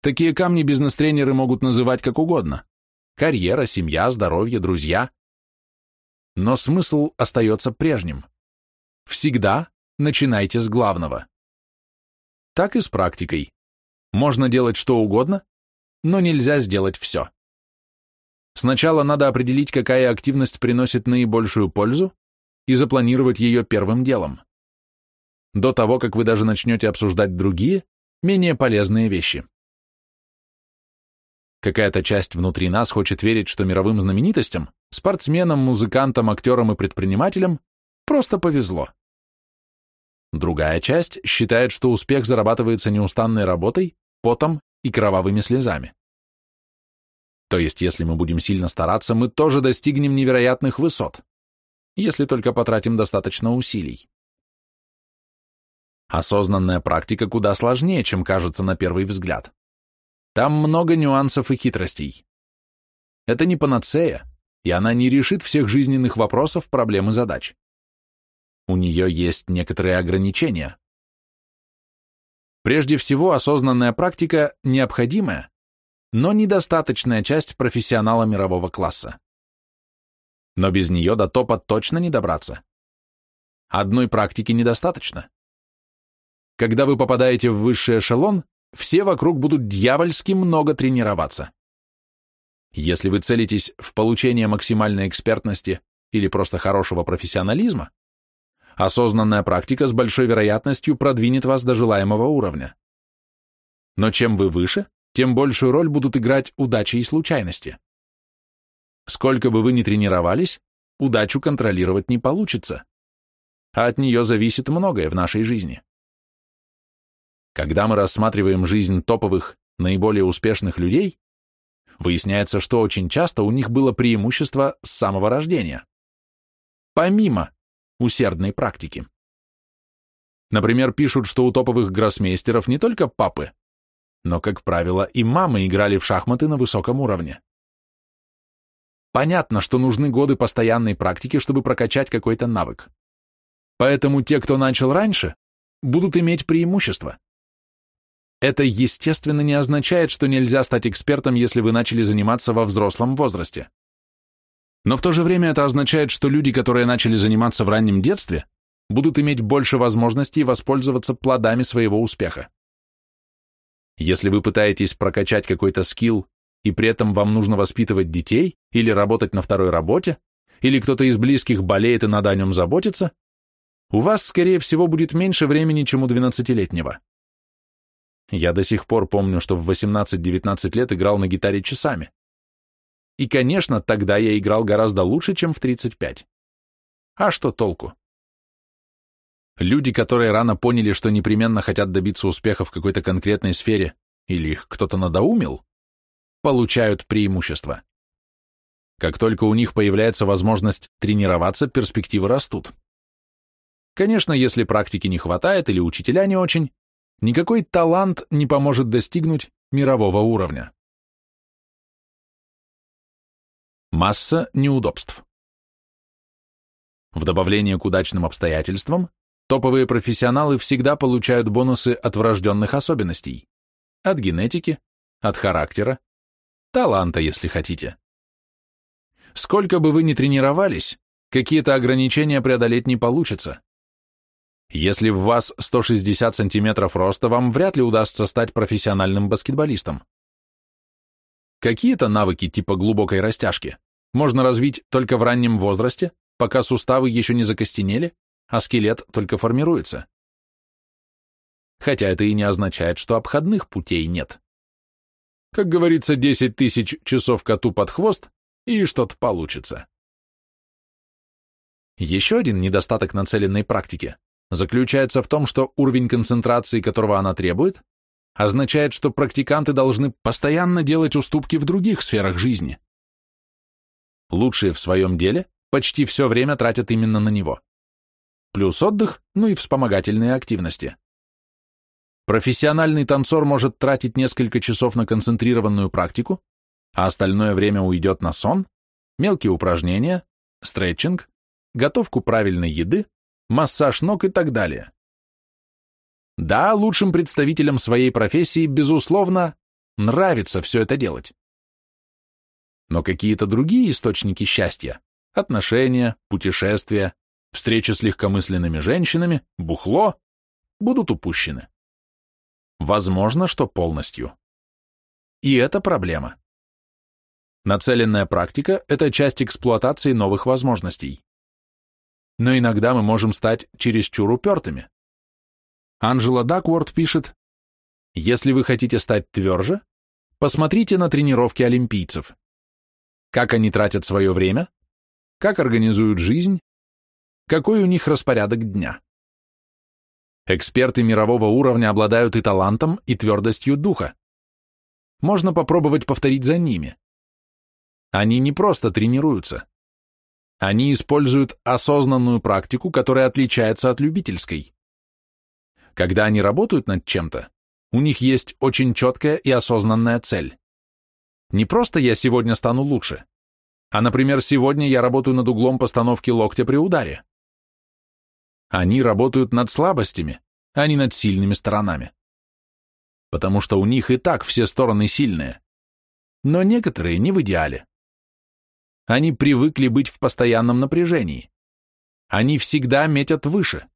Такие камни бизнес-тренеры могут называть как угодно. Карьера, семья, здоровье, друзья. Но смысл остается прежним. Всегда начинайте с главного. Так и с практикой. Можно делать что угодно, но нельзя сделать все. Сначала надо определить, какая активность приносит наибольшую пользу, и запланировать ее первым делом. До того, как вы даже начнете обсуждать другие, менее полезные вещи. Какая-то часть внутри нас хочет верить, что мировым знаменитостям, спортсменам, музыкантам, актерам и предпринимателям просто повезло. Другая часть считает, что успех зарабатывается неустанной работой, потом и кровавыми слезами. То есть, если мы будем сильно стараться, мы тоже достигнем невероятных высот, если только потратим достаточно усилий. Осознанная практика куда сложнее, чем кажется на первый взгляд. Там много нюансов и хитростей. Это не панацея, и она не решит всех жизненных вопросов, проблем и задач. У нее есть некоторые ограничения. Прежде всего, осознанная практика необходимая, но недостаточная часть профессионала мирового класса. Но без нее до топа точно не добраться. Одной практики недостаточно. Когда вы попадаете в высший эшелон, все вокруг будут дьявольски много тренироваться. Если вы целитесь в получение максимальной экспертности или просто хорошего профессионализма, осознанная практика с большой вероятностью продвинет вас до желаемого уровня. Но чем вы выше, тем большую роль будут играть удачи и случайности. Сколько бы вы ни тренировались, удачу контролировать не получится, а от нее зависит многое в нашей жизни. Когда мы рассматриваем жизнь топовых, наиболее успешных людей, выясняется, что очень часто у них было преимущество с самого рождения. Помимо усердной практики. Например, пишут, что у топовых гроссмейстеров не только папы, но, как правило, и мамы играли в шахматы на высоком уровне. Понятно, что нужны годы постоянной практики, чтобы прокачать какой-то навык. Поэтому те, кто начал раньше, будут иметь преимущество. Это, естественно, не означает, что нельзя стать экспертом, если вы начали заниматься во взрослом возрасте. Но в то же время это означает, что люди, которые начали заниматься в раннем детстве, будут иметь больше возможностей воспользоваться плодами своего успеха. Если вы пытаетесь прокачать какой-то скилл, и при этом вам нужно воспитывать детей или работать на второй работе, или кто-то из близких болеет и надо о нем заботиться, у вас, скорее всего, будет меньше времени, чем у 12-летнего. Я до сих пор помню, что в 18-19 лет играл на гитаре часами. И, конечно, тогда я играл гораздо лучше, чем в 35. А что толку? Люди, которые рано поняли, что непременно хотят добиться успеха в какой-то конкретной сфере, или их кто-то надоумил, получают преимущество. Как только у них появляется возможность тренироваться, перспективы растут. Конечно, если практики не хватает или учителя не очень, никакой талант не поможет достигнуть мирового уровня. Масса неудобств. В добавление к удачным обстоятельствам, топовые профессионалы всегда получают бонусы от врожденных особенностей, от генетики, от характера, таланта, если хотите. Сколько бы вы ни тренировались, какие-то ограничения преодолеть не получится. Если в вас 160 сантиметров роста, вам вряд ли удастся стать профессиональным баскетболистом. Какие-то навыки типа глубокой растяжки можно развить только в раннем возрасте, пока суставы еще не закостенели, а скелет только формируется. Хотя это и не означает, что обходных путей нет. Как говорится, 10 тысяч часов коту под хвост, и что-то получится. Еще один недостаток нацеленной практики заключается в том, что уровень концентрации, которого она требует, означает, что практиканты должны постоянно делать уступки в других сферах жизни. Лучшие в своем деле почти все время тратят именно на него. Плюс отдых, ну и вспомогательные активности. Профессиональный танцор может тратить несколько часов на концентрированную практику, а остальное время уйдет на сон, мелкие упражнения, стретчинг, готовку правильной еды, массаж ног и так далее. Да, лучшим представителям своей профессии, безусловно, нравится все это делать. Но какие-то другие источники счастья – отношения, путешествия, встречи с легкомысленными женщинами, бухло – будут упущены. Возможно, что полностью. И это проблема. Нацеленная практика – это часть эксплуатации новых возможностей. Но иногда мы можем стать чересчур упертыми. Анжела Дакворд пишет, «Если вы хотите стать тверже, посмотрите на тренировки олимпийцев. Как они тратят свое время, как организуют жизнь, какой у них распорядок дня. Эксперты мирового уровня обладают и талантом, и твердостью духа. Можно попробовать повторить за ними. Они не просто тренируются. Они используют осознанную практику, которая отличается от любительской. Когда они работают над чем-то, у них есть очень четкая и осознанная цель. Не просто я сегодня стану лучше, а, например, сегодня я работаю над углом постановки локтя при ударе. Они работают над слабостями, а не над сильными сторонами. Потому что у них и так все стороны сильные. Но некоторые не в идеале. Они привыкли быть в постоянном напряжении. Они всегда метят выше.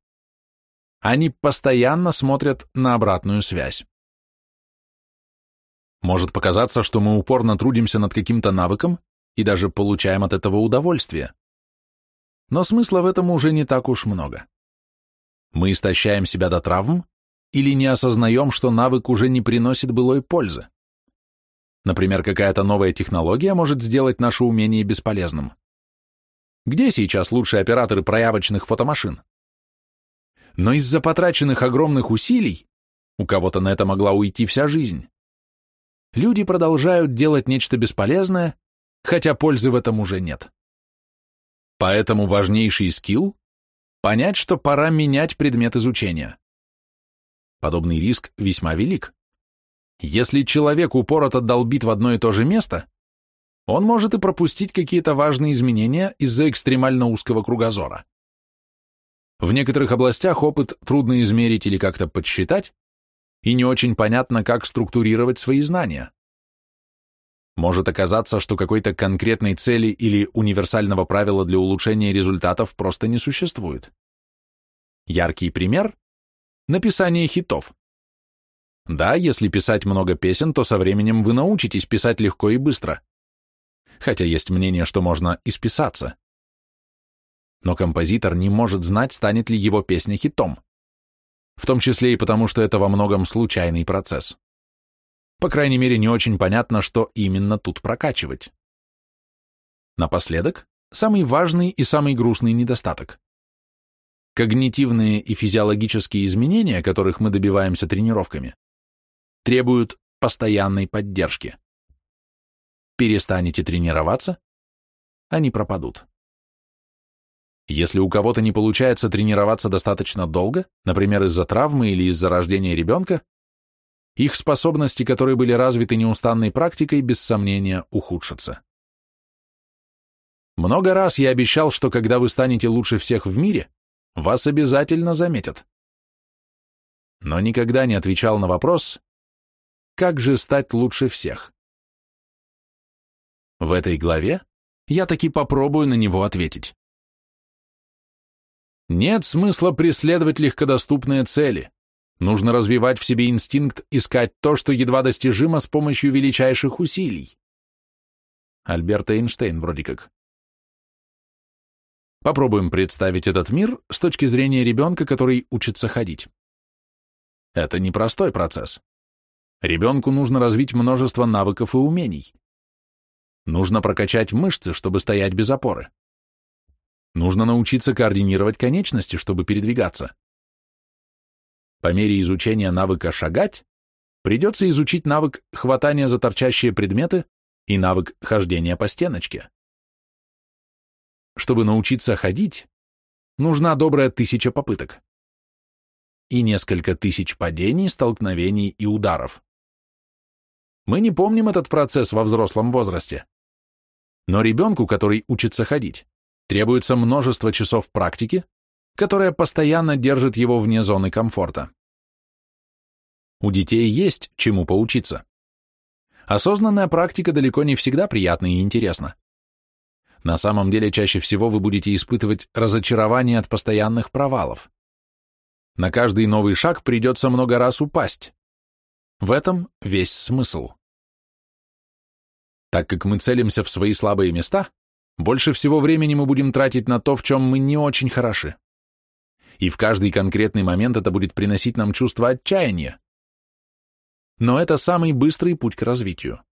Они постоянно смотрят на обратную связь. Может показаться, что мы упорно трудимся над каким-то навыком и даже получаем от этого удовольствие. Но смысла в этом уже не так уж много. Мы истощаем себя до травм или не осознаем, что навык уже не приносит былой пользы. Например, какая-то новая технология может сделать наше умение бесполезным. Где сейчас лучшие операторы проявочных фотомашин? Но из-за потраченных огромных усилий, у кого-то на это могла уйти вся жизнь, люди продолжают делать нечто бесполезное, хотя пользы в этом уже нет. Поэтому важнейший скилл – понять, что пора менять предмет изучения. Подобный риск весьма велик. Если человек упорото долбит в одно и то же место, он может и пропустить какие-то важные изменения из-за экстремально узкого кругозора. В некоторых областях опыт трудно измерить или как-то подсчитать, и не очень понятно, как структурировать свои знания. Может оказаться, что какой-то конкретной цели или универсального правила для улучшения результатов просто не существует. Яркий пример – написание хитов. Да, если писать много песен, то со временем вы научитесь писать легко и быстро. Хотя есть мнение, что можно исписаться. Но композитор не может знать, станет ли его песня хитом. В том числе и потому, что это во многом случайный процесс. По крайней мере, не очень понятно, что именно тут прокачивать. Напоследок, самый важный и самый грустный недостаток. Когнитивные и физиологические изменения, которых мы добиваемся тренировками, требуют постоянной поддержки. Перестанете тренироваться, они пропадут. Если у кого-то не получается тренироваться достаточно долго, например, из-за травмы или из-за рождения ребенка, их способности, которые были развиты неустанной практикой, без сомнения ухудшатся. Много раз я обещал, что когда вы станете лучше всех в мире, вас обязательно заметят. Но никогда не отвечал на вопрос, как же стать лучше всех? В этой главе я таки попробую на него ответить. Нет смысла преследовать легкодоступные цели. Нужно развивать в себе инстинкт искать то, что едва достижимо с помощью величайших усилий. Альберт Эйнштейн вроде как. Попробуем представить этот мир с точки зрения ребенка, который учится ходить. Это непростой процесс. Ребенку нужно развить множество навыков и умений. Нужно прокачать мышцы, чтобы стоять без опоры. Нужно научиться координировать конечности, чтобы передвигаться. По мере изучения навыка шагать, придется изучить навык хватания за торчащие предметы и навык хождения по стеночке. чтобы научиться ходить, нужна добрая тысяча попыток и несколько тысяч падений, столкновений и ударов. Мы не помним этот процесс во взрослом возрасте. Но ребенку, который учится ходить, требуется множество часов практики, которая постоянно держит его вне зоны комфорта. У детей есть чему поучиться. Осознанная практика далеко не всегда приятна и интересна. На самом деле чаще всего вы будете испытывать разочарование от постоянных провалов. На каждый новый шаг придется много раз упасть. В этом весь смысл. Так как мы целимся в свои слабые места, больше всего времени мы будем тратить на то, в чем мы не очень хороши. И в каждый конкретный момент это будет приносить нам чувство отчаяния. Но это самый быстрый путь к развитию.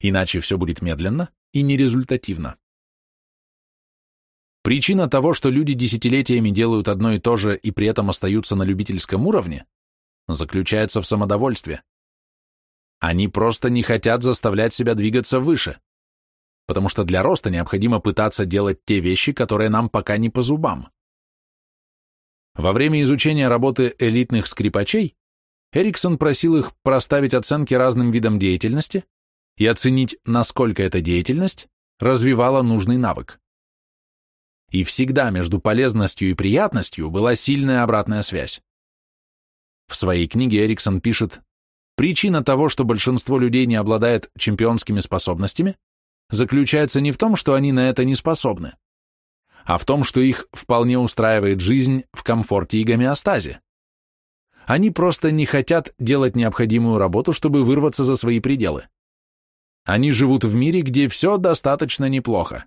Иначе все будет медленно и нерезультативно. Причина того, что люди десятилетиями делают одно и то же и при этом остаются на любительском уровне, заключается в самодовольстве. Они просто не хотят заставлять себя двигаться выше, потому что для роста необходимо пытаться делать те вещи, которые нам пока не по зубам. Во время изучения работы элитных скрипачей Эриксон просил их проставить оценки разным видам деятельности и оценить, насколько эта деятельность развивала нужный навык. И всегда между полезностью и приятностью была сильная обратная связь. В своей книге Эриксон пишет, причина того, что большинство людей не обладает чемпионскими способностями, заключается не в том, что они на это не способны, а в том, что их вполне устраивает жизнь в комфорте и гомеостазе. Они просто не хотят делать необходимую работу, чтобы вырваться за свои пределы. Они живут в мире, где все достаточно неплохо.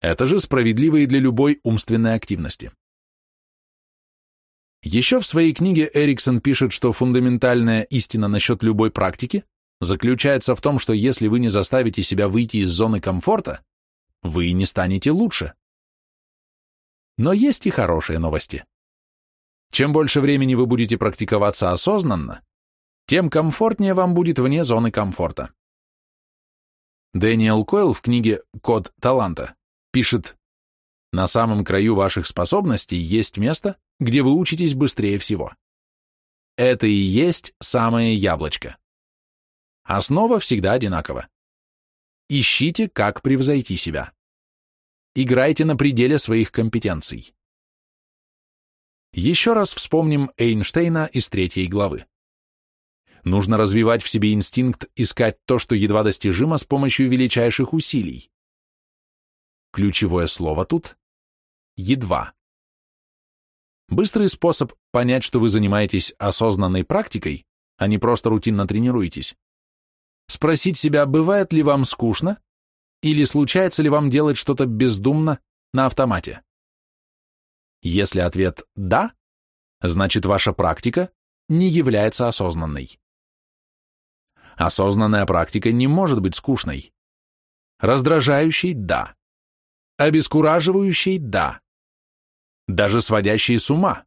Это же справедливо и для любой умственной активности. Еще в своей книге Эриксон пишет, что фундаментальная истина насчет любой практики заключается в том, что если вы не заставите себя выйти из зоны комфорта, вы не станете лучше. Но есть и хорошие новости. Чем больше времени вы будете практиковаться осознанно, тем комфортнее вам будет вне зоны комфорта. Дэниел Койл в книге «Код таланта» пишет, «На самом краю ваших способностей есть место, где вы учитесь быстрее всего. Это и есть самое яблочко. Основа всегда одинакова. Ищите, как превзойти себя. Играйте на пределе своих компетенций. Еще раз вспомним Эйнштейна из третьей главы. Нужно развивать в себе инстинкт искать то, что едва достижимо с помощью величайших усилий. Ключевое слово тут – едва. Быстрый способ понять, что вы занимаетесь осознанной практикой, а не просто рутинно тренируетесь. Спросить себя, бывает ли вам скучно, или случается ли вам делать что-то бездумно на автомате. Если ответ «да», значит ваша практика не является осознанной. Осознанная практика не может быть скучной. Раздражающей – да. Обескураживающей – да. Даже сводящей с ума.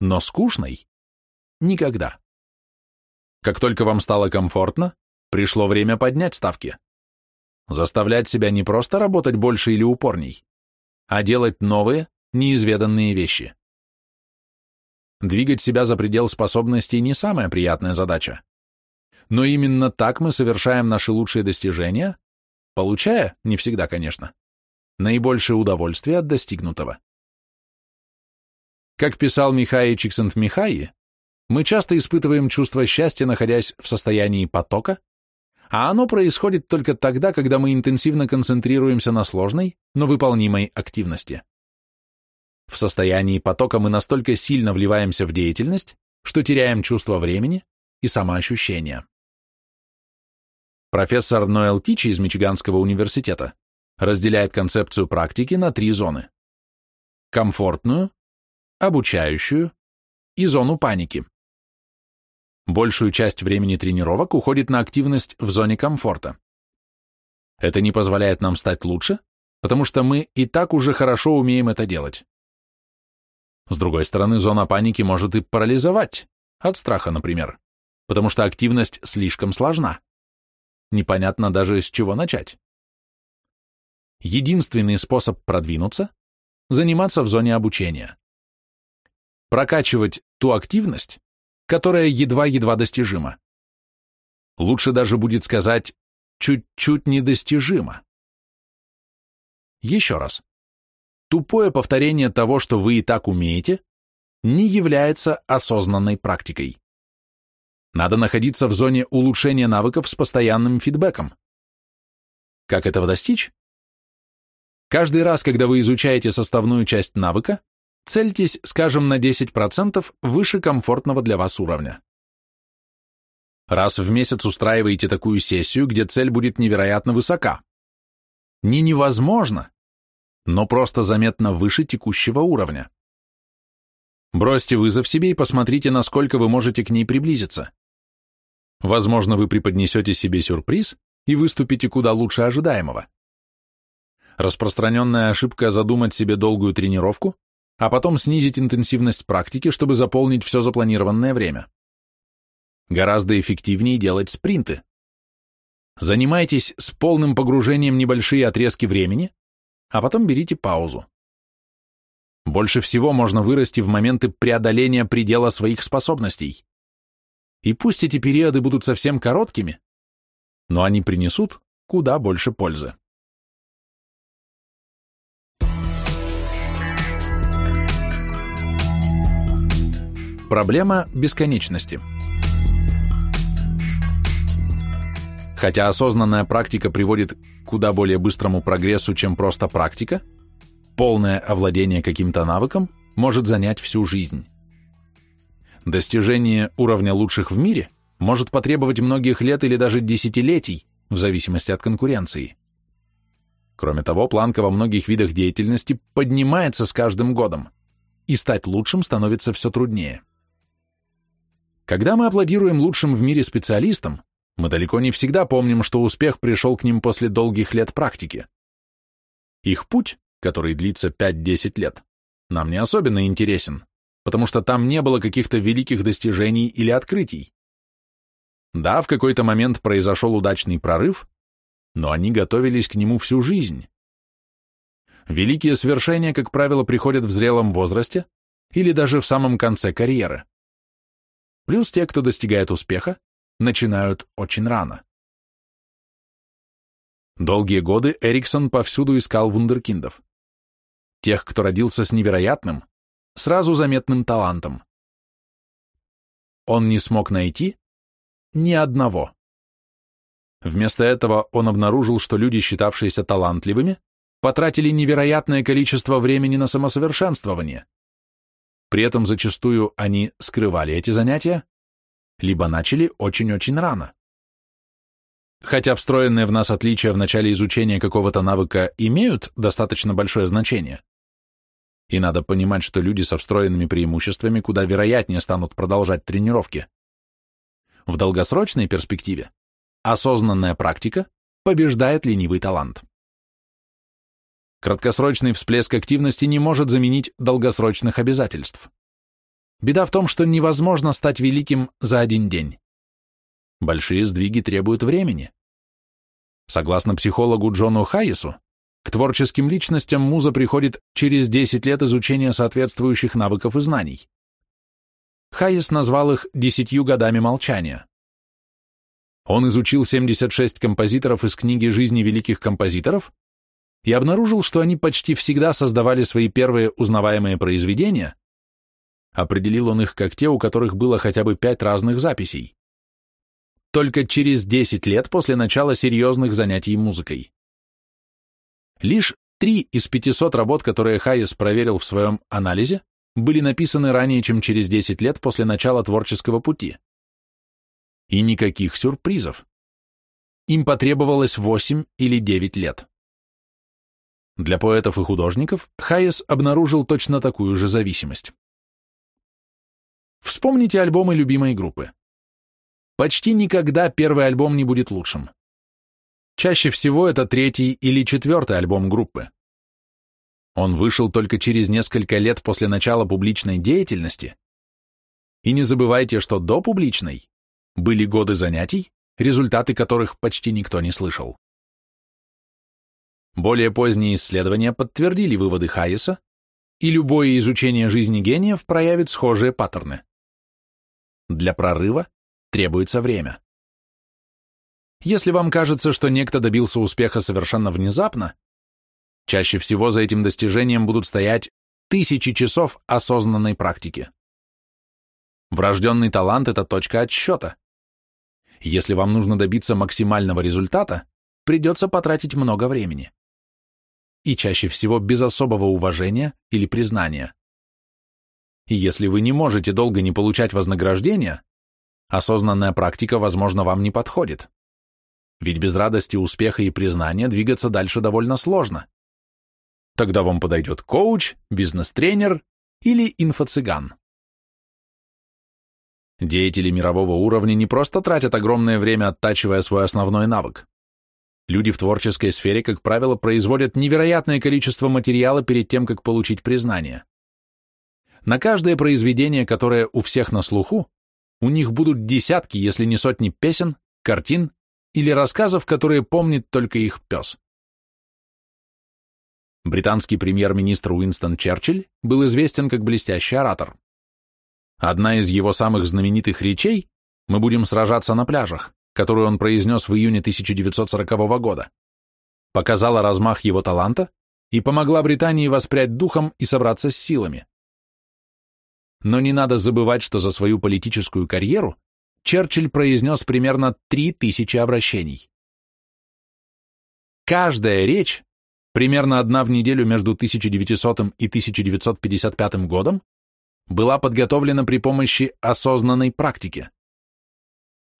Но скучной – никогда. Как только вам стало комфортно, пришло время поднять ставки. Заставлять себя не просто работать больше или упорней, а делать новые, неизведанные вещи. Двигать себя за предел способностей не самая приятная задача. Но именно так мы совершаем наши лучшие достижения, получая, не всегда, конечно, наибольшее удовольствие от достигнутого. Как писал Михай Чиксент-Михаи, мы часто испытываем чувство счастья, находясь в состоянии потока, а оно происходит только тогда, когда мы интенсивно концентрируемся на сложной, но выполнимой активности. В состоянии потока мы настолько сильно вливаемся в деятельность, что теряем чувство времени и самоощущения. Профессор Ноэл Тичи из Мичиганского университета разделяет концепцию практики на три зоны. Комфортную, обучающую и зону паники. Большую часть времени тренировок уходит на активность в зоне комфорта. Это не позволяет нам стать лучше, потому что мы и так уже хорошо умеем это делать. С другой стороны, зона паники может и парализовать, от страха, например, потому что активность слишком сложна. Непонятно даже с чего начать. единственный способ продвинуться – заниматься в зоне обучения. Прокачивать ту активность, которая едва-едва достижима. Лучше даже будет сказать чуть-чуть недостижимо. Еще раз. Тупое повторение того, что вы и так умеете, не является осознанной практикой. Надо находиться в зоне улучшения навыков с постоянным фидбэком. Как этого достичь? Каждый раз, когда вы изучаете составную часть навыка, цельтесь, скажем, на 10% выше комфортного для вас уровня. Раз в месяц устраиваете такую сессию, где цель будет невероятно высока. Не невозможно, но просто заметно выше текущего уровня. Бросьте вызов себе и посмотрите, насколько вы можете к ней приблизиться. Возможно, вы преподнесете себе сюрприз и выступите куда лучше ожидаемого. Распространенная ошибка задумать себе долгую тренировку, а потом снизить интенсивность практики, чтобы заполнить все запланированное время. Гораздо эффективнее делать спринты. Занимайтесь с полным погружением небольшие отрезки времени, а потом берите паузу. Больше всего можно вырасти в моменты преодоления предела своих способностей. И пусть эти периоды будут совсем короткими, но они принесут куда больше пользы. Проблема бесконечности. Хотя осознанная практика приводит к куда более быстрому прогрессу, чем просто практика, полное овладение каким-то навыком может занять всю жизнь. Достижение уровня лучших в мире может потребовать многих лет или даже десятилетий, в зависимости от конкуренции. Кроме того, планка во многих видах деятельности поднимается с каждым годом, и стать лучшим становится все труднее. Когда мы аплодируем лучшим в мире специалистам, мы далеко не всегда помним, что успех пришел к ним после долгих лет практики. Их путь, который длится 5-10 лет, нам не особенно интересен, потому что там не было каких-то великих достижений или открытий. Да, в какой-то момент произошел удачный прорыв, но они готовились к нему всю жизнь. Великие свершения, как правило, приходят в зрелом возрасте или даже в самом конце карьеры. Плюс те, кто достигает успеха, начинают очень рано. Долгие годы Эриксон повсюду искал вундеркиндов. Тех, кто родился с невероятным, сразу заметным талантом. Он не смог найти ни одного. Вместо этого он обнаружил, что люди, считавшиеся талантливыми, потратили невероятное количество времени на самосовершенствование. При этом зачастую они скрывали эти занятия, либо начали очень-очень рано. Хотя встроенные в нас отличия в начале изучения какого-то навыка имеют достаточно большое значение, и надо понимать, что люди со встроенными преимуществами куда вероятнее станут продолжать тренировки. В долгосрочной перспективе осознанная практика побеждает ленивый талант. Краткосрочный всплеск активности не может заменить долгосрочных обязательств. Беда в том, что невозможно стать великим за один день. Большие сдвиги требуют времени. Согласно психологу Джону Хайесу, к творческим личностям муза приходит через 10 лет изучения соответствующих навыков и знаний. Хайес назвал их «десятью годами молчания». Он изучил 76 композиторов из книги «Жизни великих композиторов» и обнаружил, что они почти всегда создавали свои первые узнаваемые произведения, Определил он их как те, у которых было хотя бы пять разных записей. Только через 10 лет после начала серьезных занятий музыкой. Лишь три из 500 работ, которые Хайес проверил в своем анализе, были написаны ранее, чем через 10 лет после начала творческого пути. И никаких сюрпризов. Им потребовалось 8 или 9 лет. Для поэтов и художников Хайес обнаружил точно такую же зависимость. Вспомните альбомы любимой группы. Почти никогда первый альбом не будет лучшим. Чаще всего это третий или четвертый альбом группы. Он вышел только через несколько лет после начала публичной деятельности. И не забывайте, что до публичной были годы занятий, результаты которых почти никто не слышал. Более поздние исследования подтвердили выводы Хайеса, и любое изучение жизни гениев проявит схожие паттерны. Для прорыва требуется время. Если вам кажется, что некто добился успеха совершенно внезапно, чаще всего за этим достижением будут стоять тысячи часов осознанной практики. Врожденный талант – это точка отсчета. Если вам нужно добиться максимального результата, придется потратить много времени. И чаще всего без особого уважения или признания. И если вы не можете долго не получать вознаграждения, осознанная практика, возможно, вам не подходит. Ведь без радости, успеха и признания двигаться дальше довольно сложно. Тогда вам подойдет коуч, бизнес-тренер или инфо-цыган. Деятели мирового уровня не просто тратят огромное время, оттачивая свой основной навык. Люди в творческой сфере, как правило, производят невероятное количество материала перед тем, как получить признание. На каждое произведение, которое у всех на слуху, у них будут десятки, если не сотни песен, картин или рассказов, которые помнит только их пес. Британский премьер-министр Уинстон Черчилль был известен как блестящий оратор. Одна из его самых знаменитых речей «Мы будем сражаться на пляжах», которую он произнес в июне 1940 года, показала размах его таланта и помогла Британии воспрять духом и собраться с силами. Но не надо забывать, что за свою политическую карьеру Черчилль произнес примерно 3000 обращений. Каждая речь, примерно одна в неделю между 1900 и 1955 годом, была подготовлена при помощи осознанной практики.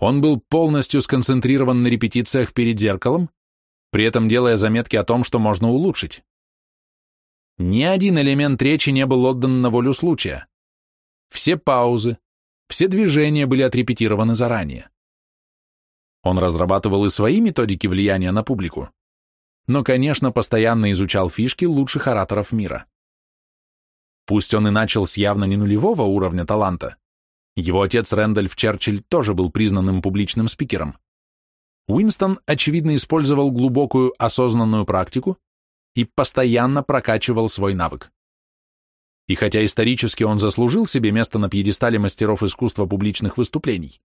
Он был полностью сконцентрирован на репетициях перед зеркалом, при этом делая заметки о том, что можно улучшить. Ни один элемент речи не был отдан на волю случая. Все паузы, все движения были отрепетированы заранее. Он разрабатывал и свои методики влияния на публику, но, конечно, постоянно изучал фишки лучших ораторов мира. Пусть он и начал с явно не нулевого уровня таланта, его отец Рэндольф Черчилль тоже был признанным публичным спикером. Уинстон, очевидно, использовал глубокую осознанную практику и постоянно прокачивал свой навык. И хотя исторически он заслужил себе место на пьедестале мастеров искусства публичных выступлений,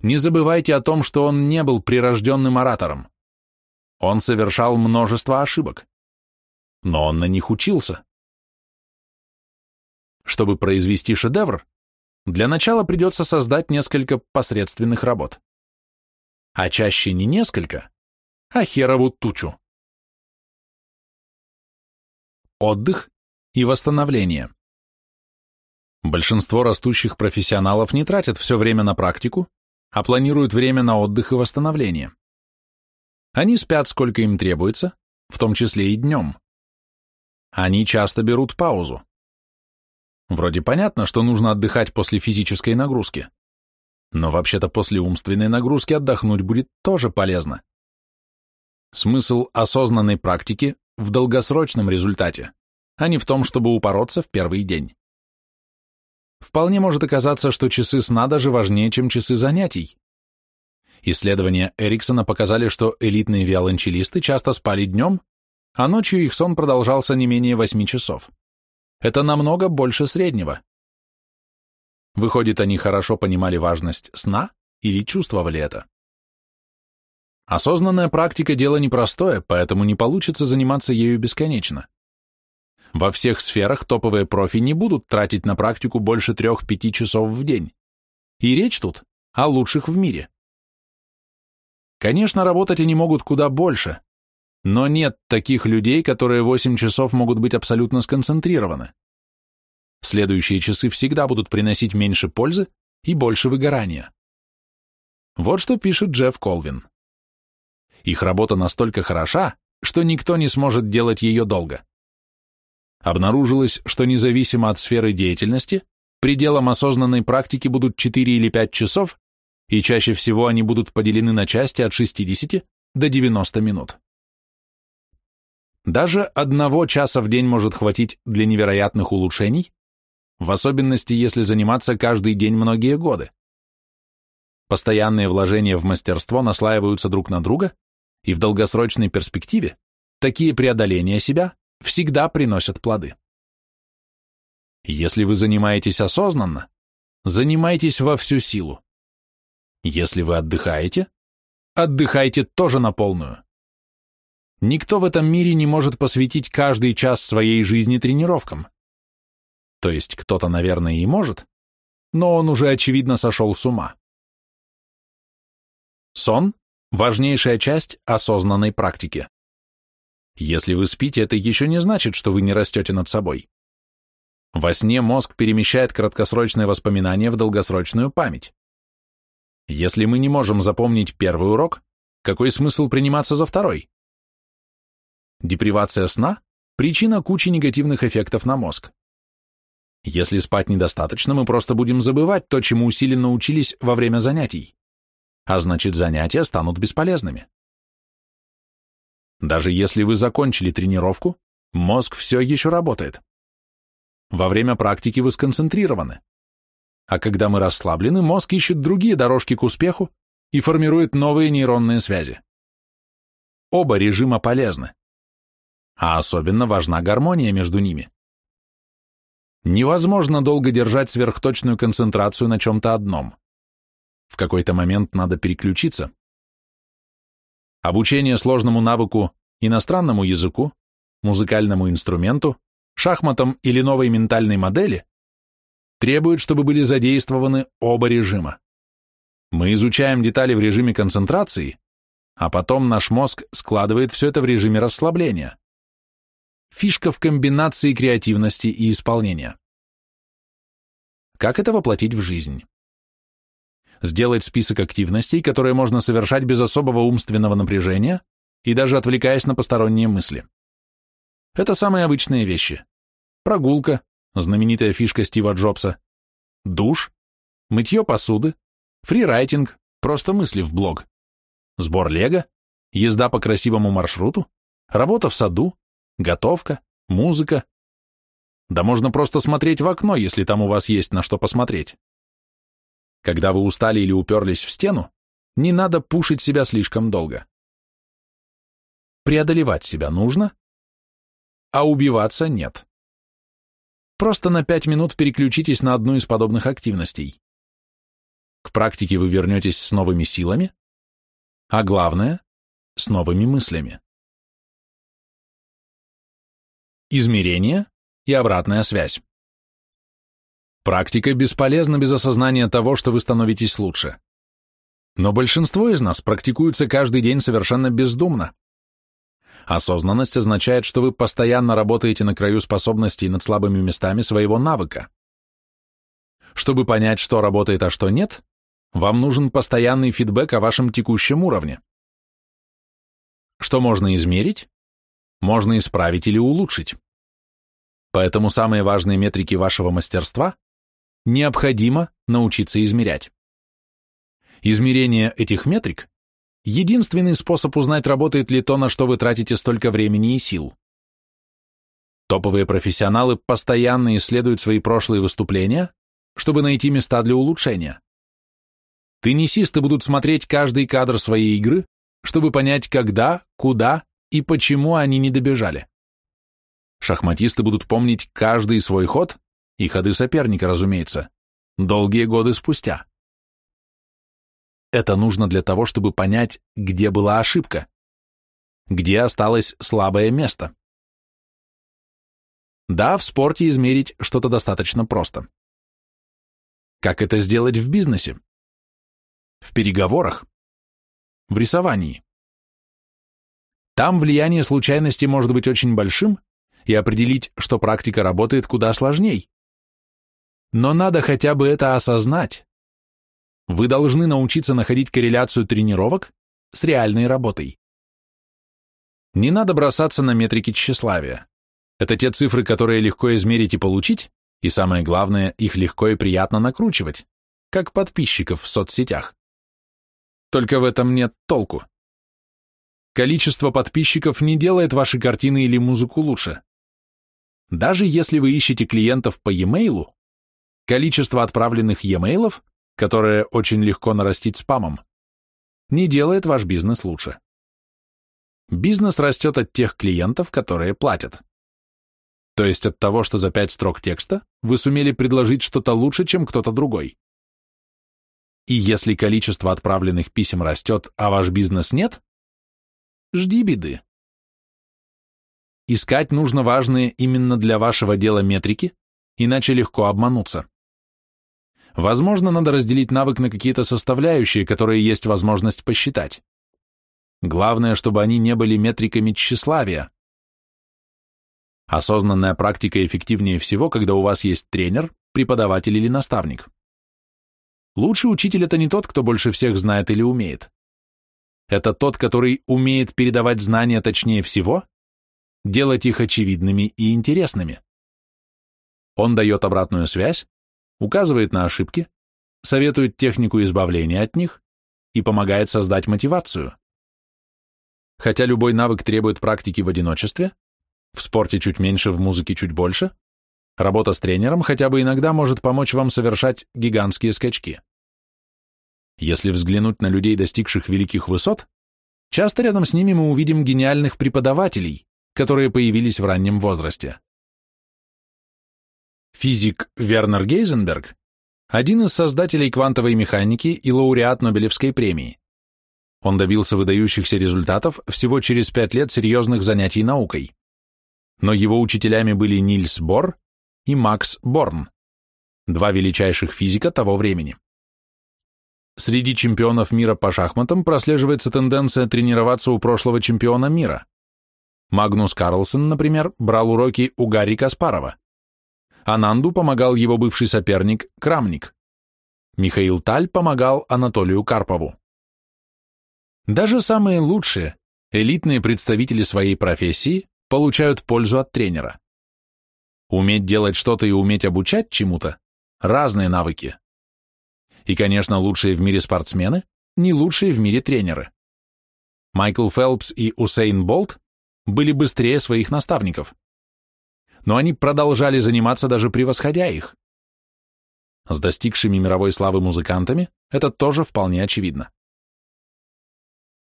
не забывайте о том, что он не был прирожденным оратором. Он совершал множество ошибок. Но он на них учился. Чтобы произвести шедевр, для начала придется создать несколько посредственных работ. А чаще не несколько, а херову тучу. Отдых и восстановление. Большинство растущих профессионалов не тратят все время на практику, а планируют время на отдых и восстановление. Они спят, сколько им требуется, в том числе и днем. Они часто берут паузу. Вроде понятно, что нужно отдыхать после физической нагрузки. Но вообще-то после умственной нагрузки отдохнуть будет тоже полезно. Смысл осознанной практики в долгосрочном результате, а не в том, чтобы упороться в первый день. Вполне может оказаться, что часы сна даже важнее, чем часы занятий. Исследования Эриксона показали, что элитные виолончелисты часто спали днем, а ночью их сон продолжался не менее 8 часов. Это намного больше среднего. Выходит, они хорошо понимали важность сна или чувствовали это. Осознанная практика – дело непростое, поэтому не получится заниматься ею бесконечно. Во всех сферах топовые профи не будут тратить на практику больше 3-5 часов в день. И речь тут о лучших в мире. Конечно, работать они могут куда больше, но нет таких людей, которые 8 часов могут быть абсолютно сконцентрированы. Следующие часы всегда будут приносить меньше пользы и больше выгорания. Вот что пишет Джефф Колвин. Их работа настолько хороша, что никто не сможет делать ее долго. Обнаружилось, что независимо от сферы деятельности, пределом осознанной практики будут 4 или 5 часов, и чаще всего они будут поделены на части от 60 до 90 минут. Даже одного часа в день может хватить для невероятных улучшений, в особенности, если заниматься каждый день многие годы. Постоянные вложения в мастерство наслаиваются друг на друга, и в долгосрочной перспективе такие преодоления себя всегда приносят плоды. Если вы занимаетесь осознанно, занимайтесь во всю силу. Если вы отдыхаете, отдыхайте тоже на полную. Никто в этом мире не может посвятить каждый час своей жизни тренировкам. То есть кто-то, наверное, и может, но он уже очевидно сошел с ума. Сон – важнейшая часть осознанной практики. Если вы спите, это еще не значит, что вы не растете над собой. Во сне мозг перемещает краткосрочные воспоминания в долгосрочную память. Если мы не можем запомнить первый урок, какой смысл приниматься за второй? Депривация сна – причина кучи негативных эффектов на мозг. Если спать недостаточно, мы просто будем забывать то, чему усиленно учились во время занятий, а значит занятия станут бесполезными. Даже если вы закончили тренировку, мозг все еще работает. Во время практики вы сконцентрированы. А когда мы расслаблены, мозг ищет другие дорожки к успеху и формирует новые нейронные связи. Оба режима полезны. А особенно важна гармония между ними. Невозможно долго держать сверхточную концентрацию на чем-то одном. В какой-то момент надо переключиться. Обучение сложному навыку, иностранному языку, музыкальному инструменту, шахматам или новой ментальной модели требует, чтобы были задействованы оба режима. Мы изучаем детали в режиме концентрации, а потом наш мозг складывает все это в режиме расслабления. Фишка в комбинации креативности и исполнения. Как это воплотить в жизнь? Сделать список активностей, которые можно совершать без особого умственного напряжения и даже отвлекаясь на посторонние мысли. Это самые обычные вещи. Прогулка, знаменитая фишка Стива Джобса, душ, мытье посуды, фрирайтинг, просто мысли в блог, сбор лего, езда по красивому маршруту, работа в саду, готовка, музыка. Да можно просто смотреть в окно, если там у вас есть на что посмотреть. Когда вы устали или уперлись в стену, не надо пушить себя слишком долго. Преодолевать себя нужно, а убиваться нет. Просто на пять минут переключитесь на одну из подобных активностей. К практике вы вернетесь с новыми силами, а главное – с новыми мыслями. Измерение и обратная связь. Практика бесполезна без осознания того, что вы становитесь лучше. Но большинство из нас практикуются каждый день совершенно бездумно. Осознанность означает, что вы постоянно работаете на краю способностей над слабыми местами своего навыка. Чтобы понять, что работает, а что нет, вам нужен постоянный фидбэк о вашем текущем уровне. Что можно измерить? Можно исправить или улучшить. Поэтому самые важные метрики вашего мастерства необходимо научиться измерять. Измерение этих метрик единственный способ узнать, работает ли то, на что вы тратите столько времени и сил. Топовые профессионалы постоянно исследуют свои прошлые выступления, чтобы найти места для улучшения. Теннисисты будут смотреть каждый кадр своей игры, чтобы понять, когда, куда и почему они не добежали. Шахматисты будут помнить каждый свой ход и ходы соперника, разумеется, долгие годы спустя. Это нужно для того, чтобы понять, где была ошибка, где осталось слабое место. Да, в спорте измерить что-то достаточно просто. Как это сделать в бизнесе? В переговорах? В рисовании? Там влияние случайности может быть очень большим, и определить, что практика работает куда сложней. Но надо хотя бы это осознать. Вы должны научиться находить корреляцию тренировок с реальной работой. Не надо бросаться на метрики тщеславия. Это те цифры, которые легко измерить и получить, и самое главное, их легко и приятно накручивать, как подписчиков в соцсетях. Только в этом нет толку. Количество подписчиков не делает ваши картины или музыку лучше. Даже если вы ищете клиентов по e-mail, количество отправленных e-mail которое очень легко нарастить спамом, не делает ваш бизнес лучше. Бизнес растет от тех клиентов, которые платят. То есть от того, что за пять строк текста вы сумели предложить что-то лучше, чем кто-то другой. И если количество отправленных писем растет, а ваш бизнес нет, жди беды. Искать нужно важные именно для вашего дела метрики, иначе легко обмануться. Возможно, надо разделить навык на какие-то составляющие, которые есть возможность посчитать. Главное, чтобы они не были метриками тщеславия. Осознанная практика эффективнее всего, когда у вас есть тренер, преподаватель или наставник. Лучший учитель – это не тот, кто больше всех знает или умеет. Это тот, который умеет передавать знания точнее всего, делать их очевидными и интересными. Он дает обратную связь, указывает на ошибки, советует технику избавления от них и помогает создать мотивацию. Хотя любой навык требует практики в одиночестве, в спорте чуть меньше, в музыке чуть больше, работа с тренером хотя бы иногда может помочь вам совершать гигантские скачки. Если взглянуть на людей, достигших великих высот, часто рядом с ними мы увидим гениальных преподавателей, которые появились в раннем возрасте. Физик Вернер Гейзенберг – один из создателей квантовой механики и лауреат Нобелевской премии. Он добился выдающихся результатов всего через пять лет серьезных занятий наукой. Но его учителями были Нильс Бор и Макс Борн, два величайших физика того времени. Среди чемпионов мира по шахматам прослеживается тенденция тренироваться у прошлого чемпиона мира. Магнус Карлсон, например, брал уроки у Гарри Каспарова. Ананду помогал его бывший соперник Крамник. Михаил Таль помогал Анатолию Карпову. Даже самые лучшие, элитные представители своей профессии получают пользу от тренера. Уметь делать что-то и уметь обучать чему-то – разные навыки. И, конечно, лучшие в мире спортсмены – не лучшие в мире тренеры. Майкл Фелпс и Усейн Болт были быстрее своих наставников. Но они продолжали заниматься, даже превосходя их. С достигшими мировой славы музыкантами это тоже вполне очевидно.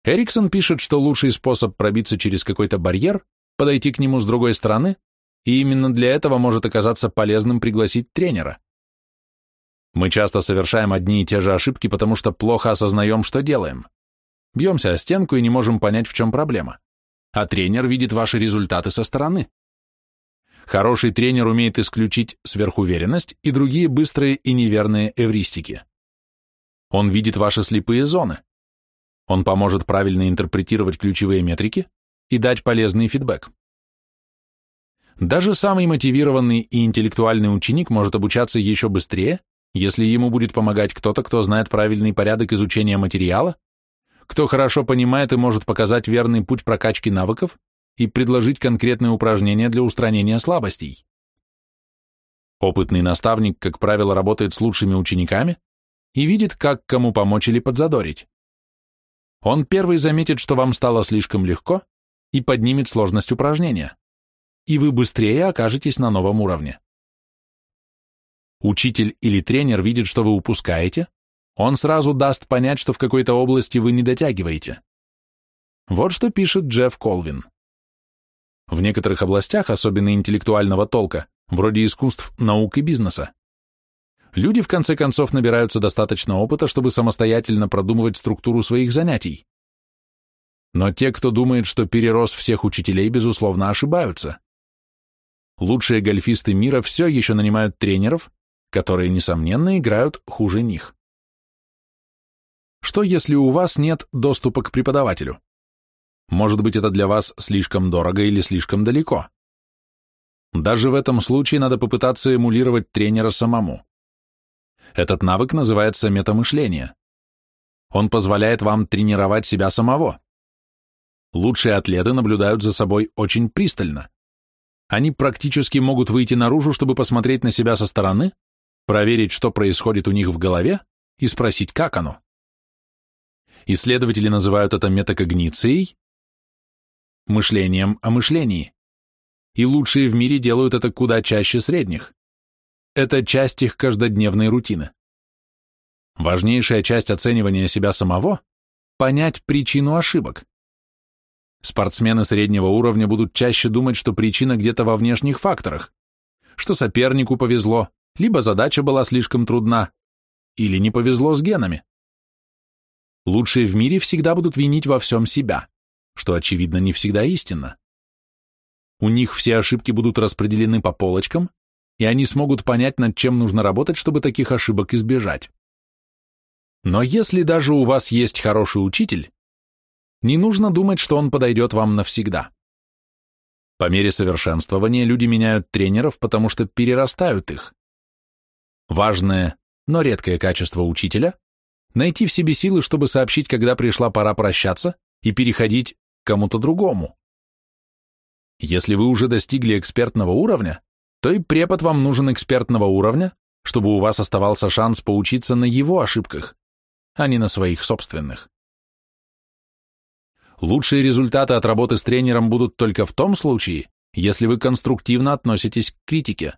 Эриксон пишет, что лучший способ пробиться через какой-то барьер – подойти к нему с другой стороны, и именно для этого может оказаться полезным пригласить тренера. Мы часто совершаем одни и те же ошибки, потому что плохо осознаем, что делаем. Бьемся о стенку и не можем понять, в чем проблема а тренер видит ваши результаты со стороны. Хороший тренер умеет исключить сверхуверенность и другие быстрые и неверные эвристики. Он видит ваши слепые зоны. Он поможет правильно интерпретировать ключевые метрики и дать полезный фидбэк. Даже самый мотивированный и интеллектуальный ученик может обучаться еще быстрее, если ему будет помогать кто-то, кто знает правильный порядок изучения материала кто хорошо понимает и может показать верный путь прокачки навыков и предложить конкретные упражнения для устранения слабостей. Опытный наставник, как правило, работает с лучшими учениками и видит, как кому помочь или подзадорить. Он первый заметит, что вам стало слишком легко и поднимет сложность упражнения, и вы быстрее окажетесь на новом уровне. Учитель или тренер видит, что вы упускаете, он сразу даст понять, что в какой-то области вы не дотягиваете. Вот что пишет Джефф Колвин. В некоторых областях, особенно интеллектуального толка, вроде искусств, наук и бизнеса, люди в конце концов набираются достаточно опыта, чтобы самостоятельно продумывать структуру своих занятий. Но те, кто думает, что перерос всех учителей, безусловно, ошибаются. Лучшие гольфисты мира все еще нанимают тренеров, которые, несомненно, играют хуже них. Что, если у вас нет доступа к преподавателю? Может быть, это для вас слишком дорого или слишком далеко? Даже в этом случае надо попытаться эмулировать тренера самому. Этот навык называется метамышление. Он позволяет вам тренировать себя самого. Лучшие атлеты наблюдают за собой очень пристально. Они практически могут выйти наружу, чтобы посмотреть на себя со стороны, проверить, что происходит у них в голове, и спросить, как оно. Исследователи называют это метакогницией, мышлением о мышлении. И лучшие в мире делают это куда чаще средних. Это часть их каждодневной рутины. Важнейшая часть оценивания себя самого – понять причину ошибок. Спортсмены среднего уровня будут чаще думать, что причина где-то во внешних факторах, что сопернику повезло, либо задача была слишком трудна, или не повезло с генами. Лучшие в мире всегда будут винить во всем себя, что, очевидно, не всегда истинно. У них все ошибки будут распределены по полочкам, и они смогут понять, над чем нужно работать, чтобы таких ошибок избежать. Но если даже у вас есть хороший учитель, не нужно думать, что он подойдет вам навсегда. По мере совершенствования люди меняют тренеров, потому что перерастают их. Важное, но редкое качество учителя – найти в себе силы, чтобы сообщить, когда пришла пора прощаться и переходить к кому-то другому. Если вы уже достигли экспертного уровня, то и препод вам нужен экспертного уровня, чтобы у вас оставался шанс поучиться на его ошибках, а не на своих собственных. Лучшие результаты от работы с тренером будут только в том случае, если вы конструктивно относитесь к критике.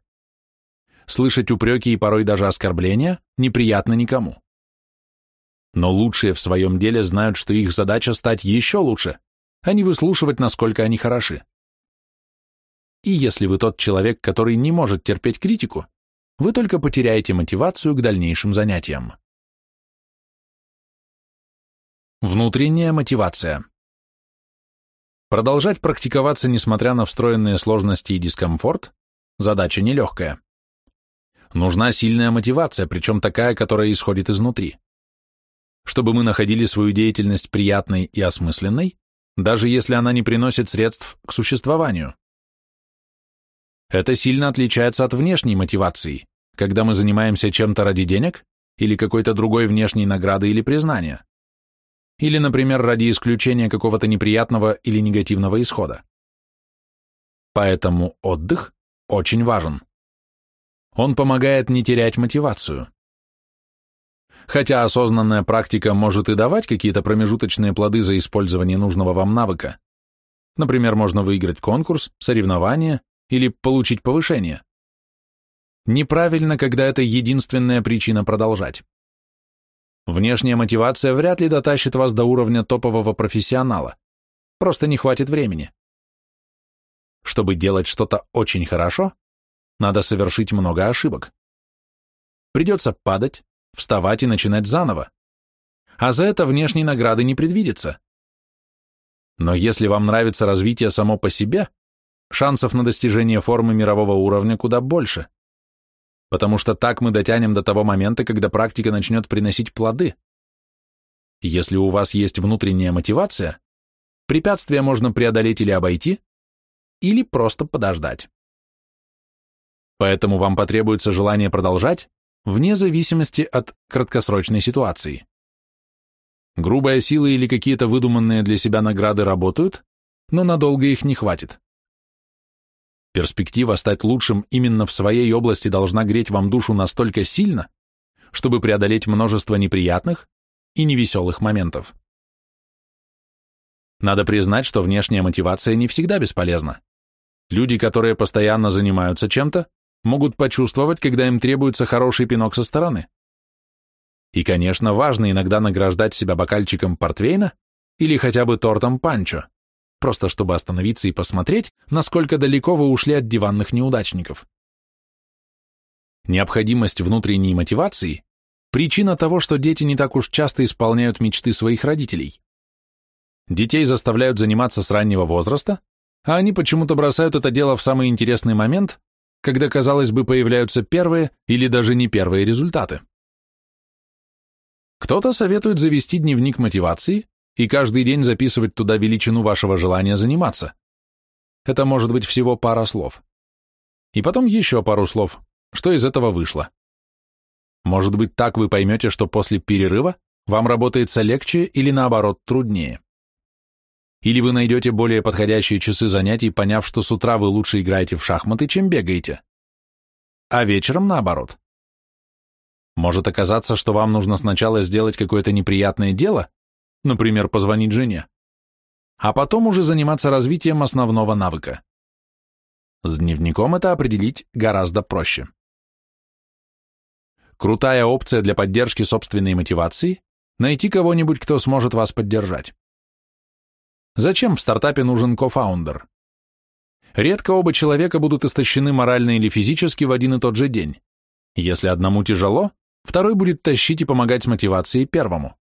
Слышать упреки и порой даже оскорбления неприятно никому. Но лучшие в своем деле знают, что их задача стать еще лучше, а не выслушивать, насколько они хороши. И если вы тот человек, который не может терпеть критику, вы только потеряете мотивацию к дальнейшим занятиям. Внутренняя мотивация. Продолжать практиковаться, несмотря на встроенные сложности и дискомфорт, задача нелегкая. Нужна сильная мотивация, причем такая, которая исходит изнутри. Чтобы мы находили свою деятельность приятной и осмысленной, даже если она не приносит средств к существованию. Это сильно отличается от внешней мотивации, когда мы занимаемся чем-то ради денег или какой-то другой внешней награды или признания или, например, ради исключения какого-то неприятного или негативного исхода. Поэтому отдых очень важен. Он помогает не терять мотивацию. Хотя осознанная практика может и давать какие-то промежуточные плоды за использование нужного вам навыка. Например, можно выиграть конкурс, соревнование или получить повышение. Неправильно, когда это единственная причина продолжать. Внешняя мотивация вряд ли дотащит вас до уровня топового профессионала. Просто не хватит времени. Чтобы делать что-то очень хорошо, надо совершить много ошибок. Придется падать, вставать и начинать заново. А за это внешней награды не предвидится. Но если вам нравится развитие само по себе, шансов на достижение формы мирового уровня куда больше потому что так мы дотянем до того момента, когда практика начнет приносить плоды. Если у вас есть внутренняя мотивация, препятствия можно преодолеть или обойти, или просто подождать. Поэтому вам потребуется желание продолжать, вне зависимости от краткосрочной ситуации. Грубая сила или какие-то выдуманные для себя награды работают, но надолго их не хватит. Перспектива стать лучшим именно в своей области должна греть вам душу настолько сильно, чтобы преодолеть множество неприятных и невеселых моментов. Надо признать, что внешняя мотивация не всегда бесполезна. Люди, которые постоянно занимаются чем-то, могут почувствовать, когда им требуется хороший пинок со стороны. И, конечно, важно иногда награждать себя бокальчиком портвейна или хотя бы тортом панчо просто чтобы остановиться и посмотреть, насколько далеко вы ушли от диванных неудачников. Необходимость внутренней мотивации – причина того, что дети не так уж часто исполняют мечты своих родителей. Детей заставляют заниматься с раннего возраста, а они почему-то бросают это дело в самый интересный момент, когда, казалось бы, появляются первые или даже не первые результаты. Кто-то советует завести дневник мотивации, и каждый день записывать туда величину вашего желания заниматься. Это может быть всего пара слов. И потом еще пару слов, что из этого вышло. Может быть, так вы поймете, что после перерыва вам работается легче или наоборот труднее. Или вы найдете более подходящие часы занятий, поняв, что с утра вы лучше играете в шахматы, чем бегаете. А вечером наоборот. Может оказаться, что вам нужно сначала сделать какое-то неприятное дело, например, позвонить жене, а потом уже заниматься развитием основного навыка. С дневником это определить гораздо проще. Крутая опция для поддержки собственной мотивации – найти кого-нибудь, кто сможет вас поддержать. Зачем в стартапе нужен кофаундер? Редко оба человека будут истощены морально или физически в один и тот же день. Если одному тяжело, второй будет тащить и помогать с мотивацией первому.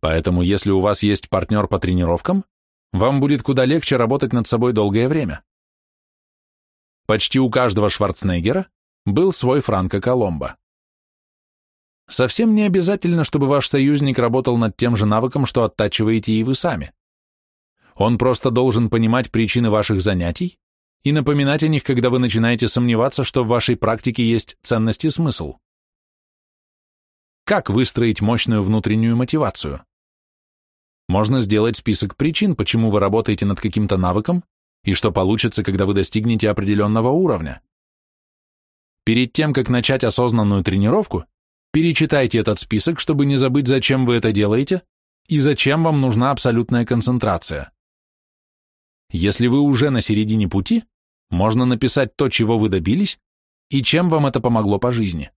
Поэтому, если у вас есть партнер по тренировкам, вам будет куда легче работать над собой долгое время. Почти у каждого Шварценеггера был свой Франко Коломбо. Совсем не обязательно, чтобы ваш союзник работал над тем же навыком, что оттачиваете и вы сами. Он просто должен понимать причины ваших занятий и напоминать о них, когда вы начинаете сомневаться, что в вашей практике есть ценность и смысл. Как выстроить мощную внутреннюю мотивацию? Можно сделать список причин, почему вы работаете над каким-то навыком и что получится, когда вы достигнете определенного уровня. Перед тем, как начать осознанную тренировку, перечитайте этот список, чтобы не забыть, зачем вы это делаете и зачем вам нужна абсолютная концентрация. Если вы уже на середине пути, можно написать то, чего вы добились, и чем вам это помогло по жизни.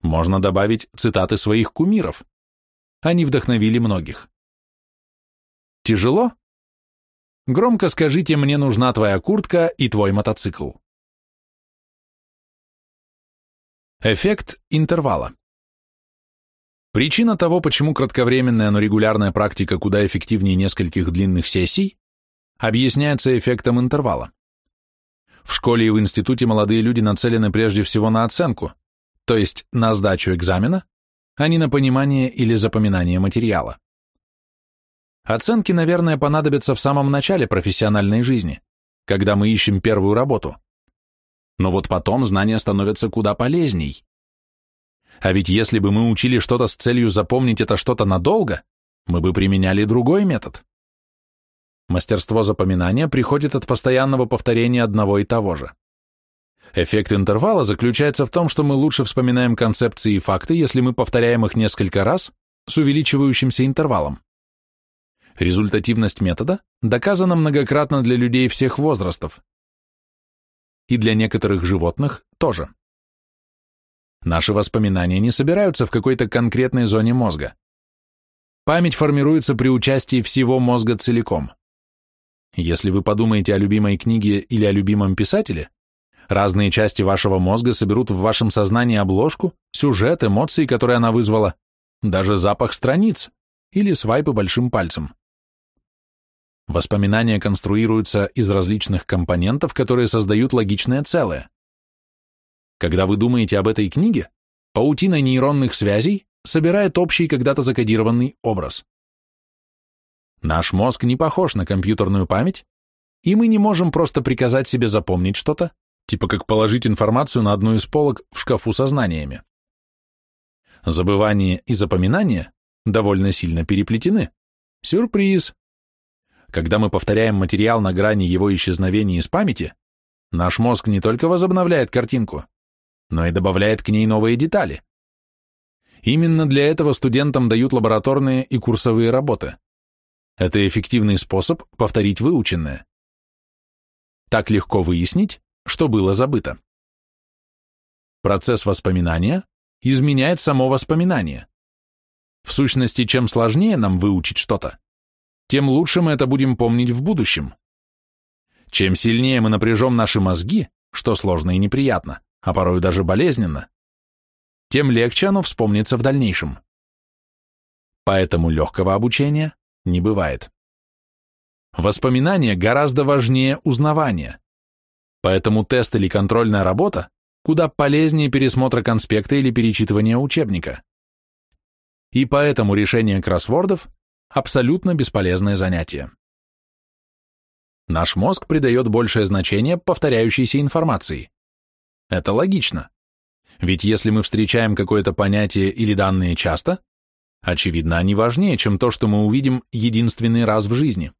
Можно добавить цитаты своих кумиров. Они вдохновили многих. Тяжело? Громко скажите «мне нужна твоя куртка и твой мотоцикл». Эффект интервала. Причина того, почему кратковременная, но регулярная практика куда эффективнее нескольких длинных сессий, объясняется эффектом интервала. В школе и в институте молодые люди нацелены прежде всего на оценку, то есть на сдачу экзамена, а не на понимание или запоминание материала. Оценки, наверное, понадобятся в самом начале профессиональной жизни, когда мы ищем первую работу. Но вот потом знания становятся куда полезней. А ведь если бы мы учили что-то с целью запомнить это что-то надолго, мы бы применяли другой метод. Мастерство запоминания приходит от постоянного повторения одного и того же. Эффект интервала заключается в том, что мы лучше вспоминаем концепции и факты, если мы повторяем их несколько раз с увеличивающимся интервалом. Результативность метода доказана многократно для людей всех возрастов. И для некоторых животных тоже. Наши воспоминания не собираются в какой-то конкретной зоне мозга. Память формируется при участии всего мозга целиком. Если вы подумаете о любимой книге или о любимом писателе, разные части вашего мозга соберут в вашем сознании обложку, сюжет, эмоции, которые она вызвала, даже запах страниц или свайпы большим пальцем. Воспоминания конструируются из различных компонентов, которые создают логичное целое. Когда вы думаете об этой книге, паутина нейронных связей собирает общий когда-то закодированный образ. Наш мозг не похож на компьютерную память, и мы не можем просто приказать себе запомнить что-то, типа как положить информацию на одну из полок в шкафу со знаниями. Забывание и запоминание довольно сильно переплетены. Сюрприз! Когда мы повторяем материал на грани его исчезновения из памяти, наш мозг не только возобновляет картинку, но и добавляет к ней новые детали. Именно для этого студентам дают лабораторные и курсовые работы. Это эффективный способ повторить выученное. Так легко выяснить, что было забыто. Процесс воспоминания изменяет само воспоминание. В сущности, чем сложнее нам выучить что-то, тем лучше мы это будем помнить в будущем. Чем сильнее мы напряжем наши мозги, что сложно и неприятно, а порой даже болезненно, тем легче оно вспомнится в дальнейшем. Поэтому легкого обучения не бывает. Воспоминания гораздо важнее узнавания. Поэтому тест или контрольная работа куда полезнее пересмотра конспекта или перечитывания учебника. И поэтому решение кроссвордов – абсолютно бесполезное занятие. Наш мозг придает большее значение повторяющейся информации. Это логично. Ведь если мы встречаем какое-то понятие или данные часто, Очевидно, они важнее, чем то, что мы увидим единственный раз в жизни.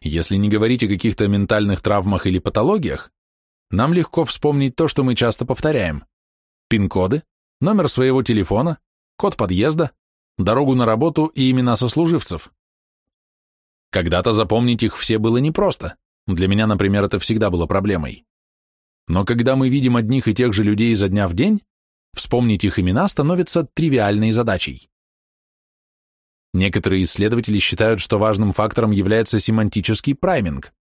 Если не говорить о каких-то ментальных травмах или патологиях, нам легко вспомнить то, что мы часто повторяем. Пин-коды, номер своего телефона, код подъезда, дорогу на работу и имена сослуживцев. Когда-то запомнить их все было непросто. Для меня, например, это всегда было проблемой. Но когда мы видим одних и тех же людей изо дня в день, вспомнить их имена становится тривиальной задачей. Некоторые исследователи считают, что важным фактором является семантический прайминг.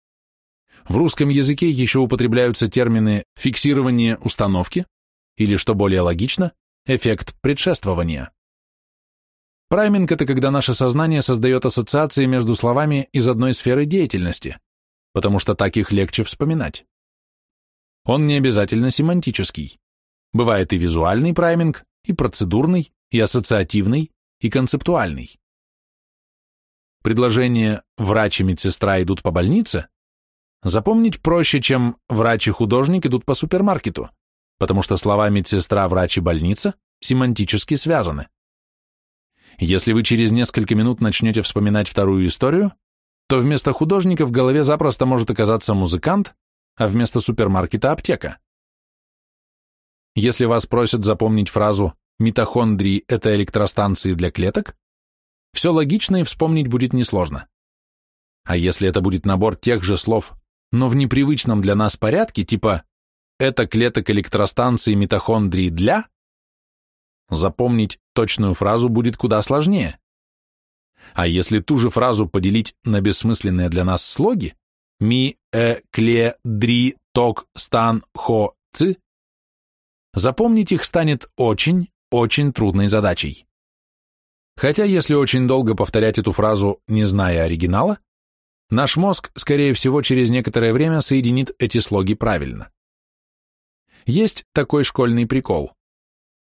В русском языке еще употребляются термины «фиксирование установки» или, что более логично, «эффект предшествования». Прайминг – это когда наше сознание создает ассоциации между словами из одной сферы деятельности, потому что так их легче вспоминать. Он не обязательно семантический. Бывает и визуальный прайминг, и процедурный, и ассоциативный, и концептуальный. Предложение «врач и медсестра идут по больнице» запомнить проще, чем «врач и художник идут по супермаркету», потому что слова «медсестра», «врач» и «больница» семантически связаны. Если вы через несколько минут начнете вспоминать вторую историю, то вместо художника в голове запросто может оказаться музыкант, а вместо супермаркета – аптека. Если вас просят запомнить фразу «митохондрии – это электростанции для клеток», все логично и вспомнить будет несложно. А если это будет набор тех же слов, но в непривычном для нас порядке, типа «это клеток электростанции митохондрии для», запомнить точную фразу будет куда сложнее. А если ту же фразу поделить на бессмысленные для нас слоги «ми, э, кле, дри, ток, стан, хо, ци», запомнить их станет очень, очень трудной задачей. Хотя если очень долго повторять эту фразу, не зная оригинала, наш мозг, скорее всего, через некоторое время соединит эти слоги правильно. Есть такой школьный прикол.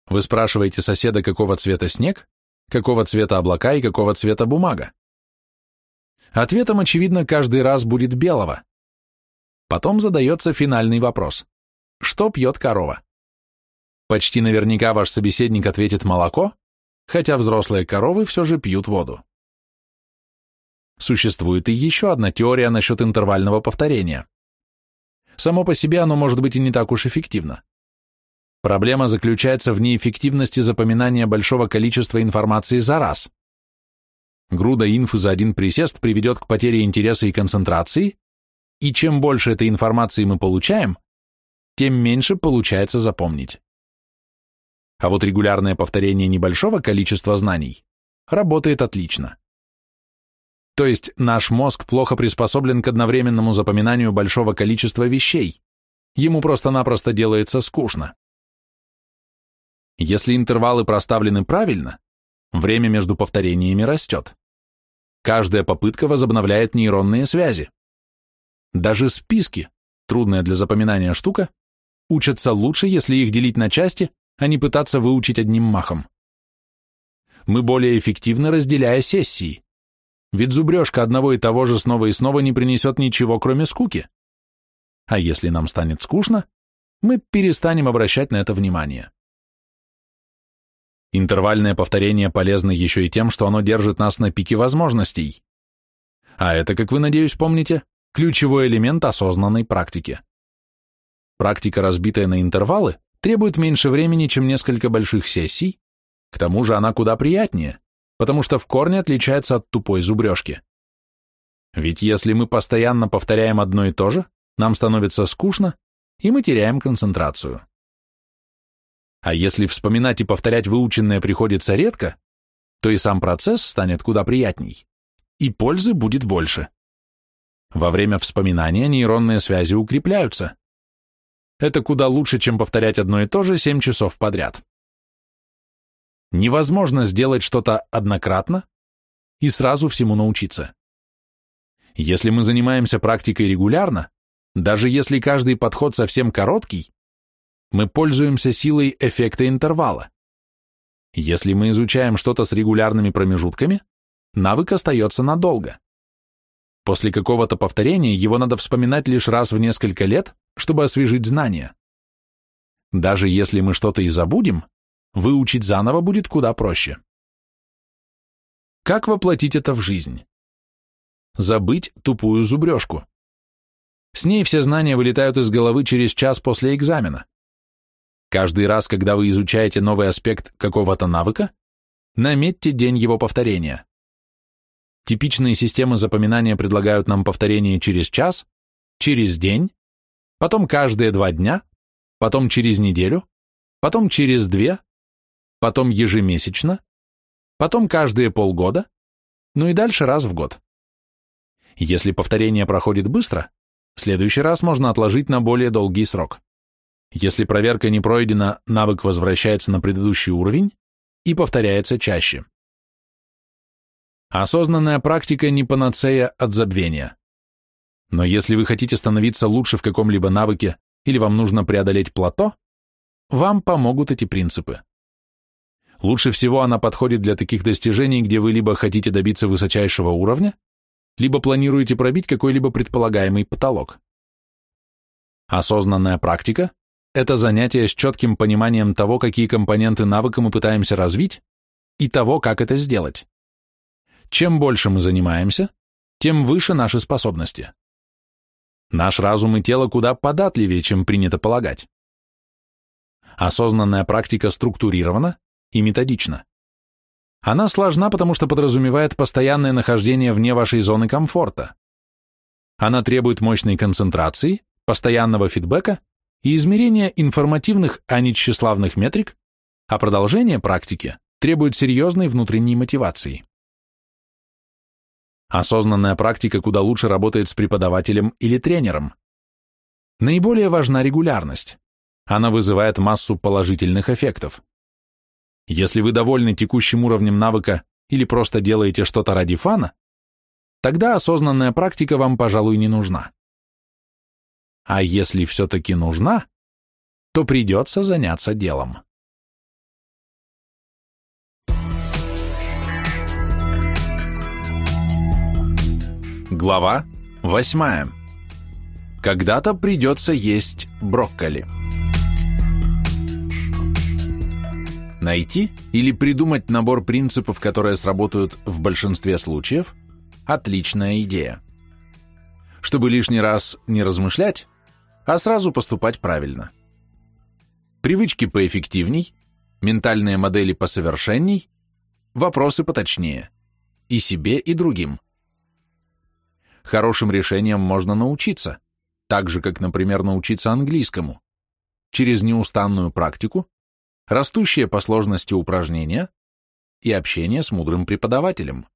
Вы спрашиваете соседа, какого цвета снег, какого цвета облака и какого цвета бумага. Ответом, очевидно, каждый раз будет белого. Потом задается финальный вопрос. Что пьет корова? Почти наверняка ваш собеседник ответит молоко, хотя взрослые коровы все же пьют воду. Существует и еще одна теория насчет интервального повторения. Само по себе оно может быть и не так уж эффективно. Проблема заключается в неэффективности запоминания большого количества информации за раз. Груда инфы за один присест приведет к потере интереса и концентрации, и чем больше этой информации мы получаем, тем меньше получается запомнить. А вот регулярное повторение небольшого количества знаний работает отлично. То есть наш мозг плохо приспособлен к одновременному запоминанию большого количества вещей. Ему просто-напросто делается скучно. Если интервалы проставлены правильно, время между повторениями растет. Каждая попытка возобновляет нейронные связи. Даже списки, трудная для запоминания штука, учатся лучше, если их делить на части, а не пытаться выучить одним махом. Мы более эффективны, разделяя сессии. Ведь зубрежка одного и того же снова и снова не принесет ничего, кроме скуки. А если нам станет скучно, мы перестанем обращать на это внимание. Интервальное повторение полезно еще и тем, что оно держит нас на пике возможностей. А это, как вы, надеюсь, помните, ключевой элемент осознанной практики. Практика, разбитая на интервалы, требует меньше времени, чем несколько больших сессий, к тому же она куда приятнее, потому что в корне отличается от тупой зубрежки. Ведь если мы постоянно повторяем одно и то же, нам становится скучно, и мы теряем концентрацию. А если вспоминать и повторять выученное приходится редко, то и сам процесс станет куда приятней, и пользы будет больше. Во время вспоминания нейронные связи укрепляются. Это куда лучше, чем повторять одно и то же 7 часов подряд. Невозможно сделать что-то однократно и сразу всему научиться. Если мы занимаемся практикой регулярно, даже если каждый подход совсем короткий, мы пользуемся силой эффекта интервала. Если мы изучаем что-то с регулярными промежутками, навык остается надолго. После какого-то повторения его надо вспоминать лишь раз в несколько лет, чтобы освежить знания. Даже если мы что-то и забудем, выучить заново будет куда проще. Как воплотить это в жизнь? Забыть тупую зубрежку. С ней все знания вылетают из головы через час после экзамена. Каждый раз, когда вы изучаете новый аспект какого-то навыка, наметьте день его повторения. Типичные системы запоминания предлагают нам повторение через час, через день, потом каждые два дня, потом через неделю, потом через две, потом ежемесячно, потом каждые полгода, ну и дальше раз в год. Если повторение проходит быстро, следующий раз можно отложить на более долгий срок. Если проверка не пройдена, навык возвращается на предыдущий уровень и повторяется чаще. Осознанная практика не панацея от забвения. Но если вы хотите становиться лучше в каком-либо навыке или вам нужно преодолеть плато, вам помогут эти принципы. Лучше всего она подходит для таких достижений, где вы либо хотите добиться высочайшего уровня, либо планируете пробить какой-либо предполагаемый потолок. Осознанная практика – это занятие с четким пониманием того, какие компоненты навыка мы пытаемся развить, и того, как это сделать. Чем больше мы занимаемся, тем выше наши способности. Наш разум и тело куда податливее, чем принято полагать. Осознанная практика структурирована и методична. Она сложна, потому что подразумевает постоянное нахождение вне вашей зоны комфорта. Она требует мощной концентрации, постоянного фидбэка и измерения информативных, а не тщеславных метрик, а продолжение практики требует серьезной внутренней мотивации. Осознанная практика куда лучше работает с преподавателем или тренером. Наиболее важна регулярность. Она вызывает массу положительных эффектов. Если вы довольны текущим уровнем навыка или просто делаете что-то ради фана, тогда осознанная практика вам, пожалуй, не нужна. А если все-таки нужна, то придется заняться делом. Глава 8. Когда-то придется есть брокколи. Найти или придумать набор принципов, которые сработают в большинстве случаев – отличная идея. Чтобы лишний раз не размышлять, а сразу поступать правильно. Привычки поэффективней, ментальные модели посовершенней, вопросы поточнее. И себе, и другим. Хорошим решением можно научиться, так же, как, например, научиться английскому, через неустанную практику, растущие по сложности упражнения и общение с мудрым преподавателем.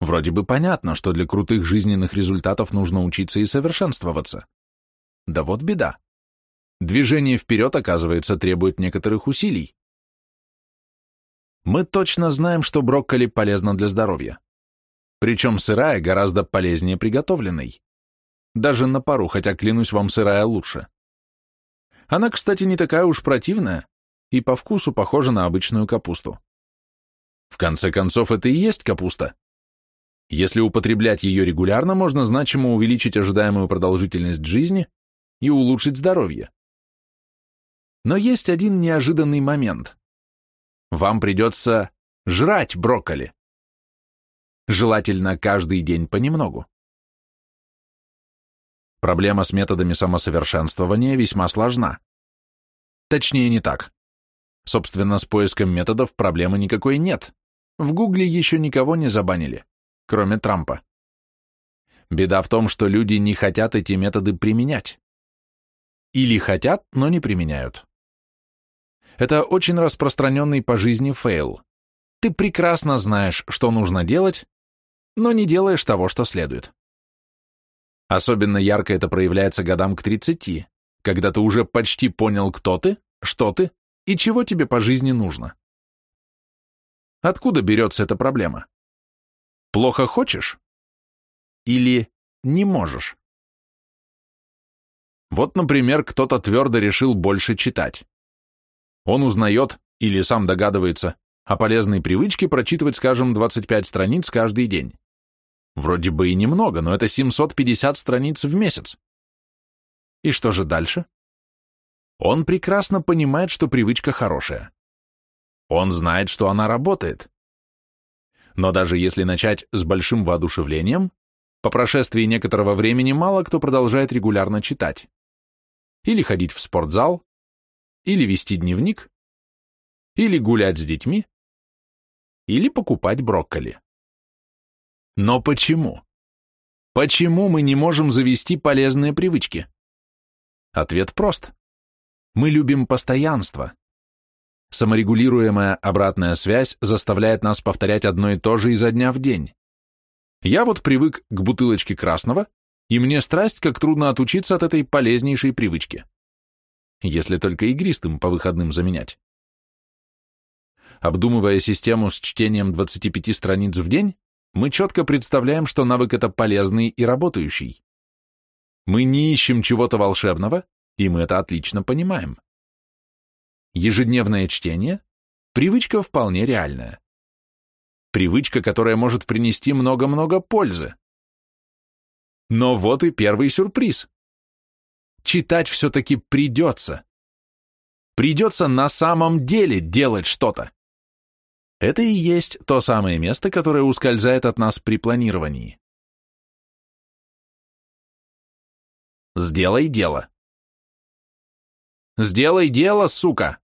Вроде бы понятно, что для крутых жизненных результатов нужно учиться и совершенствоваться. Да вот беда. Движение вперед, оказывается, требует некоторых усилий. Мы точно знаем, что брокколи полезно для здоровья. Причем сырая гораздо полезнее приготовленной. Даже на пару, хотя, клянусь вам, сырая лучше. Она, кстати, не такая уж противная и по вкусу похожа на обычную капусту. В конце концов, это и есть капуста. Если употреблять ее регулярно, можно значимо увеличить ожидаемую продолжительность жизни и улучшить здоровье. Но есть один неожиданный момент. Вам придется жрать брокколи желательно каждый день понемногу. Проблема с методами самосовершенствования весьма сложна. Точнее, не так. Собственно, с поиском методов проблемы никакой нет. В Гугле еще никого не забанили, кроме Трампа. Беда в том, что люди не хотят эти методы применять. Или хотят, но не применяют. Это очень распространенный по жизни фейл. Ты прекрасно знаешь, что нужно делать, но не делаешь того, что следует. Особенно ярко это проявляется годам к 30, когда ты уже почти понял, кто ты, что ты и чего тебе по жизни нужно. Откуда берется эта проблема? Плохо хочешь? Или не можешь? Вот, например, кто-то твердо решил больше читать. Он узнает или сам догадывается о полезной привычке прочитывать, скажем, 25 страниц каждый день. Вроде бы и немного, но это 750 страниц в месяц. И что же дальше? Он прекрасно понимает, что привычка хорошая. Он знает, что она работает. Но даже если начать с большим воодушевлением, по прошествии некоторого времени мало кто продолжает регулярно читать. Или ходить в спортзал, или вести дневник, или гулять с детьми, или покупать брокколи. Но почему? Почему мы не можем завести полезные привычки? Ответ прост. Мы любим постоянство. Саморегулируемая обратная связь заставляет нас повторять одно и то же изо дня в день. Я вот привык к бутылочке красного, и мне страсть, как трудно отучиться от этой полезнейшей привычки. Если только игристым по выходным заменять. Обдумывая систему с чтением 25 страниц в день, мы четко представляем, что навык это полезный и работающий. Мы не ищем чего-то волшебного, и мы это отлично понимаем. Ежедневное чтение – привычка вполне реальная. Привычка, которая может принести много-много пользы. Но вот и первый сюрприз. Читать все-таки придется. Придется на самом деле делать что-то. Это и есть то самое место, которое ускользает от нас при планировании. Сделай дело. Сделай дело, сука!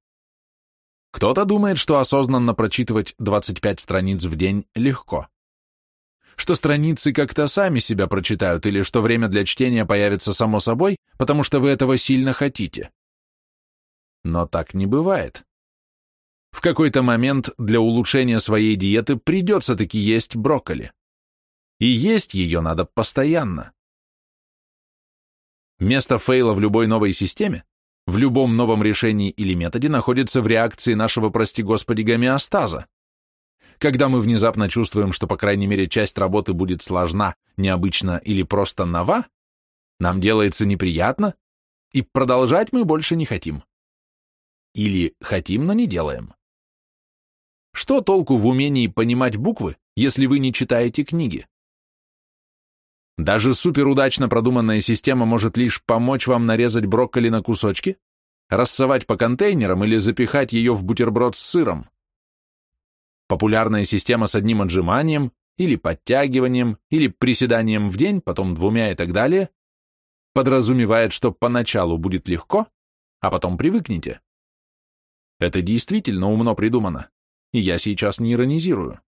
Кто-то думает, что осознанно прочитывать 25 страниц в день легко. Что страницы как-то сами себя прочитают или что время для чтения появится само собой, потому что вы этого сильно хотите. Но так не бывает. В какой-то момент для улучшения своей диеты придется таки есть брокколи. И есть ее надо постоянно. Место фейла в любой новой системе, в любом новом решении или методе находится в реакции нашего, прости господи, гомеостаза. Когда мы внезапно чувствуем, что, по крайней мере, часть работы будет сложна, необычна или просто нова, нам делается неприятно, и продолжать мы больше не хотим. Или хотим, но не делаем. Что толку в умении понимать буквы, если вы не читаете книги? Даже суперудачно продуманная система может лишь помочь вам нарезать брокколи на кусочки, рассовать по контейнерам или запихать ее в бутерброд с сыром. Популярная система с одним отжиманием, или подтягиванием, или приседанием в день, потом двумя и так далее, подразумевает, что поначалу будет легко, а потом привыкнете. Это действительно умно придумано, и я сейчас не иронизирую.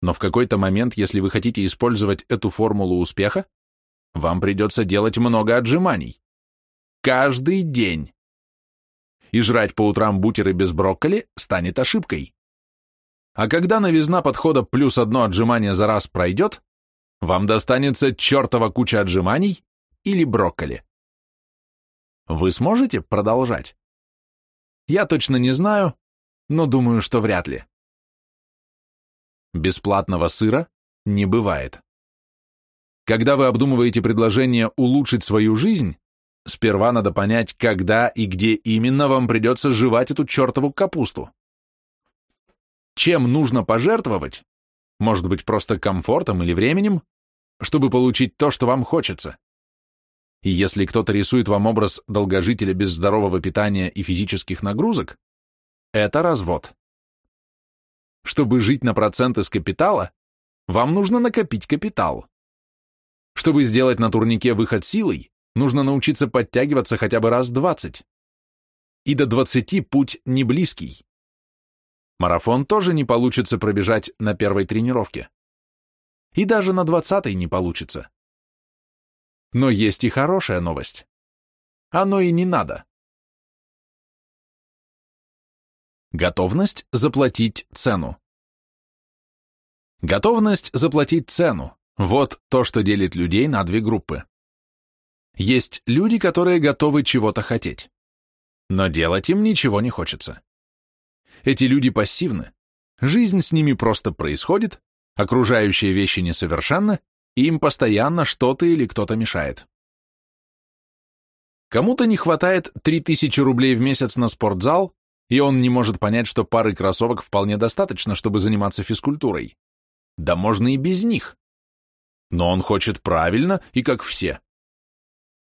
Но в какой-то момент, если вы хотите использовать эту формулу успеха, вам придется делать много отжиманий. Каждый день. И жрать по утрам бутеры без брокколи станет ошибкой. А когда новизна подхода плюс одно отжимание за раз пройдет, вам достанется чертова куча отжиманий или брокколи. Вы сможете продолжать? Я точно не знаю, но думаю, что вряд ли. Бесплатного сыра не бывает. Когда вы обдумываете предложение улучшить свою жизнь, сперва надо понять, когда и где именно вам придется жевать эту чертову капусту. Чем нужно пожертвовать, может быть просто комфортом или временем, чтобы получить то, что вам хочется. И если кто-то рисует вам образ долгожителя без здорового питания и физических нагрузок, это развод. Чтобы жить на проценты с капитала, вам нужно накопить капитал. Чтобы сделать на турнике выход силой, нужно научиться подтягиваться хотя бы раз 20. И до 20 путь не близкий. Марафон тоже не получится пробежать на первой тренировке. И даже на 20 не получится. Но есть и хорошая новость. Оно и не надо. Готовность заплатить цену. Готовность заплатить цену – вот то, что делит людей на две группы. Есть люди, которые готовы чего-то хотеть, но делать им ничего не хочется. Эти люди пассивны, жизнь с ними просто происходит, окружающие вещи несовершенны, и им постоянно что-то или кто-то мешает. Кому-то не хватает 3000 рублей в месяц на спортзал, и он не может понять, что пары кроссовок вполне достаточно, чтобы заниматься физкультурой. Да можно и без них. Но он хочет правильно и как все.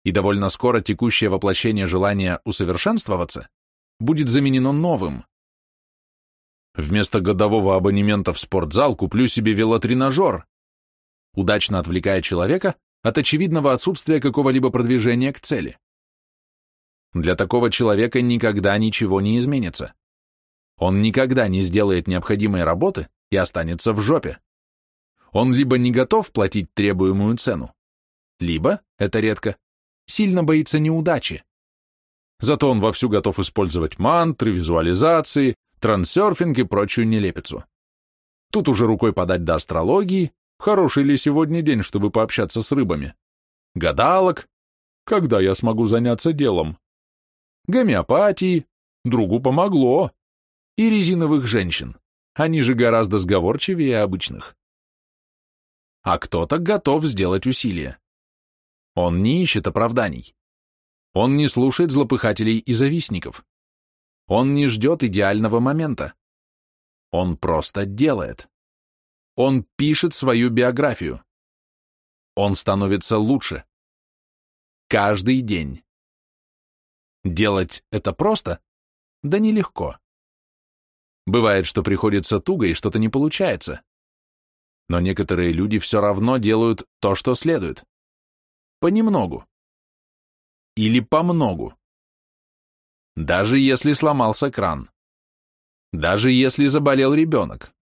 И довольно скоро текущее воплощение желания усовершенствоваться будет заменено новым. Вместо годового абонемента в спортзал куплю себе велотренажер, удачно отвлекая человека от очевидного отсутствия какого-либо продвижения к цели. Для такого человека никогда ничего не изменится. Он никогда не сделает необходимой работы и останется в жопе. Он либо не готов платить требуемую цену, либо, это редко, сильно боится неудачи. Зато он вовсю готов использовать мантры, визуализации, трансерфинг и прочую нелепицу. Тут уже рукой подать до астрологии, хороший ли сегодня день, чтобы пообщаться с рыбами. Гадалок, когда я смогу заняться делом. Гомеопатии, другу помогло. И резиновых женщин, они же гораздо сговорчивее обычных. А кто-то готов сделать усилия. Он не ищет оправданий. Он не слушает злопыхателей и завистников. Он не ждет идеального момента. Он просто делает. Он пишет свою биографию. Он становится лучше. Каждый день. Делать это просто? Да нелегко. Бывает, что приходится туго и что-то не получается. Но некоторые люди все равно делают то, что следует. Понемногу или по многу. Даже если сломался кран. Даже если заболел ребенок.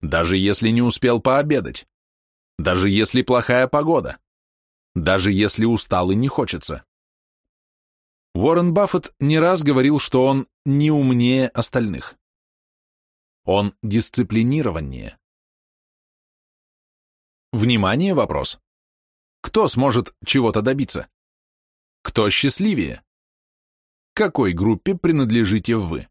Даже если не успел пообедать. Даже если плохая погода. Даже если устал и не хочется. Уоррен Баффет не раз говорил, что он не умнее остальных. Он дисциплинированнее. Внимание, вопрос. Кто сможет чего-то добиться? Кто счастливее? Какой группе принадлежите вы?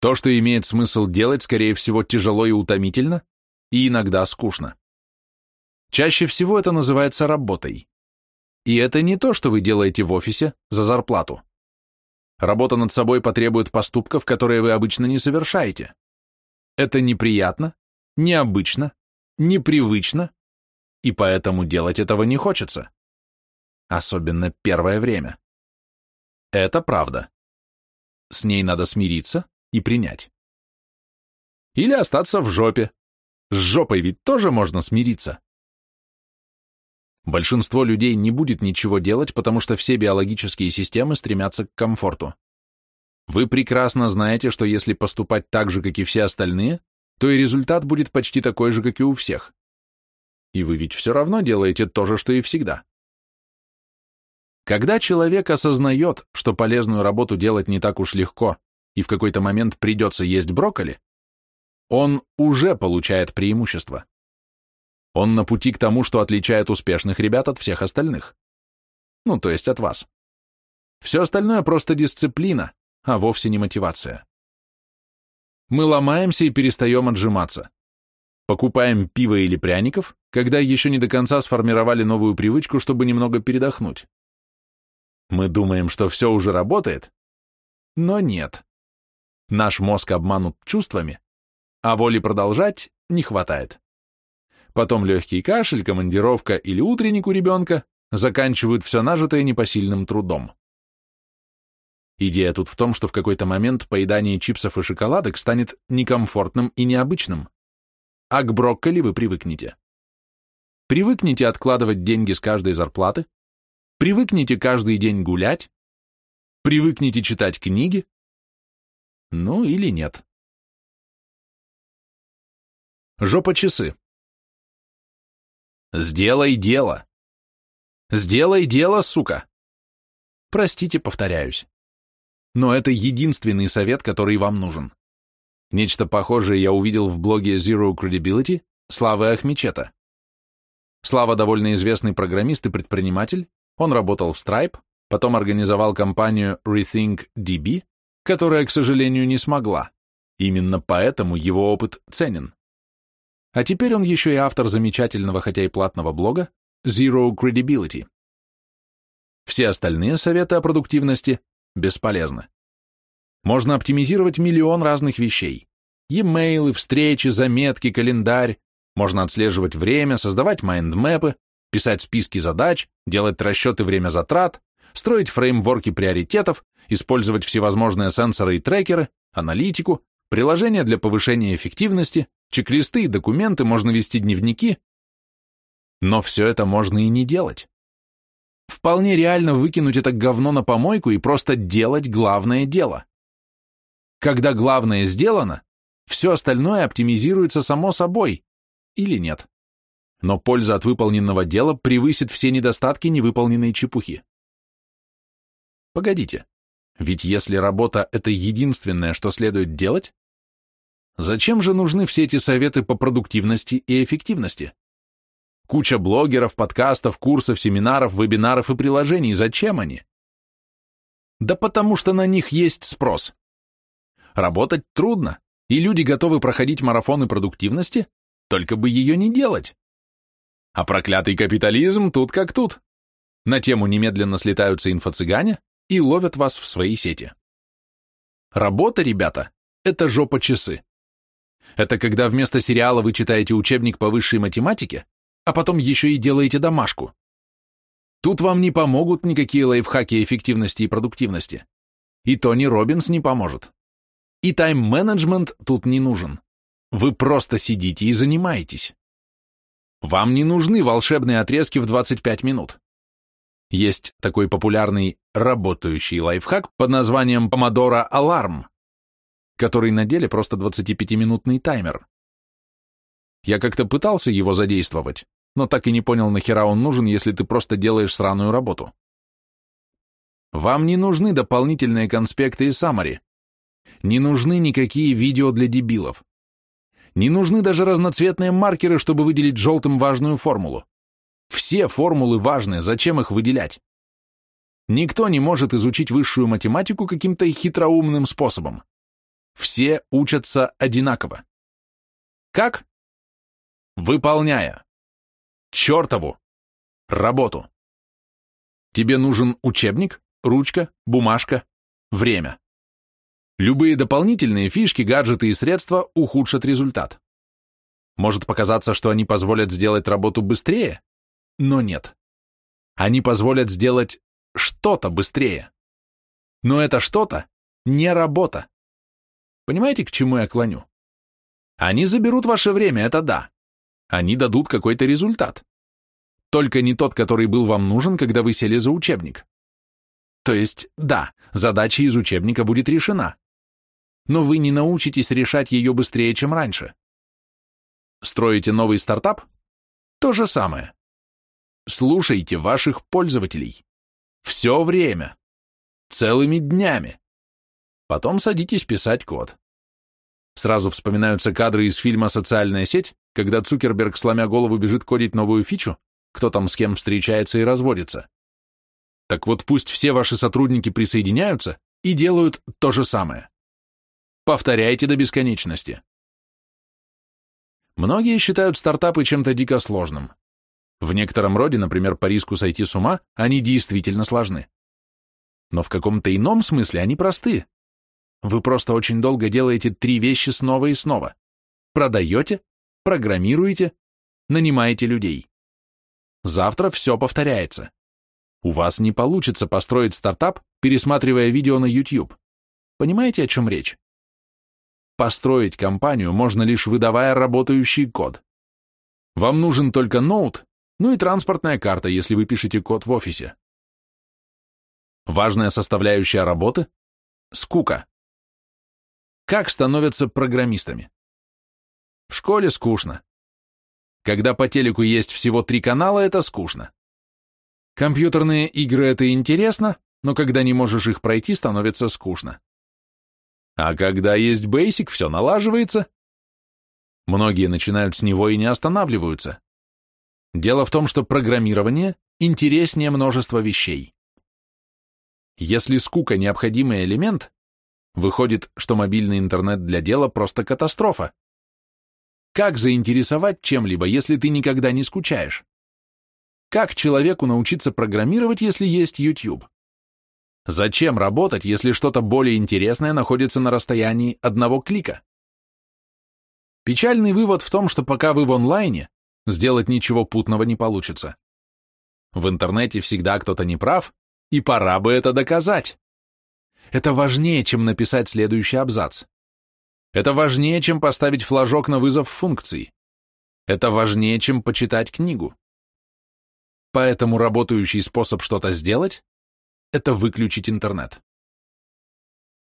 То, что имеет смысл делать, скорее всего, тяжело и утомительно, и иногда скучно. Чаще всего это называется работой. И это не то, что вы делаете в офисе за зарплату. Работа над собой потребует поступков, которые вы обычно не совершаете. Это неприятно, необычно, непривычно, и поэтому делать этого не хочется особенно первое время. Это правда. С ней надо смириться и принять. Или остаться в жопе. С жопой ведь тоже можно смириться. Большинство людей не будет ничего делать, потому что все биологические системы стремятся к комфорту. Вы прекрасно знаете, что если поступать так же, как и все остальные, то и результат будет почти такой же, как и у всех. И вы ведь все равно делаете то же, что и всегда. Когда человек осознает, что полезную работу делать не так уж легко, и в какой-то момент придется есть брокколи, он уже получает преимущество. Он на пути к тому, что отличает успешных ребят от всех остальных. Ну, то есть от вас. Все остальное просто дисциплина, а вовсе не мотивация. Мы ломаемся и перестаем отжиматься. Покупаем пиво или пряников, когда еще не до конца сформировали новую привычку, чтобы немного передохнуть. Мы думаем, что все уже работает, но нет. Наш мозг обманут чувствами, а воли продолжать не хватает. Потом легкий кашель, командировка или утренник у ребенка заканчивают все нажитое непосильным трудом. Идея тут в том, что в какой-то момент поедание чипсов и шоколадок станет некомфортным и необычным, а к брокколи вы привыкнете. Привыкните откладывать деньги с каждой зарплаты, Привыкните каждый день гулять, привыкните читать книги, ну или нет. Жопа-часы. Сделай дело. Сделай дело, сука. Простите, повторяюсь. Но это единственный совет, который вам нужен. Нечто похожее я увидел в блоге Zero Credibility Славы Ахмечета. Слава довольно известный программист и предприниматель, он работал в Stripe, потом организовал компанию Rethink DB, которая, к сожалению, не смогла. Именно поэтому его опыт ценен. А теперь он еще и автор замечательного, хотя и платного блога Zero Credibility. Все остальные советы о продуктивности бесполезны. Можно оптимизировать миллион разных вещей. E-mail, встречи, заметки, календарь. Можно отслеживать время, создавать майндмэпы, писать списки задач, делать расчеты время затрат, строить фреймворки приоритетов, использовать всевозможные сенсоры и трекеры, аналитику, приложения для повышения эффективности, чек-листы и документы, можно вести дневники. Но все это можно и не делать. Вполне реально выкинуть это говно на помойку и просто делать главное дело. Когда главное сделано, все остальное оптимизируется само собой, или нет но польза от выполненного дела превысит все недостатки невыполненной чепухи. Погодите, ведь если работа – это единственное, что следует делать, зачем же нужны все эти советы по продуктивности и эффективности? Куча блогеров, подкастов, курсов, семинаров, вебинаров и приложений. Зачем они? Да потому что на них есть спрос. Работать трудно, и люди готовы проходить марафоны продуктивности, только бы ее не делать. А проклятый капитализм тут как тут. На тему немедленно слетаются инфо-цыгане и ловят вас в свои сети. Работа, ребята, это жопа-часы. Это когда вместо сериала вы читаете учебник по высшей математике, а потом еще и делаете домашку. Тут вам не помогут никакие лайфхаки эффективности и продуктивности. И Тони Робинс не поможет. И тайм-менеджмент тут не нужен. Вы просто сидите и занимаетесь. Вам не нужны волшебные отрезки в 25 минут. Есть такой популярный работающий лайфхак под названием Pomodoro Alarm, который на деле просто 25-минутный таймер. Я как-то пытался его задействовать, но так и не понял, нахера он нужен, если ты просто делаешь сраную работу. Вам не нужны дополнительные конспекты и саммари. Не нужны никакие видео для дебилов. Не нужны даже разноцветные маркеры, чтобы выделить желтым важную формулу. Все формулы важны, зачем их выделять? Никто не может изучить высшую математику каким-то хитроумным способом. Все учатся одинаково. Как? Выполняя. Чертову. Работу. Тебе нужен учебник, ручка, бумажка, время. Любые дополнительные фишки, гаджеты и средства ухудшат результат. Может показаться, что они позволят сделать работу быстрее, но нет. Они позволят сделать что-то быстрее. Но это что-то не работа. Понимаете, к чему я клоню? Они заберут ваше время, это да. Они дадут какой-то результат. Только не тот, который был вам нужен, когда вы сели за учебник. То есть, да, задача из учебника будет решена но вы не научитесь решать ее быстрее, чем раньше. Строите новый стартап? То же самое. Слушайте ваших пользователей. Все время. Целыми днями. Потом садитесь писать код. Сразу вспоминаются кадры из фильма «Социальная сеть», когда Цукерберг, сломя голову, бежит кодить новую фичу, кто там с кем встречается и разводится. Так вот пусть все ваши сотрудники присоединяются и делают то же самое. Повторяйте до бесконечности. Многие считают стартапы чем-то дико сложным. В некотором роде, например, по риску сойти с ума, они действительно сложны. Но в каком-то ином смысле они просты. Вы просто очень долго делаете три вещи снова и снова. Продаете, программируете, нанимаете людей. Завтра все повторяется. У вас не получится построить стартап, пересматривая видео на YouTube. Понимаете, о чем речь? Построить компанию можно лишь выдавая работающий код. Вам нужен только ноут, ну и транспортная карта, если вы пишете код в офисе. Важная составляющая работы – скука. Как становятся программистами? В школе скучно. Когда по телеку есть всего три канала, это скучно. Компьютерные игры – это интересно, но когда не можешь их пройти, становится скучно. А когда есть Basic, все налаживается. Многие начинают с него и не останавливаются. Дело в том, что программирование интереснее множества вещей. Если скука – необходимый элемент, выходит, что мобильный интернет для дела просто катастрофа. Как заинтересовать чем-либо, если ты никогда не скучаешь? Как человеку научиться программировать, если есть YouTube? Зачем работать, если что-то более интересное находится на расстоянии одного клика? Печальный вывод в том, что пока вы в онлайне, сделать ничего путного не получится. В интернете всегда кто-то не прав, и пора бы это доказать. Это важнее, чем написать следующий абзац. Это важнее, чем поставить флажок на вызов функции. Это важнее, чем почитать книгу. Поэтому работающий способ что-то сделать это выключить интернет.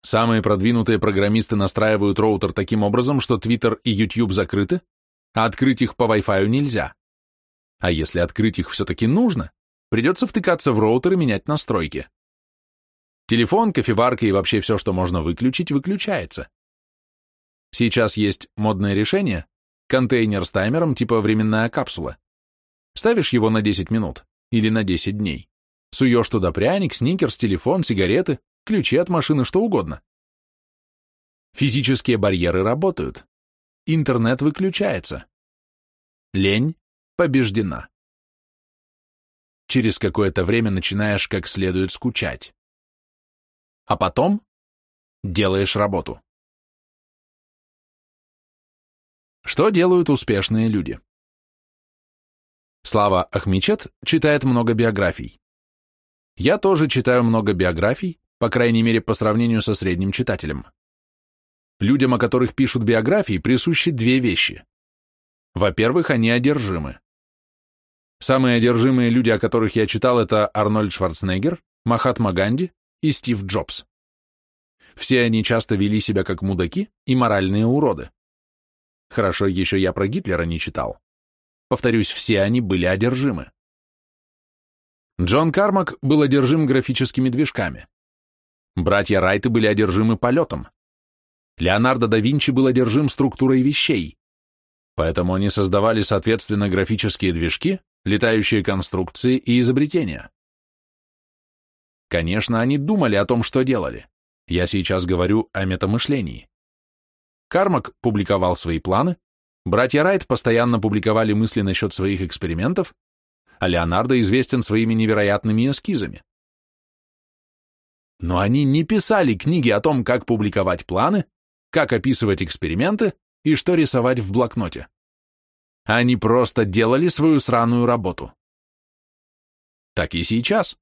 Самые продвинутые программисты настраивают роутер таким образом, что Twitter и YouTube закрыты, а открыть их по Wi-Fi нельзя. А если открыть их все-таки нужно, придется втыкаться в роутер и менять настройки. Телефон, кофеварка и вообще все, что можно выключить, выключается. Сейчас есть модное решение, контейнер с таймером типа временная капсула. Ставишь его на 10 минут или на 10 дней. Суешь туда пряник, сникерс, телефон, сигареты, ключи от машины, что угодно. Физические барьеры работают. Интернет выключается. Лень побеждена. Через какое-то время начинаешь как следует скучать. А потом делаешь работу. Что делают успешные люди? Слава Ахмичет читает много биографий. Я тоже читаю много биографий, по крайней мере, по сравнению со средним читателем. Людям, о которых пишут биографии, присущи две вещи. Во-первых, они одержимы. Самые одержимые люди, о которых я читал, это Арнольд Шварценеггер, Махатма Ганди и Стив Джобс. Все они часто вели себя как мудаки и моральные уроды. Хорошо, еще я про Гитлера не читал. Повторюсь, все они были одержимы. Джон Кармак был одержим графическими движками. Братья Райты были одержимы полетом. Леонардо да Винчи был одержим структурой вещей. Поэтому они создавали, соответственно, графические движки, летающие конструкции и изобретения. Конечно, они думали о том, что делали. Я сейчас говорю о метамышлении. Кармак публиковал свои планы, братья Райт постоянно публиковали мысли насчет своих экспериментов, а Леонардо известен своими невероятными эскизами. Но они не писали книги о том, как публиковать планы, как описывать эксперименты и что рисовать в блокноте. Они просто делали свою сраную работу. Так и сейчас.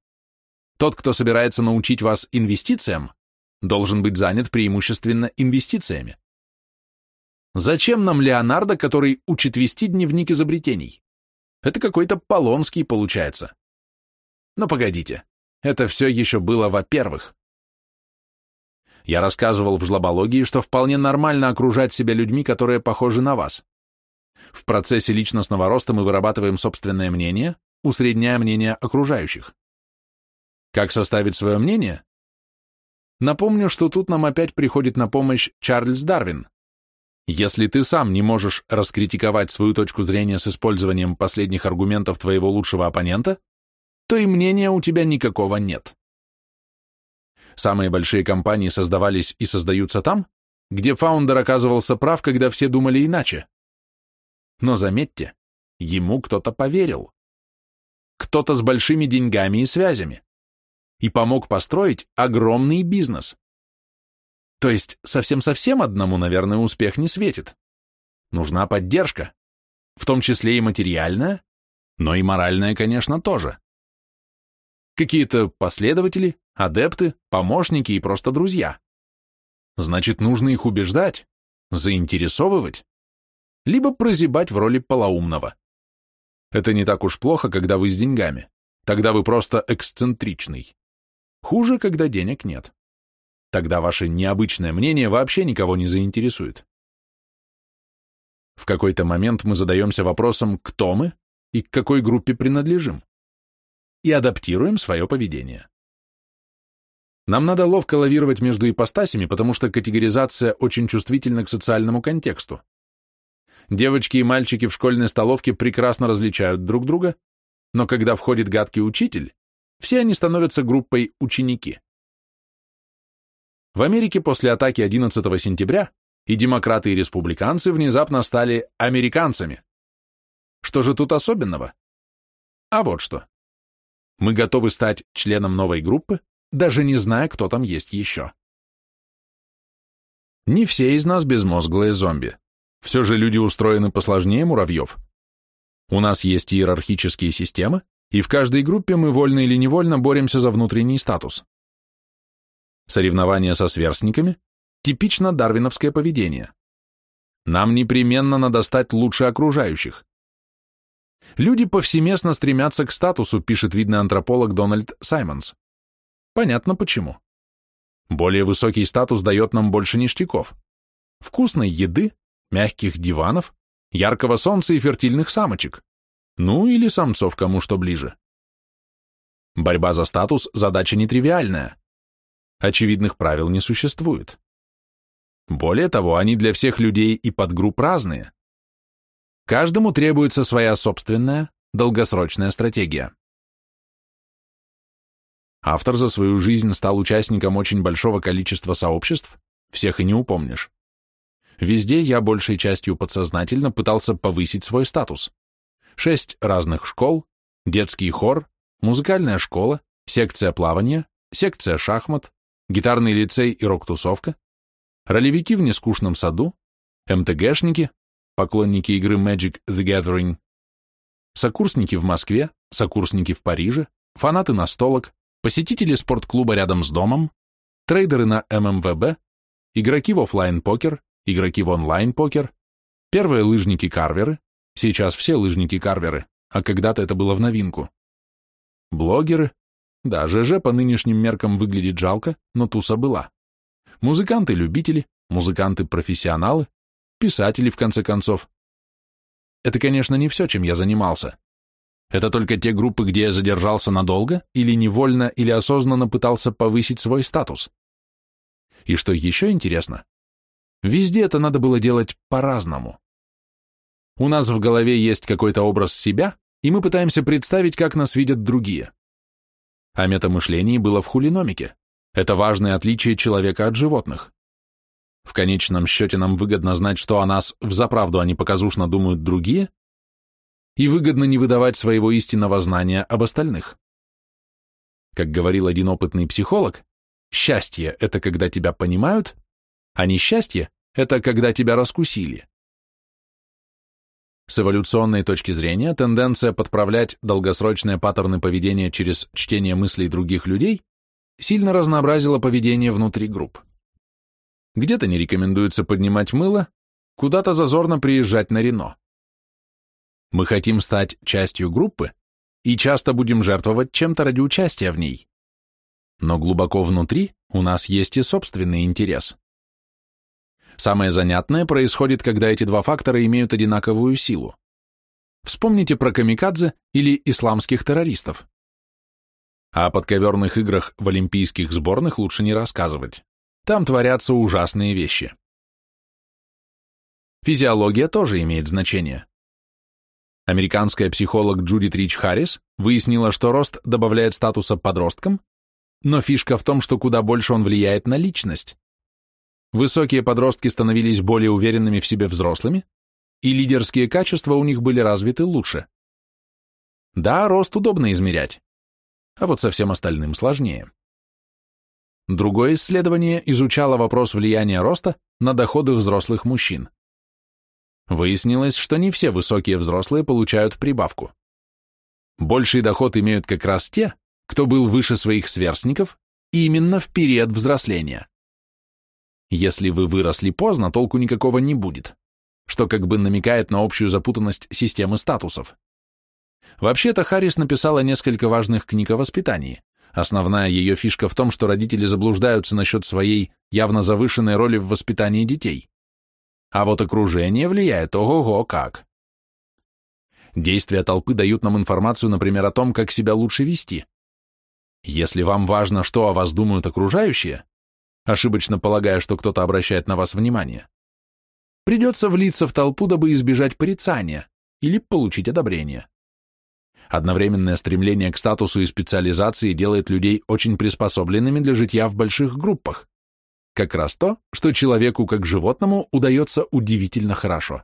Тот, кто собирается научить вас инвестициям, должен быть занят преимущественно инвестициями. Зачем нам Леонардо, который учит вести дневник изобретений? Это какой-то Полонский получается. Но погодите, это все еще было во-первых. Я рассказывал в жлобологии, что вполне нормально окружать себя людьми, которые похожи на вас. В процессе личностного роста мы вырабатываем собственное мнение, усредняя мнение окружающих. Как составить свое мнение? Напомню, что тут нам опять приходит на помощь Чарльз Дарвин. Если ты сам не можешь раскритиковать свою точку зрения с использованием последних аргументов твоего лучшего оппонента, то и мнения у тебя никакого нет. Самые большие компании создавались и создаются там, где фаундер оказывался прав, когда все думали иначе. Но заметьте, ему кто-то поверил. Кто-то с большими деньгами и связями. И помог построить огромный бизнес. То есть совсем-совсем одному, наверное, успех не светит. Нужна поддержка, в том числе и материальная, но и моральная, конечно, тоже. Какие-то последователи, адепты, помощники и просто друзья. Значит, нужно их убеждать, заинтересовывать, либо прозябать в роли полоумного. Это не так уж плохо, когда вы с деньгами. Тогда вы просто эксцентричный. Хуже, когда денег нет. Тогда ваше необычное мнение вообще никого не заинтересует. В какой-то момент мы задаемся вопросом, кто мы и к какой группе принадлежим, и адаптируем свое поведение. Нам надо ловко лавировать между ипостасями, потому что категоризация очень чувствительна к социальному контексту. Девочки и мальчики в школьной столовке прекрасно различают друг друга, но когда входит гадкий учитель, все они становятся группой ученики. В Америке после атаки 11 сентября и демократы, и республиканцы внезапно стали американцами. Что же тут особенного? А вот что. Мы готовы стать членом новой группы, даже не зная, кто там есть еще. Не все из нас безмозглые зомби. Все же люди устроены посложнее муравьев. У нас есть иерархические системы, и в каждой группе мы вольно или невольно боремся за внутренний статус. Соревнования со сверстниками – типично дарвиновское поведение. Нам непременно надо стать лучше окружающих. Люди повсеместно стремятся к статусу, пишет видный антрополог Дональд Саймонс. Понятно почему. Более высокий статус дает нам больше ништяков. Вкусной еды, мягких диванов, яркого солнца и фертильных самочек. Ну или самцов, кому что ближе. Борьба за статус – задача нетривиальная. Очевидных правил не существует. Более того, они для всех людей и подгрупп разные. Каждому требуется своя собственная, долгосрочная стратегия. Автор за свою жизнь стал участником очень большого количества сообществ, всех и не упомнишь. Везде я большей частью подсознательно пытался повысить свой статус. Шесть разных школ, детский хор, музыкальная школа, секция плавания, секция шахмат, гитарный лицей и рок-тусовка, ролевики в нескучном саду, МТГшники, поклонники игры Magic the Gathering, сокурсники в Москве, сокурсники в Париже, фанаты настолок, посетители спортклуба рядом с домом, трейдеры на ММВБ, игроки в офлайн покер игроки в онлайн-покер, первые лыжники-карверы, сейчас все лыжники-карверы, а когда-то это было в новинку, блогеры, да, ЖЖ по нынешним меркам выглядит жалко, но туса была, музыканты-любители, музыканты-профессионалы, писатели, в конце концов. Это, конечно, не все, чем я занимался. Это только те группы, где я задержался надолго или невольно, или осознанно пытался повысить свой статус. И что еще интересно, Везде это надо было делать по-разному. У нас в голове есть какой-то образ себя, и мы пытаемся представить, как нас видят другие. А метамышление было в хулиномике. Это важное отличие человека от животных. В конечном счете нам выгодно знать, что о нас взаправду они показушно думают другие, и выгодно не выдавать своего истинного знания об остальных. Как говорил один опытный психолог, счастье – это когда тебя понимают, а несчастье – это когда тебя раскусили. С эволюционной точки зрения, тенденция подправлять долгосрочные паттерны поведения через чтение мыслей других людей сильно разнообразила поведение внутри групп. Где-то не рекомендуется поднимать мыло, куда-то зазорно приезжать на Рено. Мы хотим стать частью группы и часто будем жертвовать чем-то ради участия в ней. Но глубоко внутри у нас есть и собственный интерес. Самое занятное происходит, когда эти два фактора имеют одинаковую силу. Вспомните про камикадзе или исламских террористов. О подковерных играх в олимпийских сборных лучше не рассказывать. Там творятся ужасные вещи. Физиология тоже имеет значение. Американская психолог Джудит Рич Харрис выяснила, что рост добавляет статуса подросткам, но фишка в том, что куда больше он влияет на личность. Высокие подростки становились более уверенными в себе взрослыми, и лидерские качества у них были развиты лучше. Да, рост удобно измерять, а вот со всем остальным сложнее. Другое исследование изучало вопрос влияния роста на доходы взрослых мужчин. Выяснилось, что не все высокие взрослые получают прибавку. Больший доход имеют как раз те, кто был выше своих сверстников именно в период взросления. Если вы выросли поздно, толку никакого не будет, что как бы намекает на общую запутанность системы статусов. Вообще-то Харрис написала несколько важных книг о воспитании. Основная ее фишка в том, что родители заблуждаются насчет своей явно завышенной роли в воспитании детей. А вот окружение влияет ого-го как. Действия толпы дают нам информацию, например, о том, как себя лучше вести. Если вам важно, что о вас думают окружающие, ошибочно полагая, что кто-то обращает на вас внимание. Придется влиться в толпу, дабы избежать порицания или получить одобрение. Одновременное стремление к статусу и специализации делает людей очень приспособленными для житья в больших группах. Как раз то, что человеку как животному удается удивительно хорошо.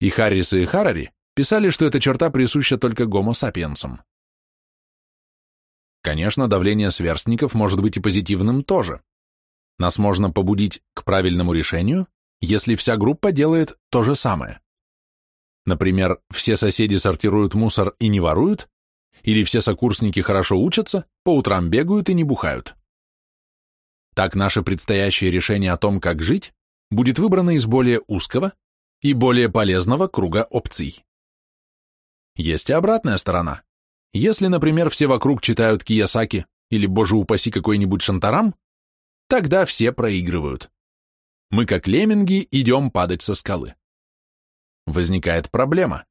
И Харрис и Харари писали, что эта черта присуща только гомо-сапиенсам. Конечно, давление сверстников может быть и позитивным тоже. Нас можно побудить к правильному решению, если вся группа делает то же самое. Например, все соседи сортируют мусор и не воруют, или все сокурсники хорошо учатся, по утрам бегают и не бухают. Так наше предстоящее решение о том, как жить, будет выбрано из более узкого и более полезного круга опций. Есть и обратная сторона. Если, например, все вокруг читают Киясаки или, боже упаси, какой-нибудь Шантарам, тогда все проигрывают. Мы, как лемминги, идем падать со скалы. Возникает проблема.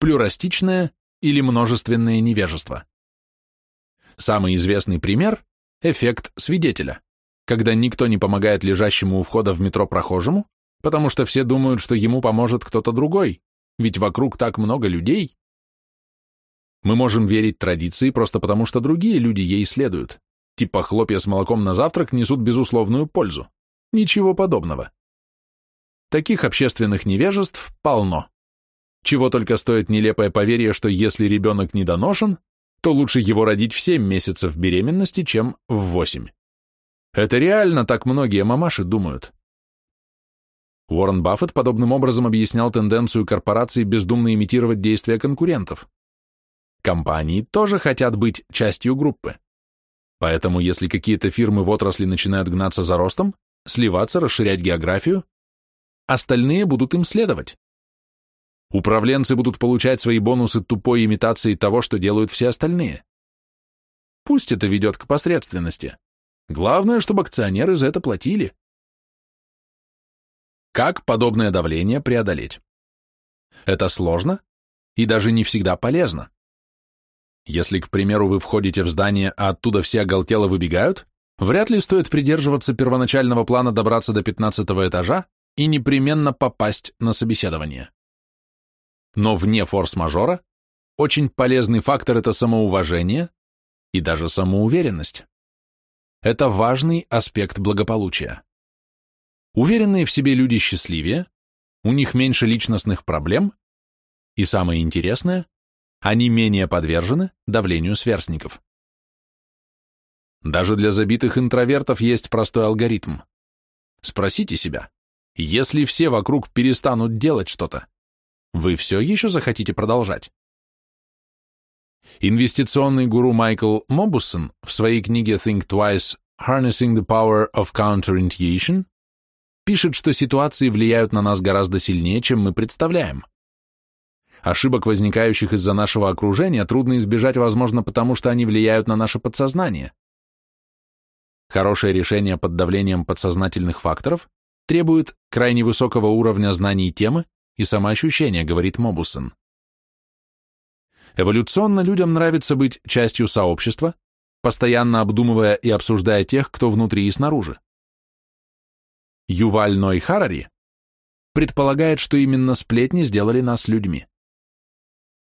Плюрастичное или множественное невежество. Самый известный пример – эффект свидетеля, когда никто не помогает лежащему у входа в метро прохожему, потому что все думают, что ему поможет кто-то другой, ведь вокруг так много людей. Мы можем верить традиции просто потому, что другие люди ей следуют, типа хлопья с молоком на завтрак несут безусловную пользу. Ничего подобного. Таких общественных невежеств полно. Чего только стоит нелепое поверье, что если ребенок недоношен, то лучше его родить в 7 месяцев беременности, чем в 8. Это реально так многие мамаши думают. Уоррен Баффет подобным образом объяснял тенденцию корпораций бездумно имитировать действия конкурентов. Компании тоже хотят быть частью группы. Поэтому если какие-то фирмы в отрасли начинают гнаться за ростом, сливаться, расширять географию, остальные будут им следовать. Управленцы будут получать свои бонусы тупой имитацией того, что делают все остальные. Пусть это ведет к посредственности. Главное, чтобы акционеры за это платили. Как подобное давление преодолеть? Это сложно и даже не всегда полезно. Если, к примеру, вы входите в здание, а оттуда все оголтело выбегают, вряд ли стоит придерживаться первоначального плана добраться до 15 этажа и непременно попасть на собеседование. Но вне форс-мажора очень полезный фактор – это самоуважение и даже самоуверенность. Это важный аспект благополучия. Уверенные в себе люди счастливее, у них меньше личностных проблем, и самое интересное, они менее подвержены давлению сверстников. Даже для забитых интровертов есть простой алгоритм. Спросите себя, если все вокруг перестанут делать что-то, вы все еще захотите продолжать? Инвестиционный гуру Майкл Мобуссон в своей книге Think Twice Harnessing the Power of Counterintuition пишет, что ситуации влияют на нас гораздо сильнее, чем мы представляем. Ошибок, возникающих из-за нашего окружения, трудно избежать, возможно, потому что они влияют на наше подсознание. Хорошее решение под давлением подсознательных факторов требует крайне высокого уровня знаний темы и самоощущения, говорит Мобусон. Эволюционно людям нравится быть частью сообщества, постоянно обдумывая и обсуждая тех, кто внутри и снаружи. Юваль Ной Харари предполагает, что именно сплетни сделали нас людьми.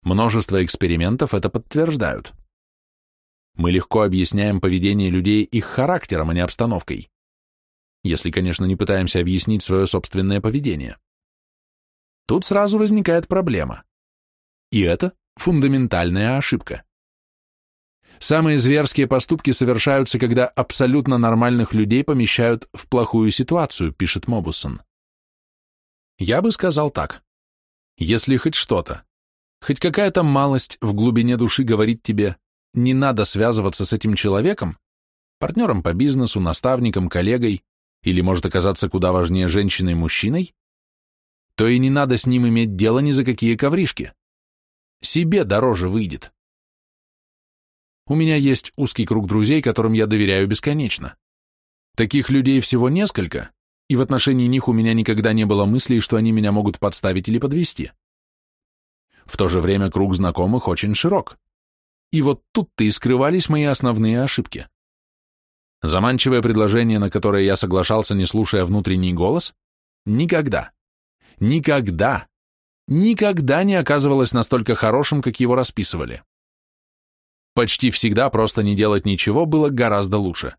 Множество экспериментов это подтверждают. Мы легко объясняем поведение людей их характером, а не обстановкой. Если, конечно, не пытаемся объяснить свое собственное поведение. Тут сразу возникает проблема. И это фундаментальная ошибка. Самые зверские поступки совершаются, когда абсолютно нормальных людей помещают в плохую ситуацию, пишет Мобусон. Я бы сказал так. Если хоть что-то Хоть какая-то малость в глубине души говорит тебе, не надо связываться с этим человеком, партнером по бизнесу, наставником, коллегой, или может оказаться куда важнее женщиной мужчиной, то и не надо с ним иметь дело ни за какие ковришки. Себе дороже выйдет. У меня есть узкий круг друзей, которым я доверяю бесконечно. Таких людей всего несколько, и в отношении них у меня никогда не было мыслей, что они меня могут подставить или подвести. В то же время круг знакомых очень широк. И вот тут-то и скрывались мои основные ошибки. Заманчивое предложение, на которое я соглашался, не слушая внутренний голос, никогда, никогда, никогда не оказывалось настолько хорошим, как его расписывали. Почти всегда просто не делать ничего было гораздо лучше.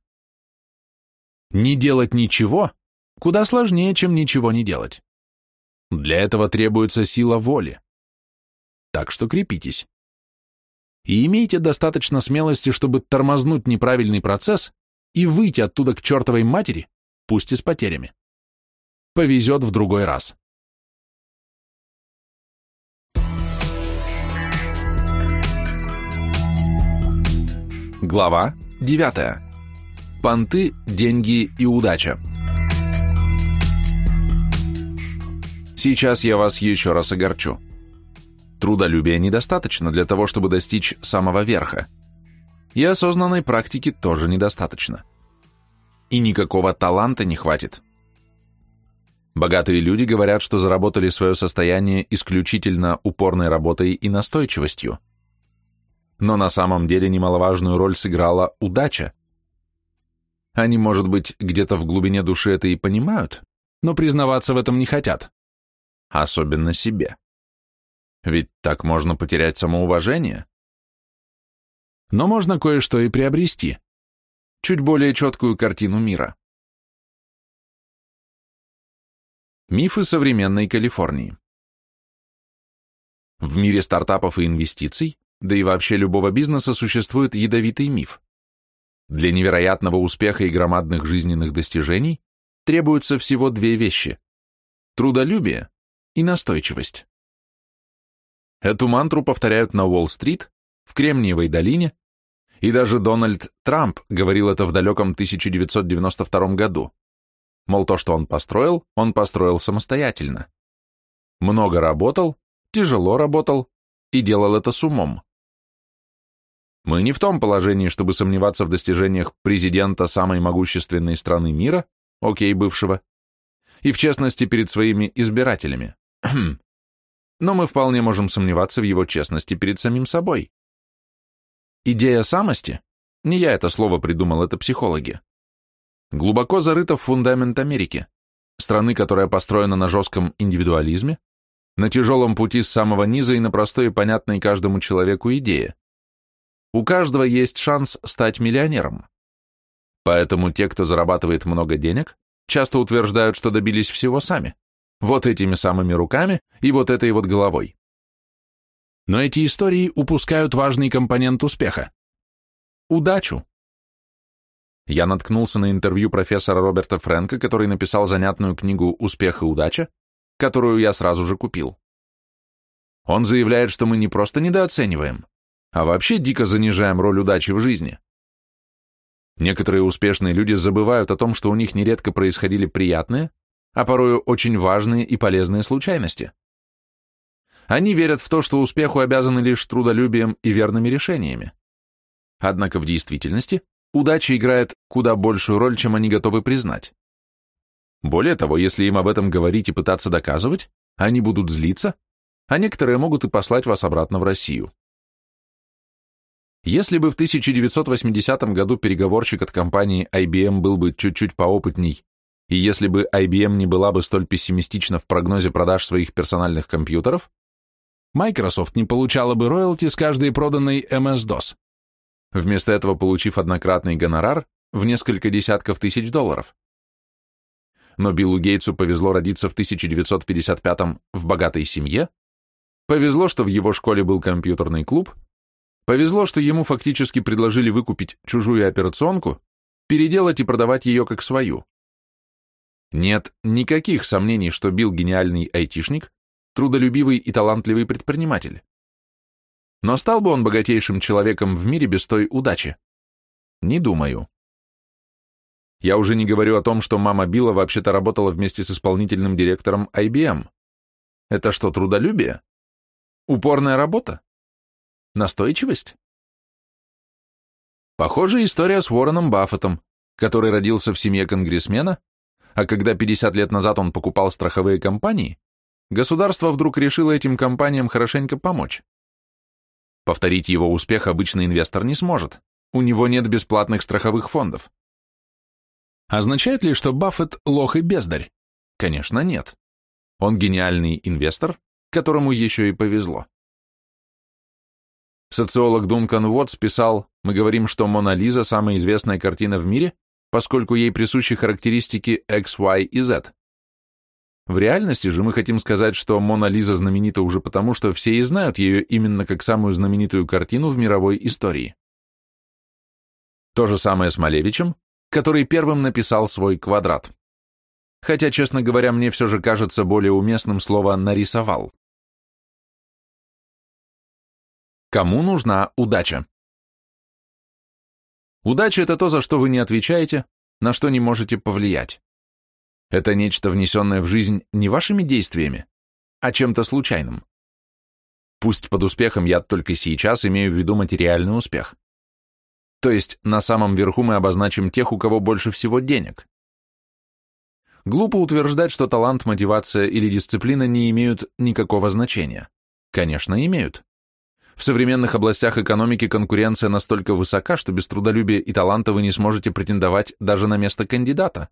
Не делать ничего куда сложнее, чем ничего не делать. Для этого требуется сила воли так что крепитесь. И имейте достаточно смелости, чтобы тормознуть неправильный процесс и выйти оттуда к чертовой матери, пусть и с потерями. Повезет в другой раз. Глава 9. Понты, деньги и удача. Сейчас я вас еще раз огорчу. Трудолюбия недостаточно для того, чтобы достичь самого верха. И осознанной практики тоже недостаточно. И никакого таланта не хватит. Богатые люди говорят, что заработали свое состояние исключительно упорной работой и настойчивостью. Но на самом деле немаловажную роль сыграла удача. Они, может быть, где-то в глубине души это и понимают, но признаваться в этом не хотят. Особенно себе. Ведь так можно потерять самоуважение. Но можно кое-что и приобрести. Чуть более четкую картину мира. Мифы современной Калифорнии. В мире стартапов и инвестиций, да и вообще любого бизнеса существует ядовитый миф. Для невероятного успеха и громадных жизненных достижений требуются всего две вещи – трудолюбие и настойчивость. Эту мантру повторяют на Уолл-стрит, в Кремниевой долине, и даже Дональд Трамп говорил это в далеком 1992 году. Мол, то, что он построил, он построил самостоятельно. Много работал, тяжело работал и делал это с умом. Мы не в том положении, чтобы сомневаться в достижениях президента самой могущественной страны мира, окей, бывшего, и в частности перед своими избирателями. [CLEARS THROAT] Но мы вполне можем сомневаться в его честности перед самим собой. Идея самости, не я это слово придумал, это психологи, глубоко зарыта в фундамент Америки, страны, которая построена на жестком индивидуализме, на тяжелом пути с самого низа и на простой и понятной каждому человеку идее. У каждого есть шанс стать миллионером. Поэтому те, кто зарабатывает много денег, часто утверждают, что добились всего сами, вот этими самыми руками и вот этой вот головой. Но эти истории упускают важный компонент успеха – удачу. Я наткнулся на интервью профессора Роберта Фрэнка, который написал занятную книгу «Успех и удача», которую я сразу же купил. Он заявляет, что мы не просто недооцениваем, а вообще дико занижаем роль удачи в жизни. Некоторые успешные люди забывают о том, что у них нередко происходили приятные, а порою очень важные и полезные случайности. Они верят в то, что успеху обязаны лишь трудолюбием и верными решениями. Однако в действительности удача играет куда большую роль, чем они готовы признать. Более того, если им об этом говорить и пытаться доказывать, они будут злиться, а некоторые могут и послать вас обратно в Россию. Если бы в 1980 году переговорщик от компании IBM был бы чуть-чуть поопытней, и если бы IBM не была бы столь пессимистична в прогнозе продаж своих персональных компьютеров, Microsoft не получала бы роялти с каждой проданной MS-DOS вместо этого получив однократный гонорар в несколько десятков тысяч долларов. Но Биллу Гейтсу повезло родиться в 1955 в богатой семье, повезло, что в его школе был компьютерный клуб, повезло, что ему фактически предложили выкупить чужую операционку, переделать и продавать ее как свою. Нет никаких сомнений, что Билл гениальный айтишник, трудолюбивый и талантливый предприниматель. Но стал бы он богатейшим человеком в мире без той удачи? Не думаю. Я уже не говорю о том, что мама Билла вообще-то работала вместе с исполнительным директором IBM. Это что, трудолюбие? Упорная работа? Настойчивость? Похожая история с Уорреном Баффетом, который родился в семье конгрессмена, а когда 50 лет назад он покупал страховые компании, государство вдруг решило этим компаниям хорошенько помочь. Повторить его успех обычный инвестор не сможет. У него нет бесплатных страховых фондов. Означает ли, что Баффет лох и бездарь? Конечно, нет. Он гениальный инвестор, которому еще и повезло. Социолог Дункан Уотс писал, мы говорим, что Мона Лиза – самая известная картина в мире, поскольку ей присущи характеристики X, Y и Z. В реальности же мы хотим сказать, что Мона Лиза знаменита уже потому, что все и знают ее именно как самую знаменитую картину в мировой истории. То же самое с Малевичем, который первым написал свой квадрат. Хотя, честно говоря, мне все же кажется более уместным слово «нарисовал». Кому нужна удача? Удача – это то, за что вы не отвечаете, на что не можете повлиять. Это нечто, внесенное в жизнь не вашими действиями, а чем-то случайным. Пусть под успехом я только сейчас имею в виду материальный успех. То есть на самом верху мы обозначим тех, у кого больше всего денег. Глупо утверждать, что талант, мотивация или дисциплина не имеют никакого значения. Конечно, имеют. В современных областях экономики конкуренция настолько высока, что без трудолюбия и таланта вы не сможете претендовать даже на место кандидата.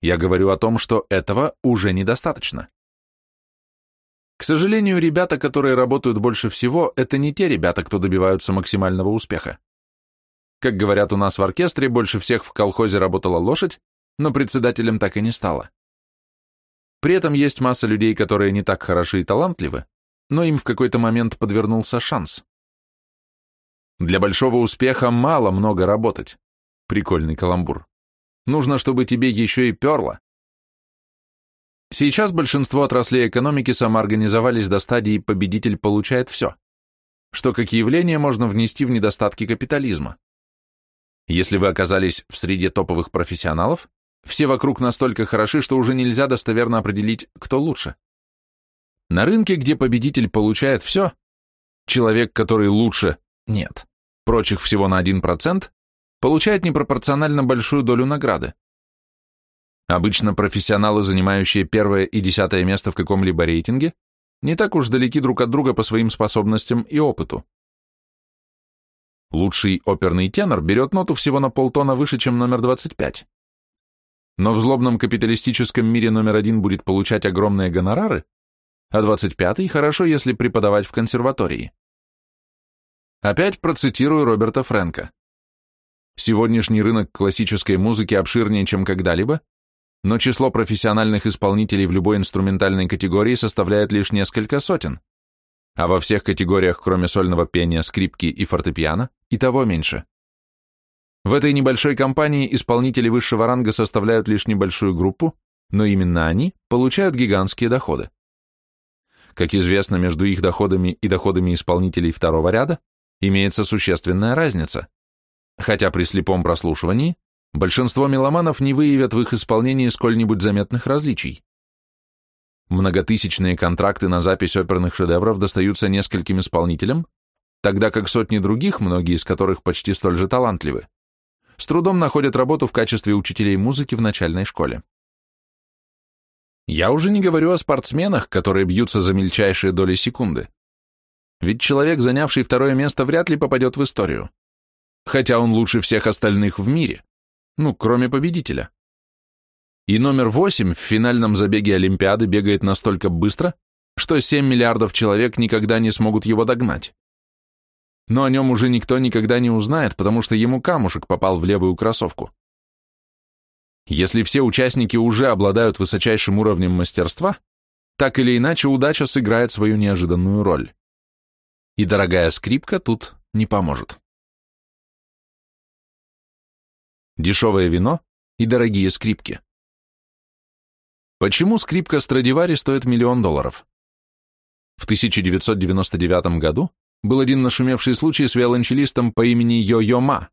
Я говорю о том, что этого уже недостаточно. К сожалению, ребята, которые работают больше всего, это не те ребята, кто добиваются максимального успеха. Как говорят у нас в оркестре, больше всех в колхозе работала лошадь, но председателем так и не стала. При этом есть масса людей, которые не так хороши и талантливы, но им в какой-то момент подвернулся шанс. Для большого успеха мало много работать. Прикольный каламбур. Нужно, чтобы тебе еще и перло. Сейчас большинство отраслей экономики самоорганизовались до стадии «победитель получает все», что как явление можно внести в недостатки капитализма. Если вы оказались в среде топовых профессионалов, все вокруг настолько хороши, что уже нельзя достоверно определить, кто лучше. На рынке, где победитель получает все, человек, который лучше, нет, прочих всего на 1%, получает непропорционально большую долю награды. Обычно профессионалы, занимающие первое и десятое место в каком-либо рейтинге, не так уж далеки друг от друга по своим способностям и опыту. Лучший оперный тенор берет ноту всего на полтона выше, чем номер 25. Но в злобном капиталистическом мире номер один будет получать огромные гонорары, а 25-й хорошо, если преподавать в консерватории. Опять процитирую Роберта Фрэнка. Сегодняшний рынок классической музыки обширнее, чем когда-либо, но число профессиональных исполнителей в любой инструментальной категории составляет лишь несколько сотен, а во всех категориях, кроме сольного пения, скрипки и фортепиано, и того меньше. В этой небольшой компании исполнители высшего ранга составляют лишь небольшую группу, но именно они получают гигантские доходы. Как известно, между их доходами и доходами исполнителей второго ряда имеется существенная разница, хотя при слепом прослушивании большинство меломанов не выявят в их исполнении сколь-нибудь заметных различий. Многотысячные контракты на запись оперных шедевров достаются нескольким исполнителям, тогда как сотни других, многие из которых почти столь же талантливы, с трудом находят работу в качестве учителей музыки в начальной школе. Я уже не говорю о спортсменах, которые бьются за мельчайшие доли секунды. Ведь человек, занявший второе место, вряд ли попадет в историю. Хотя он лучше всех остальных в мире. Ну, кроме победителя. И номер восемь в финальном забеге Олимпиады бегает настолько быстро, что 7 миллиардов человек никогда не смогут его догнать но о нем уже никто никогда не узнает, потому что ему камушек попал в левую кроссовку. Если все участники уже обладают высочайшим уровнем мастерства, так или иначе удача сыграет свою неожиданную роль. И дорогая скрипка тут не поможет. Дешевое вино и дорогие скрипки. Почему скрипка Страдивари стоит миллион долларов? В 1999 году был один нашумевший случай с виолончелистом по имени Йо-Йо Ма.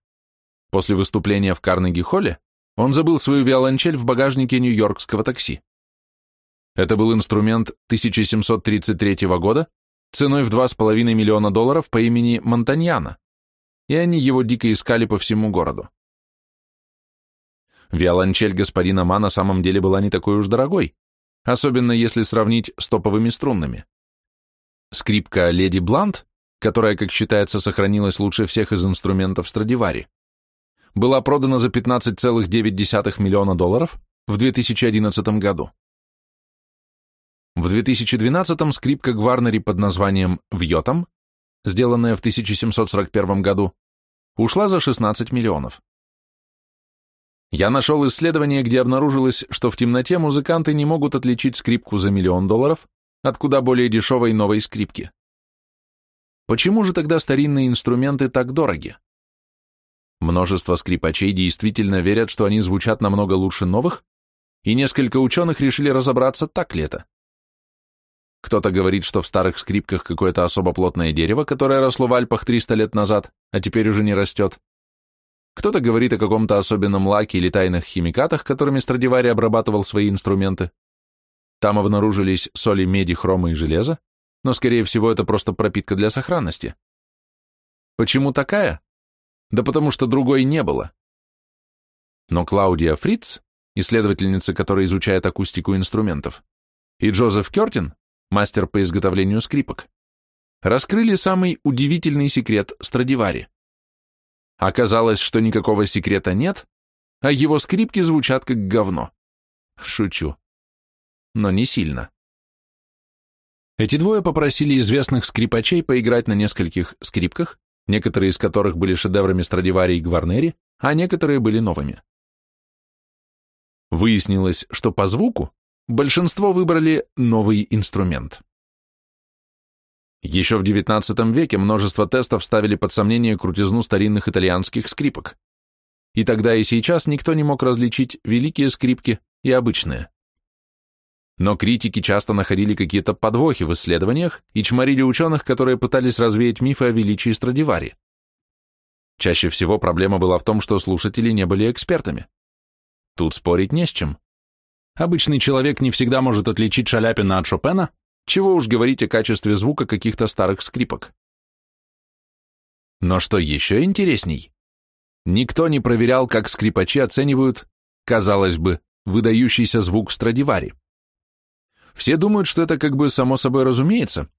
После выступления в Карнеги-холле он забыл свою виолончель в багажнике нью-йоркского такси. Это был инструмент 1733 года ценой в 2,5 миллиона долларов по имени Монтаньяна, и они его дико искали по всему городу. Виолончель господина Ма на самом деле была не такой уж дорогой, особенно если сравнить с топовыми струнными. Скрипка «Леди Блант» которая, как считается, сохранилась лучше всех из инструментов Страдивари, была продана за 15,9 миллиона долларов в 2011 году. В 2012 скрипка Гварнери под названием «Вьотом», сделанная в 1741 году, ушла за 16 миллионов. Я нашел исследование, где обнаружилось, что в темноте музыканты не могут отличить скрипку за миллион долларов от куда более дешевой новой скрипки. Почему же тогда старинные инструменты так дороги? Множество скрипачей действительно верят, что они звучат намного лучше новых, и несколько ученых решили разобраться, так ли это. Кто-то говорит, что в старых скрипках какое-то особо плотное дерево, которое росло в Альпах 300 лет назад, а теперь уже не растет. Кто-то говорит о каком-то особенном лаке или тайных химикатах, которыми Страдивари обрабатывал свои инструменты. Там обнаружились соли меди, хрома и железа, но, скорее всего, это просто пропитка для сохранности. Почему такая? Да потому что другой не было. Но Клаудия Фриц, исследовательница, которая изучает акустику инструментов, и Джозеф Кертин, мастер по изготовлению скрипок, раскрыли самый удивительный секрет Страдивари. Оказалось, что никакого секрета нет, а его скрипки звучат как говно. Шучу. Но не сильно. Эти двое попросили известных скрипачей поиграть на нескольких скрипках, некоторые из которых были шедеврами Страдивари и Гварнери, а некоторые были новыми. Выяснилось, что по звуку большинство выбрали новый инструмент. Еще в XIX веке множество тестов ставили под сомнение крутизну старинных итальянских скрипок. И тогда и сейчас никто не мог различить великие скрипки и обычные. Но критики часто находили какие-то подвохи в исследованиях и чморили ученых, которые пытались развеять мифы о величии Страдивари. Чаще всего проблема была в том, что слушатели не были экспертами. Тут спорить не с чем. Обычный человек не всегда может отличить Шаляпина от Шопена, чего уж говорить о качестве звука каких-то старых скрипок. Но что еще интересней, никто не проверял, как скрипачи оценивают, казалось бы, выдающийся звук Страдивари. Все думают, что это как бы само собой разумеется,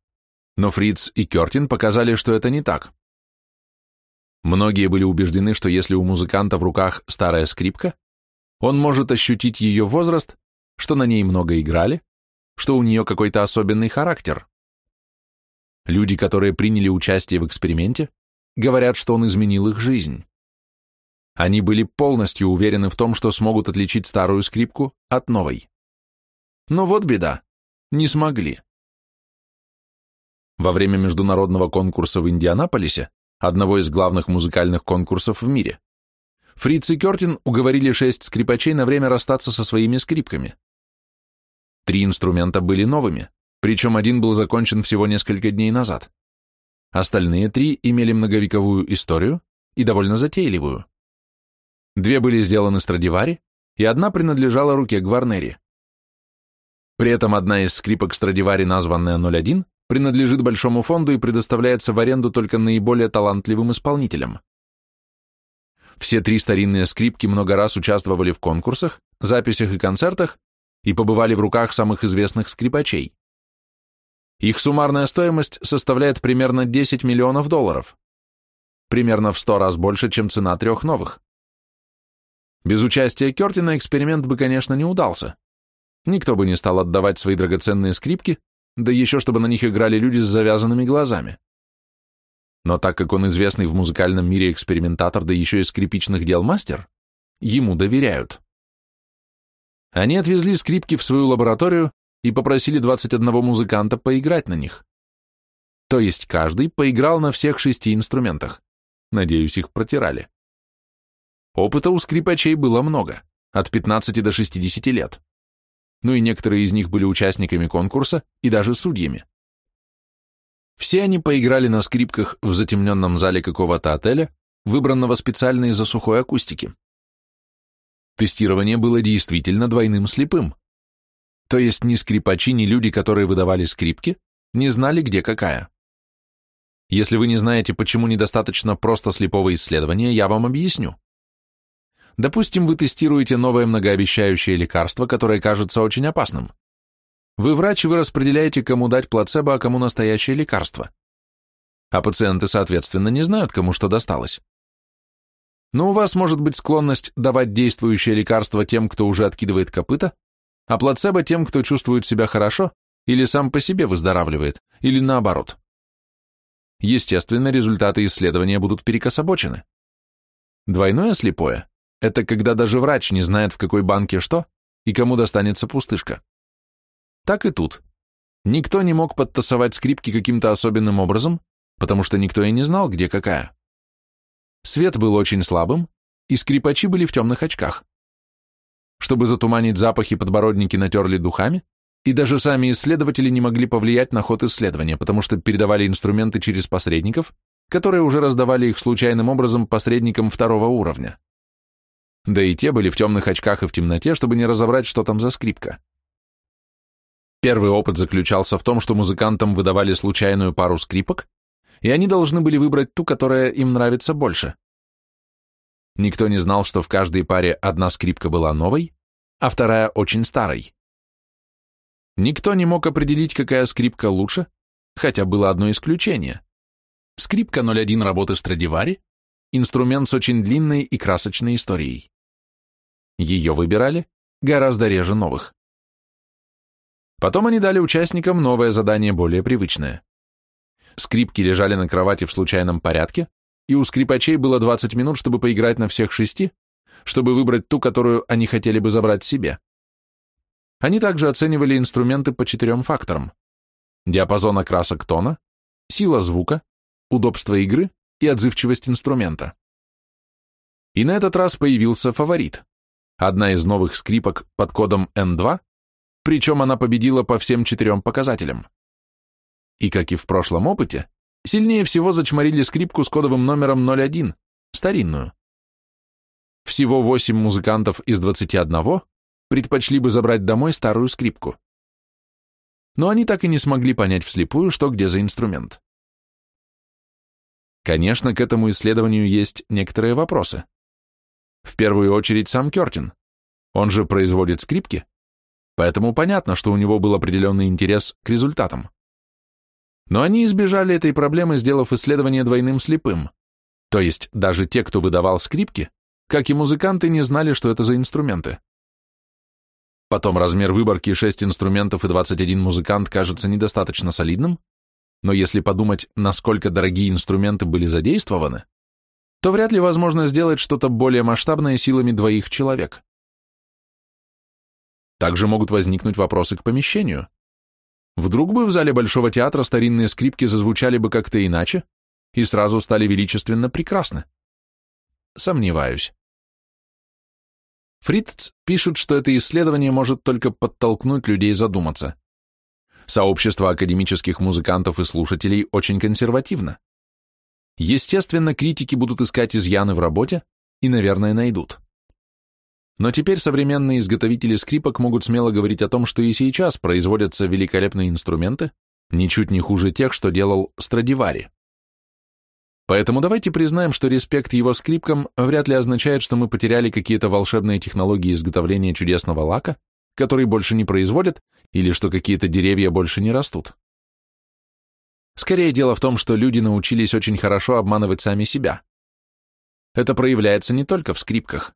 но Фриц и Кертин показали, что это не так. Многие были убеждены, что если у музыканта в руках старая скрипка, он может ощутить ее возраст, что на ней много играли, что у нее какой-то особенный характер. Люди, которые приняли участие в эксперименте, говорят, что он изменил их жизнь. Они были полностью уверены в том, что смогут отличить старую скрипку от новой. Но вот беда не смогли. Во время международного конкурса в Индианаполисе, одного из главных музыкальных конкурсов в мире, Фриц и Кертин уговорили шесть скрипачей на время расстаться со своими скрипками. Три инструмента были новыми, причем один был закончен всего несколько дней назад. Остальные три имели многовековую историю и довольно затейливую. Две были сделаны Страдивари, и одна принадлежала руке Гварнери. При этом одна из скрипок Страдивари, названная 01, принадлежит большому фонду и предоставляется в аренду только наиболее талантливым исполнителям. Все три старинные скрипки много раз участвовали в конкурсах, записях и концертах и побывали в руках самых известных скрипачей. Их суммарная стоимость составляет примерно 10 миллионов долларов, примерно в 100 раз больше, чем цена трех новых. Без участия Кертина эксперимент бы, конечно, не удался. Никто бы не стал отдавать свои драгоценные скрипки, да еще чтобы на них играли люди с завязанными глазами. Но так как он известный в музыкальном мире экспериментатор, да еще и скрипичных дел мастер, ему доверяют. Они отвезли скрипки в свою лабораторию и попросили 21 музыканта поиграть на них. То есть каждый поиграл на всех шести инструментах. Надеюсь, их протирали. Опыта у скрипачей было много, от 15 до 60 лет ну и некоторые из них были участниками конкурса и даже судьями. Все они поиграли на скрипках в затемненном зале какого-то отеля, выбранного специально из-за сухой акустики. Тестирование было действительно двойным слепым. То есть ни скрипачи, ни люди, которые выдавали скрипки, не знали, где какая. Если вы не знаете, почему недостаточно просто слепого исследования, я вам объясню. Допустим, вы тестируете новое многообещающее лекарство, которое кажется очень опасным. Вы врач, и вы распределяете, кому дать плацебо, а кому настоящее лекарство. А пациенты, соответственно, не знают, кому что досталось. Но у вас может быть склонность давать действующее лекарство тем, кто уже откидывает копыта, а плацебо тем, кто чувствует себя хорошо или сам по себе выздоравливает, или наоборот. Естественно, результаты исследования будут перекособочены. Двойное слепое это когда даже врач не знает, в какой банке что и кому достанется пустышка. Так и тут. Никто не мог подтасовать скрипки каким-то особенным образом, потому что никто и не знал, где какая. Свет был очень слабым, и скрипачи были в темных очках. Чтобы затуманить запахи, подбородники натерли духами, и даже сами исследователи не могли повлиять на ход исследования, потому что передавали инструменты через посредников, которые уже раздавали их случайным образом посредникам второго уровня. Да и те были в темных очках и в темноте, чтобы не разобрать, что там за скрипка. Первый опыт заключался в том, что музыкантам выдавали случайную пару скрипок, и они должны были выбрать ту, которая им нравится больше. Никто не знал, что в каждой паре одна скрипка была новой, а вторая очень старой. Никто не мог определить, какая скрипка лучше, хотя было одно исключение. Скрипка 01 работы Страдивари, инструмент с очень длинной и красочной историей. Ее выбирали гораздо реже новых. Потом они дали участникам новое задание, более привычное. Скрипки лежали на кровати в случайном порядке, и у скрипачей было 20 минут, чтобы поиграть на всех шести, чтобы выбрать ту, которую они хотели бы забрать себе. Они также оценивали инструменты по четырем факторам. Диапазон окрасок тона, сила звука, удобство игры и отзывчивость инструмента. И на этот раз появился фаворит. Одна из новых скрипок под кодом N2, причем она победила по всем четырем показателям. И как и в прошлом опыте, сильнее всего зачморили скрипку с кодовым номером 01, старинную. Всего 8 музыкантов из 21 предпочли бы забрать домой старую скрипку. Но они так и не смогли понять вслепую, что где за инструмент. Конечно, к этому исследованию есть некоторые вопросы. В первую очередь сам Кертин. Он же производит скрипки, поэтому понятно, что у него был определенный интерес к результатам. Но они избежали этой проблемы, сделав исследование двойным слепым. То есть даже те, кто выдавал скрипки, как и музыканты, не знали, что это за инструменты. Потом размер выборки 6 инструментов и 21 музыкант кажется недостаточно солидным, но если подумать, насколько дорогие инструменты были задействованы, то вряд ли возможно сделать что-то более масштабное силами двоих человек. Также могут возникнуть вопросы к помещению. Вдруг бы в зале Большого театра старинные скрипки зазвучали бы как-то иначе и сразу стали величественно прекрасны? Сомневаюсь. Фритц пишет, что это исследование может только подтолкнуть людей задуматься. Сообщество академических музыкантов и слушателей очень консервативно. Естественно, критики будут искать изъяны в работе и, наверное, найдут. Но теперь современные изготовители скрипок могут смело говорить о том, что и сейчас производятся великолепные инструменты, ничуть не хуже тех, что делал Страдивари. Поэтому давайте признаем, что респект его скрипкам вряд ли означает, что мы потеряли какие-то волшебные технологии изготовления чудесного лака, который больше не производят, или что какие-то деревья больше не растут. Скорее дело в том, что люди научились очень хорошо обманывать сами себя. Это проявляется не только в скрипках.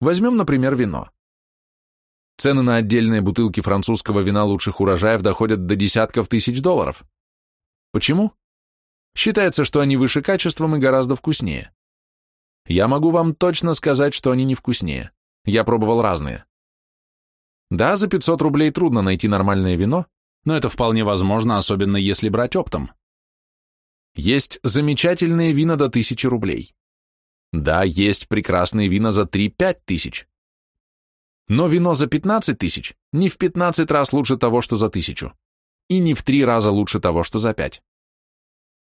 Возьмем, например, вино. Цены на отдельные бутылки французского вина лучших урожаев доходят до десятков тысяч долларов. Почему? Считается, что они выше качеством и гораздо вкуснее. Я могу вам точно сказать, что они не вкуснее. Я пробовал разные. Да, за 500 рублей трудно найти нормальное вино, но это вполне возможно, особенно если брать оптом. Есть замечательные вина до 1000 рублей. Да, есть прекрасные вина за 3-5 тысяч. Но вино за 15 тысяч не в 15 раз лучше того, что за тысячу, и не в 3 раза лучше того, что за 5.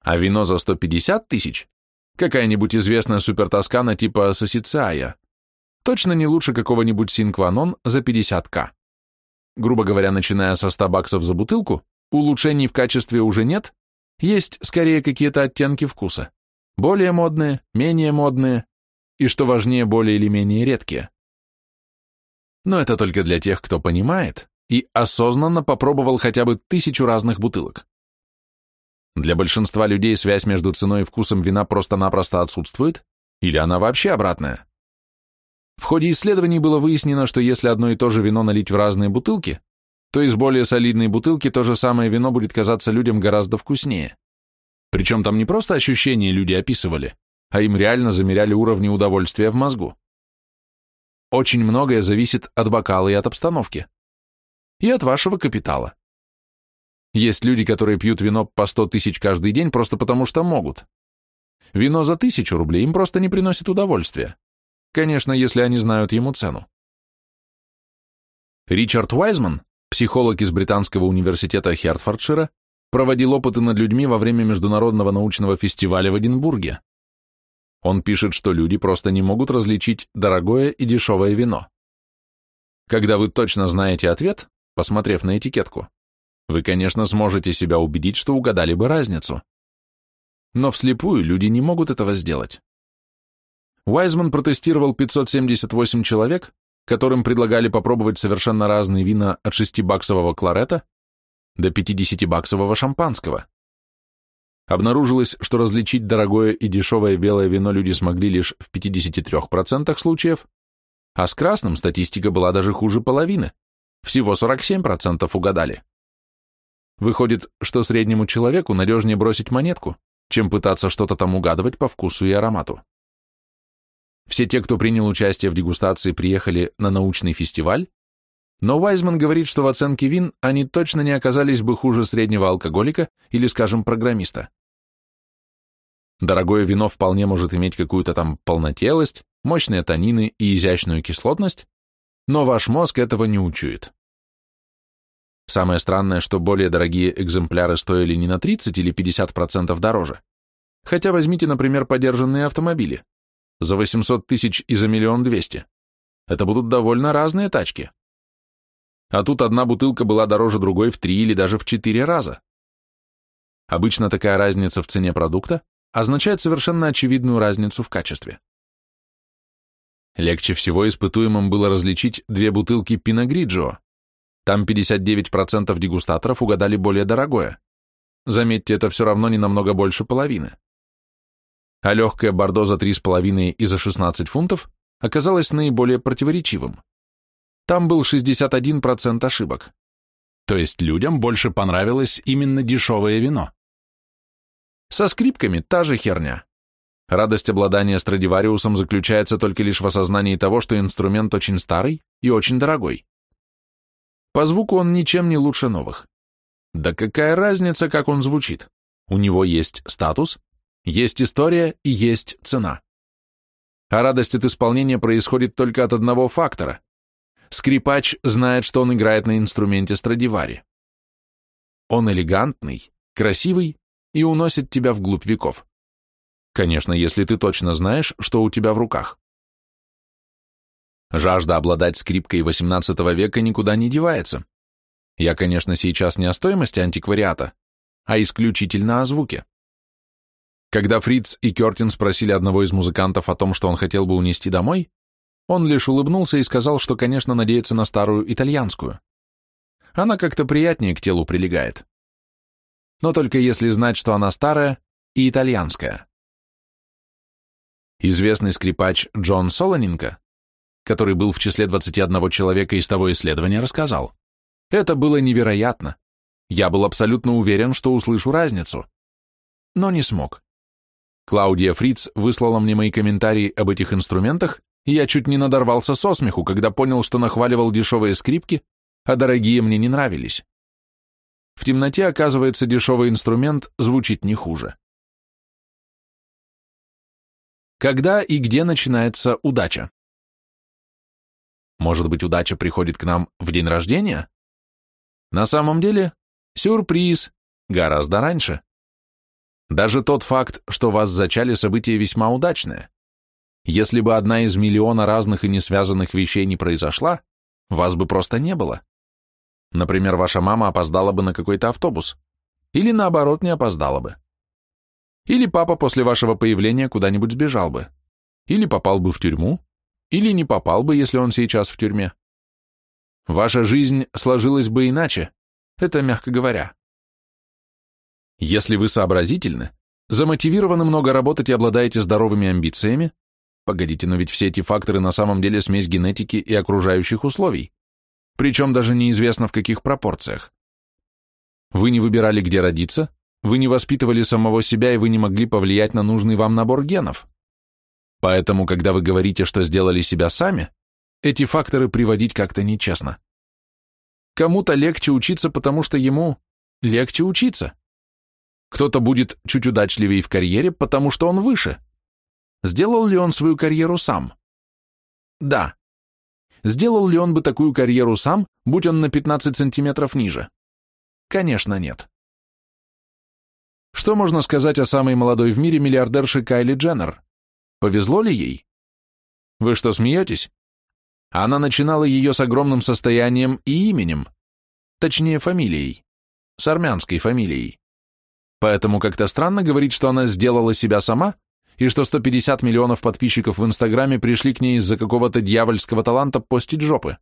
А вино за 150 тысяч, какая-нибудь известная супертоскана типа Сосицая, точно не лучше какого-нибудь Синкванон за 50к. Грубо говоря, начиная со 100 баксов за бутылку, улучшений в качестве уже нет, есть скорее какие-то оттенки вкуса. Более модные, менее модные и, что важнее, более или менее редкие. Но это только для тех, кто понимает и осознанно попробовал хотя бы тысячу разных бутылок. Для большинства людей связь между ценой и вкусом вина просто-напросто отсутствует, или она вообще обратная. В ходе исследований было выяснено, что если одно и то же вино налить в разные бутылки, то из более солидной бутылки то же самое вино будет казаться людям гораздо вкуснее. Причем там не просто ощущения люди описывали, а им реально замеряли уровни удовольствия в мозгу. Очень многое зависит от бокала и от обстановки. И от вашего капитала. Есть люди, которые пьют вино по 100 тысяч каждый день просто потому, что могут. Вино за тысячу рублей им просто не приносит удовольствия. Конечно, если они знают ему цену. Ричард Уайзман, психолог из Британского университета Хертфордшира, проводил опыты над людьми во время Международного научного фестиваля в Эдинбурге. Он пишет, что люди просто не могут различить дорогое и дешевое вино. Когда вы точно знаете ответ, посмотрев на этикетку, вы, конечно, сможете себя убедить, что угадали бы разницу. Но вслепую люди не могут этого сделать. Уайзман протестировал 578 человек, которым предлагали попробовать совершенно разные вина от 6-баксового кларета до 50-баксового шампанского. Обнаружилось, что различить дорогое и дешевое белое вино люди смогли лишь в 53% случаев, а с красным статистика была даже хуже половины, всего 47% угадали. Выходит, что среднему человеку надежнее бросить монетку, чем пытаться что-то там угадывать по вкусу и аромату. Все те, кто принял участие в дегустации, приехали на научный фестиваль, но Вайзман говорит, что в оценке вин они точно не оказались бы хуже среднего алкоголика или, скажем, программиста. Дорогое вино вполне может иметь какую-то там полнотелость, мощные танины и изящную кислотность, но ваш мозг этого не учует. Самое странное, что более дорогие экземпляры стоили не на 30 или 50% дороже. Хотя возьмите, например, подержанные автомобили. За 800 тысяч и за миллион двести. Это будут довольно разные тачки. А тут одна бутылка была дороже другой в три или даже в четыре раза. Обычно такая разница в цене продукта означает совершенно очевидную разницу в качестве. Легче всего испытуемым было различить две бутылки Пино Гриджио. Там 59% дегустаторов угадали более дорогое. Заметьте, это все равно не намного больше половины. А легкое бордо за 3,5 и за 16 фунтов оказалось наиболее противоречивым. Там был 61% ошибок. То есть людям больше понравилось именно дешевое вино. Со скрипками та же херня. Радость обладания Страдивариусом заключается только лишь в осознании того, что инструмент очень старый и очень дорогой. По звуку он ничем не лучше новых. Да какая разница, как он звучит? У него есть статус, есть история и есть цена. А радость от исполнения происходит только от одного фактора скрипач знает, что он играет на инструменте Страдивари. Он элегантный, красивый и уносит тебя вглубь веков. Конечно, если ты точно знаешь, что у тебя в руках. Жажда обладать скрипкой XVIII века никуда не девается. Я, конечно, сейчас не о стоимости антиквариата, а исключительно о звуке. Когда Фриц и Кертин спросили одного из музыкантов о том, что он хотел бы унести домой, он лишь улыбнулся и сказал, что, конечно, надеется на старую итальянскую. Она как-то приятнее к телу прилегает. Но только если знать, что она старая и итальянская. Известный скрипач Джон Солоненко, который был в числе 21 человека из того исследования, рассказал. Это было невероятно. Я был абсолютно уверен, что услышу разницу. Но не смог. Клаудия Фриц выслала мне мои комментарии об этих инструментах, я чуть не надорвался со смеху, когда понял, что нахваливал дешевые скрипки, а дорогие мне не нравились. В темноте, оказывается, дешевый инструмент звучит не хуже. Когда и где начинается удача? Может быть, удача приходит к нам в день рождения? На самом деле, сюрприз, гораздо раньше. Даже тот факт, что вас зачали, событие весьма удачное. Если бы одна из миллиона разных и не связанных вещей не произошла, вас бы просто не было. Например, ваша мама опоздала бы на какой-то автобус. Или наоборот, не опоздала бы. Или папа после вашего появления куда-нибудь сбежал бы. Или попал бы в тюрьму. Или не попал бы, если он сейчас в тюрьме. Ваша жизнь сложилась бы иначе. Это мягко говоря. Если вы сообразительны, замотивированы много работать и обладаете здоровыми амбициями, Погодите, но ведь все эти факторы на самом деле смесь генетики и окружающих условий. Причем даже неизвестно в каких пропорциях. Вы не выбирали, где родиться, вы не воспитывали самого себя, и вы не могли повлиять на нужный вам набор генов. Поэтому, когда вы говорите, что сделали себя сами, эти факторы приводить как-то нечестно. Кому-то легче учиться, потому что ему легче учиться. Кто-то будет чуть удачливее в карьере, потому что он выше – Сделал ли он свою карьеру сам? Да. Сделал ли он бы такую карьеру сам, будь он на 15 сантиметров ниже? Конечно, нет. Что можно сказать о самой молодой в мире миллиардерше Кайли Дженнер? Повезло ли ей? Вы что, смеетесь? Она начинала ее с огромным состоянием и именем, точнее фамилией, с армянской фамилией. Поэтому как-то странно говорить, что она сделала себя сама, и что 150 миллионов подписчиков в Инстаграме пришли к ней из-за какого-то дьявольского таланта постить жопы.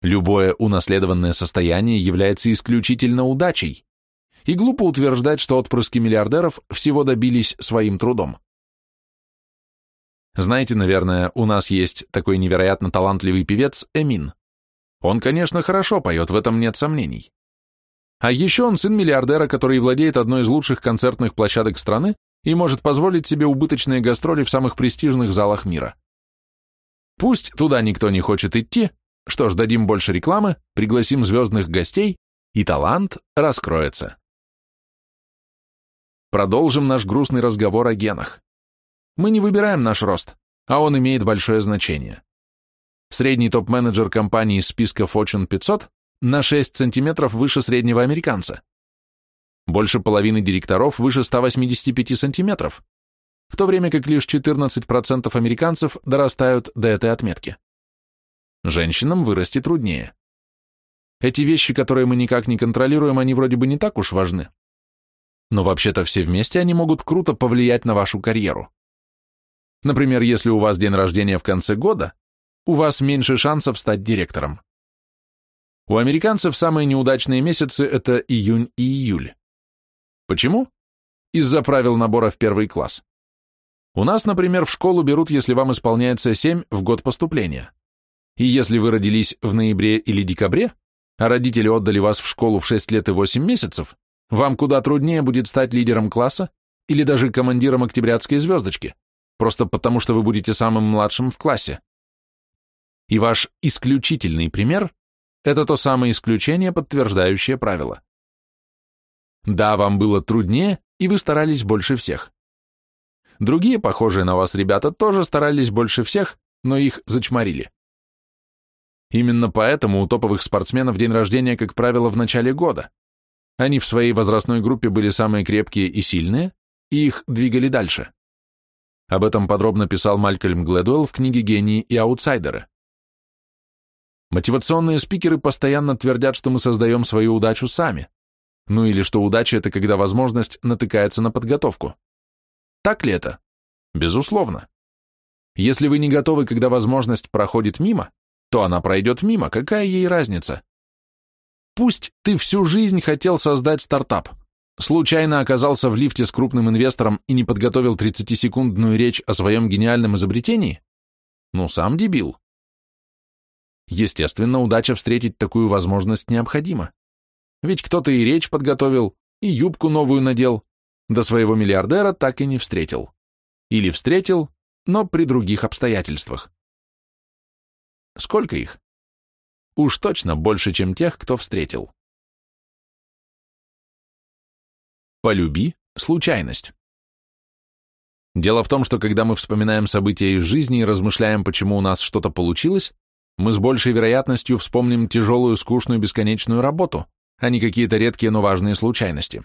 Любое унаследованное состояние является исключительно удачей, И глупо утверждать, что отпрыски миллиардеров всего добились своим трудом. Знаете, наверное, у нас есть такой невероятно талантливый певец Эмин. Он, конечно, хорошо поет, в этом нет сомнений. А еще он сын миллиардера, который владеет одной из лучших концертных площадок страны и может позволить себе убыточные гастроли в самых престижных залах мира. Пусть туда никто не хочет идти, что ж, дадим больше рекламы, пригласим звездных гостей, и талант раскроется. Продолжим наш грустный разговор о генах. Мы не выбираем наш рост, а он имеет большое значение. Средний топ-менеджер компании из списка Fortune 500 на 6 сантиметров выше среднего американца. Больше половины директоров выше 185 сантиметров, в то время как лишь 14% американцев дорастают до этой отметки. Женщинам вырасти труднее. Эти вещи, которые мы никак не контролируем, они вроде бы не так уж важны. Но вообще-то все вместе они могут круто повлиять на вашу карьеру. Например, если у вас день рождения в конце года, у вас меньше шансов стать директором. У американцев самые неудачные месяцы – это июнь и июль. Почему? Из-за правил набора в первый класс. У нас, например, в школу берут, если вам исполняется 7 в год поступления. И если вы родились в ноябре или декабре, а родители отдали вас в школу в 6 лет и 8 месяцев, вам куда труднее будет стать лидером класса или даже командиром октябрятской звездочки, просто потому что вы будете самым младшим в классе. И ваш исключительный пример – это то самое исключение, подтверждающее правило. Да, вам было труднее, и вы старались больше всех. Другие, похожие на вас ребята, тоже старались больше всех, но их зачморили. Именно поэтому у топовых спортсменов день рождения, как правило, в начале года. Они в своей возрастной группе были самые крепкие и сильные, и их двигали дальше. Об этом подробно писал Малькольм Глэдуэлл в книге «Гении и аутсайдеры». Мотивационные спикеры постоянно твердят, что мы создаем свою удачу сами. Ну или что удача – это когда возможность натыкается на подготовку. Так ли это? Безусловно. Если вы не готовы, когда возможность проходит мимо, то она пройдет мимо, какая ей разница? Пусть ты всю жизнь хотел создать стартап, случайно оказался в лифте с крупным инвестором и не подготовил 30-секундную речь о своем гениальном изобретении? Ну, сам дебил. Естественно, удача встретить такую возможность необходима. Ведь кто-то и речь подготовил, и юбку новую надел, до своего миллиардера так и не встретил. Или встретил, но при других обстоятельствах. Сколько их? Уж точно больше, чем тех, кто встретил. Полюби случайность. Дело в том, что когда мы вспоминаем события из жизни и размышляем, почему у нас что-то получилось, мы с большей вероятностью вспомним тяжелую, скучную, бесконечную работу, а не какие-то редкие, но важные случайности.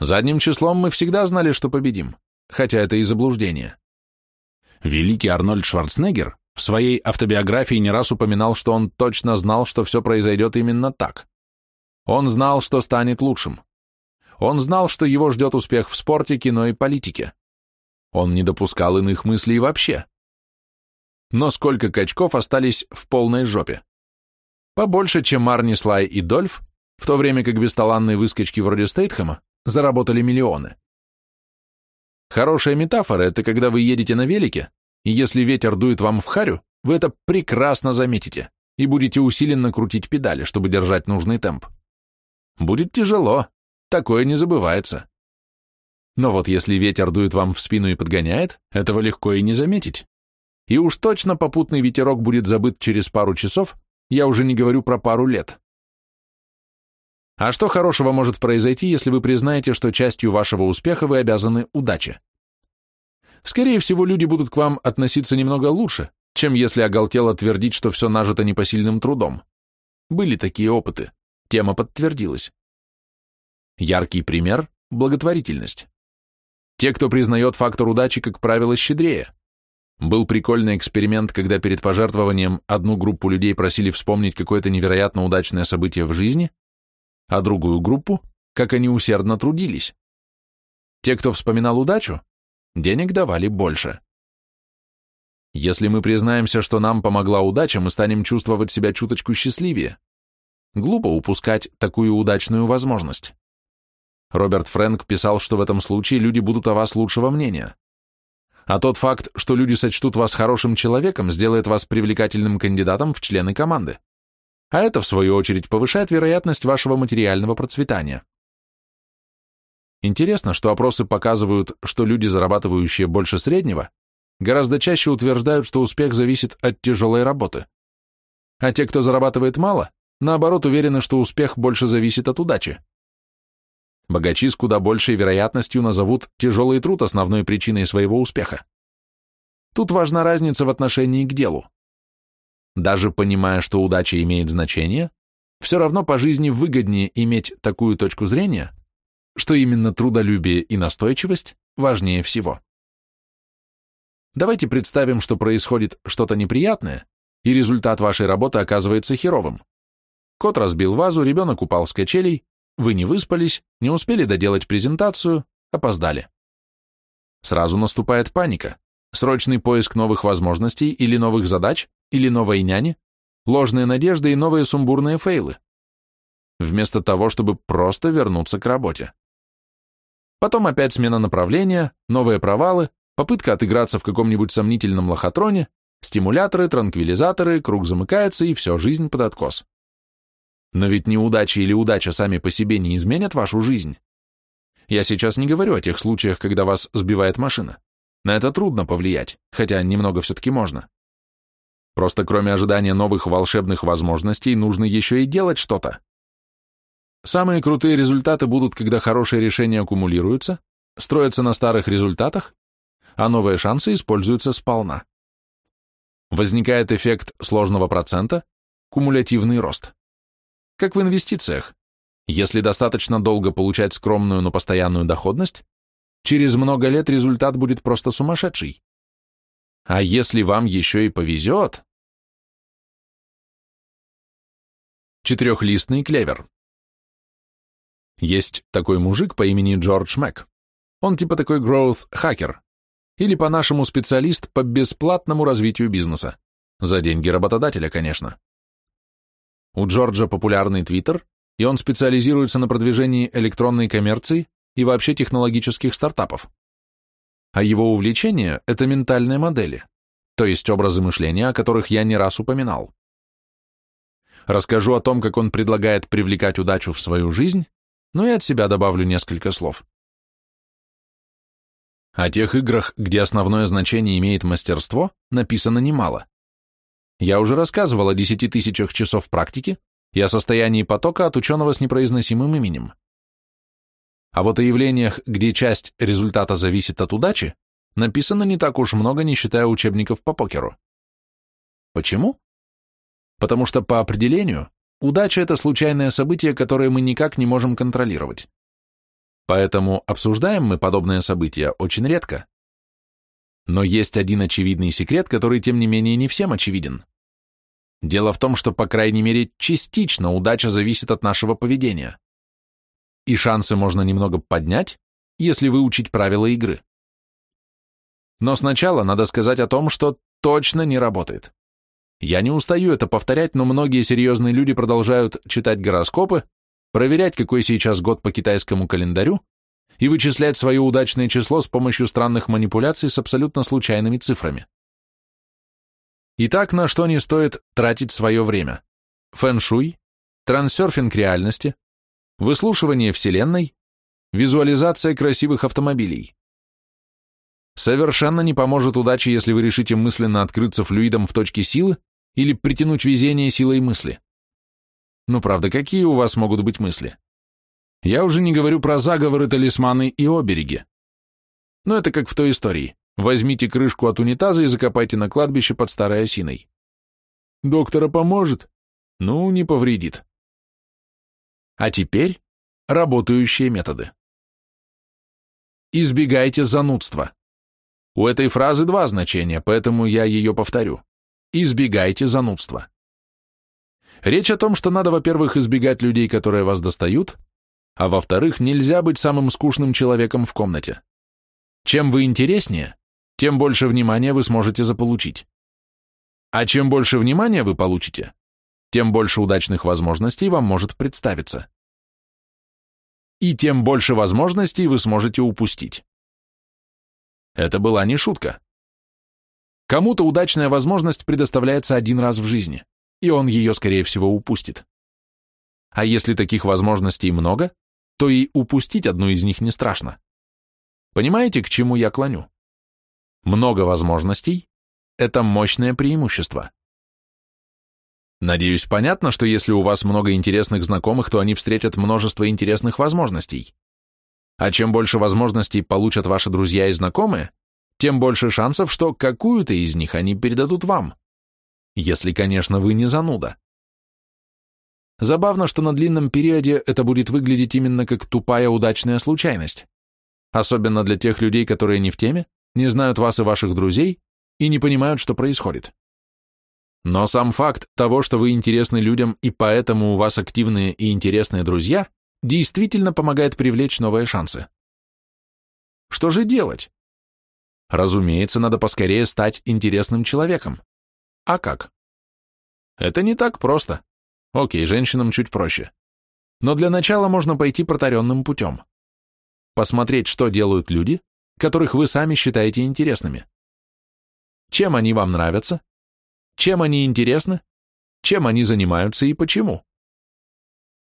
Задним числом мы всегда знали, что победим, хотя это и заблуждение. Великий Арнольд Шварценеггер в своей автобиографии не раз упоминал, что он точно знал, что все произойдет именно так. Он знал, что станет лучшим. Он знал, что его ждет успех в спорте, кино и политике. Он не допускал иных мыслей вообще но сколько качков остались в полной жопе. Побольше, чем Марни Слай и Дольф, в то время как бесталанные выскочки вроде Стейтхэма заработали миллионы. Хорошая метафора – это когда вы едете на велике, и если ветер дует вам в харю, вы это прекрасно заметите и будете усиленно крутить педали, чтобы держать нужный темп. Будет тяжело, такое не забывается. Но вот если ветер дует вам в спину и подгоняет, этого легко и не заметить. И уж точно попутный ветерок будет забыт через пару часов, я уже не говорю про пару лет. А что хорошего может произойти, если вы признаете, что частью вашего успеха вы обязаны удаче? Скорее всего, люди будут к вам относиться немного лучше, чем если оголтело твердить, что все нажито непосильным трудом. Были такие опыты. Тема подтвердилась. Яркий пример – благотворительность. Те, кто признает фактор удачи, как правило, щедрее. Был прикольный эксперимент, когда перед пожертвованием одну группу людей просили вспомнить какое-то невероятно удачное событие в жизни, а другую группу, как они усердно трудились. Те, кто вспоминал удачу, денег давали больше. Если мы признаемся, что нам помогла удача, мы станем чувствовать себя чуточку счастливее. Глупо упускать такую удачную возможность. Роберт Фрэнк писал, что в этом случае люди будут о вас лучшего мнения. А тот факт, что люди сочтут вас хорошим человеком, сделает вас привлекательным кандидатом в члены команды. А это, в свою очередь, повышает вероятность вашего материального процветания. Интересно, что опросы показывают, что люди, зарабатывающие больше среднего, гораздо чаще утверждают, что успех зависит от тяжелой работы. А те, кто зарабатывает мало, наоборот, уверены, что успех больше зависит от удачи. Богачи с куда большей вероятностью назовут тяжелый труд основной причиной своего успеха. Тут важна разница в отношении к делу. Даже понимая, что удача имеет значение, все равно по жизни выгоднее иметь такую точку зрения, что именно трудолюбие и настойчивость важнее всего. Давайте представим, что происходит что-то неприятное, и результат вашей работы оказывается херовым. Кот разбил вазу, ребенок упал с качелей, вы не выспались, не успели доделать презентацию, опоздали. Сразу наступает паника, срочный поиск новых возможностей или новых задач, или новой няни, ложные надежды и новые сумбурные фейлы. Вместо того, чтобы просто вернуться к работе. Потом опять смена направления, новые провалы, попытка отыграться в каком-нибудь сомнительном лохотроне, стимуляторы, транквилизаторы, круг замыкается и все, жизнь под откос. Но ведь неудача или удача сами по себе не изменят вашу жизнь. Я сейчас не говорю о тех случаях, когда вас сбивает машина. На это трудно повлиять, хотя немного все-таки можно. Просто кроме ожидания новых волшебных возможностей, нужно еще и делать что-то. Самые крутые результаты будут, когда хорошие решения аккумулируются, строятся на старых результатах, а новые шансы используются сполна. Возникает эффект сложного процента, кумулятивный рост. Как в инвестициях. Если достаточно долго получать скромную, но постоянную доходность, через много лет результат будет просто сумасшедший. А если вам еще и повезет... Четырехлистный клевер. Есть такой мужик по имени Джордж Мэг. Он типа такой growth-хакер, или по-нашему специалист по бесплатному развитию бизнеса. За деньги работодателя, конечно. У Джорджа популярный Твиттер, и он специализируется на продвижении электронной коммерции и вообще технологических стартапов. А его увлечение – это ментальные модели, то есть образы мышления, о которых я не раз упоминал. Расскажу о том, как он предлагает привлекать удачу в свою жизнь, ну и от себя добавлю несколько слов. О тех играх, где основное значение имеет мастерство, написано немало. Я уже рассказывал о десяти тысячах часов практики и о состоянии потока от ученого с непроизносимым именем. А вот о явлениях, где часть результата зависит от удачи, написано не так уж много, не считая учебников по покеру. Почему? Потому что по определению удача – это случайное событие, которое мы никак не можем контролировать. Поэтому обсуждаем мы подобные события очень редко. Но есть один очевидный секрет, который, тем не менее, не всем очевиден. Дело в том, что, по крайней мере, частично удача зависит от нашего поведения. И шансы можно немного поднять, если выучить правила игры. Но сначала надо сказать о том, что точно не работает. Я не устаю это повторять, но многие серьезные люди продолжают читать гороскопы, проверять, какой сейчас год по китайскому календарю, и вычислять свое удачное число с помощью странных манипуляций с абсолютно случайными цифрами. Итак, на что не стоит тратить свое время? Фэн-шуй, трансерфинг реальности, выслушивание Вселенной, визуализация красивых автомобилей. Совершенно не поможет удаче, если вы решите мысленно открыться флюидом в точке силы или притянуть везение силой мысли. Ну правда, какие у вас могут быть мысли? Я уже не говорю про заговоры, талисманы и обереги. Но это как в той истории. Возьмите крышку от унитаза и закопайте на кладбище под старой осиной. Доктора поможет? Ну, не повредит. А теперь работающие методы. Избегайте занудства. У этой фразы два значения, поэтому я ее повторю. Избегайте занудства. Речь о том, что надо, во-первых, избегать людей, которые вас достают, а во-вторых, нельзя быть самым скучным человеком в комнате. Чем вы интереснее, тем больше внимания вы сможете заполучить. А чем больше внимания вы получите, тем больше удачных возможностей вам может представиться. и тем больше возможностей вы сможете упустить. Это была не шутка. Кому-то удачная возможность предоставляется один раз в жизни, и он ее, скорее всего, упустит. А если таких возможностей много, то и упустить одну из них не страшно. Понимаете, к чему я клоню? Много возможностей – это мощное преимущество. Надеюсь, понятно, что если у вас много интересных знакомых, то они встретят множество интересных возможностей. А чем больше возможностей получат ваши друзья и знакомые, тем больше шансов, что какую-то из них они передадут вам. Если, конечно, вы не зануда. Забавно, что на длинном периоде это будет выглядеть именно как тупая удачная случайность. Особенно для тех людей, которые не в теме, не знают вас и ваших друзей и не понимают, что происходит. Но сам факт того, что вы интересны людям и поэтому у вас активные и интересные друзья, действительно помогает привлечь новые шансы. Что же делать? Разумеется, надо поскорее стать интересным человеком. А как? Это не так просто. Окей, женщинам чуть проще. Но для начала можно пойти протаренным путем. Посмотреть, что делают люди, которых вы сами считаете интересными. Чем они вам нравятся? Чем они интересны? Чем они занимаются и почему?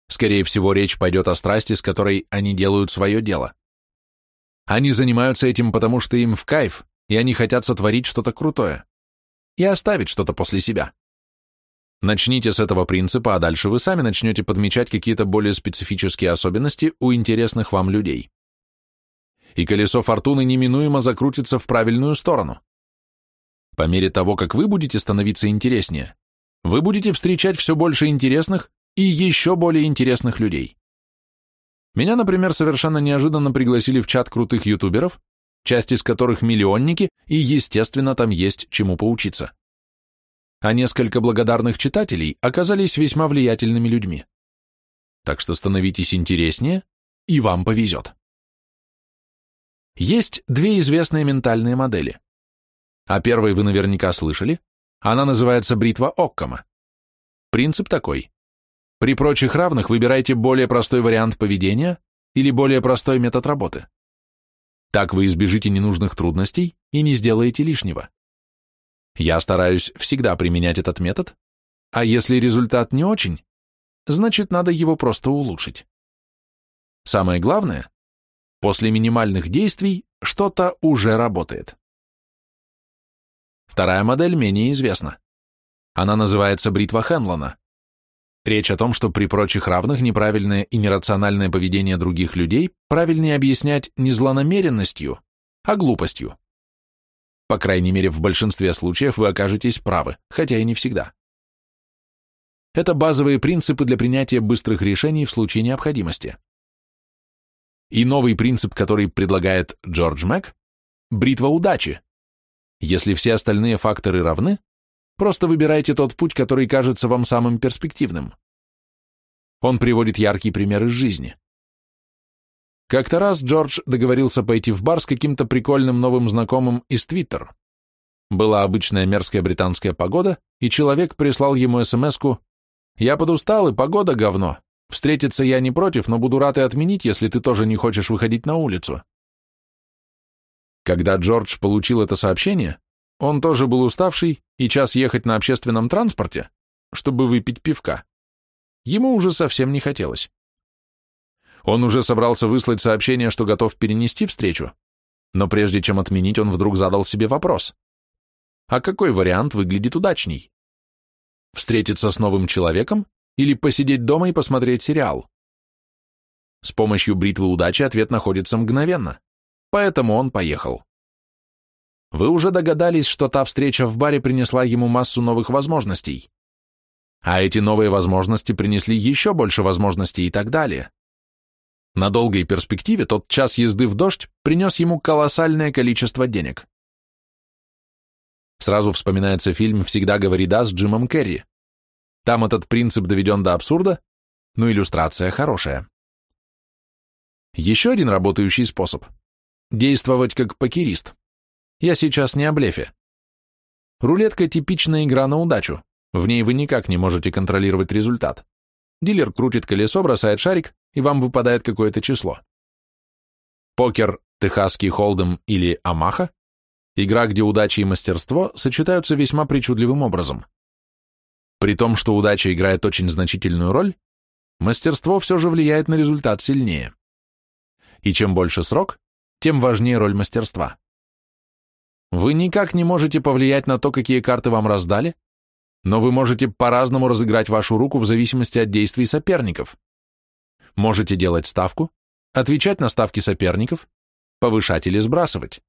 Скорее всего, речь пойдет о страсти, с которой они делают свое дело. Они занимаются этим, потому что им в кайф, и они хотят сотворить что-то крутое. И оставить что-то после себя. Начните с этого принципа, а дальше вы сами начнете подмечать какие-то более специфические особенности у интересных вам людей. И колесо фортуны неминуемо закрутится в правильную сторону. По мере того, как вы будете становиться интереснее, вы будете встречать все больше интересных и еще более интересных людей. Меня, например, совершенно неожиданно пригласили в чат крутых ютуберов, часть из которых миллионники, и, естественно, там есть чему поучиться а несколько благодарных читателей оказались весьма влиятельными людьми. Так что становитесь интереснее, и вам повезет. Есть две известные ментальные модели. О первой вы наверняка слышали. Она называется бритва Оккама. Принцип такой. При прочих равных выбирайте более простой вариант поведения или более простой метод работы. Так вы избежите ненужных трудностей и не сделаете лишнего. Я стараюсь всегда применять этот метод, а если результат не очень, значит, надо его просто улучшить. Самое главное, после минимальных действий что-то уже работает. Вторая модель менее известна. Она называется бритва Хенлона. Речь о том, что при прочих равных неправильное и нерациональное поведение других людей правильнее объяснять не злонамеренностью, а глупостью. По крайней мере, в большинстве случаев вы окажетесь правы, хотя и не всегда. Это базовые принципы для принятия быстрых решений в случае необходимости. И новый принцип, который предлагает Джордж Мэг – бритва удачи. Если все остальные факторы равны, просто выбирайте тот путь, который кажется вам самым перспективным. Он приводит яркий пример из жизни. Как-то раз Джордж договорился пойти в бар с каким-то прикольным новым знакомым из Твиттер. Была обычная мерзкая британская погода, и человек прислал ему смс-ку «Я подустал, и погода говно. Встретиться я не против, но буду рад и отменить, если ты тоже не хочешь выходить на улицу». Когда Джордж получил это сообщение, он тоже был уставший, и час ехать на общественном транспорте, чтобы выпить пивка, ему уже совсем не хотелось. Он уже собрался выслать сообщение, что готов перенести встречу, но прежде чем отменить, он вдруг задал себе вопрос. А какой вариант выглядит удачней? Встретиться с новым человеком или посидеть дома и посмотреть сериал? С помощью бритвы удачи ответ находится мгновенно, поэтому он поехал. Вы уже догадались, что та встреча в баре принесла ему массу новых возможностей. А эти новые возможности принесли еще больше возможностей и так далее. На долгой перспективе тот час езды в дождь принес ему колоссальное количество денег. Сразу вспоминается фильм «Всегда говори да» с Джимом Керри. Там этот принцип доведен до абсурда, но иллюстрация хорошая. Еще один работающий способ – действовать как покерист. Я сейчас не о блефе. Рулетка – типичная игра на удачу, в ней вы никак не можете контролировать результат. дилер крутит колесо, бросает шарик, и вам выпадает какое-то число. Покер, техасский холдем или амаха – игра, где удача и мастерство сочетаются весьма причудливым образом. При том, что удача играет очень значительную роль, мастерство все же влияет на результат сильнее. И чем больше срок, тем важнее роль мастерства. Вы никак не можете повлиять на то, какие карты вам раздали, но вы можете по-разному разыграть вашу руку в зависимости от действий соперников. Можете делать ставку, отвечать на ставки соперников, повышать или сбрасывать.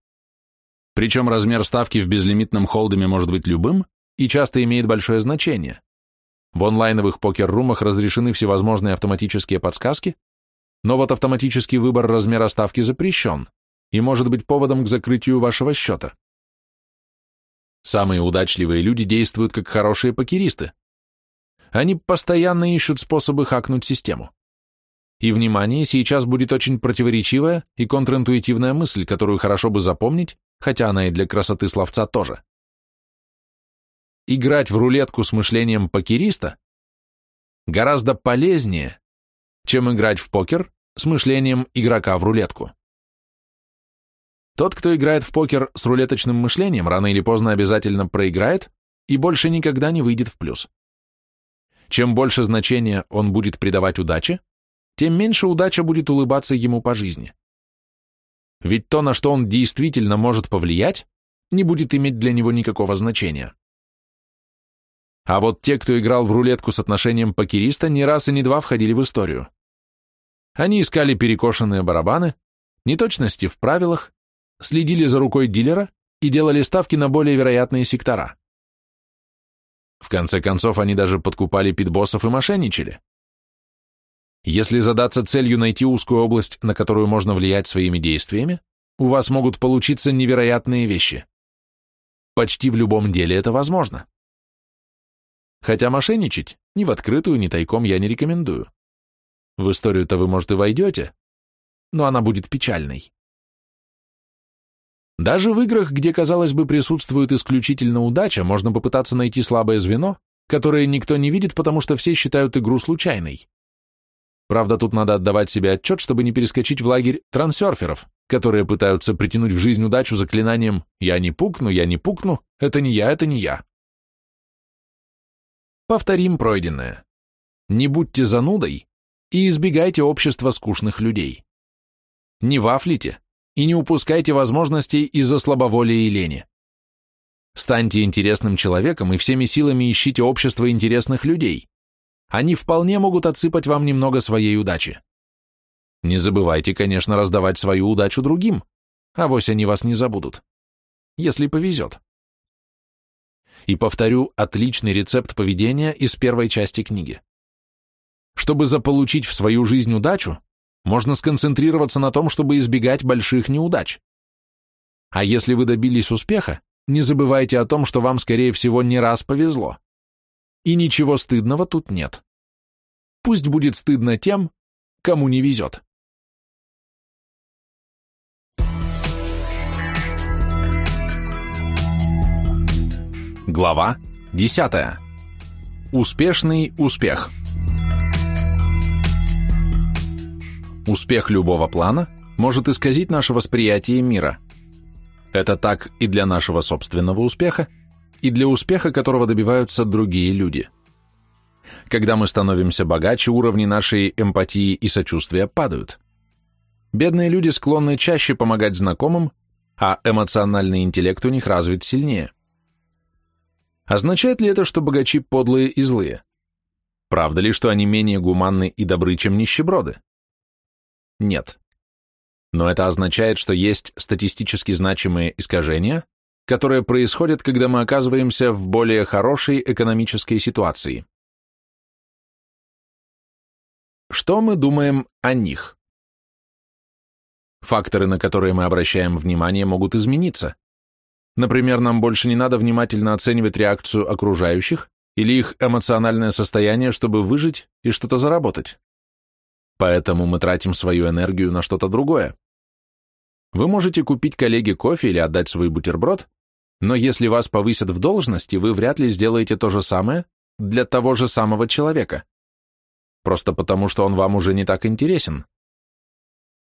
Причем размер ставки в безлимитном холдеме может быть любым и часто имеет большое значение. В онлайновых покер-румах разрешены всевозможные автоматические подсказки, но вот автоматический выбор размера ставки запрещен и может быть поводом к закрытию вашего счета. Самые удачливые люди действуют как хорошие покеристы. Они постоянно ищут способы хакнуть систему. И, внимание, сейчас будет очень противоречивая и контринтуитивная мысль, которую хорошо бы запомнить, хотя она и для красоты словца тоже. Играть в рулетку с мышлением покериста гораздо полезнее, чем играть в покер с мышлением игрока в рулетку. Тот, кто играет в покер с рулеточным мышлением, рано или поздно обязательно проиграет и больше никогда не выйдет в плюс. Чем больше значения он будет придавать удаче, тем меньше удача будет улыбаться ему по жизни. Ведь то, на что он действительно может повлиять, не будет иметь для него никакого значения. А вот те, кто играл в рулетку с отношением покериста, не раз и не два входили в историю. Они искали перекошенные барабаны, неточности в правилах, следили за рукой дилера и делали ставки на более вероятные сектора. В конце концов, они даже подкупали питбоссов и мошенничали. Если задаться целью найти узкую область, на которую можно влиять своими действиями, у вас могут получиться невероятные вещи. Почти в любом деле это возможно. Хотя мошенничать ни в открытую, ни тайком я не рекомендую. В историю-то вы, может, и войдете, но она будет печальной. Даже в играх, где, казалось бы, присутствует исключительно удача, можно попытаться найти слабое звено, которое никто не видит, потому что все считают игру случайной. Правда, тут надо отдавать себе отчет, чтобы не перескочить в лагерь трансерферов, которые пытаются притянуть в жизнь удачу заклинанием «я не пукну, я не пукну, это не я, это не я». Повторим пройденное. Не будьте занудой и избегайте общества скучных людей. Не вафлите и не упускайте возможностей из-за слабоволия и лени. Станьте интересным человеком и всеми силами ищите общество интересных людей они вполне могут отсыпать вам немного своей удачи. Не забывайте, конечно, раздавать свою удачу другим, а вось они вас не забудут, если повезет. И повторю отличный рецепт поведения из первой части книги. Чтобы заполучить в свою жизнь удачу, можно сконцентрироваться на том, чтобы избегать больших неудач. А если вы добились успеха, не забывайте о том, что вам, скорее всего, не раз повезло. И ничего стыдного тут нет. Пусть будет стыдно тем, кому не везет. Глава 10. Успешный успех. Успех любого плана может исказить наше восприятие мира. Это так и для нашего собственного успеха, и для успеха, которого добиваются другие люди. Когда мы становимся богаче, уровни нашей эмпатии и сочувствия падают. Бедные люди склонны чаще помогать знакомым, а эмоциональный интеллект у них развит сильнее. Означает ли это, что богачи подлые и злые? Правда ли, что они менее гуманны и добры, чем нищеброды? Нет. Но это означает, что есть статистически значимые искажения, которые происходят, когда мы оказываемся в более хорошей экономической ситуации. Что мы думаем о них? Факторы, на которые мы обращаем внимание, могут измениться. Например, нам больше не надо внимательно оценивать реакцию окружающих или их эмоциональное состояние, чтобы выжить и что-то заработать. Поэтому мы тратим свою энергию на что-то другое. Вы можете купить коллеге кофе или отдать свой бутерброд, но если вас повысят в должности, вы вряд ли сделаете то же самое для того же самого человека. просто потому, что он вам уже не так интересен.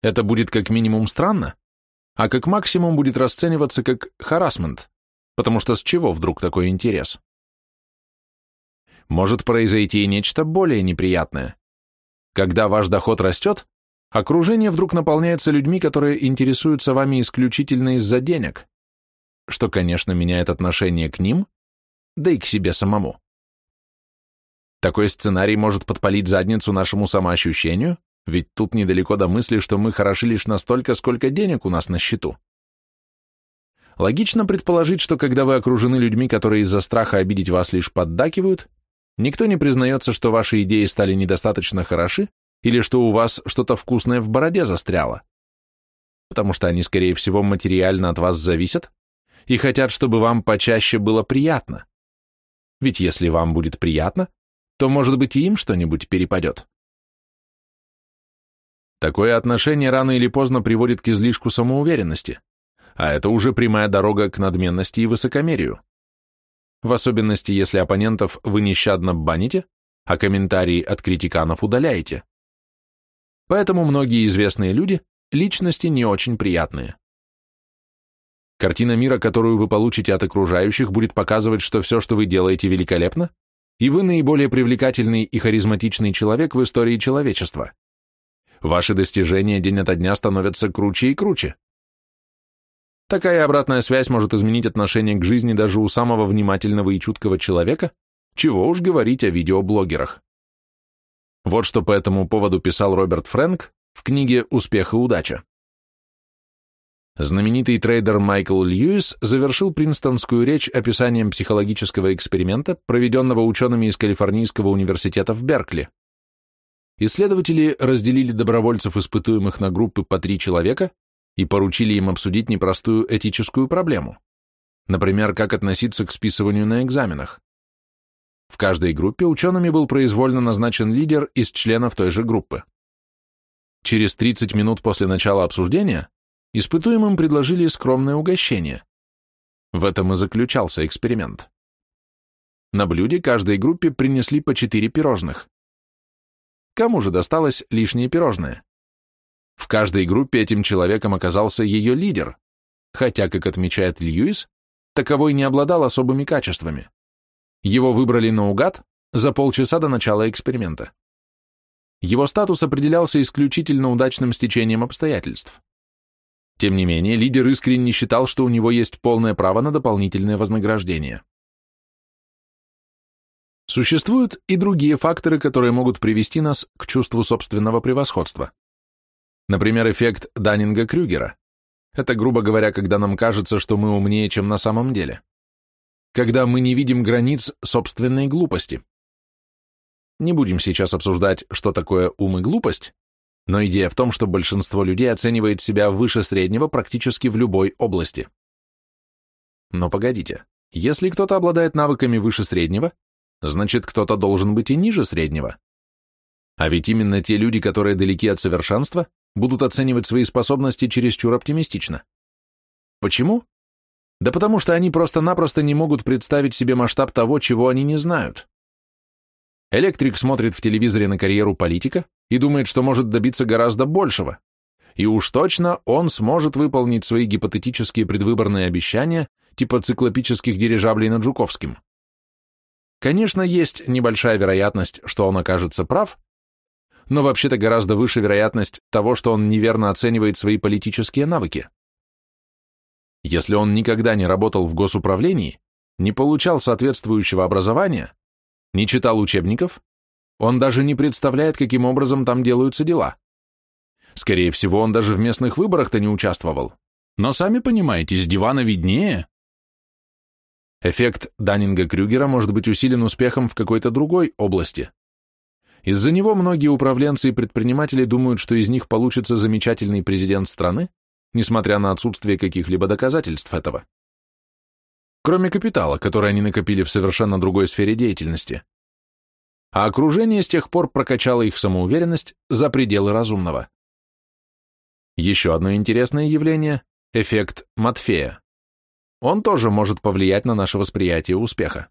Это будет как минимум странно, а как максимум будет расцениваться как харасмент, потому что с чего вдруг такой интерес? Может произойти и нечто более неприятное. Когда ваш доход растет, окружение вдруг наполняется людьми, которые интересуются вами исключительно из-за денег, что, конечно, меняет отношение к ним, да и к себе самому. Такой сценарий может подпалить задницу нашему самоощущению, ведь тут недалеко до мысли, что мы хороши лишь настолько, сколько денег у нас на счету. Логично предположить, что когда вы окружены людьми, которые из-за страха обидеть вас лишь поддакивают, никто не признается, что ваши идеи стали недостаточно хороши или что у вас что-то вкусное в бороде застряло. Потому что они, скорее всего, материально от вас зависят и хотят, чтобы вам почаще было приятно. Ведь если вам будет приятно, то, может быть, и им что-нибудь перепадет. Такое отношение рано или поздно приводит к излишку самоуверенности, а это уже прямая дорога к надменности и высокомерию. В особенности, если оппонентов вы нещадно баните, а комментарии от критиканов удаляете. Поэтому многие известные люди – личности не очень приятные. Картина мира, которую вы получите от окружающих, будет показывать, что все, что вы делаете, великолепно, и вы наиболее привлекательный и харизматичный человек в истории человечества. Ваши достижения день ото дня становятся круче и круче. Такая обратная связь может изменить отношение к жизни даже у самого внимательного и чуткого человека, чего уж говорить о видеоблогерах. Вот что по этому поводу писал Роберт Фрэнк в книге «Успех и удача». Знаменитый трейдер Майкл Льюис завершил принстонскую речь описанием психологического эксперимента, проведенного учеными из Калифорнийского университета в Беркли. Исследователи разделили добровольцев, испытуемых на группы по три человека, и поручили им обсудить непростую этическую проблему. Например, как относиться к списыванию на экзаменах. В каждой группе учеными был произвольно назначен лидер из членов той же группы. Через 30 минут после начала обсуждения испытуемым предложили скромное угощение. В этом и заключался эксперимент. На блюде каждой группе принесли по 4 пирожных. Кому же досталось лишнее пирожное? В каждой группе этим человеком оказался ее лидер, хотя, как отмечает Льюис, таковой не обладал особыми качествами. Его выбрали наугад за полчаса до начала эксперимента. Его статус определялся исключительно удачным стечением обстоятельств. Тем не менее, лидер искренне считал, что у него есть полное право на дополнительное вознаграждение. Существуют и другие факторы, которые могут привести нас к чувству собственного превосходства. Например, эффект Даннинга-Крюгера. Это, грубо говоря, когда нам кажется, что мы умнее, чем на самом деле. Когда мы не видим границ собственной глупости. Не будем сейчас обсуждать, что такое ум и глупость, но идея в том, что большинство людей оценивает себя выше среднего практически в любой области. Но погодите, если кто-то обладает навыками выше среднего, значит, кто-то должен быть и ниже среднего. А ведь именно те люди, которые далеки от совершенства, будут оценивать свои способности чересчур оптимистично. Почему? Да потому что они просто-напросто не могут представить себе масштаб того, чего они не знают. Электрик смотрит в телевизоре на карьеру политика и думает, что может добиться гораздо большего. И уж точно он сможет выполнить свои гипотетические предвыборные обещания типа циклопических дирижаблей над Жуковским. Конечно, есть небольшая вероятность, что он окажется прав, но вообще-то гораздо выше вероятность того, что он неверно оценивает свои политические навыки. Если он никогда не работал в госуправлении, не получал соответствующего образования, не читал учебников, он даже не представляет, каким образом там делаются дела. Скорее всего, он даже в местных выборах-то не участвовал. Но сами понимаете, с дивана виднее. Эффект Даннинга-Крюгера может быть усилен успехом в какой-то другой области. Из-за него многие управленцы и предприниматели думают, что из них получится замечательный президент страны, несмотря на отсутствие каких-либо доказательств этого. Кроме капитала, который они накопили в совершенно другой сфере деятельности. А окружение с тех пор прокачало их самоуверенность за пределы разумного. Еще одно интересное явление – эффект Матфея он тоже может повлиять на наше восприятие успеха.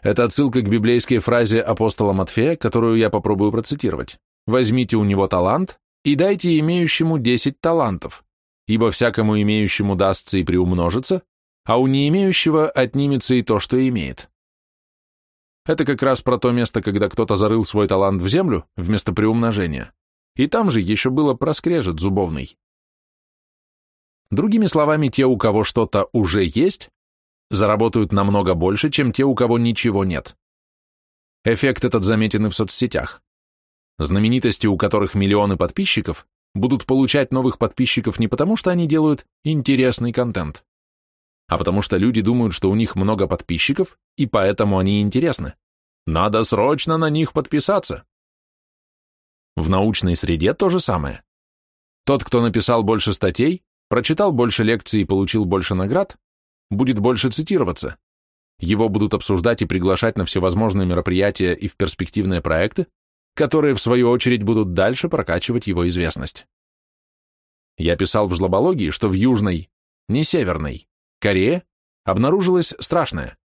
Это отсылка к библейской фразе апостола Матфея, которую я попробую процитировать. «Возьмите у него талант и дайте имеющему десять талантов, ибо всякому имеющему дастся и приумножится, а у не имеющего отнимется и то, что имеет». Это как раз про то место, когда кто-то зарыл свой талант в землю вместо приумножения. И там же еще было проскрежет зубовный. Другими словами, те, у кого что-то уже есть, заработают намного больше, чем те, у кого ничего нет. Эффект этот заметен и в соцсетях. Знаменитости, у которых миллионы подписчиков, будут получать новых подписчиков не потому, что они делают интересный контент, а потому что люди думают, что у них много подписчиков, и поэтому они интересны. Надо срочно на них подписаться. В научной среде то же самое. Тот, кто написал больше статей, прочитал больше лекций и получил больше наград, будет больше цитироваться. Его будут обсуждать и приглашать на всевозможные мероприятия и в перспективные проекты, которые, в свою очередь, будут дальше прокачивать его известность. Я писал в жлобологии, что в Южной, не Северной, Корее обнаружилось страшное.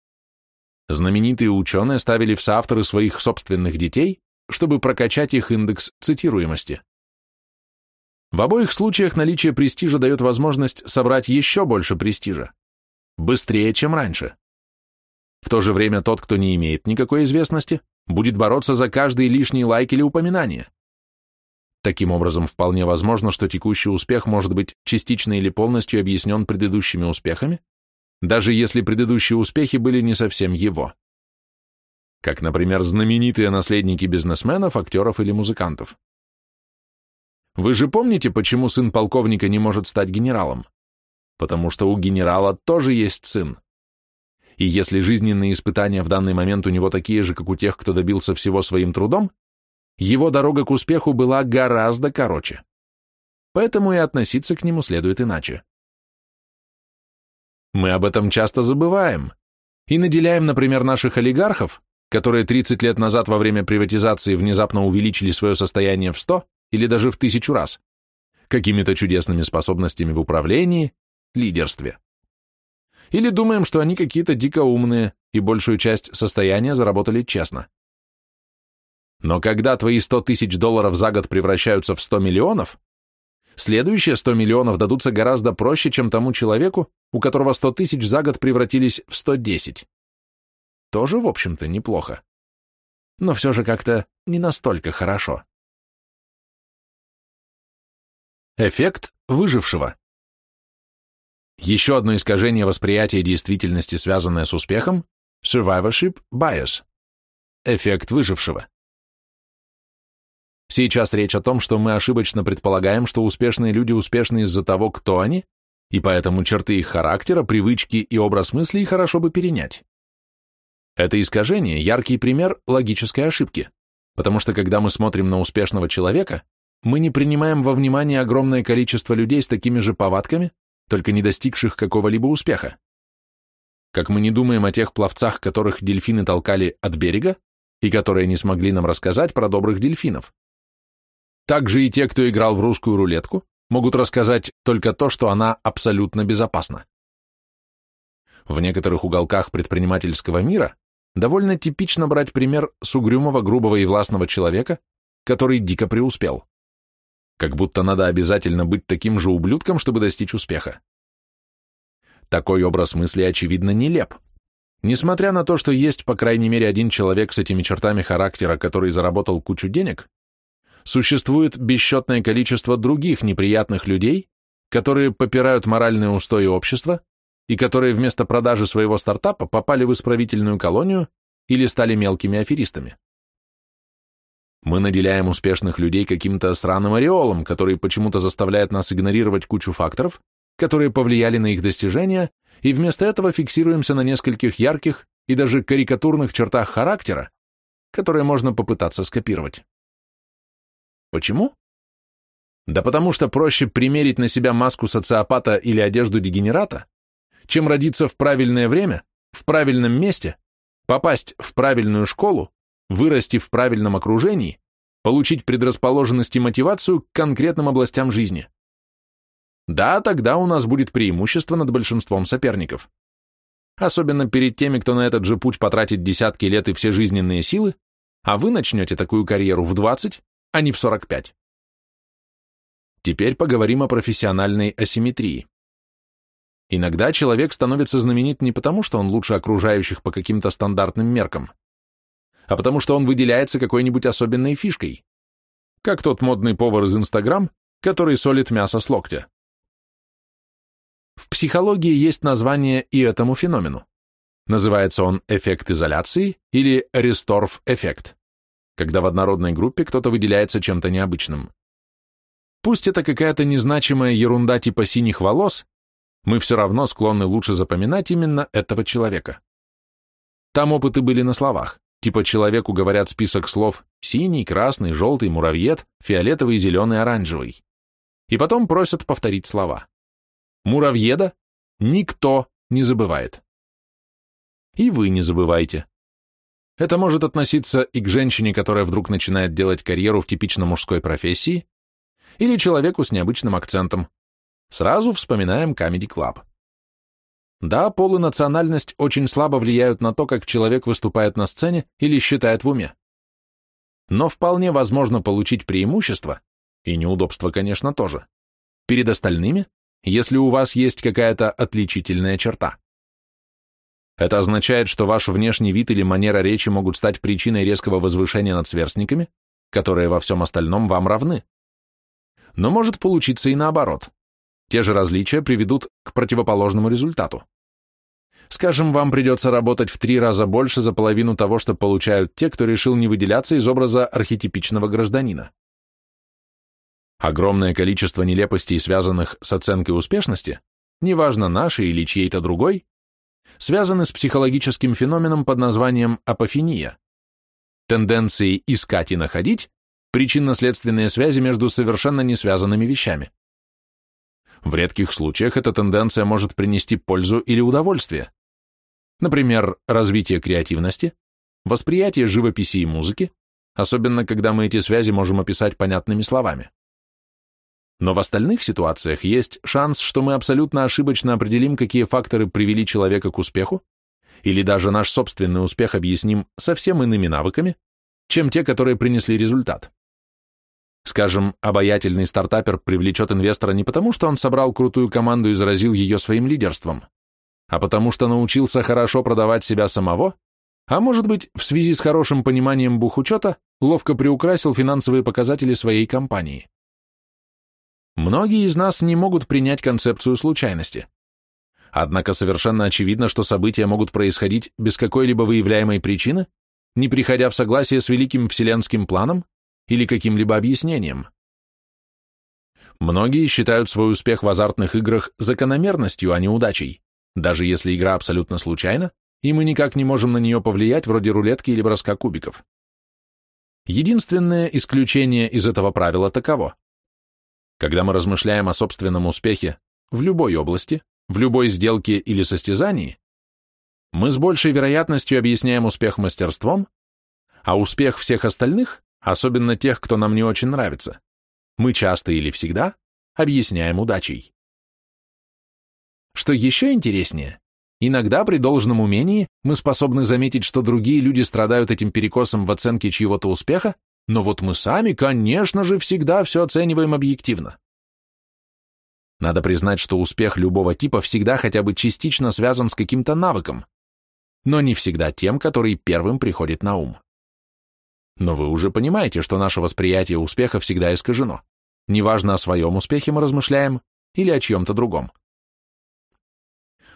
Знаменитые ученые ставили в соавторы своих собственных детей, чтобы прокачать их индекс цитируемости. В обоих случаях наличие престижа дает возможность собрать еще больше престижа. Быстрее, чем раньше. В то же время тот, кто не имеет никакой известности, будет бороться за каждый лишний лайк или упоминание. Таким образом, вполне возможно, что текущий успех может быть частично или полностью объяснен предыдущими успехами, даже если предыдущие успехи были не совсем его. Как, например, знаменитые наследники бизнесменов, актеров или музыкантов. Вы же помните, почему сын полковника не может стать генералом? Потому что у генерала тоже есть сын. И если жизненные испытания в данный момент у него такие же, как у тех, кто добился всего своим трудом, его дорога к успеху была гораздо короче. Поэтому и относиться к нему следует иначе. Мы об этом часто забываем и наделяем, например, наших олигархов, которые 30 лет назад во время приватизации внезапно увеличили свое состояние в 100, или даже в тысячу раз, какими-то чудесными способностями в управлении, лидерстве. Или думаем, что они какие-то дико умные и большую часть состояния заработали честно. Но когда твои 100 тысяч долларов за год превращаются в 100 миллионов, следующие 100 миллионов дадутся гораздо проще, чем тому человеку, у которого 100 тысяч за год превратились в 110. Тоже, в общем-то, неплохо. Но все же как-то не настолько хорошо. Эффект выжившего. Еще одно искажение восприятия действительности, связанное с успехом – survivorship bias. Эффект выжившего. Сейчас речь о том, что мы ошибочно предполагаем, что успешные люди успешны из-за того, кто они, и поэтому черты их характера, привычки и образ мыслей хорошо бы перенять. Это искажение – яркий пример логической ошибки, потому что когда мы смотрим на успешного человека, мы не принимаем во внимание огромное количество людей с такими же повадками, только не достигших какого-либо успеха. Как мы не думаем о тех пловцах, которых дельфины толкали от берега, и которые не смогли нам рассказать про добрых дельфинов. Также и те, кто играл в русскую рулетку, могут рассказать только то, что она абсолютно безопасна. В некоторых уголках предпринимательского мира довольно типично брать пример с угрюмого, грубого и властного человека, который дико преуспел. Как будто надо обязательно быть таким же ублюдком, чтобы достичь успеха. Такой образ мысли, очевидно, нелеп. Несмотря на то, что есть, по крайней мере, один человек с этими чертами характера, который заработал кучу денег, существует бесчетное количество других неприятных людей, которые попирают моральные устои общества и которые вместо продажи своего стартапа попали в исправительную колонию или стали мелкими аферистами. Мы наделяем успешных людей каким-то сраным ореолом, который почему-то заставляет нас игнорировать кучу факторов, которые повлияли на их достижения, и вместо этого фиксируемся на нескольких ярких и даже карикатурных чертах характера, которые можно попытаться скопировать. Почему? Да потому что проще примерить на себя маску социопата или одежду дегенерата, чем родиться в правильное время, в правильном месте, попасть в правильную школу, вырасти в правильном окружении, получить предрасположенность и мотивацию к конкретным областям жизни. Да, тогда у нас будет преимущество над большинством соперников. особенно перед теми, кто на этот же путь потратит десятки лет и все жизненные силы, а вы начнете такую карьеру в 20, а не в 45. Теперь поговорим о профессиональной асимметрии. Иногда человек становится знаменит не потому, что он лучше окружающих по каким-то стандартным меркам, а потому что он выделяется какой-нибудь особенной фишкой, как тот модный повар из Инстаграм, который солит мясо с локтя. В психологии есть название и этому феномену. Называется он эффект изоляции или Ресторф-эффект, когда в однородной группе кто-то выделяется чем-то необычным. Пусть это какая-то незначимая ерунда типа синих волос, мы все равно склонны лучше запоминать именно этого человека. Там опыты были на словах, типа человеку говорят список слов синий, красный, желтый, муравьед, фиолетовый, зеленый, оранжевый. И потом просят повторить слова. Муравьеда никто не забывает. И вы не забывайте. Это может относиться и к женщине, которая вдруг начинает делать карьеру в типично мужской профессии, или человеку с необычным акцентом. Сразу вспоминаем Comedy Club. Да, пол и национальность очень слабо влияют на то, как человек выступает на сцене или считает в уме. Но вполне возможно получить преимущество, и неудобство, конечно, тоже, перед остальными, если у вас есть какая-то отличительная черта. Это означает, что ваш внешний вид или манера речи могут стать причиной резкого возвышения над сверстниками, которые во всем остальном вам равны. Но может получиться и наоборот. Те же различия приведут к противоположному результату. Скажем, вам придется работать в три раза больше за половину того, что получают те, кто решил не выделяться из образа архетипичного гражданина. Огромное количество нелепостей, связанных с оценкой успешности, неважно нашей или чьей-то другой, связаны с психологическим феноменом под названием апофения, тенденцией искать и находить причинно-следственные связи между совершенно не связанными вещами. В редких случаях эта тенденция может принести пользу или удовольствие. Например, развитие креативности, восприятие живописи и музыки, особенно когда мы эти связи можем описать понятными словами. Но в остальных ситуациях есть шанс, что мы абсолютно ошибочно определим, какие факторы привели человека к успеху, или даже наш собственный успех объясним совсем иными навыками, чем те, которые принесли результат. Скажем, обаятельный стартапер привлечет инвестора не потому, что он собрал крутую команду и заразил ее своим лидерством, а потому что научился хорошо продавать себя самого, а может быть, в связи с хорошим пониманием бухучета, ловко приукрасил финансовые показатели своей компании. Многие из нас не могут принять концепцию случайности. Однако совершенно очевидно, что события могут происходить без какой-либо выявляемой причины, не приходя в согласие с великим вселенским планом или каким-либо объяснением. Многие считают свой успех в азартных играх закономерностью, а не удачей, даже если игра абсолютно случайна, и мы никак не можем на нее повлиять вроде рулетки или броска кубиков. Единственное исключение из этого правила таково. Когда мы размышляем о собственном успехе в любой области, в любой сделке или состязании, мы с большей вероятностью объясняем успех мастерством, а успех всех остальных, особенно тех, кто нам не очень нравится, мы часто или всегда объясняем удачей. Что еще интереснее, иногда при должном умении мы способны заметить, что другие люди страдают этим перекосом в оценке чьего-то успеха, но вот мы сами, конечно же, всегда все оцениваем объективно. Надо признать, что успех любого типа всегда хотя бы частично связан с каким-то навыком, но не всегда тем, который первым приходит на ум. Но вы уже понимаете, что наше восприятие успеха всегда искажено. Неважно, о своем успехе мы размышляем или о чьем-то другом.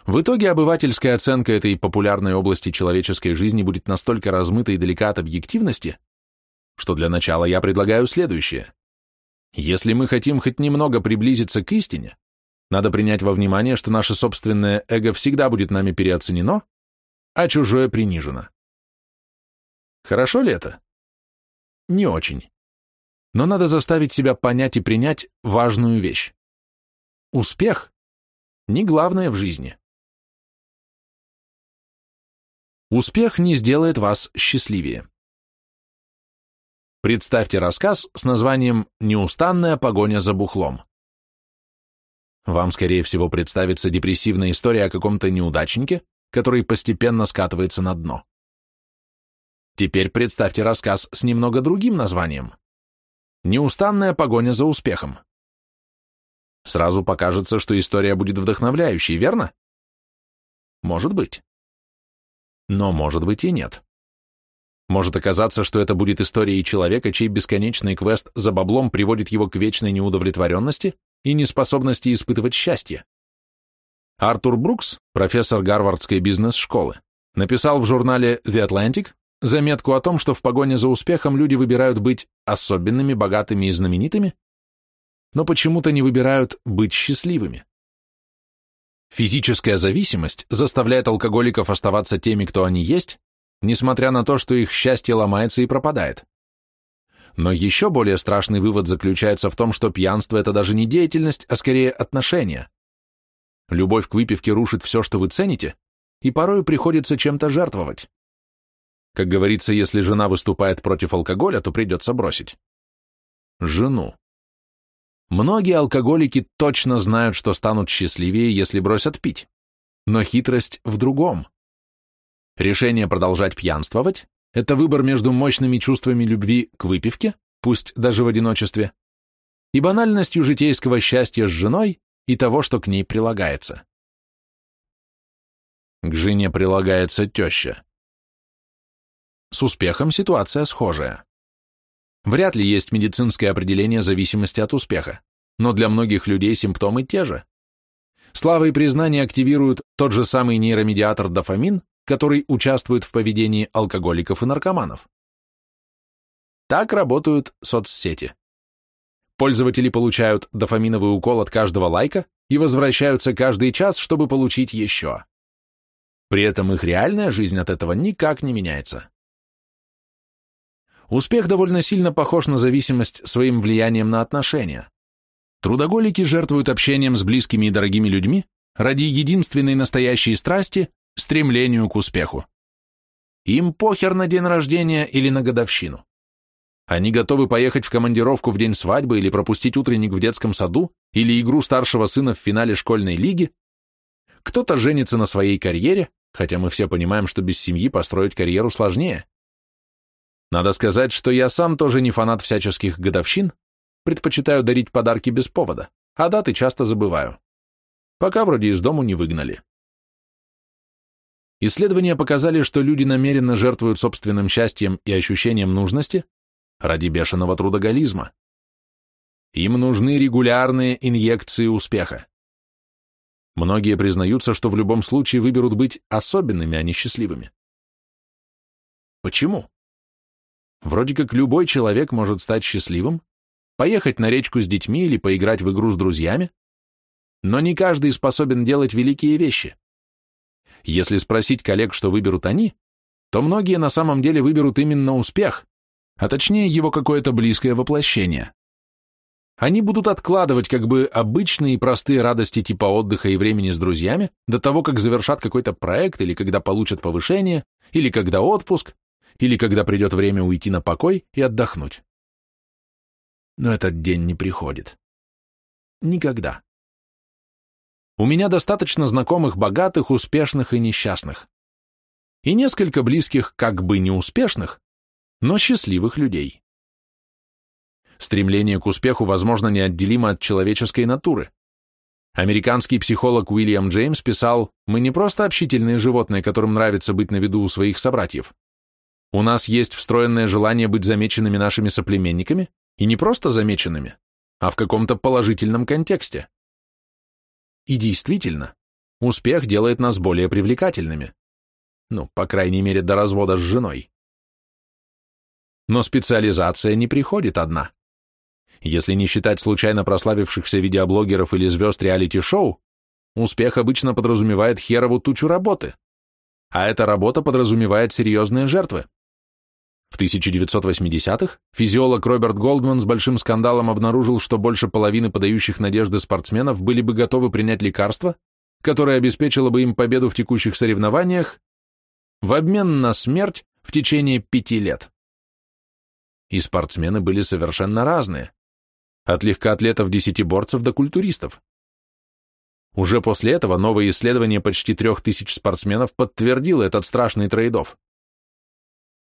В итоге обывательская оценка этой популярной области человеческой жизни будет настолько размыта и далека от объективности, что для начала я предлагаю следующее. Если мы хотим хоть немного приблизиться к истине, надо принять во внимание, что наше собственное эго всегда будет нами переоценено, а чужое принижено. Хорошо ли это? Не очень. Но надо заставить себя понять и принять важную вещь. Успех – не главное в жизни. Успех не сделает вас счастливее. Представьте рассказ с названием «Неустанная погоня за бухлом». Вам, скорее всего, представится депрессивная история о каком-то неудачнике, который постепенно скатывается на дно. Теперь представьте рассказ с немного другим названием. Неустанная погоня за успехом. Сразу покажется, что история будет вдохновляющей, верно? Может быть. Но может быть и нет. Может оказаться, что это будет историей человека, чей бесконечный квест за баблом приводит его к вечной неудовлетворенности и неспособности испытывать счастье. Артур Брукс, профессор Гарвардской бизнес-школы, написал в журнале The Atlantic заметку о том, что в погоне за успехом люди выбирают быть особенными, богатыми и знаменитыми, но почему-то не выбирают быть счастливыми. Физическая зависимость заставляет алкоголиков оставаться теми, кто они есть, несмотря на то, что их счастье ломается и пропадает. Но еще более страшный вывод заключается в том, что пьянство – это даже не деятельность, а скорее отношения. Любовь к выпивке рушит все, что вы цените, и порою приходится чем-то жертвовать. Как говорится, если жена выступает против алкоголя, то придется бросить. Жену. Многие алкоголики точно знают, что станут счастливее, если бросят пить. Но хитрость в другом. Решение продолжать пьянствовать – это выбор между мощными чувствами любви к выпивке, пусть даже в одиночестве, и банальностью житейского счастья с женой и того, что к ней прилагается. К жене прилагается теща. С успехом ситуация схожая. Вряд ли есть медицинское определение зависимости от успеха, но для многих людей симптомы те же. Слава и признание активируют тот же самый нейромедиатор дофамин, который участвует в поведении алкоголиков и наркоманов. Так работают соцсети. Пользователи получают дофаминовый укол от каждого лайка и возвращаются каждый час, чтобы получить еще. При этом их реальная жизнь от этого никак не меняется. Успех довольно сильно похож на зависимость своим влиянием на отношения. Трудоголики жертвуют общением с близкими и дорогими людьми ради единственной настоящей страсти – стремлению к успеху. Им похер на день рождения или на годовщину. Они готовы поехать в командировку в день свадьбы или пропустить утренник в детском саду или игру старшего сына в финале школьной лиги. Кто-то женится на своей карьере, хотя мы все понимаем, что без семьи построить карьеру сложнее. Надо сказать, что я сам тоже не фанат всяческих годовщин, предпочитаю дарить подарки без повода, а даты часто забываю. Пока вроде из дому не выгнали. Исследования показали, что люди намеренно жертвуют собственным счастьем и ощущением нужности ради бешеного трудоголизма. Им нужны регулярные инъекции успеха. Многие признаются, что в любом случае выберут быть особенными, а не счастливыми. Почему? Вроде как любой человек может стать счастливым, поехать на речку с детьми или поиграть в игру с друзьями, но не каждый способен делать великие вещи. Если спросить коллег, что выберут они, то многие на самом деле выберут именно успех, а точнее его какое-то близкое воплощение. Они будут откладывать как бы обычные и простые радости типа отдыха и времени с друзьями до того, как завершат какой-то проект или когда получат повышение, или когда отпуск, или когда придет время уйти на покой и отдохнуть. Но этот день не приходит. Никогда. У меня достаточно знакомых богатых, успешных и несчастных. И несколько близких, как бы неуспешных, но счастливых людей. Стремление к успеху, возможно, неотделимо от человеческой натуры. Американский психолог Уильям Джеймс писал, «Мы не просто общительные животные, которым нравится быть на виду у своих собратьев. У нас есть встроенное желание быть замеченными нашими соплеменниками, и не просто замеченными, а в каком-то положительном контексте. И действительно, успех делает нас более привлекательными. Ну, по крайней мере, до развода с женой. Но специализация не приходит одна. Если не считать случайно прославившихся видеоблогеров или звезд реалити-шоу, успех обычно подразумевает херову тучу работы, а эта работа подразумевает серьезные жертвы. В 1980-х физиолог Роберт Голдман с большим скандалом обнаружил, что больше половины подающих надежды спортсменов были бы готовы принять лекарство, которое обеспечило бы им победу в текущих соревнованиях, в обмен на смерть в течение пяти лет. И спортсмены были совершенно разные, от легкоатлетов-десятиборцев до культуристов. Уже после этого новое исследование почти трех тысяч спортсменов подтвердило этот страшный трейдов.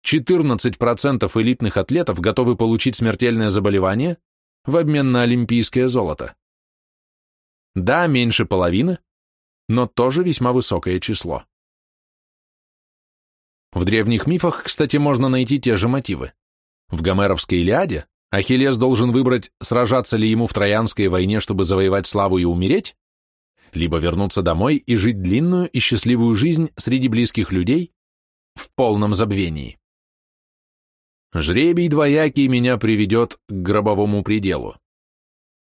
14% элитных атлетов готовы получить смертельное заболевание в обмен на олимпийское золото. Да, меньше половины, но тоже весьма высокое число. В древних мифах, кстати, можно найти те же мотивы. В Гомеровской Илиаде Ахиллес должен выбрать, сражаться ли ему в Троянской войне, чтобы завоевать славу и умереть, либо вернуться домой и жить длинную и счастливую жизнь среди близких людей в полном забвении. Жребий двоякий меня приведет к гробовому пределу.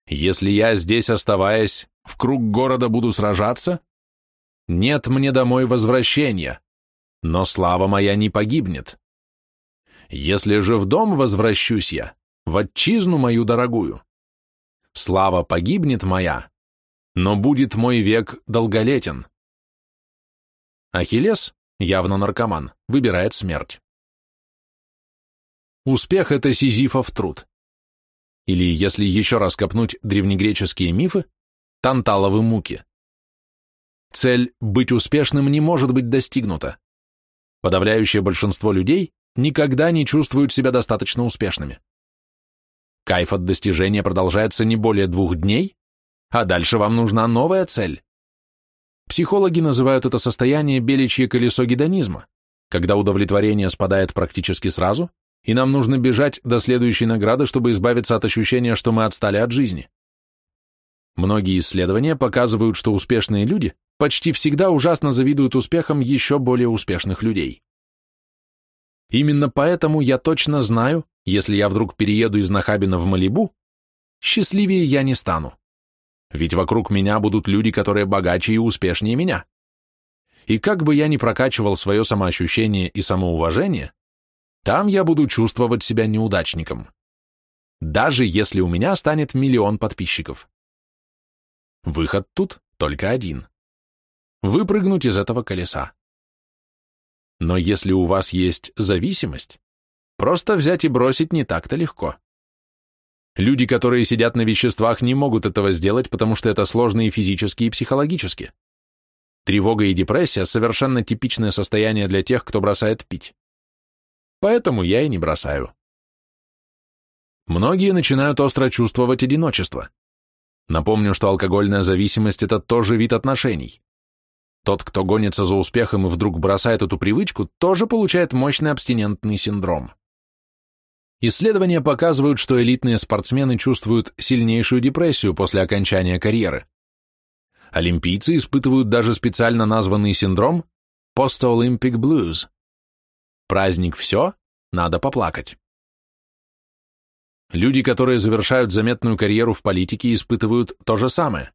Если я здесь, оставаясь, в круг города буду сражаться, нет мне домой возвращения, но слава моя не погибнет. Если же в дом возвращусь я, в отчизну мою дорогую, слава погибнет моя, но будет мой век долголетен. Ахиллес, явно наркоман, выбирает смерть. Успех – это сизифов труд. Или, если еще раз копнуть древнегреческие мифы, танталовы муки. Цель «быть успешным» не может быть достигнута. Подавляющее большинство людей никогда не чувствуют себя достаточно успешными. Кайф от достижения продолжается не более двух дней, а дальше вам нужна новая цель. Психологи называют это состояние беличье колесо гедонизма, когда удовлетворение спадает практически сразу, и нам нужно бежать до следующей награды, чтобы избавиться от ощущения, что мы отстали от жизни. Многие исследования показывают, что успешные люди почти всегда ужасно завидуют успехам еще более успешных людей. Именно поэтому я точно знаю, если я вдруг перееду из Нахабина в Малибу, счастливее я не стану. Ведь вокруг меня будут люди, которые богаче и успешнее меня. И как бы я ни прокачивал свое самоощущение и самоуважение, там я буду чувствовать себя неудачником. Даже если у меня станет миллион подписчиков. Выход тут только один. Выпрыгнуть из этого колеса. Но если у вас есть зависимость, просто взять и бросить не так-то легко. Люди, которые сидят на веществах, не могут этого сделать, потому что это сложно и физически, и психологически. Тревога и депрессия – совершенно типичное состояние для тех, кто бросает пить. Поэтому я и не бросаю. Многие начинают остро чувствовать одиночество. Напомню, что алкогольная зависимость – это тоже вид отношений. Тот, кто гонится за успехом и вдруг бросает эту привычку, тоже получает мощный абстинентный синдром. Исследования показывают, что элитные спортсмены чувствуют сильнейшую депрессию после окончания карьеры. Олимпийцы испытывают даже специально названный синдром Post-Olympic Blues. Праздник все, надо поплакать. Люди, которые завершают заметную карьеру в политике, испытывают то же самое.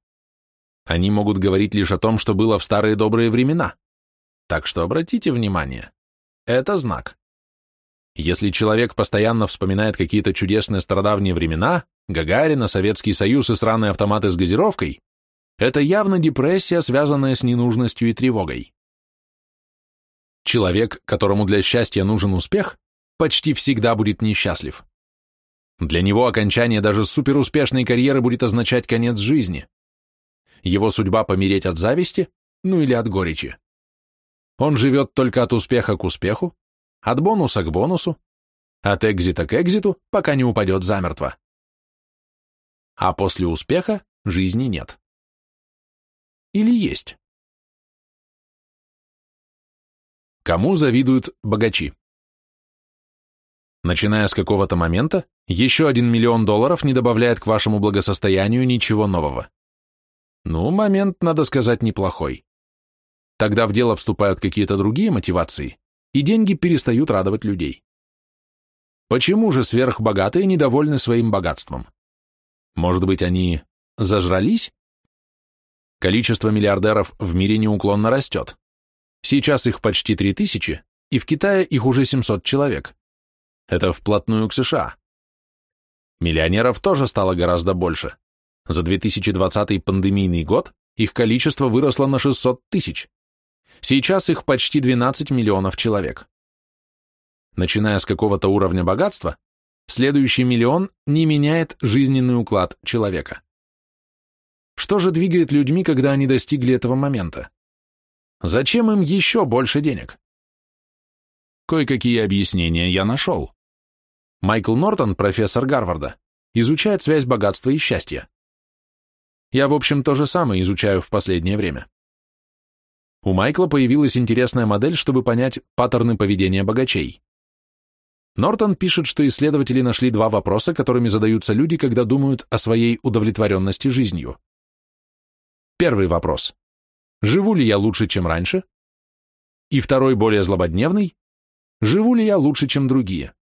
Они могут говорить лишь о том, что было в старые добрые времена. Так что обратите внимание, это знак. Если человек постоянно вспоминает какие-то чудесные стародавние времена, Гагарина, Советский Союз и сраные автоматы с газировкой, это явно депрессия, связанная с ненужностью и тревогой. Человек, которому для счастья нужен успех, почти всегда будет несчастлив. Для него окончание даже суперуспешной карьеры будет означать конец жизни. Его судьба помереть от зависти, ну или от горечи. Он живет только от успеха к успеху, от бонуса к бонусу, от экзита к экзиту, пока не упадет замертво. А после успеха жизни нет. Или есть? Кому завидуют богачи? Начиная с какого-то момента, еще один миллион долларов не добавляет к вашему благосостоянию ничего нового. Ну, момент, надо сказать, неплохой. Тогда в дело вступают какие-то другие мотивации, и деньги перестают радовать людей. Почему же сверхбогатые недовольны своим богатством? Может быть, они зажрались? Количество миллиардеров в мире неуклонно растет. Сейчас их почти 3000, и в Китае их уже 700 человек. Это вплотную к США. Миллионеров тоже стало гораздо больше. За 2020 пандемийный год их количество выросло на 600 тысяч. Сейчас их почти 12 миллионов человек. Начиная с какого-то уровня богатства, следующий миллион не меняет жизненный уклад человека. Что же двигает людьми, когда они достигли этого момента? Зачем им еще больше денег? Кое-какие объяснения я нашел. Майкл Нортон, профессор Гарварда, изучает связь богатства и счастья. Я, в общем, то же самое изучаю в последнее время. У Майкла появилась интересная модель, чтобы понять паттерны поведения богачей. Нортон пишет, что исследователи нашли два вопроса, которыми задаются люди, когда думают о своей удовлетворенности жизнью. Первый вопрос. Живу ли я лучше, чем раньше? И второй, более злободневный. Живу ли я лучше, чем другие?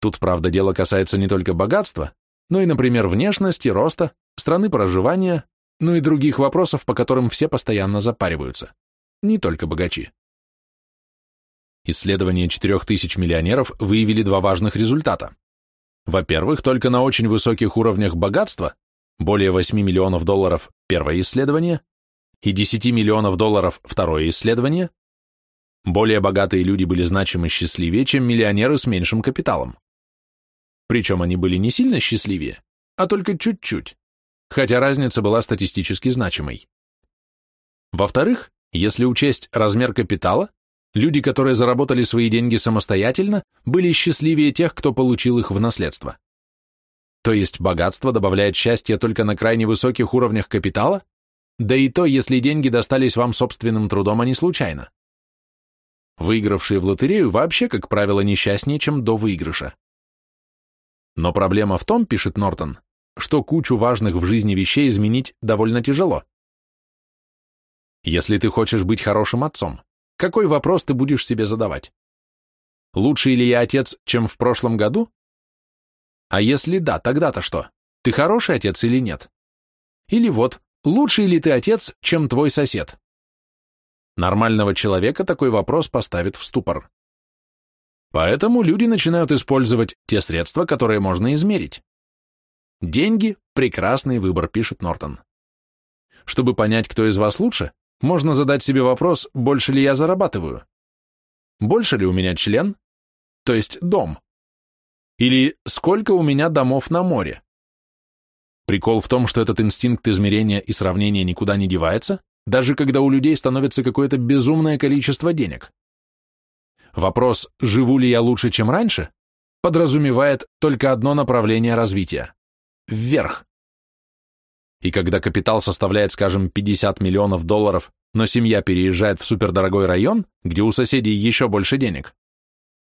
Тут, правда, дело касается не только богатства, но и, например, внешности, роста, страны проживания, ну и других вопросов, по которым все постоянно запариваются. Не только богачи. Исследования 4000 миллионеров выявили два важных результата. Во-первых, только на очень высоких уровнях богатства, более 8 миллионов долларов первое исследование и 10 миллионов долларов второе исследование, более богатые люди были значимы счастливее, чем миллионеры с меньшим капиталом. Причем они были не сильно счастливее, а только чуть-чуть, хотя разница была статистически значимой. Во-вторых, если учесть размер капитала, Люди, которые заработали свои деньги самостоятельно, были счастливее тех, кто получил их в наследство. То есть богатство добавляет счастье только на крайне высоких уровнях капитала, да и то, если деньги достались вам собственным трудом, а не случайно. Выигравшие в лотерею вообще, как правило, несчастнее, чем до выигрыша. Но проблема в том, пишет Нортон, что кучу важных в жизни вещей изменить довольно тяжело. Если ты хочешь быть хорошим отцом, какой вопрос ты будешь себе задавать? Лучше ли я отец, чем в прошлом году? А если да, тогда-то что? Ты хороший отец или нет? Или вот, лучше ли ты отец, чем твой сосед? Нормального человека такой вопрос поставит в ступор. Поэтому люди начинают использовать те средства, которые можно измерить. Деньги – прекрасный выбор, пишет Нортон. Чтобы понять, кто из вас лучше, можно задать себе вопрос, больше ли я зарабатываю? Больше ли у меня член? То есть дом? Или сколько у меня домов на море? Прикол в том, что этот инстинкт измерения и сравнения никуда не девается, даже когда у людей становится какое-то безумное количество денег. Вопрос «живу ли я лучше, чем раньше?» подразумевает только одно направление развития – вверх. И когда капитал составляет, скажем, 50 миллионов долларов, но семья переезжает в супердорогой район, где у соседей еще больше денег,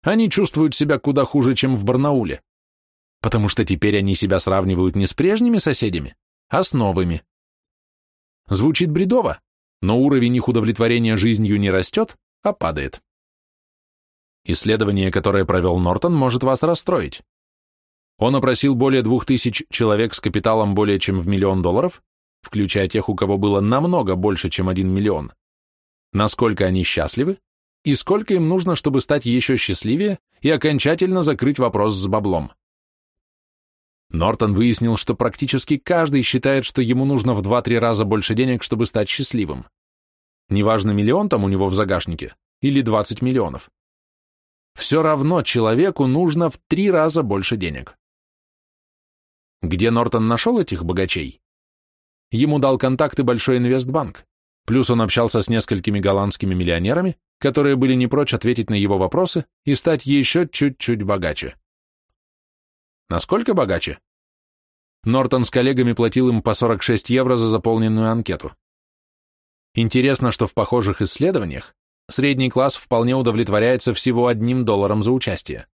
они чувствуют себя куда хуже, чем в Барнауле, потому что теперь они себя сравнивают не с прежними соседями, а с новыми. Звучит бредово, но уровень их удовлетворения жизнью не растет, а падает. Исследование, которое провел Нортон, может вас расстроить. Он опросил более двух тысяч человек с капиталом более чем в миллион долларов, включая тех, у кого было намного больше, чем один миллион. Насколько они счастливы и сколько им нужно, чтобы стать еще счастливее и окончательно закрыть вопрос с баблом. Нортон выяснил, что практически каждый считает, что ему нужно в 2-3 раза больше денег, чтобы стать счастливым. Неважно, миллион там у него в загашнике или 20 миллионов. Все равно человеку нужно в три раза больше денег. Где Нортон нашел этих богачей? Ему дал контакты Большой инвестбанк, плюс он общался с несколькими голландскими миллионерами, которые были не прочь ответить на его вопросы и стать еще чуть-чуть богаче. Насколько богаче? Нортон с коллегами платил им по 46 евро за заполненную анкету. Интересно, что в похожих исследованиях средний класс вполне удовлетворяется всего одним долларом за участие.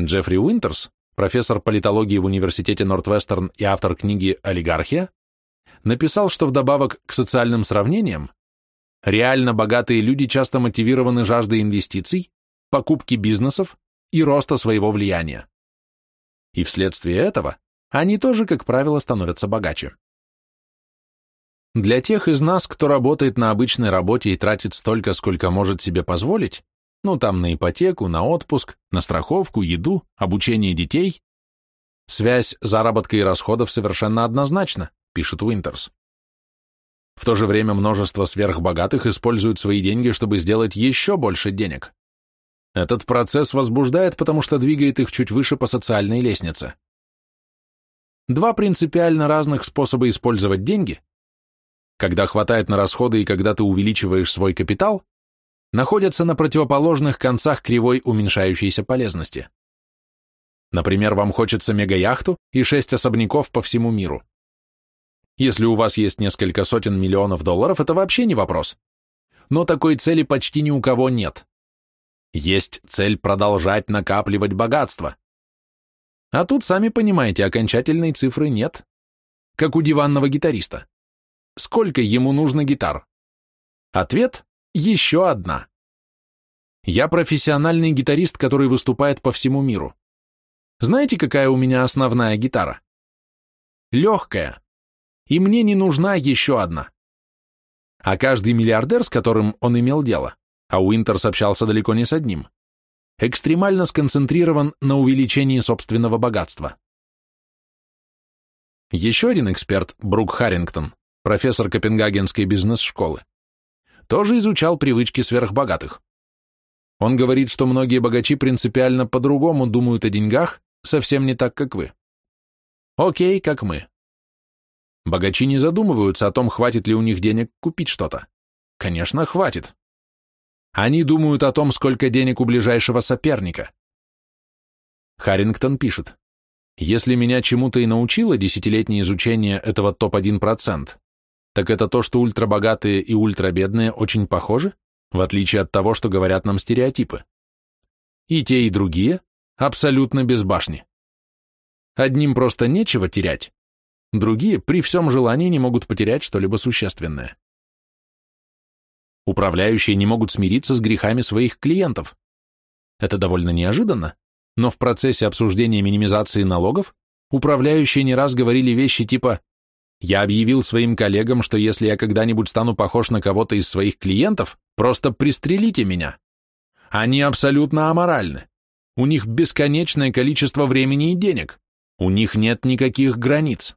Джеффри Уинтерс, профессор политологии в Университете Нортвестерн и автор книги «Олигархия», написал, что вдобавок к социальным сравнениям, реально богатые люди часто мотивированы жаждой инвестиций, покупки бизнесов и роста своего влияния. И вследствие этого они тоже, как правило, становятся богаче. Для тех из нас, кто работает на обычной работе и тратит столько, сколько может себе позволить, ну, там на ипотеку, на отпуск, на страховку, еду, обучение детей. Связь заработка и расходов совершенно однозначна, пишет Уинтерс. В то же время множество сверхбогатых используют свои деньги, чтобы сделать еще больше денег. Этот процесс возбуждает, потому что двигает их чуть выше по социальной лестнице. два принципиально разных способа использовать деньги, когда хватает на расходы и когда ты увеличиваешь свой капитал, находятся на противоположных концах кривой уменьшающейся полезности. Например, вам хочется мегаяхту и шесть особняков по всему миру. Если у вас есть несколько сотен миллионов долларов, это вообще не вопрос. Но такой цели почти ни у кого нет. Есть цель продолжать накапливать богатство. А тут, сами понимаете, окончательной цифры нет. Как у диванного гитариста. Сколько ему нужно гитар? Ответ – еще одна. Я профессиональный гитарист, который выступает по всему миру. Знаете, какая у меня основная гитара? Легкая. И мне не нужна еще одна. А каждый миллиардер, с которым он имел дело, а Уинтерс общался далеко не с одним, экстремально сконцентрирован на увеличении собственного богатства. Еще один эксперт, Брук Харрингтон, профессор Копенгагенской бизнес-школы, тоже изучал привычки сверхбогатых. Он говорит, что многие богачи принципиально по-другому думают о деньгах совсем не так, как вы. Окей, как мы. Богачи не задумываются о том, хватит ли у них денег купить что-то. Конечно, хватит. Они думают о том, сколько денег у ближайшего соперника. Харрингтон пишет, если меня чему-то и научило десятилетнее изучение этого топ-1%, так это то, что ультрабогатые и ультрабедные очень похожи, в отличие от того, что говорят нам стереотипы. И те, и другие абсолютно без башни. Одним просто нечего терять, другие при всем желании не могут потерять что-либо существенное. Управляющие не могут смириться с грехами своих клиентов. Это довольно неожиданно, но в процессе обсуждения минимизации налогов управляющие не раз говорили вещи типа «Я объявил своим коллегам, что если я когда-нибудь стану похож на кого-то из своих клиентов, просто пристрелите меня. Они абсолютно аморальны. У них бесконечное количество времени и денег. У них нет никаких границ.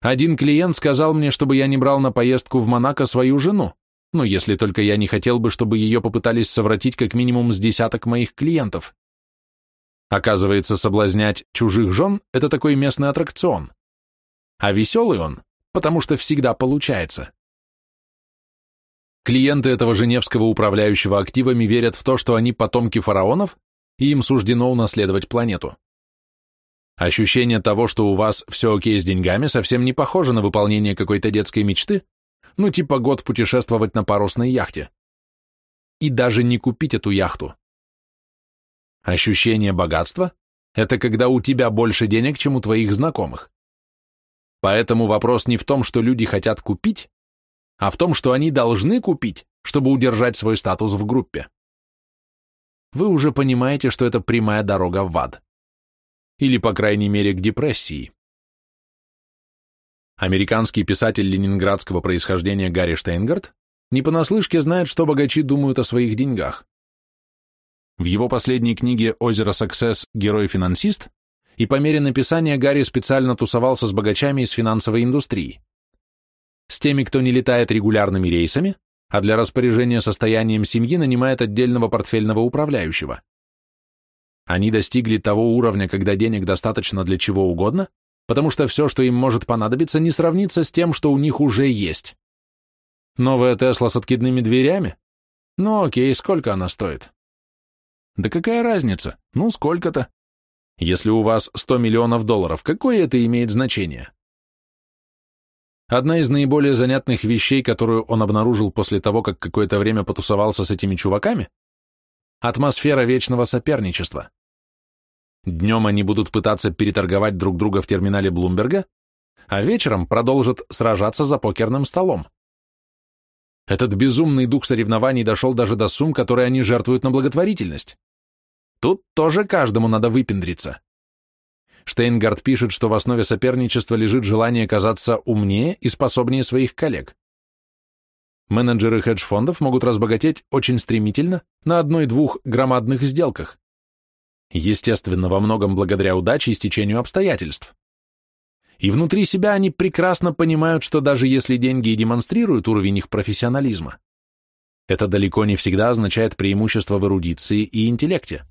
Один клиент сказал мне, чтобы я не брал на поездку в Монако свою жену, но если только я не хотел бы, чтобы ее попытались совратить как минимум с десяток моих клиентов. Оказывается, соблазнять чужих жен – это такой местный аттракцион. А веселый он, потому что всегда получается. Клиенты этого женевского управляющего активами верят в то, что они потомки фараонов и им суждено унаследовать планету. Ощущение того, что у вас все окей с деньгами, совсем не похоже на выполнение какой-то детской мечты, ну типа год путешествовать на парусной яхте. И даже не купить эту яхту. Ощущение богатства – это когда у тебя больше денег, чем у твоих знакомых. Поэтому вопрос не в том, что люди хотят купить, а в том, что они должны купить, чтобы удержать свой статус в группе вы уже понимаете, что это прямая дорога в ад. Или, по крайней мере, к депрессии. Американский писатель ленинградского происхождения Гарри Штейнгард не понаслышке знает, что богачи думают о своих деньгах. В его последней книге «Озеро Саксесс. Герой-финансист» и по мере написания Гарри специально тусовался с богачами из финансовой индустрии. С теми, кто не летает регулярными рейсами, а для распоряжения состоянием семьи нанимает отдельного портфельного управляющего. Они достигли того уровня, когда денег достаточно для чего угодно, потому что все, что им может понадобиться, не сравнится с тем, что у них уже есть. Новая Тесла с откидными дверями? Ну окей, сколько она стоит? Да какая разница? Ну, сколько-то. Если у вас 100 миллионов долларов, какое это имеет значение? Одна из наиболее занятных вещей, которую он обнаружил после того, как какое-то время потусовался с этими чуваками – атмосфера вечного соперничества. Днем они будут пытаться переторговать друг друга в терминале Блумберга, а вечером продолжат сражаться за покерным столом. Этот безумный дух соревнований дошел даже до сумм, которые они жертвуют на благотворительность. Тут тоже каждому надо выпендриться. Штейнгард пишет, что в основе соперничества лежит желание казаться умнее и способнее своих коллег. Менеджеры хедж-фондов могут разбогатеть очень стремительно на одной-двух громадных сделках. Естественно, во многом благодаря удаче и стечению обстоятельств. И внутри себя они прекрасно понимают, что даже если деньги и демонстрируют уровень их профессионализма, это далеко не всегда означает преимущество в эрудиции и интеллекте.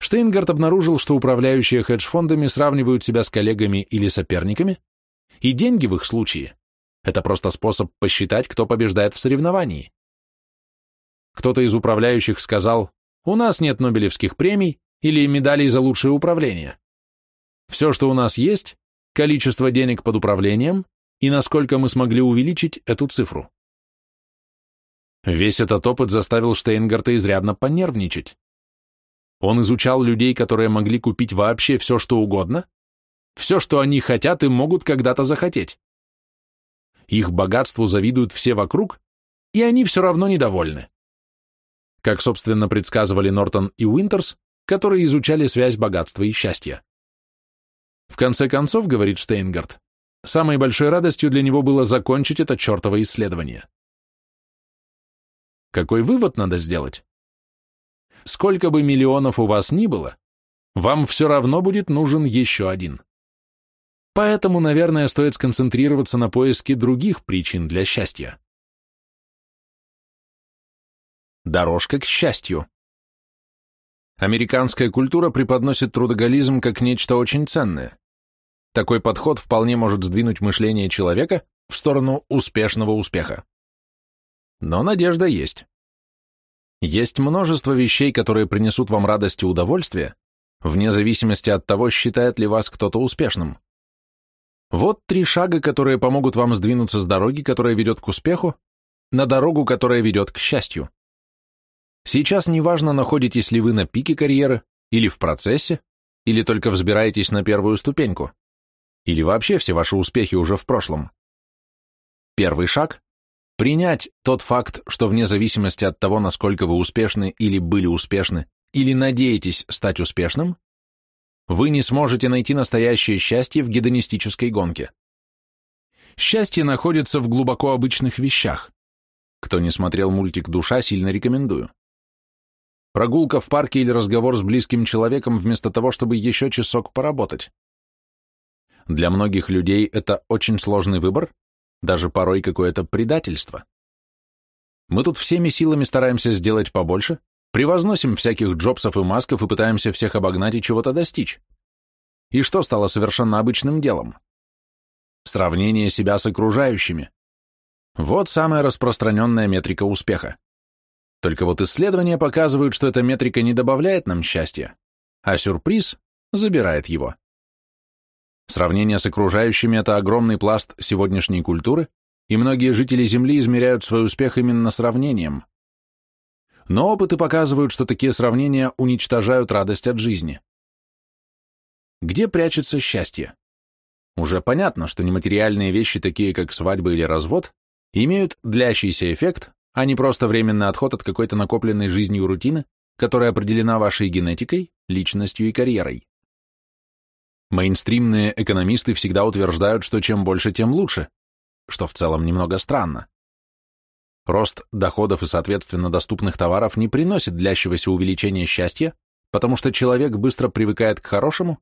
Штейнгард обнаружил, что управляющие хедж-фондами сравнивают себя с коллегами или соперниками, и деньги в их случае – это просто способ посчитать, кто побеждает в соревновании. Кто-то из управляющих сказал, у нас нет Нобелевских премий или медалей за лучшее управление. Все, что у нас есть, количество денег под управлением и насколько мы смогли увеличить эту цифру. Весь этот опыт заставил Штейнгарта изрядно понервничать. Он изучал людей, которые могли купить вообще все, что угодно, все, что они хотят и могут когда-то захотеть. Их богатству завидуют все вокруг, и они все равно недовольны. Как, собственно, предсказывали Нортон и Уинтерс, которые изучали связь богатства и счастья. В конце концов, говорит Штейнгард, самой большой радостью для него было закончить это чертово исследование. Какой вывод надо сделать? Сколько бы миллионов у вас ни было, вам все равно будет нужен еще один. Поэтому, наверное, стоит сконцентрироваться на поиске других причин для счастья. Дорожка к счастью. Американская культура преподносит трудоголизм как нечто очень ценное. Такой подход вполне может сдвинуть мышление человека в сторону успешного успеха. Но надежда есть. Есть множество вещей, которые принесут вам радость и удовольствие, вне зависимости от того, считает ли вас кто-то успешным. Вот три шага, которые помогут вам сдвинуться с дороги, которая ведет к успеху, на дорогу, которая ведет к счастью. Сейчас неважно, находитесь ли вы на пике карьеры, или в процессе, или только взбираетесь на первую ступеньку, или вообще все ваши успехи уже в прошлом. Первый шаг Принять тот факт, что вне зависимости от того, насколько вы успешны или были успешны, или надеетесь стать успешным, вы не сможете найти настоящее счастье в гедонистической гонке. Счастье находится в глубоко обычных вещах. Кто не смотрел мультик «Душа», сильно рекомендую. Прогулка в парке или разговор с близким человеком вместо того, чтобы еще часок поработать. Для многих людей это очень сложный выбор, даже порой какое-то предательство. Мы тут всеми силами стараемся сделать побольше, превозносим всяких Джобсов и Масков и пытаемся всех обогнать и чего-то достичь. И что стало совершенно обычным делом? Сравнение себя с окружающими. Вот самая распространенная метрика успеха. Только вот исследования показывают, что эта метрика не добавляет нам счастья, а сюрприз забирает его. Сравнение с окружающими – это огромный пласт сегодняшней культуры, и многие жители Земли измеряют свой успех именно сравнением. Но опыты показывают, что такие сравнения уничтожают радость от жизни. Где прячется счастье? Уже понятно, что нематериальные вещи, такие как свадьба или развод, имеют длящийся эффект, а не просто временный отход от какой-то накопленной жизнью рутины, которая определена вашей генетикой, личностью и карьерой. Мейнстримные экономисты всегда утверждают, что чем больше, тем лучше, что в целом немного странно. Рост доходов и, соответственно, доступных товаров не приносит длящегося увеличения счастья, потому что человек быстро привыкает к хорошему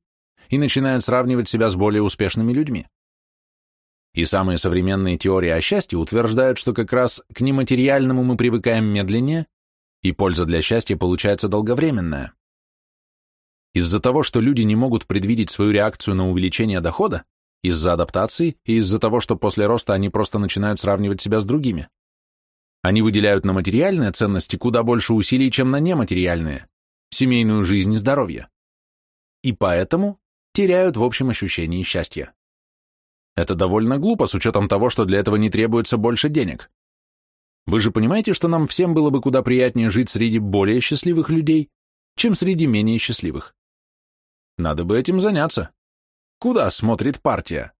и начинает сравнивать себя с более успешными людьми. И самые современные теории о счастье утверждают, что как раз к нематериальному мы привыкаем медленнее, и польза для счастья получается долговременная. Из-за того, что люди не могут предвидеть свою реакцию на увеличение дохода, из-за адаптации и из-за того, что после роста они просто начинают сравнивать себя с другими. Они выделяют на материальные ценности куда больше усилий, чем на нематериальные, семейную жизнь и здоровье. И поэтому теряют в общем ощущении счастья. Это довольно глупо с учетом того, что для этого не требуется больше денег. Вы же понимаете, что нам всем было бы куда приятнее жить среди более счастливых людей, чем среди менее счастливых. Надо бы этим заняться. Куда смотрит партия?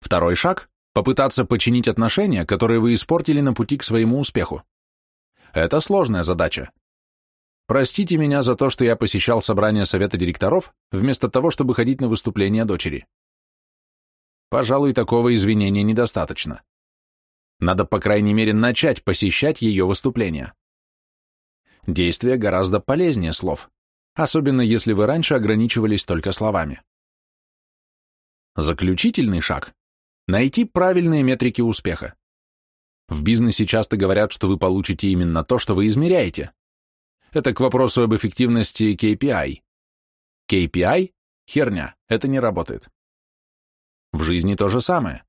Второй шаг – попытаться починить отношения, которые вы испортили на пути к своему успеху. Это сложная задача. Простите меня за то, что я посещал собрание совета директоров, вместо того, чтобы ходить на выступления дочери. Пожалуй, такого извинения недостаточно. Надо, по крайней мере, начать посещать ее выступления. Действие гораздо полезнее слов особенно если вы раньше ограничивались только словами. Заключительный шаг – найти правильные метрики успеха. В бизнесе часто говорят, что вы получите именно то, что вы измеряете. Это к вопросу об эффективности KPI. KPI – херня, это не работает. В жизни то же самое.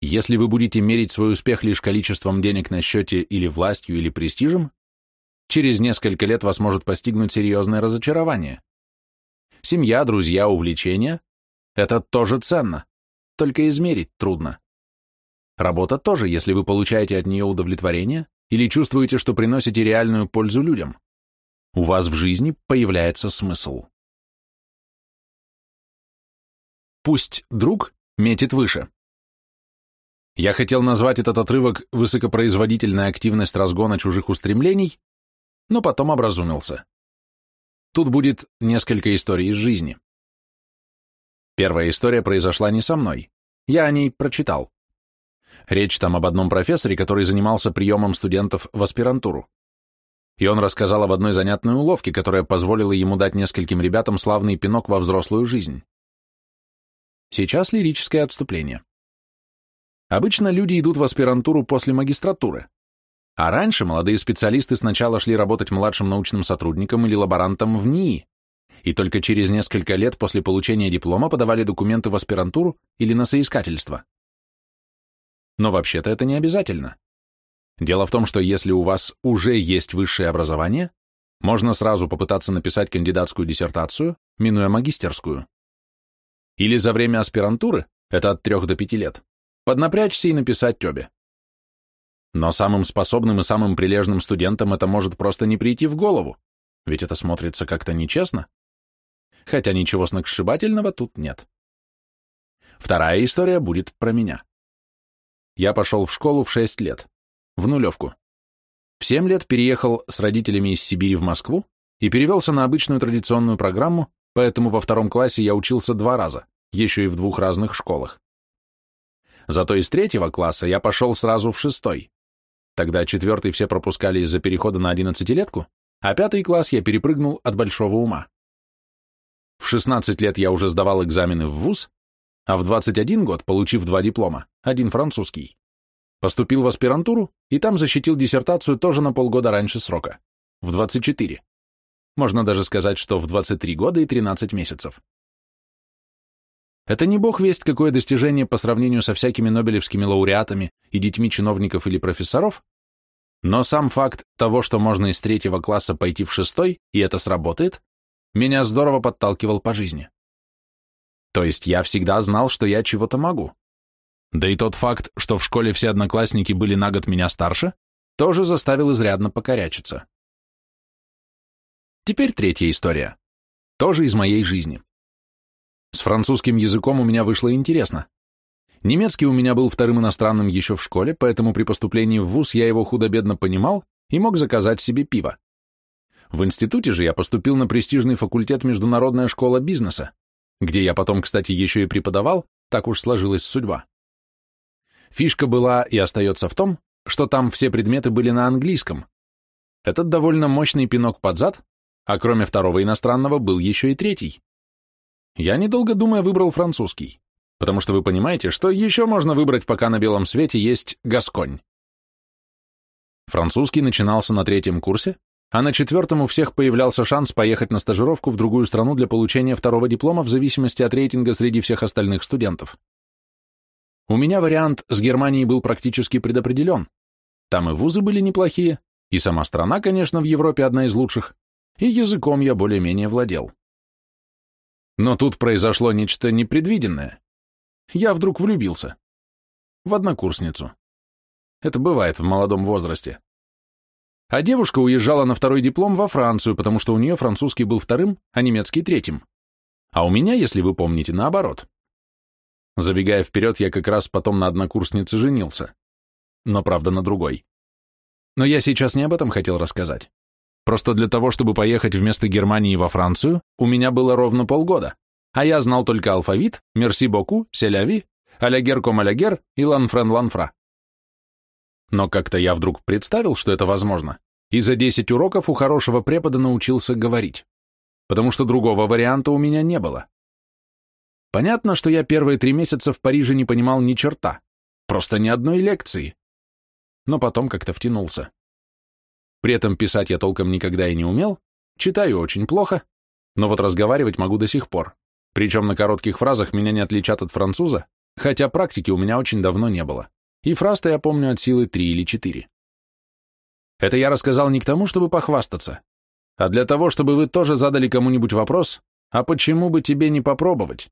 Если вы будете мерить свой успех лишь количеством денег на счете или властью или престижем, через несколько лет вас может постигнуть серьезное разочарование. Семья, друзья, увлечения – это тоже ценно, только измерить трудно. Работа тоже, если вы получаете от нее удовлетворение или чувствуете, что приносите реальную пользу людям. У вас в жизни появляется смысл. Пусть друг метит выше. Я хотел назвать этот отрывок «Высокопроизводительная активность разгона чужих устремлений», но потом образумился. Тут будет несколько историй из жизни. Первая история произошла не со мной. Я о ней прочитал. Речь там об одном профессоре, который занимался приемом студентов в аспирантуру. И он рассказал об одной занятной уловке, которая позволила ему дать нескольким ребятам славный пинок во взрослую жизнь. Сейчас лирическое отступление. Обычно люди идут в аспирантуру после магистратуры, а раньше молодые специалисты сначала шли работать младшим научным сотрудником или лаборантом в НИИ, и только через несколько лет после получения диплома подавали документы в аспирантуру или на соискательство. Но вообще-то это не обязательно. Дело в том, что если у вас уже есть высшее образование, можно сразу попытаться написать кандидатскую диссертацию, минуя магистерскую. Или за время аспирантуры, это от 3 до 5 лет, поднапрячься и написать тебе. Но самым способным и самым прилежным студентам это может просто не прийти в голову, ведь это смотрится как-то нечестно. Хотя ничего сногсшибательного тут нет. Вторая история будет про меня. Я пошел в школу в 6 лет, в нулевку. В 7 лет переехал с родителями из Сибири в Москву и перевелся на обычную традиционную программу, поэтому во втором классе я учился два раза, еще и в двух разных школах. Зато из третьего класса я пошел сразу в шестой. Тогда четвертый все пропускали из-за перехода на одиннадцатилетку, а пятый класс я перепрыгнул от большого ума. В 16 лет я уже сдавал экзамены в ВУЗ, а в 21 год, получив два диплома, один французский, поступил в аспирантуру и там защитил диссертацию тоже на полгода раньше срока, в 24. Можно даже сказать, что в 23 года и 13 месяцев. Это не бог весть какое достижение по сравнению со всякими нобелевскими лауреатами и детьми чиновников или профессоров, но сам факт того, что можно из третьего класса пойти в шестой, и это сработает, меня здорово подталкивал по жизни. То есть я всегда знал, что я чего-то могу. Да и тот факт, что в школе все одноклассники были на год меня старше, тоже заставил изрядно покорячиться. Теперь третья история. Тоже из моей жизни. С французским языком у меня вышло интересно. Немецкий у меня был вторым иностранным еще в школе, поэтому при поступлении в ВУЗ я его худо-бедно понимал и мог заказать себе пиво. В институте же я поступил на престижный факультет Международная школа бизнеса, где я потом, кстати, еще и преподавал, так уж сложилась судьба. Фишка была и остается в том, что там все предметы были на английском. Этот довольно мощный пинок под зад, а кроме второго иностранного был еще и третий. Я, недолго думая, выбрал французский, потому что вы понимаете, что еще можно выбрать, пока на белом свете есть гасконь. Французский начинался на третьем курсе, а на четвертом у всех появлялся шанс поехать на стажировку в другую страну для получения второго диплома в зависимости от рейтинга среди всех остальных студентов. У меня вариант с Германией был практически предопределен. Там и вузы были неплохие, и сама страна, конечно, в Европе одна из лучших, и языком я более-менее владел. Но тут произошло нечто непредвиденное. Я вдруг влюбился. В однокурсницу. Это бывает в молодом возрасте. А девушка уезжала на второй диплом во Францию, потому что у нее французский был вторым, а немецкий третьим. А у меня, если вы помните, наоборот. Забегая вперед, я как раз потом на однокурснице женился. Но, правда, на другой. Но я сейчас не об этом хотел рассказать. Просто для того, чтобы поехать вместо Германии во Францию, у меня было ровно полгода, а я знал только алфавит, мерси боку, селяви, алягер ком алягер и ланфрен ланфра. Но как-то я вдруг представил, что это возможно, и за 10 уроков у хорошего препода научился говорить, потому что другого варианта у меня не было. Понятно, что я первые три месяца в Париже не понимал ни черта, просто ни одной лекции. Но потом как-то втянулся. При этом писать я толком никогда и не умел, читаю очень плохо, но вот разговаривать могу до сих пор. Причем на коротких фразах меня не отличат от француза, хотя практики у меня очень давно не было. И фраз-то я помню от силы три или четыре. Это я рассказал не к тому, чтобы похвастаться, а для того, чтобы вы тоже задали кому-нибудь вопрос, а почему бы тебе не попробовать?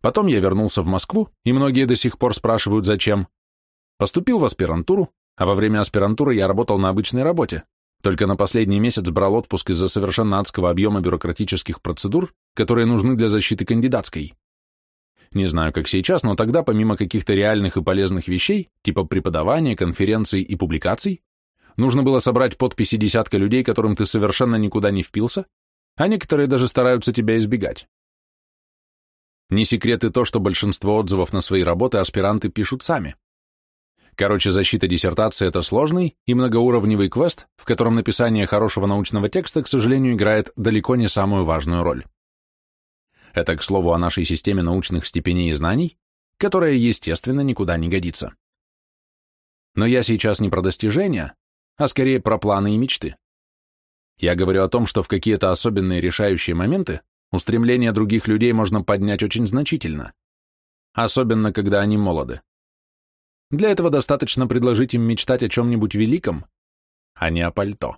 Потом я вернулся в Москву, и многие до сих пор спрашивают, зачем. Поступил в аспирантуру, а во время аспирантуры я работал на обычной работе, только на последний месяц брал отпуск из-за совершенно адского объема бюрократических процедур, которые нужны для защиты кандидатской. Не знаю, как сейчас, но тогда, помимо каких-то реальных и полезных вещей, типа преподавания, конференций и публикаций, нужно было собрать подписи десятка людей, которым ты совершенно никуда не впился, а некоторые даже стараются тебя избегать. Не секрет и то, что большинство отзывов на свои работы аспиранты пишут сами. Короче, защита диссертации – это сложный и многоуровневый квест, в котором написание хорошего научного текста, к сожалению, играет далеко не самую важную роль. Это, к слову, о нашей системе научных степеней и знаний, которая, естественно, никуда не годится. Но я сейчас не про достижения, а скорее про планы и мечты. Я говорю о том, что в какие-то особенные решающие моменты устремления других людей можно поднять очень значительно, особенно когда они молоды. Для этого достаточно предложить им мечтать о чем-нибудь великом, а не о пальто.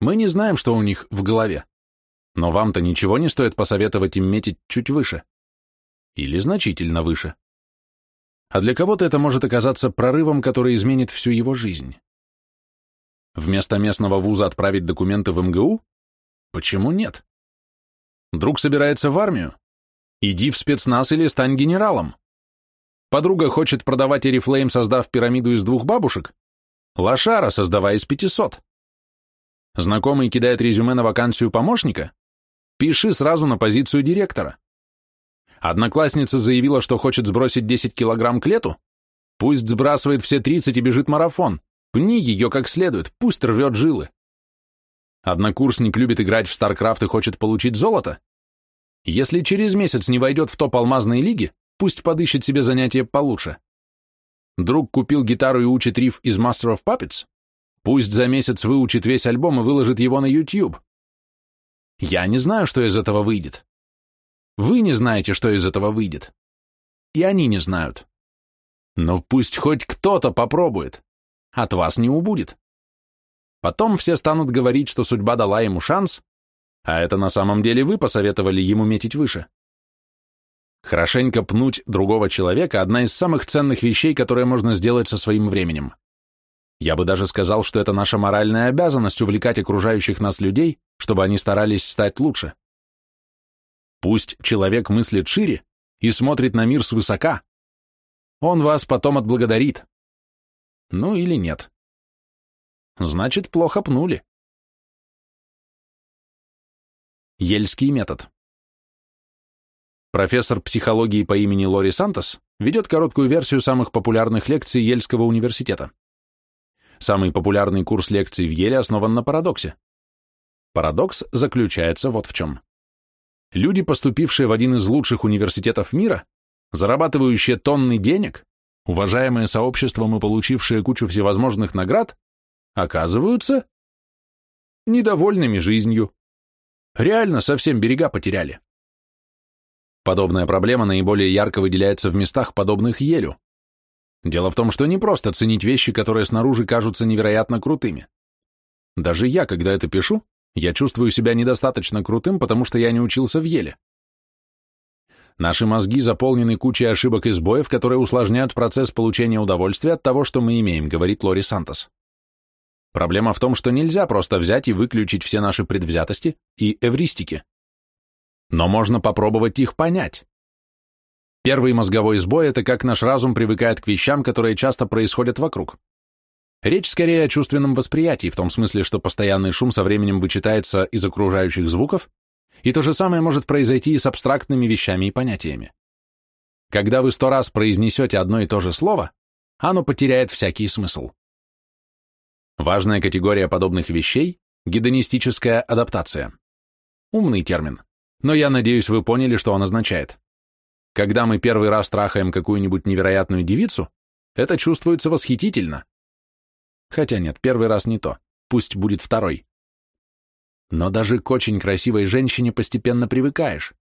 Мы не знаем, что у них в голове, но вам-то ничего не стоит посоветовать им метить чуть выше. Или значительно выше. А для кого-то это может оказаться прорывом, который изменит всю его жизнь. Вместо местного вуза отправить документы в МГУ? Почему нет? Друг собирается в армию? Иди в спецназ или стань генералом. Подруга хочет продавать Эрифлейм, создав пирамиду из двух бабушек? Лошара, создавая из пятисот. Знакомый кидает резюме на вакансию помощника? Пиши сразу на позицию директора. Одноклассница заявила, что хочет сбросить 10 килограмм к лету? Пусть сбрасывает все 30 и бежит марафон. Пни ее как следует, пусть рвет жилы. Однокурсник любит играть в StarCraft и хочет получить золото? Если через месяц не войдет в топ алмазной лиги, Пусть подыщет себе занятие получше. Друг купил гитару и учит риф из Master of Puppets? Пусть за месяц выучит весь альбом и выложит его на YouTube. Я не знаю, что из этого выйдет. Вы не знаете, что из этого выйдет. И они не знают. Но пусть хоть кто-то попробует. От вас не убудет. Потом все станут говорить, что судьба дала ему шанс, а это на самом деле вы посоветовали ему метить выше. Хорошенько пнуть другого человека – одна из самых ценных вещей, которые можно сделать со своим временем. Я бы даже сказал, что это наша моральная обязанность увлекать окружающих нас людей, чтобы они старались стать лучше. Пусть человек мыслит шире и смотрит на мир свысока. Он вас потом отблагодарит. Ну или нет. Значит, плохо пнули. Ельский метод. Профессор психологии по имени Лори Сантос ведет короткую версию самых популярных лекций Ельского университета. Самый популярный курс лекций в Еле основан на парадоксе. Парадокс заключается вот в чем. Люди, поступившие в один из лучших университетов мира, зарабатывающие тонны денег, уважаемые сообществом и получившие кучу всевозможных наград, оказываются недовольными жизнью. Реально совсем берега потеряли. Подобная проблема наиболее ярко выделяется в местах, подобных елю. Дело в том, что не просто ценить вещи, которые снаружи кажутся невероятно крутыми. Даже я, когда это пишу, я чувствую себя недостаточно крутым, потому что я не учился в еле. Наши мозги заполнены кучей ошибок и сбоев, которые усложняют процесс получения удовольствия от того, что мы имеем, говорит Лори Сантос. Проблема в том, что нельзя просто взять и выключить все наши предвзятости и эвристики но можно попробовать их понять. Первый мозговой сбой – это как наш разум привыкает к вещам, которые часто происходят вокруг. Речь скорее о чувственном восприятии, в том смысле, что постоянный шум со временем вычитается из окружающих звуков, и то же самое может произойти и с абстрактными вещами и понятиями. Когда вы сто раз произнесете одно и то же слово, оно потеряет всякий смысл. Важная категория подобных вещей – гедонистическая адаптация. Умный термин но я надеюсь, вы поняли, что он означает. Когда мы первый раз трахаем какую-нибудь невероятную девицу, это чувствуется восхитительно. Хотя нет, первый раз не то. Пусть будет второй. Но даже к очень красивой женщине постепенно привыкаешь.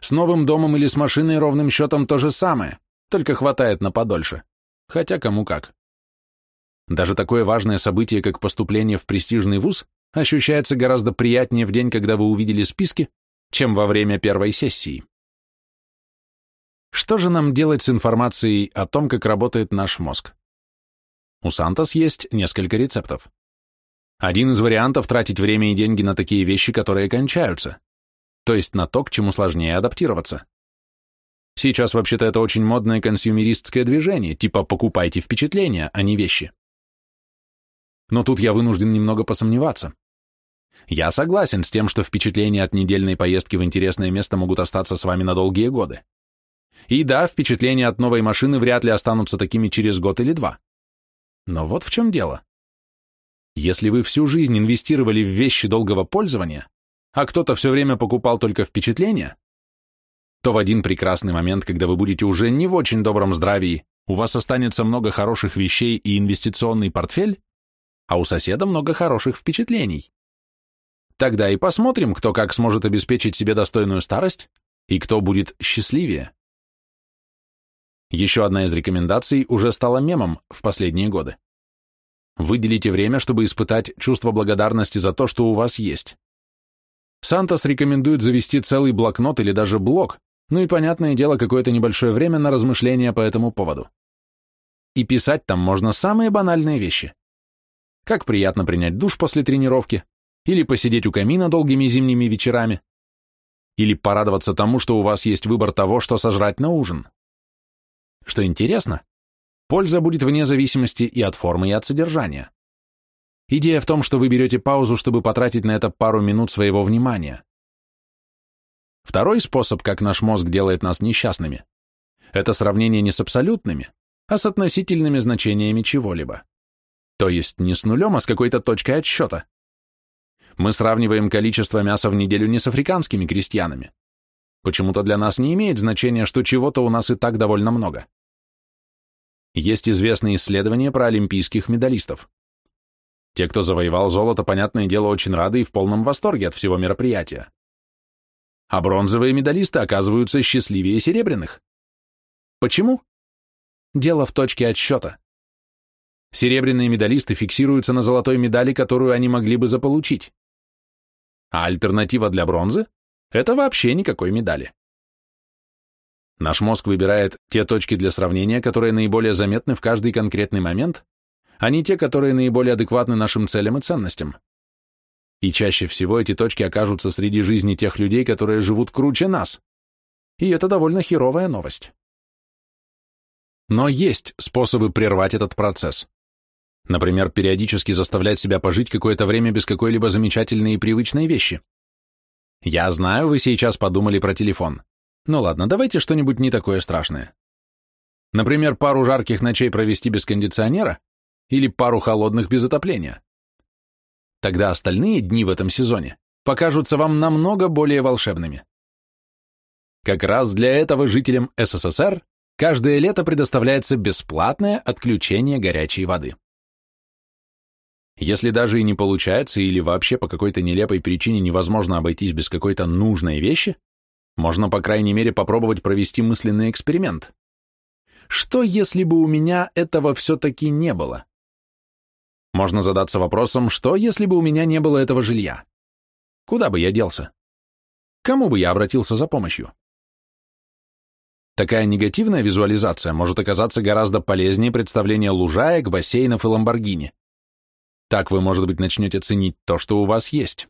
С новым домом или с машиной ровным счетом то же самое, только хватает на подольше. Хотя кому как. Даже такое важное событие, как поступление в престижный вуз, ощущается гораздо приятнее в день, когда вы увидели списки, чем во время первой сессии. Что же нам делать с информацией о том, как работает наш мозг? У Сантос есть несколько рецептов. Один из вариантов – тратить время и деньги на такие вещи, которые кончаются, то есть на то, к чему сложнее адаптироваться. Сейчас вообще-то это очень модное консюмеристское движение, типа покупайте впечатления, а не вещи. Но тут я вынужден немного посомневаться. Я согласен с тем, что впечатления от недельной поездки в интересное место могут остаться с вами на долгие годы. И да, впечатления от новой машины вряд ли останутся такими через год или два. Но вот в чем дело. Если вы всю жизнь инвестировали в вещи долгого пользования, а кто-то все время покупал только впечатления, то в один прекрасный момент, когда вы будете уже не в очень добром здравии, у вас останется много хороших вещей и инвестиционный портфель, а у соседа много хороших впечатлений. Тогда и посмотрим, кто как сможет обеспечить себе достойную старость и кто будет счастливее. Еще одна из рекомендаций уже стала мемом в последние годы. Выделите время, чтобы испытать чувство благодарности за то, что у вас есть. Сантос рекомендует завести целый блокнот или даже блок, ну и, понятное дело, какое-то небольшое время на размышления по этому поводу. И писать там можно самые банальные вещи. Как приятно принять душ после тренировки, или посидеть у камина долгими зимними вечерами, или порадоваться тому, что у вас есть выбор того, что сожрать на ужин. Что интересно, польза будет вне зависимости и от формы, и от содержания. Идея в том, что вы берете паузу, чтобы потратить на это пару минут своего внимания. Второй способ, как наш мозг делает нас несчастными, это сравнение не с абсолютными, а с относительными значениями чего-либо. То есть не с нулем, а с какой-то точкой отсчета. Мы сравниваем количество мяса в неделю не с африканскими крестьянами. Почему-то для нас не имеет значения, что чего-то у нас и так довольно много. Есть известные исследования про олимпийских медалистов. Те, кто завоевал золото, понятное дело, очень рады и в полном восторге от всего мероприятия. А бронзовые медалисты оказываются счастливее серебряных. Почему? Дело в точке отсчета. Серебряные медалисты фиксируются на золотой медали, которую они могли бы заполучить. А альтернатива для бронзы – это вообще никакой медали. Наш мозг выбирает те точки для сравнения, которые наиболее заметны в каждый конкретный момент, а не те, которые наиболее адекватны нашим целям и ценностям. И чаще всего эти точки окажутся среди жизни тех людей, которые живут круче нас. И это довольно херовая новость. Но есть способы прервать этот процесс. Например, периодически заставлять себя пожить какое-то время без какой-либо замечательной и привычной вещи. Я знаю, вы сейчас подумали про телефон. Ну ладно, давайте что-нибудь не такое страшное. Например, пару жарких ночей провести без кондиционера или пару холодных без отопления. Тогда остальные дни в этом сезоне покажутся вам намного более волшебными. Как раз для этого жителям СССР каждое лето предоставляется бесплатное отключение горячей воды. Если даже и не получается или вообще по какой-то нелепой причине невозможно обойтись без какой-то нужной вещи, можно, по крайней мере, попробовать провести мысленный эксперимент. Что, если бы у меня этого все-таки не было? Можно задаться вопросом, что, если бы у меня не было этого жилья? Куда бы я делся? Кому бы я обратился за помощью? Такая негативная визуализация может оказаться гораздо полезнее представления лужаек, бассейнов и ламборгини. Так вы, может быть, начнете ценить то, что у вас есть.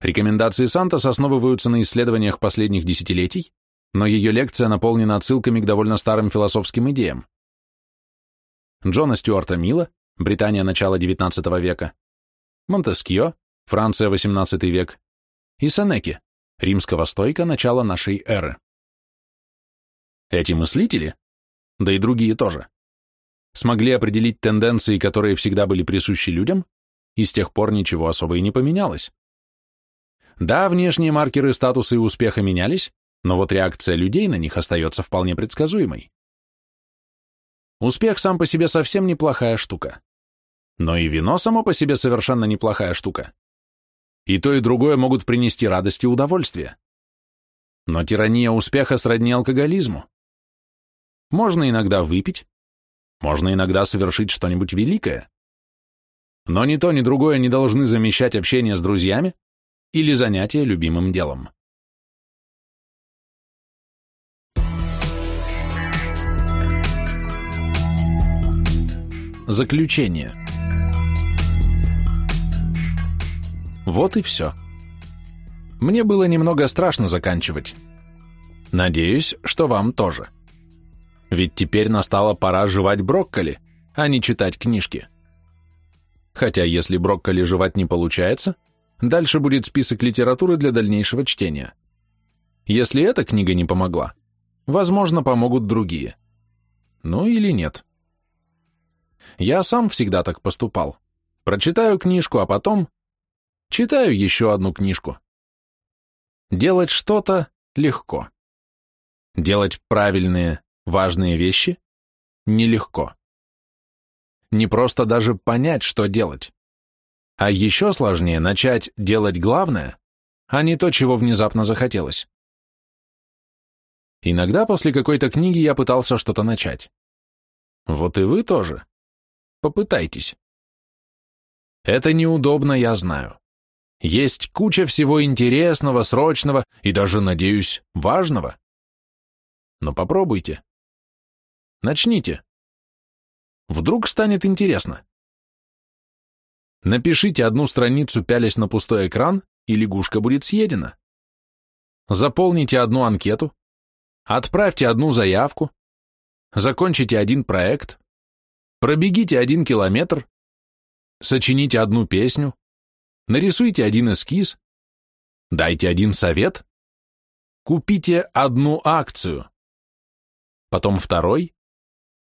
Рекомендации Сантос основываются на исследованиях последних десятилетий, но ее лекция наполнена отсылками к довольно старым философским идеям. Джона Стюарта Милла, Британия начала XIX века, Монтескьё, Франция XVIII век, и Сенеки, римского стойка начала нашей эры. Эти мыслители, да и другие тоже, смогли определить тенденции, которые всегда были присущи людям, и с тех пор ничего особо и не поменялось. Да, внешние маркеры статуса и успеха менялись, но вот реакция людей на них остается вполне предсказуемой. Успех сам по себе совсем неплохая штука. Но и вино само по себе совершенно неплохая штука. И то, и другое могут принести радость и удовольствие. Но тирания успеха сродни алкоголизму. Можно иногда выпить, можно иногда совершить что-нибудь великое. Но ни то, ни другое не должны замещать общение с друзьями или занятие любимым делом. Заключение. Вот и все. Мне было немного страшно заканчивать. Надеюсь, что вам тоже. Ведь теперь настала пора жевать брокколи, а не читать книжки. Хотя если брокколи жевать не получается, дальше будет список литературы для дальнейшего чтения. Если эта книга не помогла, возможно, помогут другие. Ну или нет. Я сам всегда так поступал. Прочитаю книжку, а потом читаю еще одну книжку. Делать что-то легко. Делать правильные, важные вещи нелегко. Не просто даже понять, что делать. А еще сложнее начать делать главное, а не то, чего внезапно захотелось. Иногда после какой-то книги я пытался что-то начать. Вот и вы тоже. Попытайтесь. Это неудобно, я знаю. Есть куча всего интересного, срочного и даже, надеюсь, важного. Но попробуйте. Начните. Вдруг станет интересно. Напишите одну страницу, пялясь на пустой экран, и лягушка будет съедена. Заполните одну анкету, отправьте одну заявку, закончите один проект, Пробегите один километр, сочините одну песню, нарисуйте один эскиз, дайте один совет, купите одну акцию, потом второй,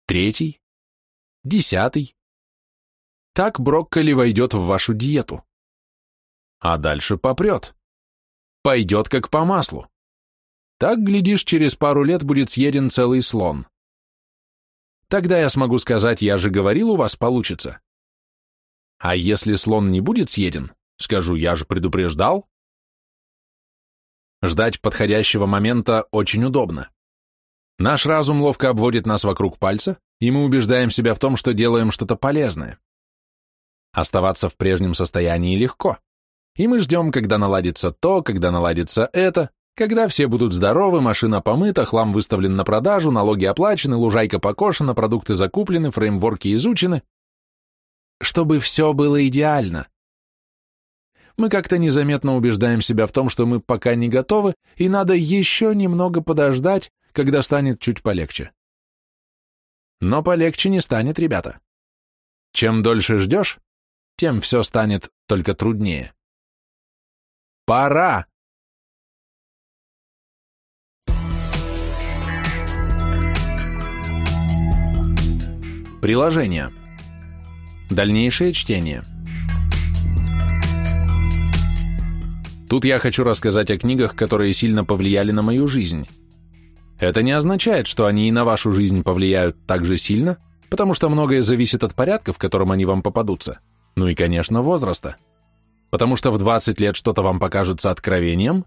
третий, десятый. Так брокколи войдет в вашу диету. А дальше попрет. Пойдет как по маслу. Так, глядишь, через пару лет будет съеден целый слон. Тогда я смогу сказать, я же говорил, у вас получится. А если слон не будет съеден, скажу, я же предупреждал. Ждать подходящего момента очень удобно. Наш разум ловко обводит нас вокруг пальца, и мы убеждаем себя в том, что делаем что-то полезное. Оставаться в прежнем состоянии легко. И мы ждем, когда наладится то, когда наладится это, когда все будут здоровы, машина помыта, хлам выставлен на продажу, налоги оплачены, лужайка покошена, продукты закуплены, фреймворки изучены. Чтобы все было идеально. Мы как-то незаметно убеждаем себя в том, что мы пока не готовы, и надо еще немного подождать, когда станет чуть полегче. Но полегче не станет, ребята. Чем дольше ждешь, тем все станет только труднее. Пора! Приложение. Дальнейшее чтение. Тут я хочу рассказать о книгах, которые сильно повлияли на мою жизнь. Это не означает, что они и на вашу жизнь повлияют так же сильно, потому что многое зависит от порядка, в котором они вам попадутся. Ну и, конечно, возраста. Потому что в 20 лет что-то вам покажется откровением,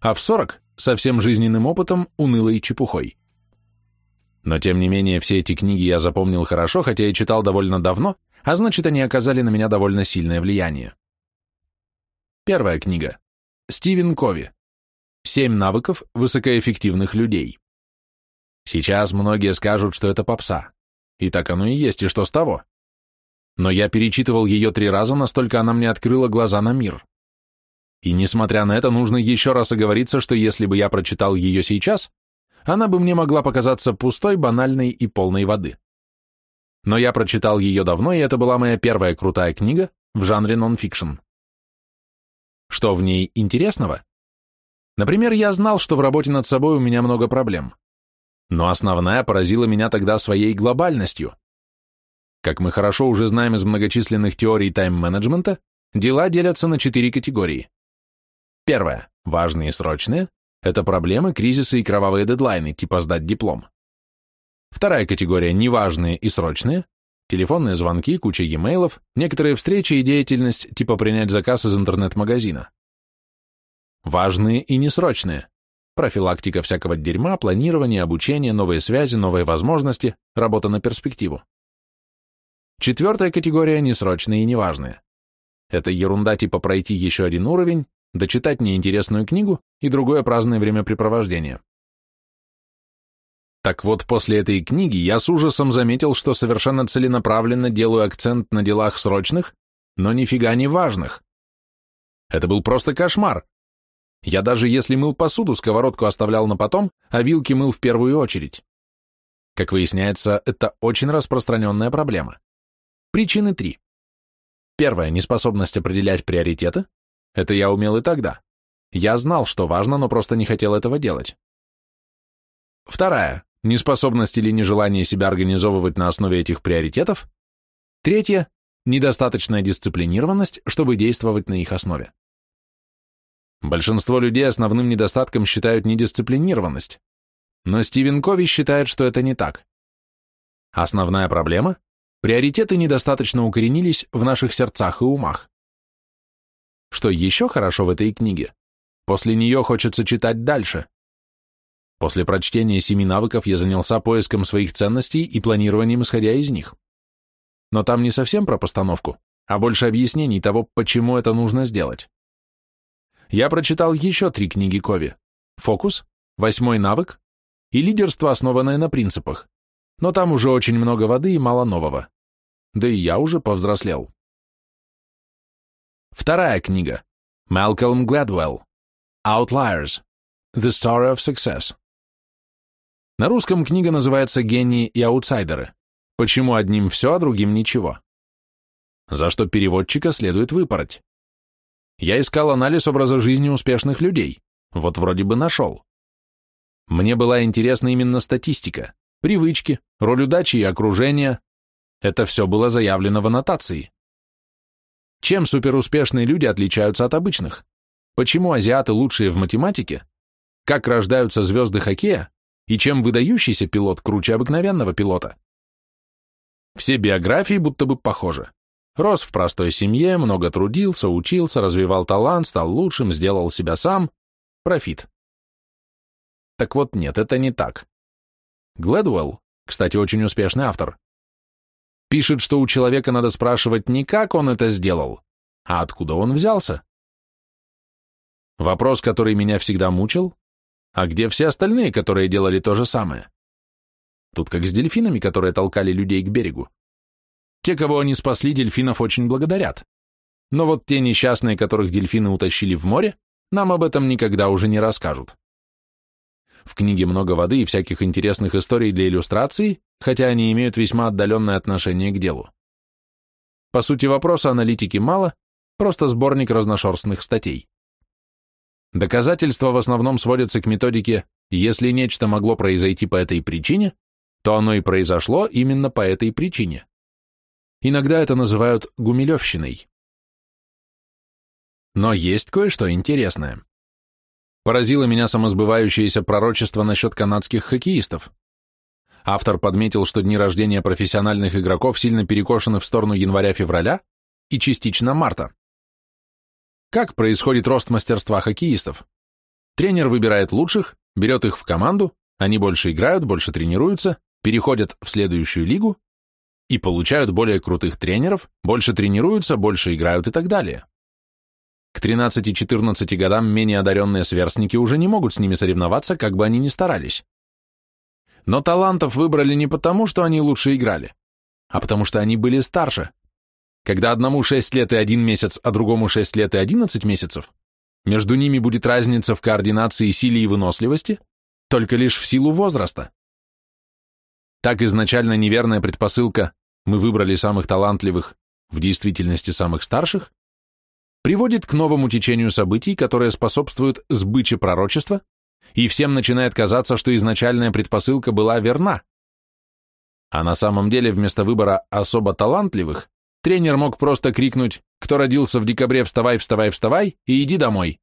а в 40 – совсем жизненным опытом, унылой чепухой. Но тем не менее все эти книги я запомнил хорошо, хотя и читал довольно давно, а значит, они оказали на меня довольно сильное влияние. Первая книга. Стивен Кови. «Семь навыков высокоэффективных людей». Сейчас многие скажут, что это попса. И так оно и есть, и что с того? Но я перечитывал ее три раза, настолько она мне открыла глаза на мир. И несмотря на это, нужно еще раз оговориться, что если бы я прочитал ее сейчас, она бы мне могла показаться пустой, банальной и полной воды. Но я прочитал ее давно, и это была моя первая крутая книга в жанре нон-фикшн. Что в ней интересного? Например, я знал, что в работе над собой у меня много проблем. Но основная поразила меня тогда своей глобальностью. Как мы хорошо уже знаем из многочисленных теорий тайм-менеджмента, дела делятся на четыре категории. Первое – важные и срочные, это проблемы, кризисы и кровавые дедлайны, типа сдать диплом. Вторая категория – неважные и срочные, телефонные звонки, куча e-mailов, некоторые встречи и деятельность типа принять заказ из интернет-магазина. Важные и несрочные. Профилактика всякого дерьма, планирование, обучение, новые связи, новые возможности, работа на перспективу. Четвертая категория – несрочные и неважные. Это ерунда типа пройти еще один уровень, дочитать неинтересную книгу и другое праздное времяпрепровождение. Так вот, после этой книги я с ужасом заметил, что совершенно целенаправленно делаю акцент на делах срочных, но нифига не важных. Это был просто кошмар. Я даже если мыл посуду, сковородку оставлял на потом, а вилки мыл в первую очередь. Как выясняется, это очень распространенная проблема. Причины три. Первая – неспособность определять приоритеты. Это я умел и тогда. Я знал, что важно, но просто не хотел этого делать. Вторая неспособность или нежелание себя организовывать на основе этих приоритетов. Третье – недостаточная дисциплинированность, чтобы действовать на их основе. Большинство людей основным недостатком считают недисциплинированность, но Стивен Кови считает, что это не так. Основная проблема – приоритеты недостаточно укоренились в наших сердцах и умах. Что еще хорошо в этой книге? После нее хочется читать дальше. После прочтения семи навыков я занялся поиском своих ценностей и планированием, исходя из них. Но там не совсем про постановку, а больше объяснений того, почему это нужно сделать. Я прочитал еще три книги Кови «Фокус», «Восьмой навык» и «Лидерство, основанное на принципах», но там уже очень много воды и мало нового. Да и я уже повзрослел. Вторая книга. Малкольм Гладуэлл. Outliers. The Story of Success. На русском книга называется «Гении и аутсайдеры». Почему одним все, а другим ничего? За что переводчика следует выпороть. Я искал анализ образа жизни успешных людей. Вот вроде бы нашел. Мне была интересна именно статистика, привычки, роль удачи и окружения. Это все было заявлено в аннотации. Чем суперуспешные люди отличаются от обычных? Почему азиаты лучшие в математике? Как рождаются звезды хоккея? и чем выдающийся пилот круче обыкновенного пилота. Все биографии будто бы похожи. Рос в простой семье, много трудился, учился, развивал талант, стал лучшим, сделал себя сам. Профит. Так вот нет, это не так. Глэдуэлл, кстати, очень успешный автор, пишет, что у человека надо спрашивать не как он это сделал, а откуда он взялся. Вопрос, который меня всегда мучил, а где все остальные, которые делали то же самое? Тут как с дельфинами, которые толкали людей к берегу. Те, кого они спасли, дельфинов очень благодарят. Но вот те несчастные, которых дельфины утащили в море, нам об этом никогда уже не расскажут. В книге много воды и всяких интересных историй для иллюстрации, хотя они имеют весьма отдаленное отношение к делу. По сути вопроса аналитики мало, просто сборник разношерстных статей. Доказательства в основном сводятся к методике «если нечто могло произойти по этой причине, то оно и произошло именно по этой причине». Иногда это называют гумилевщиной. Но есть кое-что интересное. Поразило меня самосбывающееся пророчество насчет канадских хоккеистов. Автор подметил, что дни рождения профессиональных игроков сильно перекошены в сторону января-февраля и частично марта. Как происходит рост мастерства хоккеистов? Тренер выбирает лучших, берет их в команду, они больше играют, больше тренируются, переходят в следующую лигу и получают более крутых тренеров, больше тренируются, больше играют и так далее. К 13-14 годам менее одаренные сверстники уже не могут с ними соревноваться, как бы они ни старались. Но талантов выбрали не потому, что они лучше играли, а потому что они были старше, когда одному 6 лет и 1 месяц, а другому 6 лет и 11 месяцев, между ними будет разница в координации, силе и выносливости, только лишь в силу возраста. Так изначально неверная предпосылка «мы выбрали самых талантливых, в действительности самых старших» приводит к новому течению событий, которое способствует сбыче пророчества, и всем начинает казаться, что изначальная предпосылка была верна. А на самом деле вместо выбора особо талантливых Тренер мог просто крикнуть «Кто родился в декабре, вставай, вставай, вставай и иди домой».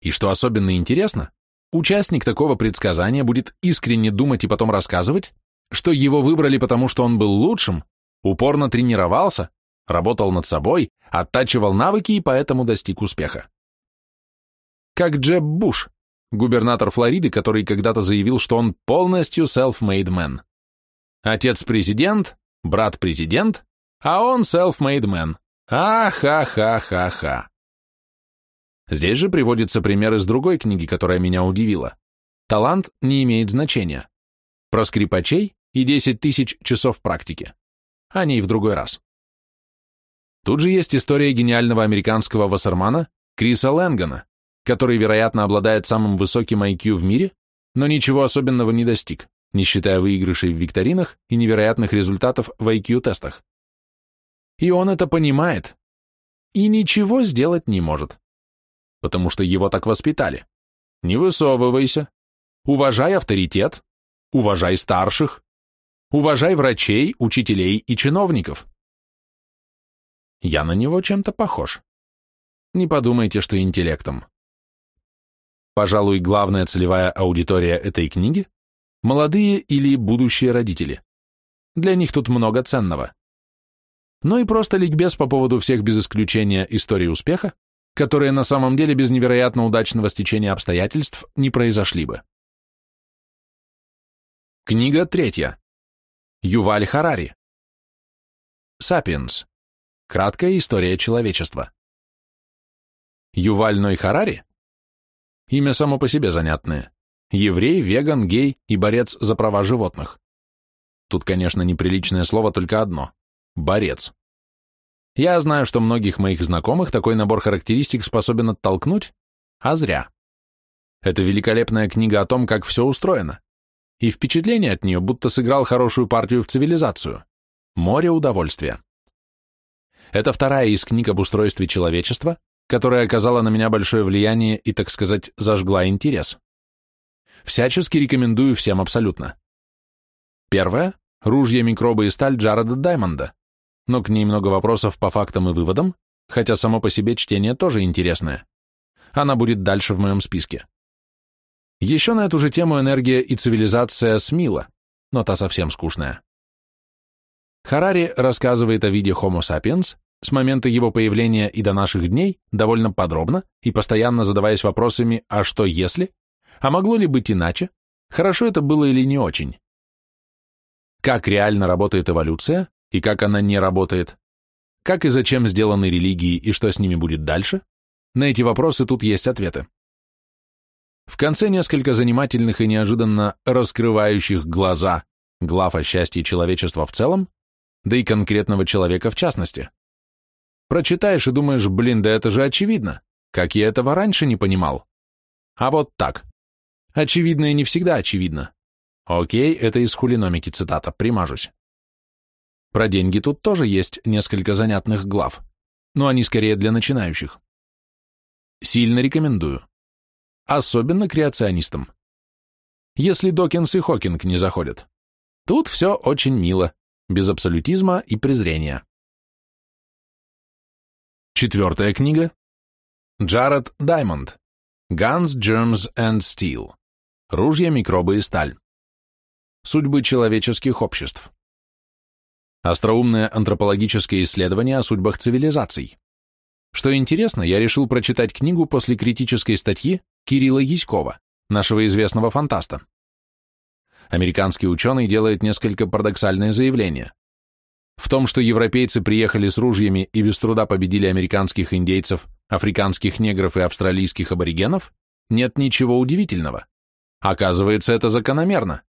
И что особенно интересно, участник такого предсказания будет искренне думать и потом рассказывать, что его выбрали потому, что он был лучшим, упорно тренировался, работал над собой, оттачивал навыки и поэтому достиг успеха. Как Джеб Буш, губернатор Флориды, который когда-то заявил, что он полностью self-made man. Отец президент, брат президент, а он self-made man. А-ха-ха-ха-ха. Здесь же приводится пример из другой книги, которая меня удивила. Талант не имеет значения. Про скрипачей и 10 тысяч часов практики. О ней в другой раз. Тут же есть история гениального американского вассермана Криса Лэнгана, который, вероятно, обладает самым высоким IQ в мире, но ничего особенного не достиг, не считая выигрышей в викторинах и невероятных результатов в IQ-тестах. И он это понимает. И ничего сделать не может потому что его так воспитали. Не высовывайся, уважай авторитет, уважай старших, уважай врачей, учителей и чиновников. Я на него чем-то похож. Не подумайте, что интеллектом. Пожалуй, главная целевая аудитория этой книги – молодые или будущие родители. Для них тут много ценного. Ну и просто ликбез по поводу всех без исключения истории успеха, которые на самом деле без невероятно удачного стечения обстоятельств не произошли бы. Книга третья. Юваль Харари. «Сапиенс. Краткая история человечества». Юваль Ной Харари? Имя само по себе занятное. Еврей, веган, гей и борец за права животных. Тут, конечно, неприличное слово только одно – борец. Я знаю, что многих моих знакомых такой набор характеристик способен оттолкнуть, а зря. Это великолепная книга о том, как все устроено. И впечатление от нее, будто сыграл хорошую партию в цивилизацию. Море удовольствия. Это вторая из книг об устройстве человечества, которая оказала на меня большое влияние и, так сказать, зажгла интерес. Всячески рекомендую всем абсолютно. Первое – «Ружья, микробы и сталь» Джареда Даймонда но к ней много вопросов по фактам и выводам, хотя само по себе чтение тоже интересное. Она будет дальше в моем списке. Еще на эту же тему «Энергия и цивилизация» Смила, но та совсем скучная. Харари рассказывает о виде Homo sapiens с момента его появления и до наших дней довольно подробно и постоянно задаваясь вопросами «а что если?», «а могло ли быть иначе?», «хорошо это было или не очень?». Как реально работает эволюция, и как она не работает, как и зачем сделаны религии и что с ними будет дальше, на эти вопросы тут есть ответы. В конце несколько занимательных и неожиданно раскрывающих глаза глав о счастье человечества в целом, да и конкретного человека в частности. Прочитаешь и думаешь, блин, да это же очевидно, как я этого раньше не понимал. А вот так. Очевидное не всегда очевидно. Окей, это из хулиномики цитата, примажусь. Про деньги тут тоже есть несколько занятных глав, но они скорее для начинающих. Сильно рекомендую. Особенно креационистам. Если Докинс и Хокинг не заходят. Тут все очень мило, без абсолютизма и презрения. Четвертая книга. Джаред Даймонд. Guns, Germs and Steel. Ружья, микробы и сталь. Судьбы человеческих обществ. Остроумное антропологическое исследование о судьбах цивилизаций. Что интересно, я решил прочитать книгу после критической статьи Кирилла Яськова, нашего известного фантаста. Американский ученый делает несколько парадоксальное заявление. В том, что европейцы приехали с ружьями и без труда победили американских индейцев, африканских негров и австралийских аборигенов, нет ничего удивительного. Оказывается, это закономерно.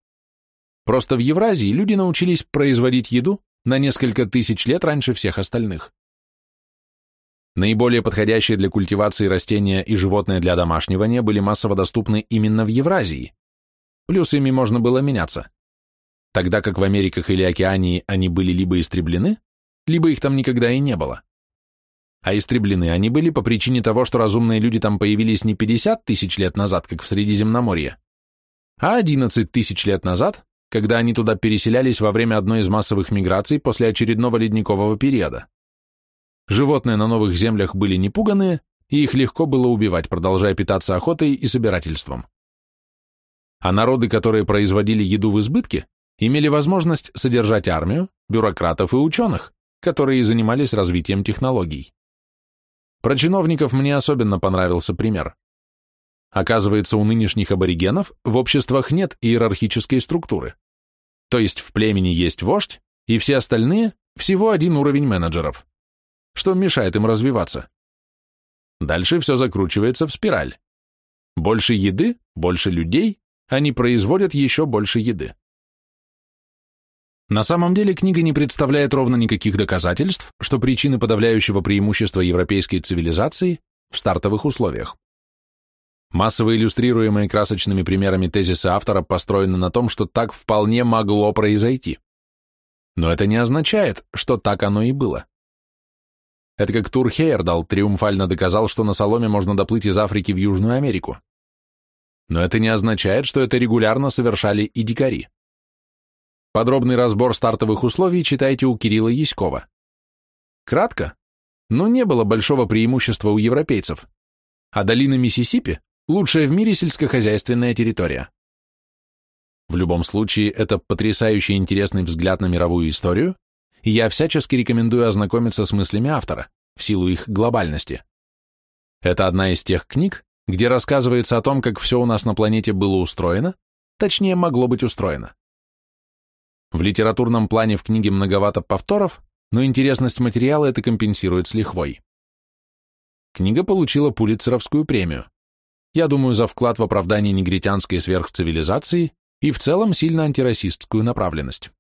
Просто в Евразии люди научились производить еду, на несколько тысяч лет раньше всех остальных. Наиболее подходящие для культивации растения и животные для домашнего были массово доступны именно в Евразии. Плюс ими можно было меняться. Тогда как в Америках или Океании они были либо истреблены, либо их там никогда и не было. А истреблены они были по причине того, что разумные люди там появились не 50 тысяч лет назад, как в Средиземноморье, а 11 тысяч лет назад, когда они туда переселялись во время одной из массовых миграций после очередного ледникового периода. Животные на новых землях были непуганные, и их легко было убивать, продолжая питаться охотой и собирательством. А народы, которые производили еду в избытке, имели возможность содержать армию, бюрократов и ученых, которые занимались развитием технологий. Про чиновников мне особенно понравился пример. Оказывается, у нынешних аборигенов в обществах нет иерархической структуры. То есть в племени есть вождь, и все остальные – всего один уровень менеджеров. Что мешает им развиваться? Дальше все закручивается в спираль. Больше еды, больше людей, они производят еще больше еды. На самом деле книга не представляет ровно никаких доказательств, что причины подавляющего преимущества европейской цивилизации в стартовых условиях. Массово иллюстрируемые красочными примерами тезисы автора построены на том, что так вполне могло произойти. Но это не означает, что так оно и было. Это как Тур Хейердал триумфально доказал, что на соломе можно доплыть из Африки в Южную Америку. Но это не означает, что это регулярно совершали и дикари. Подробный разбор стартовых условий читайте у Кирилла Яськова. Кратко, но не было большого преимущества у европейцев, а долина Миссисипи – лучшая в мире сельскохозяйственная территория. В любом случае, это потрясающе интересный взгляд на мировую историю, я всячески рекомендую ознакомиться с мыслями автора, в силу их глобальности. Это одна из тех книг, где рассказывается о том, как все у нас на планете было устроено, точнее, могло быть устроено. В литературном плане в книге многовато повторов, но интересность материала это компенсирует с лихвой. Книга получила Пулитцеровскую премию. Я думаю, за вклад в оправдание негритянской сверхцивилизации и в целом сильно антирасистскую направленность.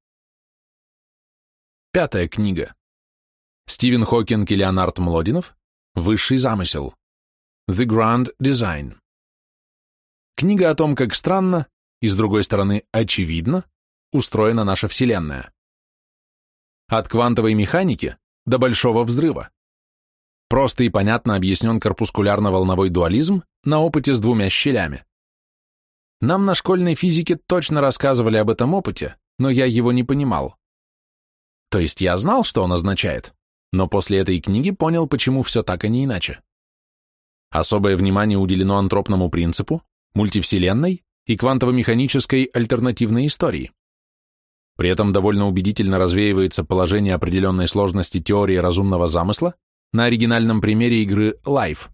Пятая книга. Стивен Хокинг и Леонард Млодинов. Высший замысел. The Grand Design. Книга о том, как странно, и с другой стороны очевидно, устроена наша Вселенная. От квантовой механики до большого взрыва. Просто и понятно объяснен корпускулярно-волновой дуализм на опыте с двумя щелями. Нам на школьной физике точно рассказывали об этом опыте, но я его не понимал. То есть я знал, что он означает, но после этой книги понял, почему все так, а не иначе. Особое внимание уделено антропному принципу, мультивселенной и квантово-механической альтернативной истории. При этом довольно убедительно развеивается положение определенной сложности теории разумного замысла на оригинальном примере игры Life.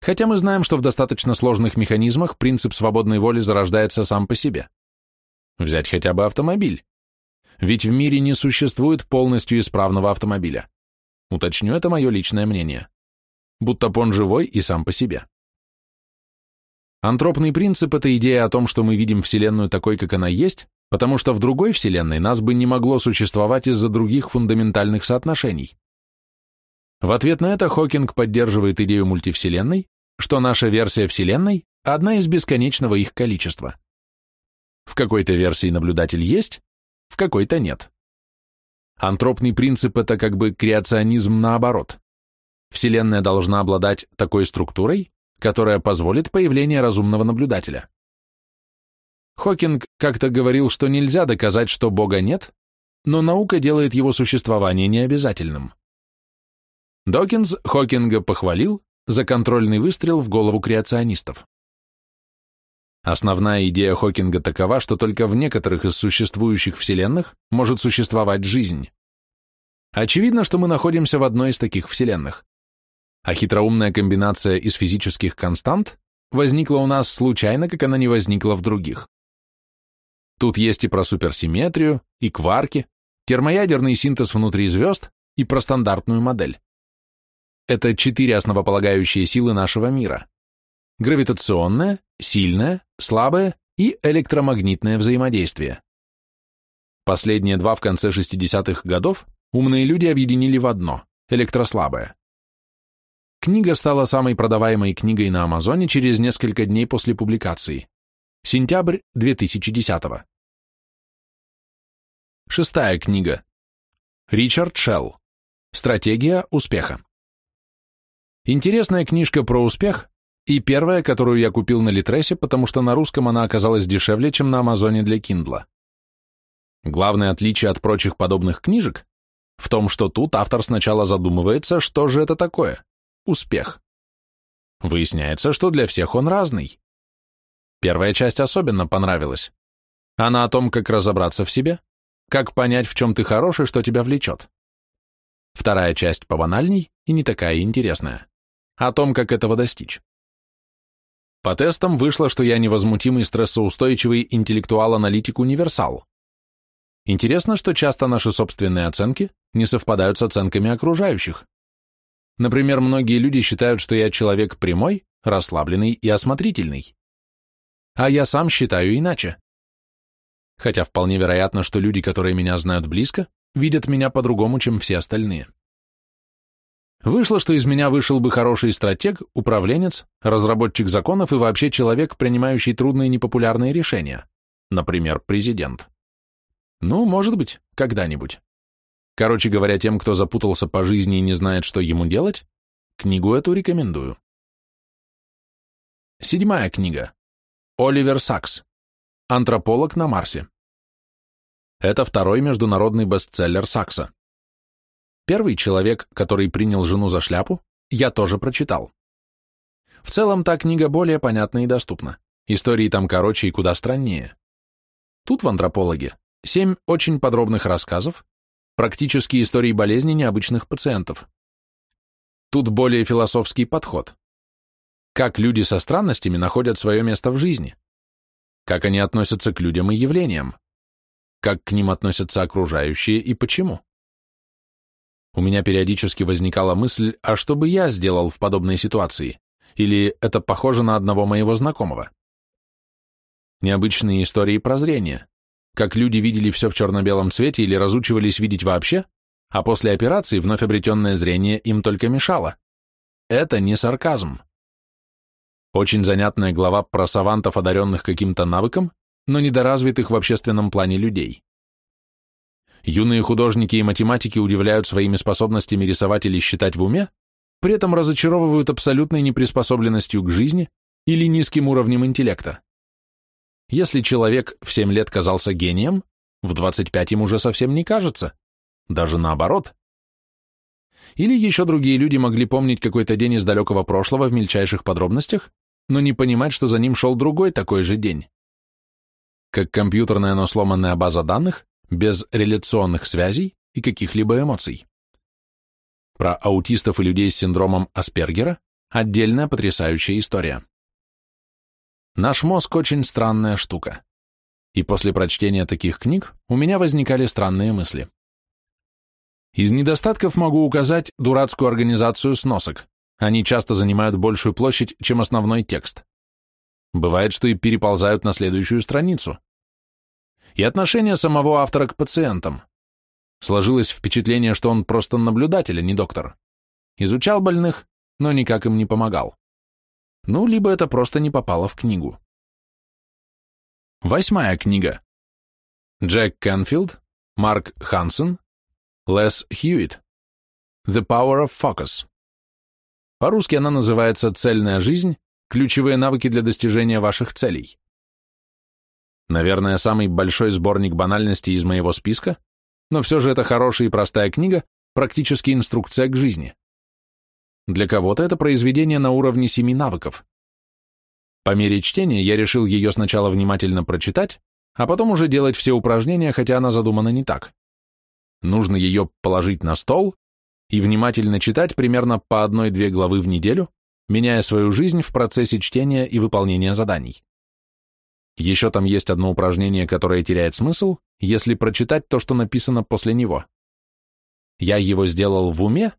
Хотя мы знаем, что в достаточно сложных механизмах принцип свободной воли зарождается сам по себе. Взять хотя бы автомобиль. Ведь в мире не существует полностью исправного автомобиля. Уточню, это мое личное мнение. Будто он живой и сам по себе. Антропный принцип – это идея о том, что мы видим Вселенную такой, как она есть, потому что в другой вселенной нас бы не могло существовать из-за других фундаментальных соотношений. В ответ на это Хокинг поддерживает идею мультивселенной, что наша версия вселенной – одна из бесконечного их количества. В какой-то версии наблюдатель есть, в какой-то нет. Антропный принцип – это как бы креационизм наоборот. Вселенная должна обладать такой структурой, которая позволит появление разумного наблюдателя. Хокинг как-то говорил, что нельзя доказать, что Бога нет, но наука делает его существование необязательным. Докинз Хокинга похвалил за контрольный выстрел в голову креационистов. Основная идея Хокинга такова, что только в некоторых из существующих вселенных может существовать жизнь. Очевидно, что мы находимся в одной из таких вселенных. А хитроумная комбинация из физических констант возникла у нас случайно, как она не возникла в других. Тут есть и про суперсимметрию, и кварки, термоядерный синтез внутри звезд и про стандартную модель. Это четыре основополагающие силы нашего мира. Гравитационное, сильное, слабое и электромагнитное взаимодействие. Последние два в конце 60-х годов умные люди объединили в одно – электрослабое. Книга стала самой продаваемой книгой на Амазоне через несколько дней после публикации. Сентябрь 2010 -го. Шестая книга. Ричард Шелл. Стратегия успеха. Интересная книжка про успех и первая, которую я купил на Литресе, потому что на русском она оказалась дешевле, чем на Амазоне для Kindle. Главное отличие от прочих подобных книжек в том, что тут автор сначала задумывается, что же это такое – успех. Выясняется, что для всех он разный. Первая часть особенно понравилась. Она о том, как разобраться в себе, как понять, в чем ты хорош и что тебя влечет. Вторая часть побанальней и не такая интересная. О том, как этого достичь. По тестам вышло, что я невозмутимый стрессоустойчивый интеллектуал-аналитик-универсал. Интересно, что часто наши собственные оценки не совпадают с оценками окружающих. Например, многие люди считают, что я человек прямой, расслабленный и осмотрительный. А я сам считаю иначе. Хотя вполне вероятно, что люди, которые меня знают близко, видят меня по-другому, чем все остальные. Вышло, что из меня вышел бы хороший стратег, управленец, разработчик законов и вообще человек, принимающий трудные непопулярные решения, например, президент. Ну, может быть, когда-нибудь. Короче говоря, тем, кто запутался по жизни и не знает, что ему делать, книгу эту рекомендую. Седьмая книга. Оливер Сакс. Антрополог на Марсе. Это второй международный бестселлер Сакса. Первый человек, который принял жену за шляпу, я тоже прочитал. В целом, та книга более понятна и доступна. Истории там короче и куда страннее. Тут в антропологе семь очень подробных рассказов, практические истории болезни необычных пациентов. Тут более философский подход. Как люди со странностями находят свое место в жизни? Как они относятся к людям и явлениям? Как к ним относятся окружающие и почему? У меня периодически возникала мысль, а что бы я сделал в подобной ситуации? Или это похоже на одного моего знакомого? Необычные истории прозрения. Как люди видели все в черно-белом цвете или разучивались видеть вообще, а после операции вновь обретенное зрение им только мешало. Это не сарказм. Очень занятная глава про савантов, одаренных каким-то навыком, но недоразвитых в общественном плане людей. Юные художники и математики удивляют своими способностями рисовать или считать в уме, при этом разочаровывают абсолютной неприспособленностью к жизни или низким уровнем интеллекта. Если человек в 7 лет казался гением, в 25 им уже совсем не кажется, даже наоборот. Или еще другие люди могли помнить какой-то день из далекого прошлого в мельчайших подробностях, но не понимать, что за ним шел другой такой же день. Как компьютерная, но сломанная база данных, без реляционных связей и каких-либо эмоций. Про аутистов и людей с синдромом Аспергера отдельная потрясающая история. Наш мозг очень странная штука. И после прочтения таких книг у меня возникали странные мысли. Из недостатков могу указать дурацкую организацию сносок, они часто занимают большую площадь, чем основной текст. Бывает, что и переползают на следующую страницу. И отношение самого автора к пациентам. Сложилось впечатление, что он просто наблюдатель, а не доктор. Изучал больных, но никак им не помогал. Ну, либо это просто не попало в книгу. Восьмая книга. Джек Кенфилд, Марк Хансен, Лес Хьюитт. The Power of Focus. По-русски она называется «Цельная жизнь. Ключевые навыки для достижения ваших целей». Наверное, самый большой сборник банальностей из моего списка, но все же это хорошая и простая книга, практически инструкция к жизни. Для кого-то это произведение на уровне семи навыков. По мере чтения я решил ее сначала внимательно прочитать, а потом уже делать все упражнения, хотя она задумана не так. Нужно ее положить на стол и внимательно читать примерно по одной-две главы в неделю, меняя свою жизнь в процессе чтения и выполнения заданий. Еще там есть одно упражнение, которое теряет смысл, если прочитать то, что написано после него. Я его сделал в уме,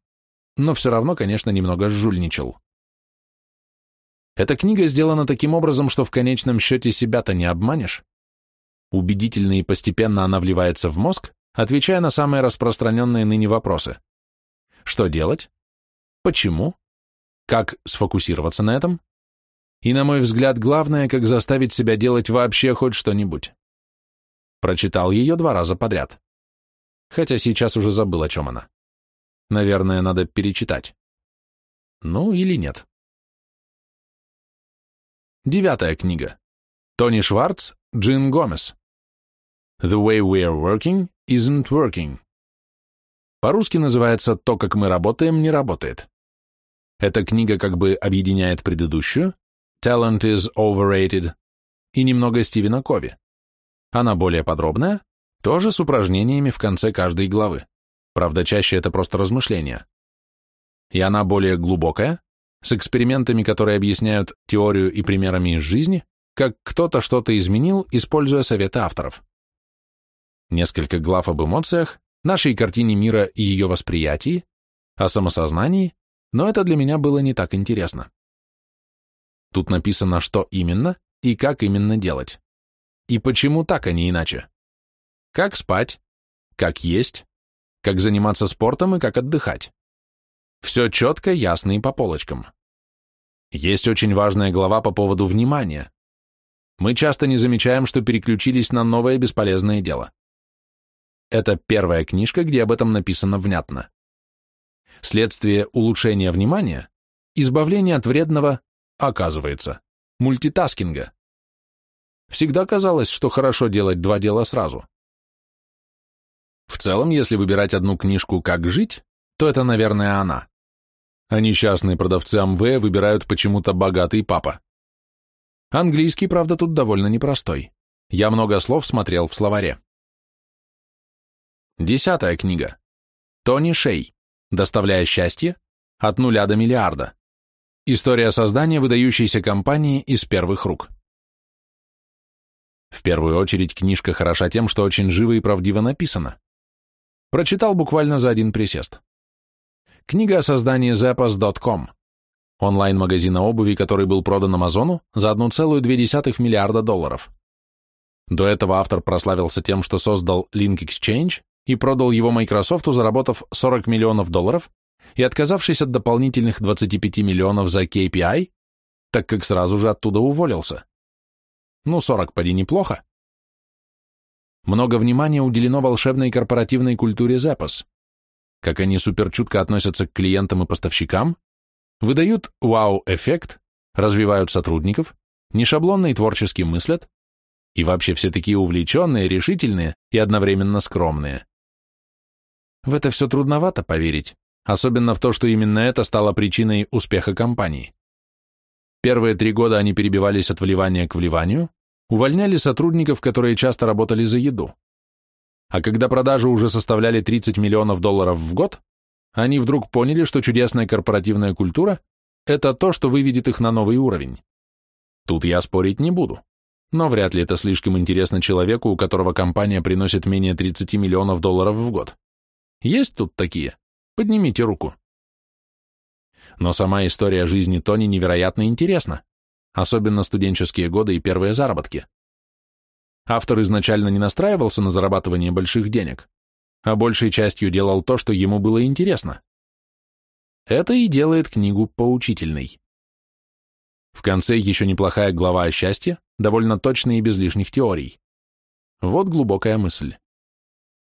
но все равно, конечно, немного жульничал. Эта книга сделана таким образом, что в конечном счете себя-то не обманешь. Убедительно и постепенно она вливается в мозг, отвечая на самые распространенные ныне вопросы. Что делать? Почему? Как сфокусироваться на этом? И, на мой взгляд, главное, как заставить себя делать вообще хоть что-нибудь. Прочитал ее два раза подряд. Хотя сейчас уже забыл, о чем она. Наверное, надо перечитать. Ну или нет. Девятая книга. Тони Шварц, Джин Гомес. The way we are working isn't working. По-русски называется «То, как мы работаем, не работает». Эта книга как бы объединяет предыдущую «Talent is overrated» и немного Стивена Кови. Она более подробная, тоже с упражнениями в конце каждой главы. Правда, чаще это просто размышления. И она более глубокая, с экспериментами, которые объясняют теорию и примерами из жизни, как кто-то что-то изменил, используя советы авторов. Несколько глав об эмоциях, нашей картине мира и ее восприятии, о самосознании, но это для меня было не так интересно. Тут написано, что именно и как именно делать. И почему так, а не иначе. Как спать, как есть, как заниматься спортом и как отдыхать. Все четко, ясно и по полочкам. Есть очень важная глава по поводу внимания. Мы часто не замечаем, что переключились на новое бесполезное дело. Это первая книжка, где об этом написано внятно. Следствие улучшения внимания – избавление от вредного, оказывается, мультитаскинга. Всегда казалось, что хорошо делать два дела сразу. В целом, если выбирать одну книжку «Как жить», то это, наверное, она. А несчастные продавцы АМВ выбирают почему-то «Богатый папа». Английский, правда, тут довольно непростой. Я много слов смотрел в словаре. Десятая книга. Тони Шей. Доставляя счастье. От нуля до миллиарда. История создания выдающейся компании из первых рук. В первую очередь книжка хороша тем, что очень живо и правдиво написана. Прочитал буквально за один присест. Книга о создании zappos.com, онлайн-магазина обуви, который был продан Амазону за 1,2 миллиарда долларов. До этого автор прославился тем, что создал Link Exchange и продал его Microsoft, заработав 40 миллионов долларов и отказавшись от дополнительных 25 миллионов за KPI, так как сразу же оттуда уволился. Ну, 40 поди неплохо. Много внимания уделено волшебной корпоративной культуре Zappos. Как они суперчутко относятся к клиентам и поставщикам, выдают вау-эффект, развивают сотрудников, не шаблонно и творчески мыслят, и вообще все такие увлеченные, решительные и одновременно скромные. В это все трудновато поверить, особенно в то, что именно это стало причиной успеха компании. Первые три года они перебивались от вливания к вливанию, увольняли сотрудников, которые часто работали за еду. А когда продажи уже составляли 30 миллионов долларов в год, они вдруг поняли, что чудесная корпоративная культура – это то, что выведет их на новый уровень. Тут я спорить не буду. Но вряд ли это слишком интересно человеку, у которого компания приносит менее 30 миллионов долларов в год. Есть тут такие? Поднимите руку. Но сама история жизни Тони невероятно интересна особенно студенческие годы и первые заработки. Автор изначально не настраивался на зарабатывание больших денег, а большей частью делал то, что ему было интересно. Это и делает книгу поучительной. В конце еще неплохая глава о счастье, довольно точная и без лишних теорий. Вот глубокая мысль.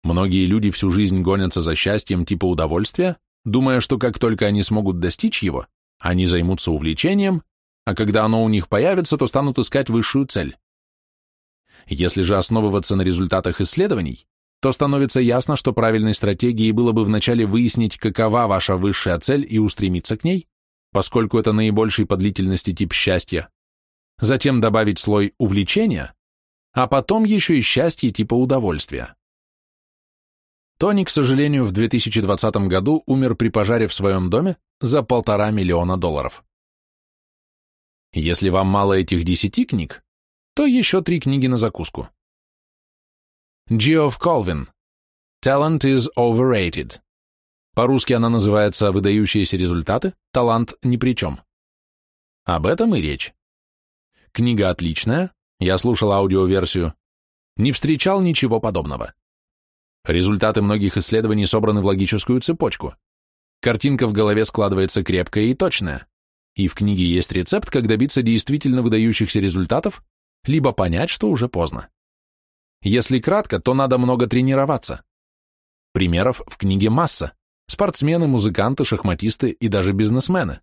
Многие люди всю жизнь гонятся за счастьем типа удовольствия, думая, что как только они смогут достичь его, они займутся увлечением, а когда оно у них появится, то станут искать высшую цель. Если же основываться на результатах исследований, то становится ясно, что правильной стратегией было бы вначале выяснить, какова ваша высшая цель и устремиться к ней, поскольку это наибольший по длительности тип счастья, затем добавить слой увлечения, а потом еще и счастье типа удовольствия. Тони, к сожалению, в 2020 году умер при пожаре в своем доме за полтора миллиона долларов. Если вам мало этих десяти книг, то еще три книги на закуску. Geoff Colvin Talent is overrated. По-русски она называется «Выдающиеся результаты. Талант ни при чем». Об этом и речь. Книга отличная, я слушал аудиоверсию. Не встречал ничего подобного. Результаты многих исследований собраны в логическую цепочку. Картинка в голове складывается крепкая и точная и в книге есть рецепт, как добиться действительно выдающихся результатов, либо понять, что уже поздно. Если кратко, то надо много тренироваться. Примеров в книге масса. Спортсмены, музыканты, шахматисты и даже бизнесмены.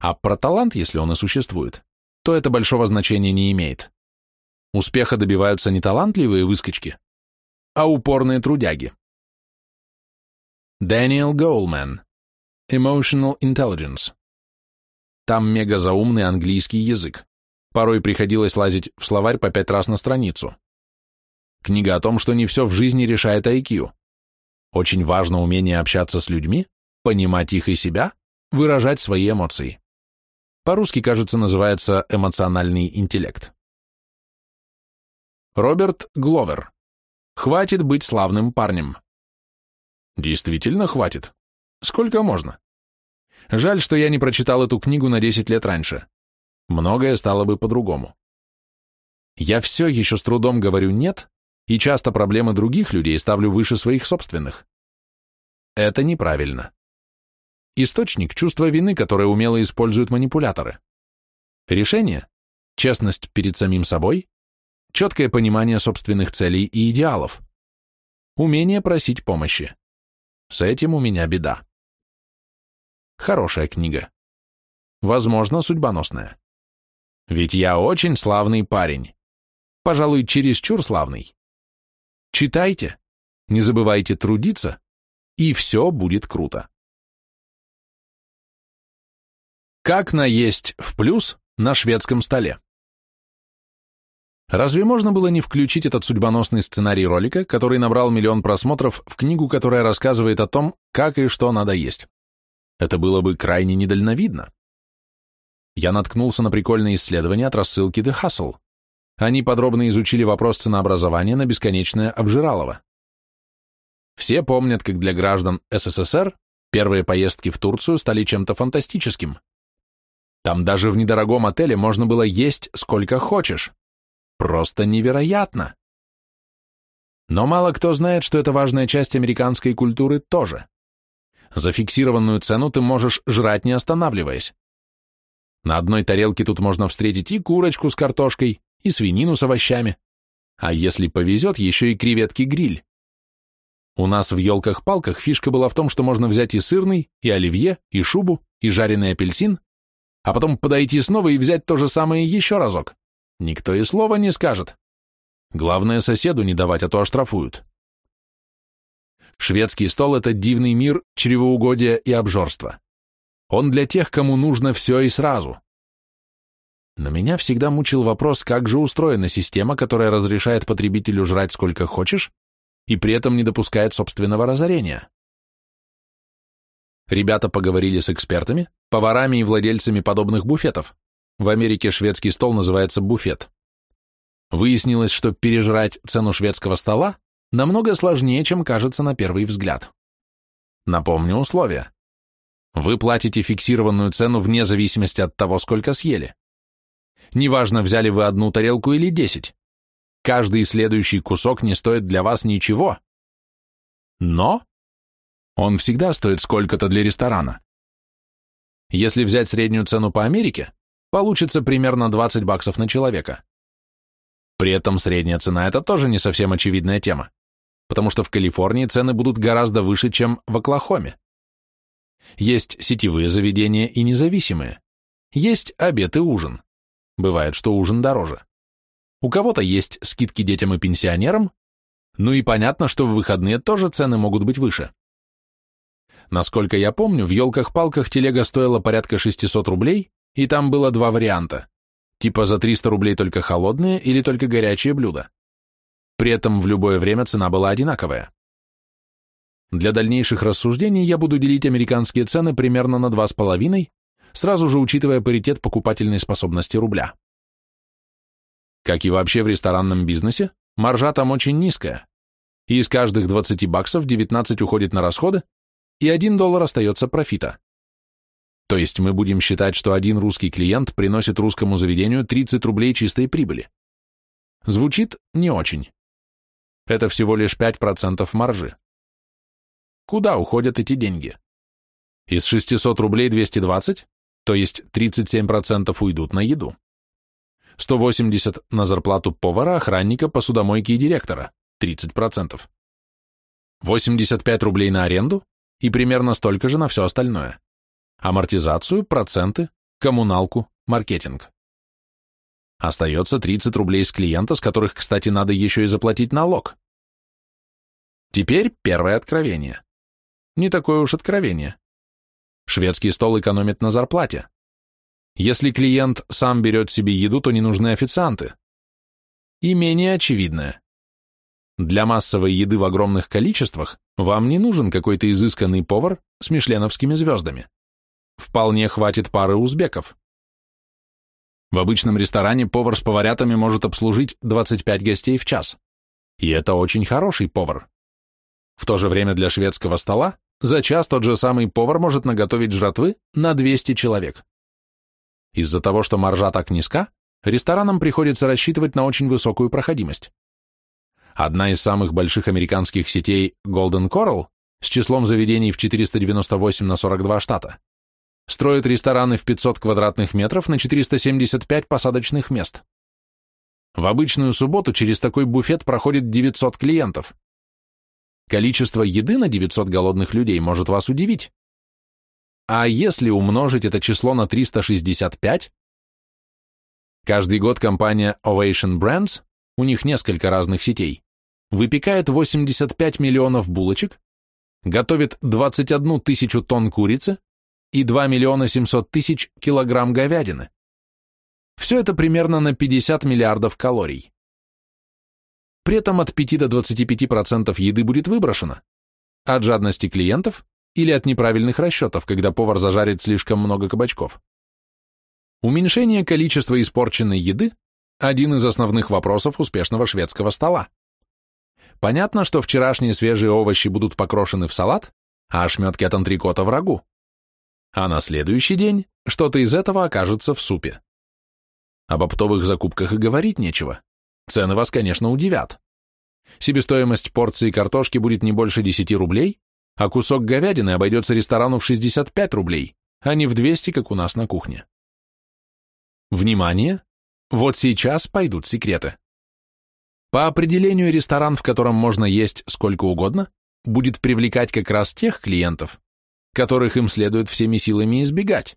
А про талант, если он и существует, то это большого значения не имеет. Успеха добиваются не талантливые выскочки, а упорные трудяги. Дэниел Гоулман. Emotional Intelligence. Там мега заумный английский язык. Порой приходилось лазить в словарь по пять раз на страницу. Книга о том, что не все в жизни решает IQ. Очень важно умение общаться с людьми, понимать их и себя, выражать свои эмоции. По-русски, кажется, называется эмоциональный интеллект. Роберт Гловер. Хватит быть славным парнем. Действительно хватит. Сколько можно? Жаль, что я не прочитал эту книгу на 10 лет раньше. Многое стало бы по-другому. Я все еще с трудом говорю «нет», и часто проблемы других людей ставлю выше своих собственных. Это неправильно. Источник – чувство вины, которое умело используют манипуляторы. Решение – честность перед самим собой, четкое понимание собственных целей и идеалов, умение просить помощи. С этим у меня беда. Хорошая книга. Возможно, судьбоносная. Ведь я очень славный парень. Пожалуй, чересчур славный. Читайте, не забывайте трудиться, и все будет круто. Как наесть в плюс на шведском столе? Разве можно было не включить этот судьбоносный сценарий ролика, который набрал миллион просмотров, в книгу, которая рассказывает о том, как и что надо есть? Это было бы крайне недальновидно. Я наткнулся на прикольное исследование от рассылки The Hustle. Они подробно изучили вопрос ценообразования на бесконечное обжиралово. Все помнят, как для граждан СССР первые поездки в Турцию стали чем-то фантастическим. Там даже в недорогом отеле можно было есть сколько хочешь. Просто невероятно. Но мало кто знает, что это важная часть американской культуры тоже. За фиксированную цену ты можешь жрать не останавливаясь. На одной тарелке тут можно встретить и курочку с картошкой, и свинину с овощами, а если повезет, еще и креветки-гриль. У нас в елках-палках фишка была в том, что можно взять и сырный, и оливье, и шубу, и жареный апельсин, а потом подойти снова и взять то же самое еще разок. Никто и слова не скажет. Главное соседу не давать, а то оштрафуют. Шведский стол — это дивный мир чревоугодия и обжорства. Он для тех, кому нужно все и сразу. Но меня всегда мучил вопрос, как же устроена система, которая разрешает потребителю жрать сколько хочешь и при этом не допускает собственного разорения. Ребята поговорили с экспертами, поварами и владельцами подобных буфетов. В Америке шведский стол называется буфет. Выяснилось, что пережрать цену шведского стола намного сложнее, чем кажется на первый взгляд. Напомню условия. Вы платите фиксированную цену вне зависимости от того, сколько съели. Неважно, взяли вы одну тарелку или десять. Каждый следующий кусок не стоит для вас ничего. Но он всегда стоит сколько-то для ресторана. Если взять среднюю цену по Америке, получится примерно 20 баксов на человека. При этом средняя цена – это тоже не совсем очевидная тема, потому что в Калифорнии цены будут гораздо выше, чем в Оклахоме. Есть сетевые заведения и независимые. Есть обед и ужин. Бывает, что ужин дороже. У кого-то есть скидки детям и пенсионерам, ну и понятно, что в выходные тоже цены могут быть выше. Насколько я помню, в елках-палках телега стоила порядка 600 рублей, и там было два варианта. Типа за 300 рублей только холодные или только горячие блюда. При этом в любое время цена была одинаковая. Для дальнейших рассуждений я буду делить американские цены примерно на 2,5, сразу же учитывая паритет покупательной способности рубля. Как и вообще в ресторанном бизнесе, маржа там очень низкая, и из каждых 20 баксов 19 уходит на расходы, и 1 доллар остается профита. То есть мы будем считать, что один русский клиент приносит русскому заведению 30 рублей чистой прибыли. Звучит не очень. Это всего лишь 5% маржи. Куда уходят эти деньги? Из 600 рублей 220, то есть 37% уйдут на еду. 180 на зарплату повара, охранника, посудомойки и директора, 30%. 85 рублей на аренду и примерно столько же на все остальное. Амортизацию, проценты, коммуналку, маркетинг. Остается 30 рублей с клиента, с которых, кстати, надо еще и заплатить налог. Теперь первое откровение. Не такое уж откровение. Шведский стол экономит на зарплате. Если клиент сам берет себе еду, то не нужны официанты. И менее очевидное. Для массовой еды в огромных количествах вам не нужен какой-то изысканный повар с мишленовскими звездами. Вполне хватит пары узбеков. В обычном ресторане повар с поварятами может обслужить 25 гостей в час. И это очень хороший повар. В то же время для шведского стола за час тот же самый повар может наготовить жратвы на 200 человек. Из-за того, что маржа так низка, ресторанам приходится рассчитывать на очень высокую проходимость. Одна из самых больших американских сетей Golden Coral с числом заведений в 498 на 42 штата строит рестораны в 500 квадратных метров на 475 посадочных мест. В обычную субботу через такой буфет проходит 900 клиентов. Количество еды на 900 голодных людей может вас удивить. А если умножить это число на 365? Каждый год компания Ovation Brands, у них несколько разных сетей, выпекает 85 миллионов булочек, готовит 21 тысячу тонн курицы и 2 миллиона 700 тысяч килограмм говядины. Все это примерно на 50 миллиардов калорий. При этом от 5 до 25% еды будет выброшено. От жадности клиентов или от неправильных расчетов, когда повар зажарит слишком много кабачков. Уменьшение количества испорченной еды – один из основных вопросов успешного шведского стола. Понятно, что вчерашние свежие овощи будут покрошены в салат, а ошметки от антрикота в рагу. А на следующий день что-то из этого окажется в супе. Об оптовых закупках и говорить нечего. Цены вас, конечно, удивят. Себестоимость порции картошки будет не больше 10 рублей, а кусок говядины обойдется ресторану в 65 рублей, а не в 200, как у нас на кухне. Внимание! Вот сейчас пойдут секреты. По определению ресторан, в котором можно есть сколько угодно, будет привлекать как раз тех клиентов, которых им следует всеми силами избегать.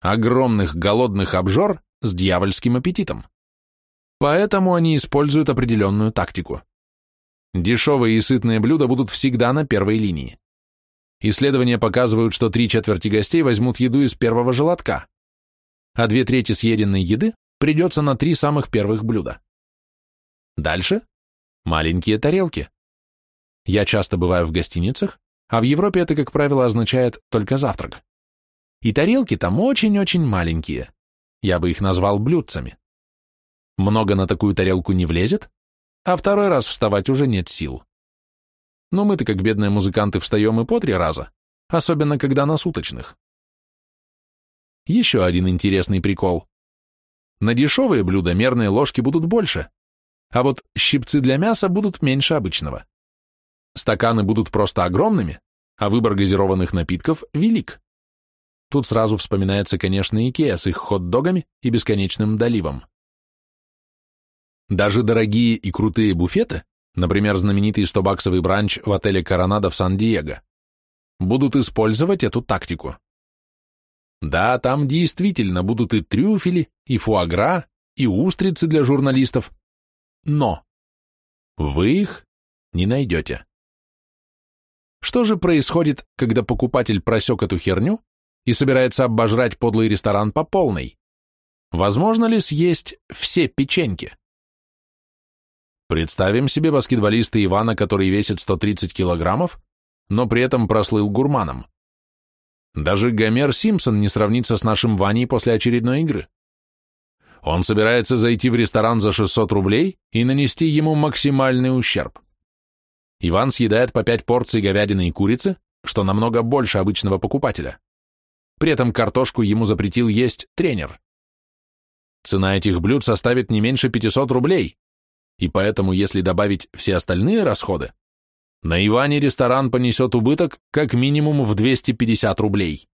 Огромных голодных обжор с дьявольским аппетитом. Поэтому они используют определенную тактику. Дешевые и сытные блюда будут всегда на первой линии. Исследования показывают, что три четверти гостей возьмут еду из первого желудка, а две трети съеденной еды придется на три самых первых блюда. Дальше – маленькие тарелки. Я часто бываю в гостиницах, а в Европе это, как правило, означает только завтрак. И тарелки там очень-очень маленькие. Я бы их назвал блюдцами. Много на такую тарелку не влезет, а второй раз вставать уже нет сил. Но мы-то, как бедные музыканты, встаем и по три раза, особенно когда на суточных. Еще один интересный прикол. На дешевые блюда мерные ложки будут больше, а вот щипцы для мяса будут меньше обычного. Стаканы будут просто огромными, а выбор газированных напитков велик. Тут сразу вспоминается, конечно, Икеа с их хот-догами и бесконечным доливом. Даже дорогие и крутые буфеты, например, знаменитый 100-баксовый бранч в отеле Коронадо в Сан-Диего, будут использовать эту тактику. Да, там действительно будут и трюфели, и фуагра, и устрицы для журналистов, но вы их не найдете. Что же происходит, когда покупатель просек эту херню и собирается обожрать подлый ресторан по полной? Возможно ли съесть все печеньки? Представим себе баскетболиста Ивана, который весит 130 килограммов, но при этом прослыл гурманом. Даже Гомер Симпсон не сравнится с нашим Ваней после очередной игры. Он собирается зайти в ресторан за 600 рублей и нанести ему максимальный ущерб. Иван съедает по 5 порций говядины и курицы, что намного больше обычного покупателя. При этом картошку ему запретил есть тренер. Цена этих блюд составит не меньше 500 рублей, и поэтому, если добавить все остальные расходы, на Иване ресторан понесет убыток как минимум в 250 рублей.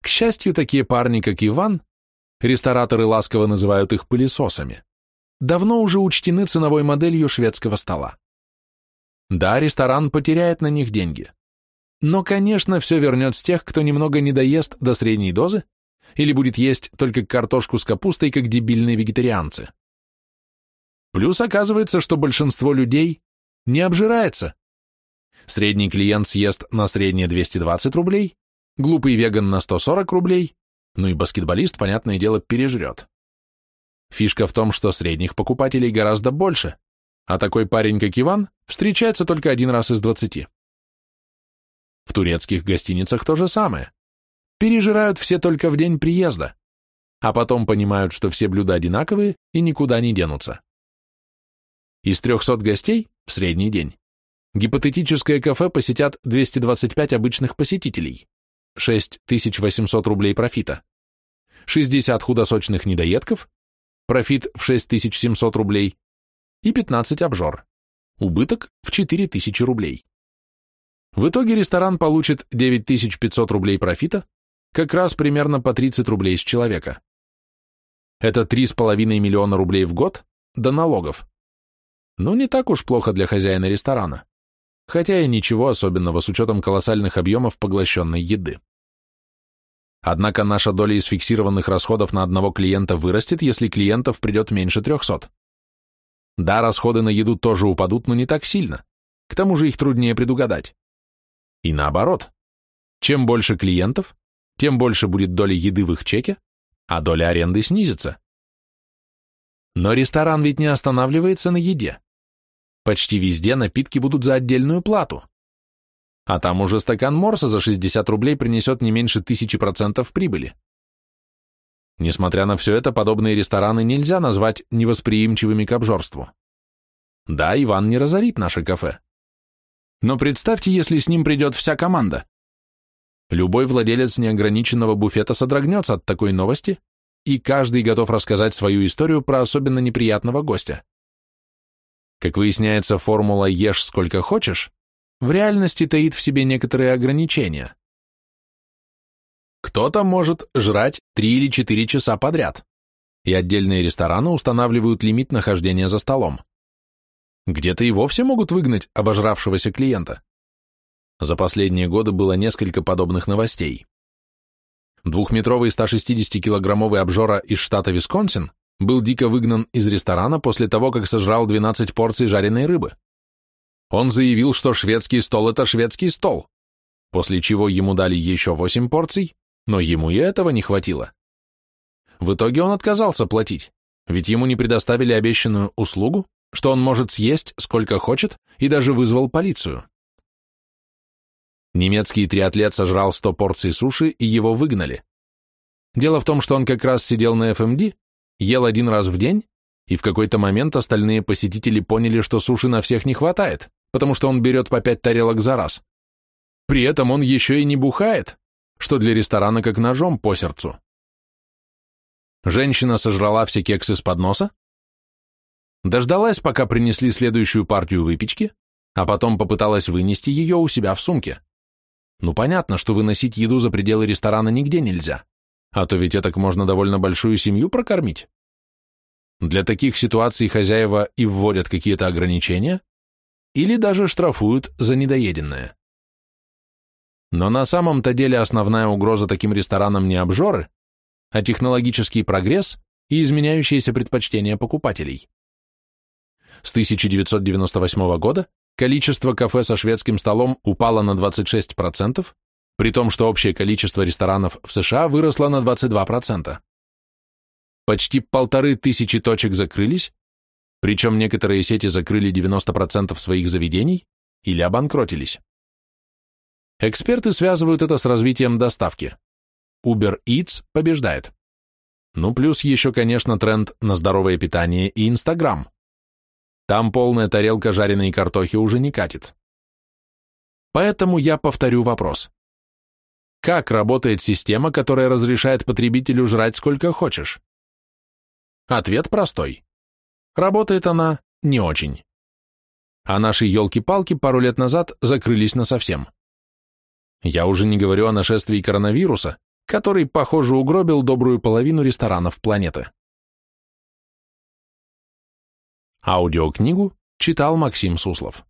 К счастью, такие парни, как Иван, рестораторы ласково называют их пылесосами, давно уже учтены ценовой моделью шведского стола. Да, ресторан потеряет на них деньги. Но, конечно, все вернет с тех, кто немного не доест до средней дозы или будет есть только картошку с капустой, как дебильные вегетарианцы. Плюс оказывается, что большинство людей не обжирается. Средний клиент съест на средние 220 рублей, глупый веган на 140 рублей, Ну и баскетболист, понятное дело, пережрет. Фишка в том, что средних покупателей гораздо больше, а такой парень, как Иван, встречается только один раз из двадцати. В турецких гостиницах то же самое. Пережирают все только в день приезда, а потом понимают, что все блюда одинаковые и никуда не денутся. Из 300 гостей в средний день гипотетическое кафе посетят 225 обычных посетителей, 6800 рублей профита, 60 худосочных недоедков, профит в 6700 рублей и 15 обжор, убыток в 4000 рублей. В итоге ресторан получит 9500 рублей профита, как раз примерно по 30 рублей с человека. Это 3,5 миллиона рублей в год до налогов. Ну, не так уж плохо для хозяина ресторана. Хотя и ничего особенного с учетом колоссальных объемов поглощенной еды. Однако наша доля из фиксированных расходов на одного клиента вырастет, если клиентов придет меньше 300. Да, расходы на еду тоже упадут, но не так сильно. К тому же их труднее предугадать. И наоборот. Чем больше клиентов, тем больше будет доля еды в их чеке, а доля аренды снизится. Но ресторан ведь не останавливается на еде. Почти везде напитки будут за отдельную плату. А там уже стакан морса за 60 рублей принесет не меньше тысячи процентов прибыли. Несмотря на все это, подобные рестораны нельзя назвать невосприимчивыми к обжорству. Да, Иван не разорит наше кафе. Но представьте, если с ним придет вся команда. Любой владелец неограниченного буфета содрогнется от такой новости, и каждый готов рассказать свою историю про особенно неприятного гостя. Как выясняется, формула «ешь сколько хочешь» в реальности таит в себе некоторые ограничения. Кто-то может жрать 3 или 4 часа подряд, и отдельные рестораны устанавливают лимит нахождения за столом. Где-то и вовсе могут выгнать обожравшегося клиента. За последние годы было несколько подобных новостей. Двухметровый 160-килограммовый обжора из штата Висконсин был дико выгнан из ресторана после того, как сожрал 12 порций жареной рыбы. Он заявил, что шведский стол – это шведский стол, после чего ему дали еще 8 порций, но ему и этого не хватило. В итоге он отказался платить, ведь ему не предоставили обещанную услугу, что он может съесть сколько хочет, и даже вызвал полицию. Немецкий триатлет сожрал 100 порций суши, и его выгнали. Дело в том, что он как раз сидел на FMD, ел один раз в день, и в какой-то момент остальные посетители поняли, что суши на всех не хватает, потому что он берет по пять тарелок за раз. При этом он еще и не бухает, что для ресторана как ножом по сердцу. Женщина сожрала все кексы с подноса, Дождалась, пока принесли следующую партию выпечки, а потом попыталась вынести ее у себя в сумке. Ну понятно, что выносить еду за пределы ресторана нигде нельзя, а то ведь так можно довольно большую семью прокормить. Для таких ситуаций хозяева и вводят какие-то ограничения, или даже штрафуют за недоеденное. Но на самом-то деле основная угроза таким ресторанам не обжоры, а технологический прогресс и изменяющиеся предпочтения покупателей. С 1998 года количество кафе со шведским столом упало на 26%, при том, что общее количество ресторанов в США выросло на 22%. Почти полторы тысячи точек закрылись, причем некоторые сети закрыли 90% своих заведений или обанкротились. Эксперты связывают это с развитием доставки. Uber Eats побеждает. Ну, плюс еще, конечно, тренд на здоровое питание и Инстаграм. Там полная тарелка жареной картохи уже не катит. Поэтому я повторю вопрос. Как работает система, которая разрешает потребителю жрать сколько хочешь? Ответ простой. Работает она не очень. А наши елки-палки пару лет назад закрылись насовсем. Я уже не говорю о нашествии коронавируса, который, похоже, угробил добрую половину ресторанов планеты. Аудиокнигу читал Максим Суслов.